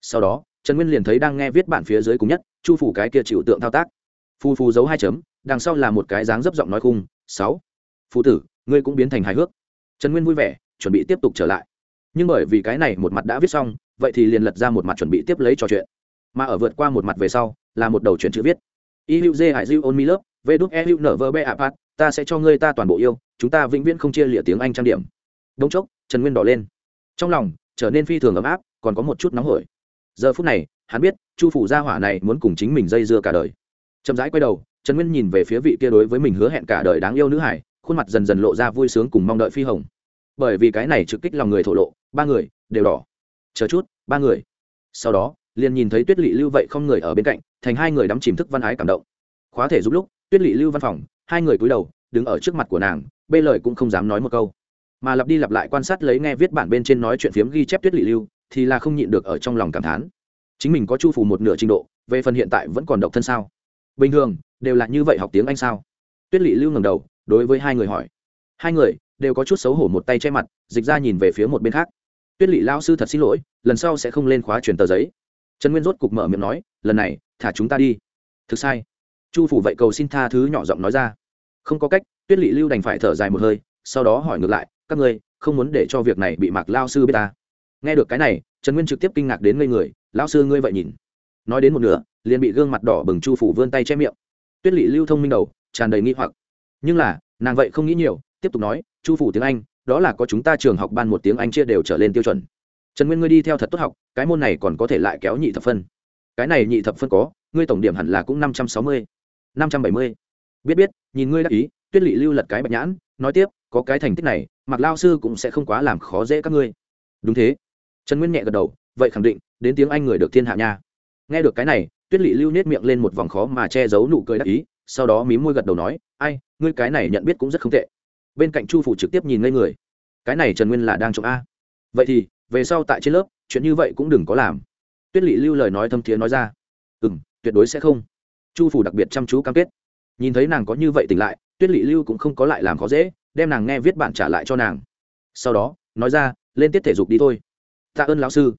A: Sau đó, trần nguyên liền thấy đang nghe viết bản phía dưới cùng nhất, chu phủ cái kia chịu tượng thao tác. Phù phù giấu hai chấm, đằng sau là một cái dáng dấp giọng nói khung, sáu phụ tử, ngươi cũng biến thành hài hước. Trần nguyên vui vẻ, chuẩn bị tiếp tục trở lại. Nhưng bởi vì cái này một mặt đã viết xong, vậy thì liền lật ra một mặt chuẩn bị tiếp lấy trò chuyện. Mà ở vượt qua một mặt về sau, là một đầu chuyện chữ viết y hữu dê hải dư ôn mi lớp vê đúc e hữu nở vơ bê apat ta sẽ cho ngươi ta toàn bộ yêu, chúng ta vĩnh viễn không chia lịa tiếng anh trang điểm. Đống chốc, trần nguyên đỏ lên. Trong lòng, trở nên phi thường ấm áp, còn có một chút nóng hổi. Giờ phút này, hắn biết, chu phủ gia hỏa này muốn cùng chính mình dây dưa cả đời. Chậm rãi quay đầu, trần nguyên nhìn về phía vị kia đối với mình hứa hẹn cả đời đáng yêu nữ hải, khuôn mặt dần dần lộ ra vui sướng cùng mong đợi phi hồng. Bởi vì cái này trực kích lòng người thổ lộ, ba người đều đỏ. Chờ chút, ba người. Sau đó, liền nhìn thấy tuyết Lệ lưu vậy không người ở bên cạnh thành hai người đắm chìm thức văn ái cảm động. Khóa thể giúp lúc, tuyết lỵ lưu văn phòng, hai người cúi đầu, đứng ở trước mặt của nàng, bê lời cũng không dám nói một câu. Mà lặp đi lặp lại quan sát lấy nghe viết bản bên trên nói chuyện phiếm ghi chép tuyết lỵ lưu, thì là không nhịn được ở trong lòng cảm thán. Chính mình có chu phủ một nửa trình độ, về phần hiện tại vẫn còn độc thân sao? Bình thường, đều là như vậy học tiếng anh sao? Tuyết lỵ lưu ngầm đầu, đối với hai người hỏi. Hai người, đều có chút xấu hổ một tay che mặt, dịch ra nhìn về phía một bên khác. Tuyết lỵ lao sư thật xin lỗi, lần sau sẽ không lên khóa truyền tờ giấy. Trần nguyên rốt cục mở miệng nói, lần này thả chúng ta đi. Thực sai. Chu phủ vậy cầu xin tha thứ nhỏ giọng nói ra. Không có cách, tuyết lỵ lưu đành phải thở dài một hơi, sau đó hỏi ngược lại, các ngươi không muốn để cho việc này bị mạc lao sư biết ta? Nghe được cái này, trần nguyên trực tiếp kinh ngạc đến ngây người, lao sư ngươi vậy nhìn. Nói đến một nửa, liền bị gương mặt đỏ bừng chu phủ vươn tay che miệng. Tuyết lỵ lưu thông minh đầu, tràn đầy nghi hoặc. Nhưng là, nàng vậy không nghĩ nhiều, tiếp tục nói, chu phủ tiếng anh, đó là có chúng ta trường học ban một tiếng anh chia đều trở lên tiêu chuẩn. Trần nguyên ngươi đi theo thật tốt học, cái môn này còn có thể lại kéo nhị thập phân cái này nhị thập phân có, ngươi tổng điểm hẳn là cũng năm trăm sáu mươi, năm trăm bảy mươi. Biết biết, nhìn ngươi đắc ý, tuyết lỵ lưu lật cái bạch nhãn, nói tiếp, có cái thành tích này mặc lao sư cũng sẽ không quá làm khó dễ các ngươi. Đúng thế. Trần nguyên nhẹ gật đầu, vậy khẳng định, đến tiếng anh người được thiên hạ nha. Nghe được cái này, tuyết lỵ lưu nết miệng lên một vòng khó mà che giấu nụ cười đắc ý, sau đó mím môi gật đầu nói, ai, ngươi cái này nhận biết cũng rất không tệ. Bên cạnh chu phủ trực tiếp nhìn ngây người. Cái này trần nguyên là đang trộm a. Vậy thì, về sau tại trên lớp, chuyện như vậy cũng đừng có làm tuyết lỵ lưu lời nói thâm thiế nói ra. Ừ m tuyệt đối sẽ không. Chu phủ đặc biệt chăm chú cam kết. Nhìn thấy nàng có như vậy tỉnh lại, tuyết lỵ lưu cũng không có lại làm khó dễ, đem nàng nghe viết bản trả lại cho nàng. Sau đó, nói ra, lên tiết thể dục đi thôi. Tạ ơn lão sư.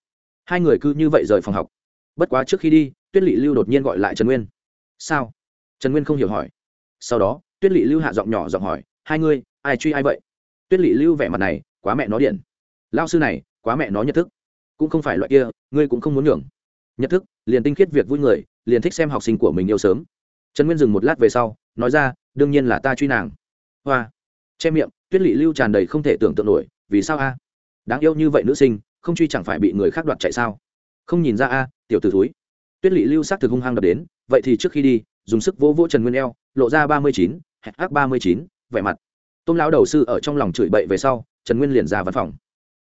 A: Hai người cứ như vậy rời phòng học. Bất quá trước khi đi, tuyết lỵ lưu đột nhiên gọi lại trần nguyên. Sao? Trần nguyên không hiểu hỏi. Sau đó, tuyết lỵ lưu hạ giọng nhỏ giọng hỏi, hai ngươi, ai truy ai vậy? Tuyết lỵ lưu vẻ mặt này, quá mẹ nó điện. Lao sư này, quá mẹ nó nhận thức cũng không phải loại kia, ngươi cũng không muốn nhường. Nhận thức, liền tinh khiết việc vui người, liền thích xem học sinh của mình yêu sớm. Trần nguyên dừng một lát về sau, nói ra, đương nhiên là ta truy nàng. Hoa. Che miệng, tuyết lị lưu tràn đầy không thể tưởng tượng nổi, vì sao a? Đáng yêu như vậy nữ sinh, không truy chẳng phải bị người khác đoạt chạy sao? Không nhìn ra a, tiểu t ử thúi. Tuyết lị lưu s ắ c thực hung hăng đập đến, vậy thì trước khi đi, dùng sức vỗ vỗ trần nguyên eo, lộ ra ba mươi chín hắc ba mươi chín, vẻ mặt. Tôm lão đầu sư ở trong lòng chửi bậy về sau, trần nguyên liền ra văn phòng.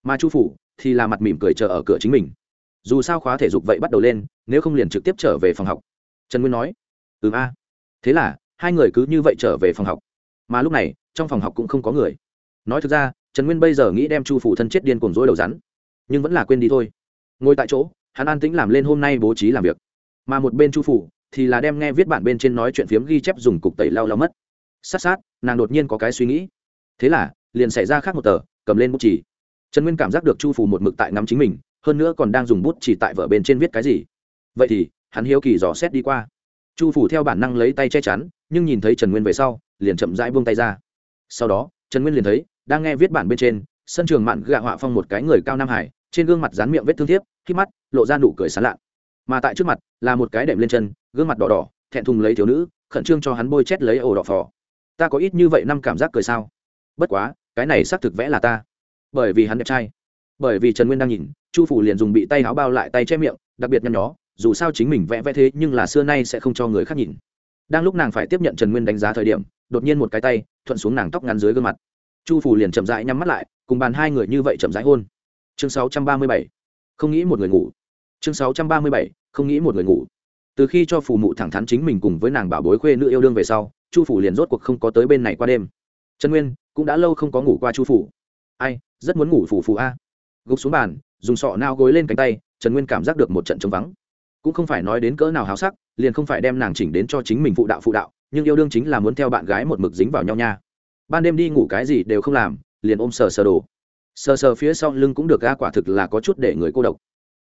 A: Mà chu phủ thì là mặt mỉm cười chờ ở cửa chính mình. Dù sao khóa thể dục vậy bắt đầu lên, nếu không liền trực tiếp trở về phòng học. Trần nguyên nói ừ a. Thế là, hai người cứ như vậy trở về phòng học. Mà lúc này, trong phòng học cũng không có người. Nói thực ra, trần nguyên bây giờ nghĩ đem chu phủ thân chết điên cuồng dối đầu rắn, nhưng vẫn là quên đi thôi. Ngồi tại chỗ, hắn an tĩnh làm lên hôm nay bố trí làm việc. Mà một bên chu phủ thì là đem nghe viết bản bên trên nói chuyện phiếm ghi chép dùng cục tẩy lau lau mất. Sát sát, nàng đột nhiên có cái suy nghĩ. Thế là, liền xảy ra khác một tờ, cầm lên bút chỉ trần nguyên cảm giác được chu phủ một mực tại ngắm chính mình, hơn nữa còn đang dùng bút chỉ tại vở bên trên viết cái gì. Vậy thì, hắn hiếu kỳ dò xét đi qua. Chu phủ theo bản năng lấy tay che chắn, nhưng nhìn thấy trần nguyên về sau, liền chậm rãi buông tay ra. Sau đó, trần nguyên liền thấy, đang nghe viết bản bên trên, sân trường mạn gạ họa phong một cái người cao nam hải, trên gương mặt dán miệng vết thương thiếp khi mắt, lộ ra nụ cười sán lạ. Mà tại trước mặt, là một cái đệm lên chân, gương mặt đỏ đỏ, thẹn thùng lấy thiếu nữ, khẩn trương cho hắn bôi chét lấy ổ đỏ phò. Ta có ít như vậy năm cảm giác cười sao? Bất quá, cái này xác thực vẽ là ta bởi vì hắn đẹp trai. Bởi vì trần nguyên đang nhìn, chu phủ liền dùng bị tay áo bao lại tay che miệng, đặc biệt nhăn nhó, dù sao chính mình vẽ vẽ thế nhưng là xưa nay sẽ không cho người khác nhìn. Đang lúc nàng phải tiếp nhận trần nguyên đánh giá thời điểm, đột nhiên một cái tay thuận xuống nàng tóc ngắn dưới gương mặt. Chu phủ liền chậm rãi nhắm mắt lại, cùng bàn hai người như vậy chậm rãi hôn. Chương sáu trăm ba mươi bảy, không nghĩ một người ngủ. Chương sáu trăm ba mươi bảy, không nghĩ một người ngủ. Từ khi cho phù mụ thẳng thắn chính mình cùng với nàng bảo bối khuê nữ yêu đương về sau, chu phủ liền rốt cuộc không có tới bên này qua đêm. Trần nguyên cũng đã lâu không có ngủ qua chu phủ. Ai rất muốn ngủ phù phù a. Gục xuống bàn, dùng sọ nao gối lên cánh tay, trần nguyên cảm giác được một trận trống vắng. Cũng không phải nói đến cỡ nào háo sắc, liền không phải đem nàng chỉnh đến cho chính mình phụ đạo phụ đạo, nhưng yêu đương chính là muốn theo bạn gái một mực dính vào nhau nha. Ban đêm đi ngủ cái gì đều không làm, liền ôm sờ sờ đồ. Sờ sờ phía sau lưng cũng được ga quả thực là có chút để người cô độc.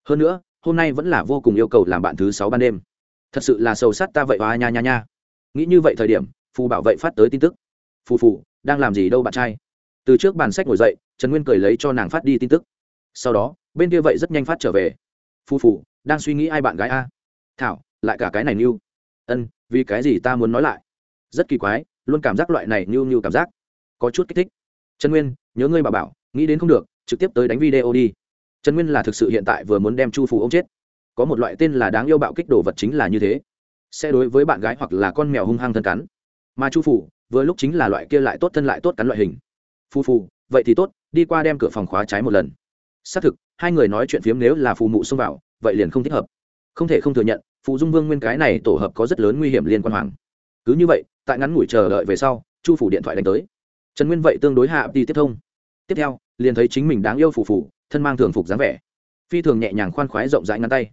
A: Hơn nữa, hôm nay vẫn là vô cùng yêu cầu làm bạn thứ sáu ban đêm. Thật sự là sâu sắc ta vậy và nha nha nha. Nghĩ như vậy thời điểm, phù bảo vệ phát tới tin tức. Phù phù, đang làm gì đâu bạn trai. Từ trước bàn sách ngồi dậy trần nguyên cười lấy cho nàng phát đi tin tức. Sau đó, bên kia vậy rất nhanh phát trở về. Phu phù đang suy nghĩ ai bạn gái a. Thảo, lại cả cái này như ân, vì cái gì ta muốn nói lại? Rất kỳ quái, luôn cảm giác loại này như như cảm giác. Có chút kích thích. Trần nguyên, nhớ ngươi bà bảo, nghĩ đến không được, trực tiếp tới đánh video đi. Trần nguyên là thực sự hiện tại vừa muốn đem chu Phù ông chết. Có một loại tên là đáng yêu bạo kích đồ vật chính là như thế. Sẽ đối với bạn gái hoặc là con mèo hung hăng thân cắn. Mà chu phủ vừa lúc chính là loại kia lại tốt thân lại tốt cắn loại hình. Phu phù vậy thì tốt, đi qua đem cửa phòng khóa trái một lần. Xác thực, hai người nói chuyện phiếm nếu là phù mụ xông vào, vậy liền không thích hợp. Không thể không thừa nhận phụ dung vương nguyên cái này tổ hợp có rất lớn nguy hiểm liên quan hoàng. Cứ như vậy, tại ngắn ngủi chờ đợi về sau, chu phủ điện thoại đánh tới. Trần nguyên vậy tương đối hạ đi tiếp thông. Tiếp theo, liền thấy chính mình đáng yêu phù phù, thân mang thường phục dáng vẻ. Phi thường nhẹ nhàng khoan khoái rộng rãi ngắn tay.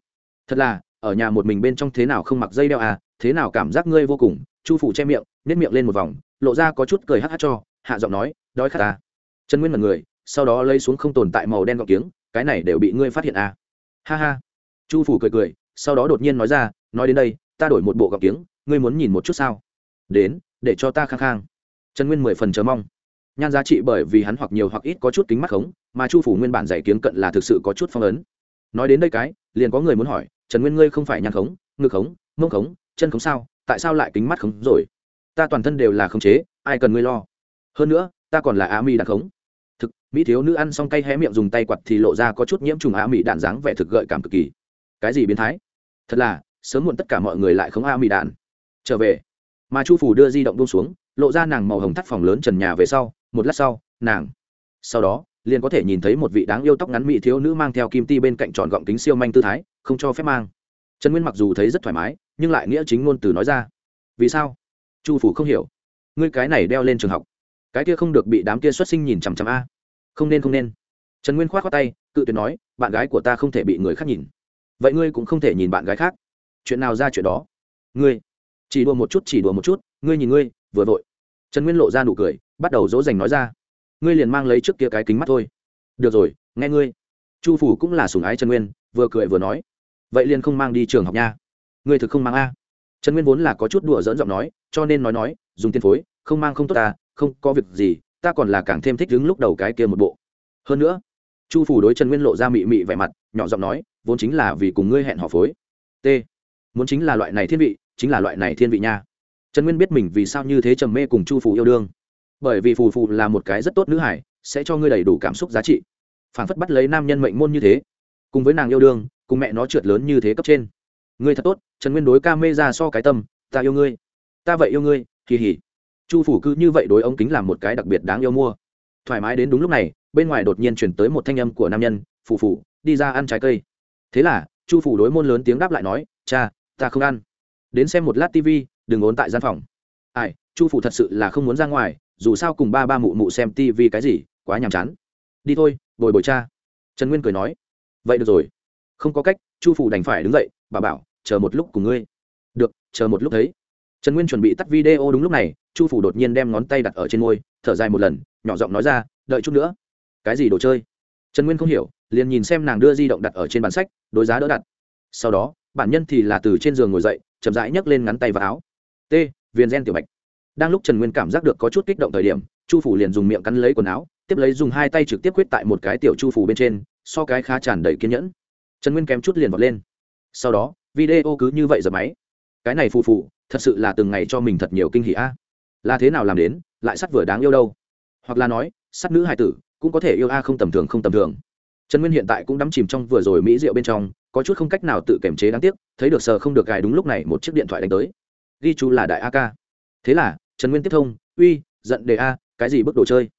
A: Thật là, ở nhà một mình bên trong thế nào không mặc dây đeo à thế nào cảm giác ngươi vô cùng. Chu phủ che miệng nếp miệng lên một vòng, lộ ra có chút cười hát hát cho, hạ giọng nói, đói khát ta trần nguyên mật người, sau đó lấy xuống không tồn tại màu đen gọng kiếng, cái này đều bị ngươi phát hiện à? Ha ha. Chu phủ cười cười, sau đó đột nhiên nói ra, nói đến đây, ta đổi một bộ gọng kiếng, ngươi muốn nhìn một chút sao? Đến, để cho ta khang khang. Trần nguyên mười phần chờ mong. Nhan giá trị bởi vì hắn hoặc nhiều hoặc ít có chút kính mắt khống, mà chu phủ nguyên bản dạy kiếng cận là thực sự có chút phong ấn. Nói đến đây cái, liền có người muốn hỏi, trần nguyên ngươi không phải nhan khống, ngực khống, mông khống, chân khống sao? Tại sao lại kính mắt khống rồi? Ta toàn thân đều là khống chế, ai cần ngươi lo? Hơn nữa ta còn là á mi đạn khống. Thực, mỹ thiếu nữ ăn xong cay hé miệng dùng tay quặt thì lộ ra có chút nhiễm trùng á mỹ đạn dáng vẻ thực gợi cảm cực kỳ. Cái gì biến thái? Thật là, sớm muộn tất cả mọi người lại không á mỹ đạn trở về. Mà chu phủ đưa di động buông xuống, lộ ra nàng màu hồng thắt phòng lớn trần nhà về sau, một lát sau, nàng. Sau đó, liền có thể nhìn thấy một vị đáng yêu tóc ngắn mỹ thiếu nữ mang theo kim ti bên cạnh tròn gọng kính siêu manh tư thái, không cho phép mang. Trần nguyên mặc dù thấy rất thoải mái, nhưng lại nghĩa chính ngôn từ nói ra. Vì sao? Chu phủ không hiểu. Ngươi cái này đeo lên trường học cái kia không được bị đám kia xuất sinh nhìn chằm chằm a. Không nên không nên. Trần nguyên k h o á t khoác tay, cự tuyệt nói, bạn gái của ta không thể bị người khác nhìn. Vậy ngươi cũng không thể nhìn bạn gái khác. Chuyện nào ra chuyện đó? Ngươi. Chỉ đùa một chút, chỉ đùa một chút, ngươi nhìn ngươi, vừa vội. Trần nguyên lộ ra nụ cười, bắt đầu dỗ dành nói ra. Ngươi liền mang lấy trước kia cái kính mắt thôi. Được rồi, nghe ngươi. Chu phủ cũng là sùng ái trần nguyên, vừa cười vừa nói. Vậy liền không mang đi trường học nha. Ngươi thực không mang a. Trần nguyên vốn là có chút đùa dỡn giọng nói, cho nên nói nói, dùng tiền phối, không mang không tốt ta không có việc gì, ta còn là càng thêm thích đứng lúc đầu cái kia một bộ. Hơn nữa, chu phủ đối trần nguyên lộ ra mị mị vẻ mặt, nhỏ giọng nói, vốn chính là vì cùng ngươi hẹn họ phối. T. Muốn chính là loại này thiên vị, chính là loại này thiên vị nha. Trần nguyên biết mình vì sao như thế trầm mê cùng chu phủ yêu đương. Bởi vì phù phù là một cái rất tốt nữ hải, sẽ cho ngươi đầy đủ cảm xúc giá trị. Phản phất bắt lấy nam nhân mệnh môn như thế. Cùng với nàng yêu đương, cùng mẹ nó trượt lớn như thế cấp trên. Ngươi thật tốt, trần nguyên đối ca mê ra so cái tâm, ta yêu ngươi. Ta vậy yêu ngươi, kỳ hỉ chu phủ cứ như vậy đối ống kính làm một cái đặc biệt đáng yêu mua. Thoải mái đến đúng lúc này, bên ngoài đột nhiên chuyển tới một thanh âm của nam nhân phủ phủ đi ra ăn trái cây. Thế là, chu phủ đối môn lớn tiếng đáp lại nói, cha, ta không ăn. Đến xem một lát tv đừng ốn tại gian phòng. Ai, chu phủ thật sự là không muốn ra ngoài, dù sao cùng ba ba mụ mụ xem tv cái gì, quá nhàm chán. Đi thôi, bồi bồi cha. Trần nguyên cười nói. Vậy được rồi. Không có cách, chu phủ đành phải đứng dậy bà bảo, chờ một lúc cùng ngươi. Được, chờ một lúc thấy trần nguyên chuẩn bị tắt video đúng lúc này, chu phủ đột nhiên đem ngón tay đặt ở trên môi, thở dài một lần, nhỏ giọng nói ra, đợi chút nữa. Cái gì đồ chơi? Trần nguyên không hiểu, liền nhìn xem nàng đưa di động đặt ở trên bàn sách, đối giá đỡ đặt. Sau đó, bản nhân thì là từ trên giường ngồi dậy, chậm rãi nhấc lên ngắn tay và áo. T viên gen tiểu bạch. Đang lúc trần nguyên cảm giác được có chút kích động thời điểm, chu phủ liền dùng miệng cắn lấy quần áo, tiếp lấy dùng hai tay trực tiếp quyết tại một cái tiểu chu phủ bên trên, so cái khá tràn đầy kiên nhẫn. Trần nguyên kém chút liền vọt lên. Sau đó, video cứ như vậy giờ máy. Cái này phù phù thật sự là từng ngày cho mình thật nhiều kinh hỉ a. Là thế nào làm đến, lại sắt vừa đáng yêu đâu? Hoặc là nói, sắt nữ hài tử, cũng có thể yêu a không tầm thường không tầm thường. Trần nguyên hiện tại cũng đắm chìm trong vừa rồi mỹ rượu bên trong, có chút không cách nào tự kiềm chế đáng tiếc, thấy được sờ không được gài đúng lúc này một chiếc điện thoại đánh tới. Ghi chú là đại a ca. Thế là, trần nguyên tiếp thông, uy, giận đề a, cái gì bước đồ chơi?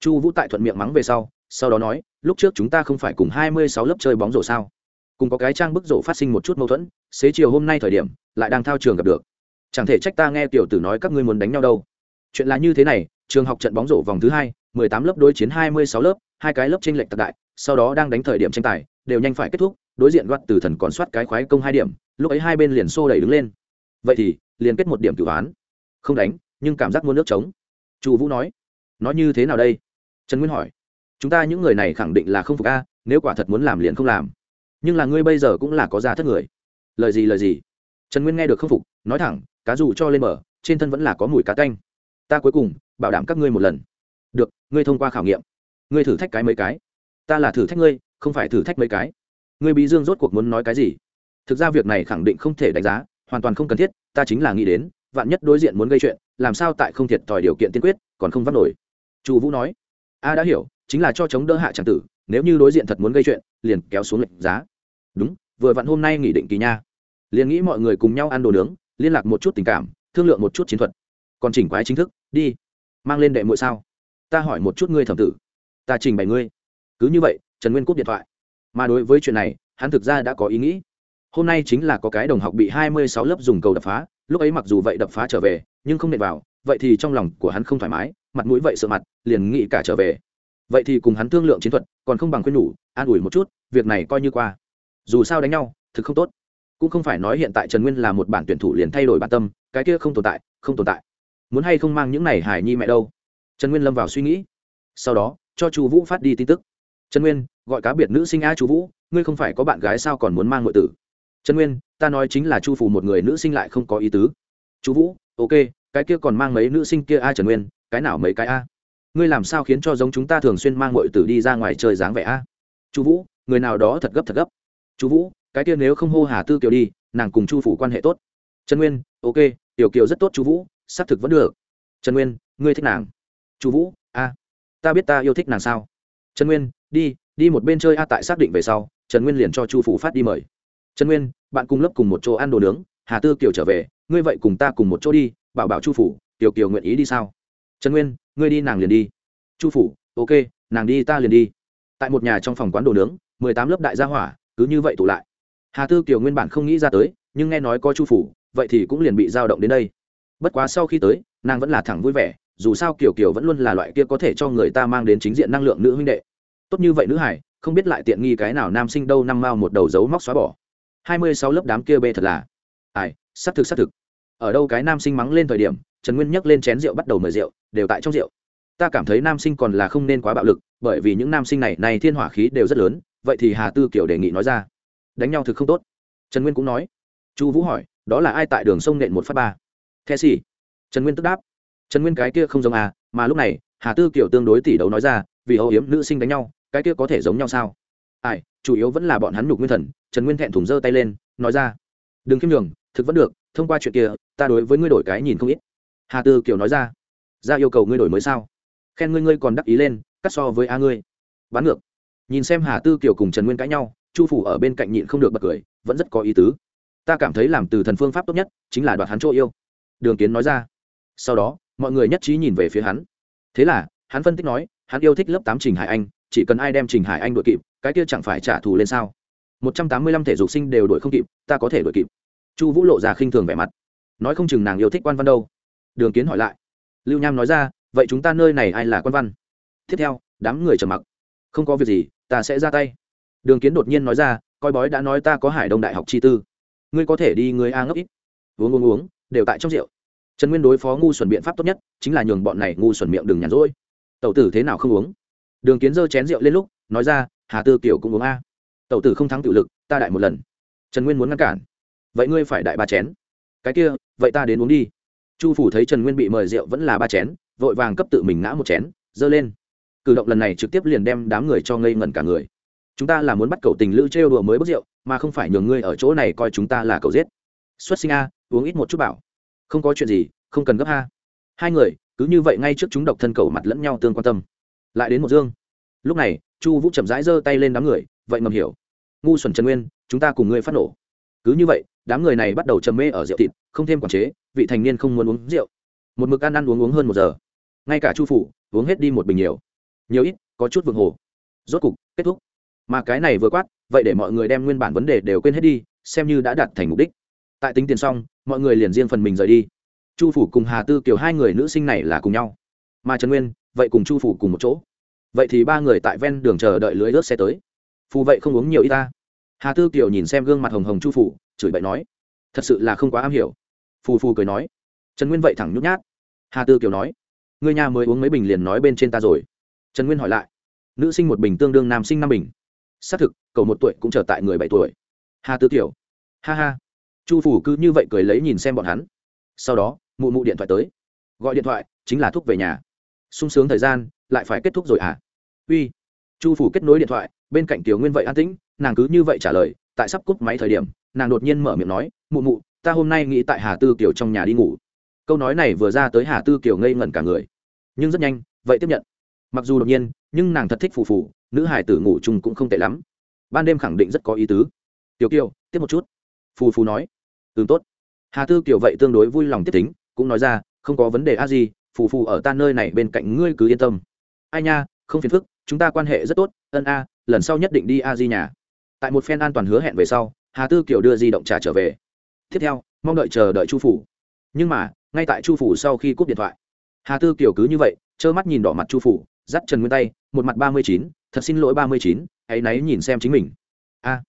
A: Chu vũ tại thuận miệng mắng về sau sau đó nói, lúc trước chúng ta không phải cùng hai mươi sáu lớp chơi bóng rổ sao? Cùng có cái trang bức rổ phát sinh một chút mâu thuẫn, xế chiều hôm nay thời điểm, lại đang thao trường gặp được chẳng thể trách ta nghe tiểu tử nói các ngươi muốn đánh nhau đâu. Chuyện là như thế này, trường học trận bóng rổ vòng thứ hai, mười tám lớp đối chiến hai mươi sáu lớp, hai cái lớp tranh lệch tạc đại, sau đó đang đánh thời điểm tranh tài, đều nhanh phải kết thúc, đối diện đoạt từ thần còn soát cái khoái công hai điểm, lúc ấy hai bên liền xô đẩy đứng lên. Vậy thì, liền kết một điểm cửu án. Không đánh, nhưng cảm giác muốn nước trống. Chu vũ nói nói như thế nào đây? Trần nguyên hỏi, chúng ta những người này khẳng định là không phục a, nếu quả thật muốn làm liền không làm. Nhưng là ngươi bây giờ cũng là có giá thất người. Lời gì lời gì? Trần nguyên nghe được không phục, nói thẳng cá dù cho lên mở trên thân vẫn là có mùi cá canh. ta cuối cùng, bảo đảm các ngươi một lần. Được, ngươi thông qua khảo nghiệm. Ngươi thử thách cái mấy cái. Ta là thử thách ngươi, không phải thử thách mấy cái. Ngươi bí dương rốt cuộc muốn nói cái gì? Thực ra việc này khẳng định không thể đánh giá, hoàn toàn không cần thiết, ta chính là nghĩ đến, vạn nhất đối diện muốn gây chuyện, làm sao tại không thiệt thòi điều kiện tiên quyết, còn không vắt nổi. Chu vũ nói. A, đã hiểu, chính là cho chống đỡ hạ tràng tử, nếu như đối diện thật muốn gây chuyện, liền kéo xuống lệnh giá. Đúng, vừa vặn hôm nay nghỉ định kỳ nha. Liền nghĩ mọi người cùng nhau ăn đồ nướng liên lạc một chút tình cảm, thương lượng một chút chiến thuật. Còn chỉnh quái chính thức, đi. Mang lên đệ muội sao? Ta hỏi một chút ngươi thẩm tử. Ta trình bày ngươi. Cứ như vậy, trần nguyên cúp điện thoại. Mà đối với chuyện này, hắn thực ra đã có ý nghĩ. Hôm nay chính là có cái đồng học bị hai mươi sáu lớp dùng cầu đập phá, lúc ấy mặc dù vậy đập phá trở về, nhưng không nện vào, vậy thì trong lòng của hắn không thoải mái, mặt mũi vậy sợ mặt, liền nghĩ cả trở về. Vậy thì cùng hắn thương lượng chiến thuật, còn không bằng khuyên nhủ, an ủi một chút, việc này coi như qua. Dù sao đánh nhau, thực không tốt cũng không phải nói hiện tại trần nguyên là một bản tuyển thủ liền thay đổi bản tâm, cái kia không tồn tại, không tồn tại. Muốn hay không mang những này hải nhi mẹ đâu? Trần nguyên lâm vào suy nghĩ. Sau đó, cho chu vũ phát đi tin tức. Trần nguyên, gọi cá biệt nữ sinh a chu vũ, ngươi không phải có bạn gái sao còn muốn mang ngội tử? Trần nguyên, ta nói chính là chu phủ một người nữ sinh lại không có ý tứ. Chu vũ, ok, cái kia còn mang mấy nữ sinh kia a trần nguyên, cái nào mấy cái a? Ngươi làm sao khiến cho giống chúng ta thường xuyên mang ngội tử đi ra ngoài chơi dáng vẻ a? Chu vũ, người nào đó thật gấp thật gấp. Chu vũ cái kia nếu không hô hà tư kiều đi, nàng cùng chu phủ quan hệ tốt. Trần nguyên, ok, tiểu kiều rất tốt, chu vũ, xác thực vẫn được. Trần nguyên, ngươi thích nàng. Chu vũ, a, ta biết ta yêu thích nàng sao. Trần nguyên, đi đi một bên chơi a tại xác định về sau, trần nguyên liền cho chu phủ phát đi mời. Trần nguyên, bạn cùng lớp cùng một chỗ ăn đồ nướng, hà tư kiều trở về, ngươi vậy cùng ta cùng một chỗ đi, bảo bảo chu phủ, tiểu kiều nguyện ý đi sao? Trần nguyên, ngươi đi nàng liền đi. Chu phủ, ok, nàng đi ta liền đi. Tại một nhà trong phòng quán đồ nướng, mười tám lớp đại gia hỏa, cứ như vậy tụ lại hà tư kiều nguyên bản không nghĩ ra tới, nhưng nghe nói có chu phủ, vậy thì cũng liền bị dao động đến đây. Bất quá sau khi tới, nàng vẫn là thẳng vui vẻ, dù sao kiều kiều vẫn luôn là loại kia có thể cho người ta mang đến chính diện năng lượng nữ huynh đệ. Tốt như vậy nữ hải, không biết lại tiện nghi cái nào nam sinh đâu năm mao một đầu dấu móc xóa bỏ. Hai mươi sáu lớp đám kia bê thật là. Ai, xác thực xác thực. Ở đâu cái nam sinh mắng lên thời điểm, trần nguyên nhấc lên chén rượu bắt đầu mời rượu, đều tại trong rượu. Ta cảm thấy nam sinh còn là không nên quá bạo lực, bởi vì những nam sinh này này thiên hỏa khí đều rất lớn, vậy thì hà tư Kiều đề nghị nói ra đánh nhau thực không tốt. Trần nguyên cũng nói. Chu vũ hỏi, đó là ai tại đường sông nện một phát ba? The xì. Trần nguyên tức đáp. Trần nguyên cái kia không giống à mà lúc này, hà tư kiểu tương đối tỷ đấu nói ra, vì âu hiếm nữ sinh đánh nhau, cái kia có thể giống nhau sao? Ai, chủ yếu vẫn là bọn hắn nhục nguyên thần, trần nguyên thẹn thùng giơ tay lên, nói ra. Đừng khiêm đường thực vẫn được, thông qua chuyện kia, ta đối với ngươi đổi cái nhìn không ít. Hà tư kiểu nói ra. Ra yêu cầu ngươi đổi mới sao? Khen ngươi ngươi còn đắc ý lên, cắt so với a ngươi. Bán ngược. Nhìn xem hà tư kiểu cùng trần nguyên cãi nhau chu phủ ở bên cạnh nhịn không được bật cười, vẫn rất có ý tứ. Ta cảm thấy làm từ thần phương pháp tốt nhất chính là đoạt hắn chỗ yêu. Đường kiến nói ra. Sau đó, mọi người nhất trí nhìn về phía hắn. Thế là, hắn phân tích nói, hắn yêu thích lớp tám trình hải anh, chỉ cần ai đem trình hải anh đuổi kịp, cái kia chẳng phải trả thù lên sao? Một trăm tám mươi lăm thể dục sinh đều đuổi không kịp, ta có thể đuổi kịp. Chu vũ lộ ra khinh thường vẻ mặt. Nói không chừng nàng yêu thích quan văn đâu. Đường kiến hỏi lại. Lưu nham nói ra, vậy chúng ta nơi này ai là quan văn? Tiếp theo, đám người trầm mặc. Không có việc gì, ta sẽ ra tay đường kiến đột nhiên nói ra, coi bói đã nói ta có hải đông đại học chi tư. Ngươi có thể đi người a ngốc ít. Uống uống uống, đều tại trong rượu. Trần nguyên đối phó ngu xuẩn biện pháp tốt nhất chính là nhường bọn này ngu xuẩn miệng đừng nhàn rỗi. Tẩu tử thế nào không uống? Đường kiến giơ chén rượu lên lúc, nói ra, hà tư kiểu cũng uống a. Tẩu tử không thắng tự lực, ta đại một lần. Trần nguyên muốn ngăn cản. Vậy ngươi phải đại ba chén. Cái kia, vậy ta đến uống đi. Chu phủ thấy trần nguyên bị mời rượu vẫn là ba chén, vội vàng cấp tự mình ngã một chén, giơ lên. Cử động lần này trực tiếp liền đem đám người cho ngây ngẩn cả người chúng ta là muốn bắt cậu tình lữ trêu đùa mới bốc rượu, mà không phải nhường ngươi ở chỗ này coi chúng ta là cậu giết. Xuất sinh a, uống ít một chút bảo. Không có chuyện gì, không cần gấp ha. Hai người, cứ như vậy ngay trước chúng độc thân cầu mặt lẫn nhau tương quan tâm. Lại đến một dương. Lúc này, chu vũ chậm rãi giơ tay lên đám người, vậy ngầm hiểu. Ngu xuẩn trần nguyên, chúng ta cùng ngươi phát nổ. Cứ như vậy, đám người này bắt đầu trầm mê ở rượu thịt, không thêm quản chế, vị thành niên không muốn uống rượu. Một mực ăn ăn uống uống hơn một giờ. Ngay cả chu phủ, uống hết đi một bình nhiều. Nhiều ít, có chút vượng hồ. Rốt cục, kết thúc mà cái này vừa quát, vậy để mọi người đem nguyên bản vấn đề đều quên hết đi, xem như đã đạt thành mục đích. Tại tính tiền xong, mọi người liền riêng phần mình rời đi. Chu phủ cùng hà tư kiều hai người nữ sinh này là cùng nhau. Mà trần nguyên, vậy cùng chu phủ cùng một chỗ. Vậy thì ba người tại ven đường chờ đợi lưới ướt xe tới. Phù vậy không uống nhiều y ta. Hà tư kiều nhìn xem gương mặt hồng hồng chu phủ, chửi bậy nói, thật sự là không quá am hiểu. Phù phù cười nói, trần nguyên vậy thẳng nhút nhát. Hà tư kiều nói người nhà mới uống mấy bình liền nói bên trên ta rồi. Trần nguyên hỏi lại, nữ sinh một bình tương đương nam sinh năm bình xác thực cầu một tuổi cũng trở tại người bảy tuổi. Hà tư Tiểu, ha ha. Chu phủ cứ như vậy cười lấy nhìn xem bọn hắn. Sau đó mụ mụ điện thoại tới. Gọi điện thoại chính là thúc về nhà. Sung sướng thời gian lại phải kết thúc rồi à? Uy. Chu phủ kết nối điện thoại bên cạnh tiểu nguyên vậy an tĩnh nàng cứ như vậy trả lời tại sắp cúp máy thời điểm nàng đột nhiên mở miệng nói mụ mụ ta hôm nay nghĩ tại hà tư kiều trong nhà đi ngủ. Câu nói này vừa ra tới hà tư kiều ngây ngẩn cả người. Nhưng rất nhanh vậy tiếp nhận. Mặc dù đột nhiên nhưng nàng thật thích phù phù, nữ hải tử ngủ chung cũng không tệ lắm. Ban đêm khẳng định rất có ý tứ. Tiểu kiều, tiếp một chút. Phù phù nói. Tương tốt. Hà tư kiều vậy tương đối vui lòng tiếp tính, cũng nói ra, không có vấn đề a gì phù phù ở ta nơi này bên cạnh ngươi cứ yên tâm. Ai nha, không phiền phức, chúng ta quan hệ rất tốt, ân a, lần sau nhất định đi a di nhà. Tại một phen an toàn hứa hẹn về sau, hà tư kiều đưa di động trả trở về. Tiếp theo, mong đợi chờ đợi chu phủ. Nhưng mà, ngay tại chu phủ sau khi cúp điện thoại, hà tư kiều cứ như vậy, trơ mắt nhìn đỏ mặt chu phủ dắt trần nguyên tay, một mặt ba mươi chín, thật xin lỗi ba mươi chín, hãy náy nhìn xem chính mình. A.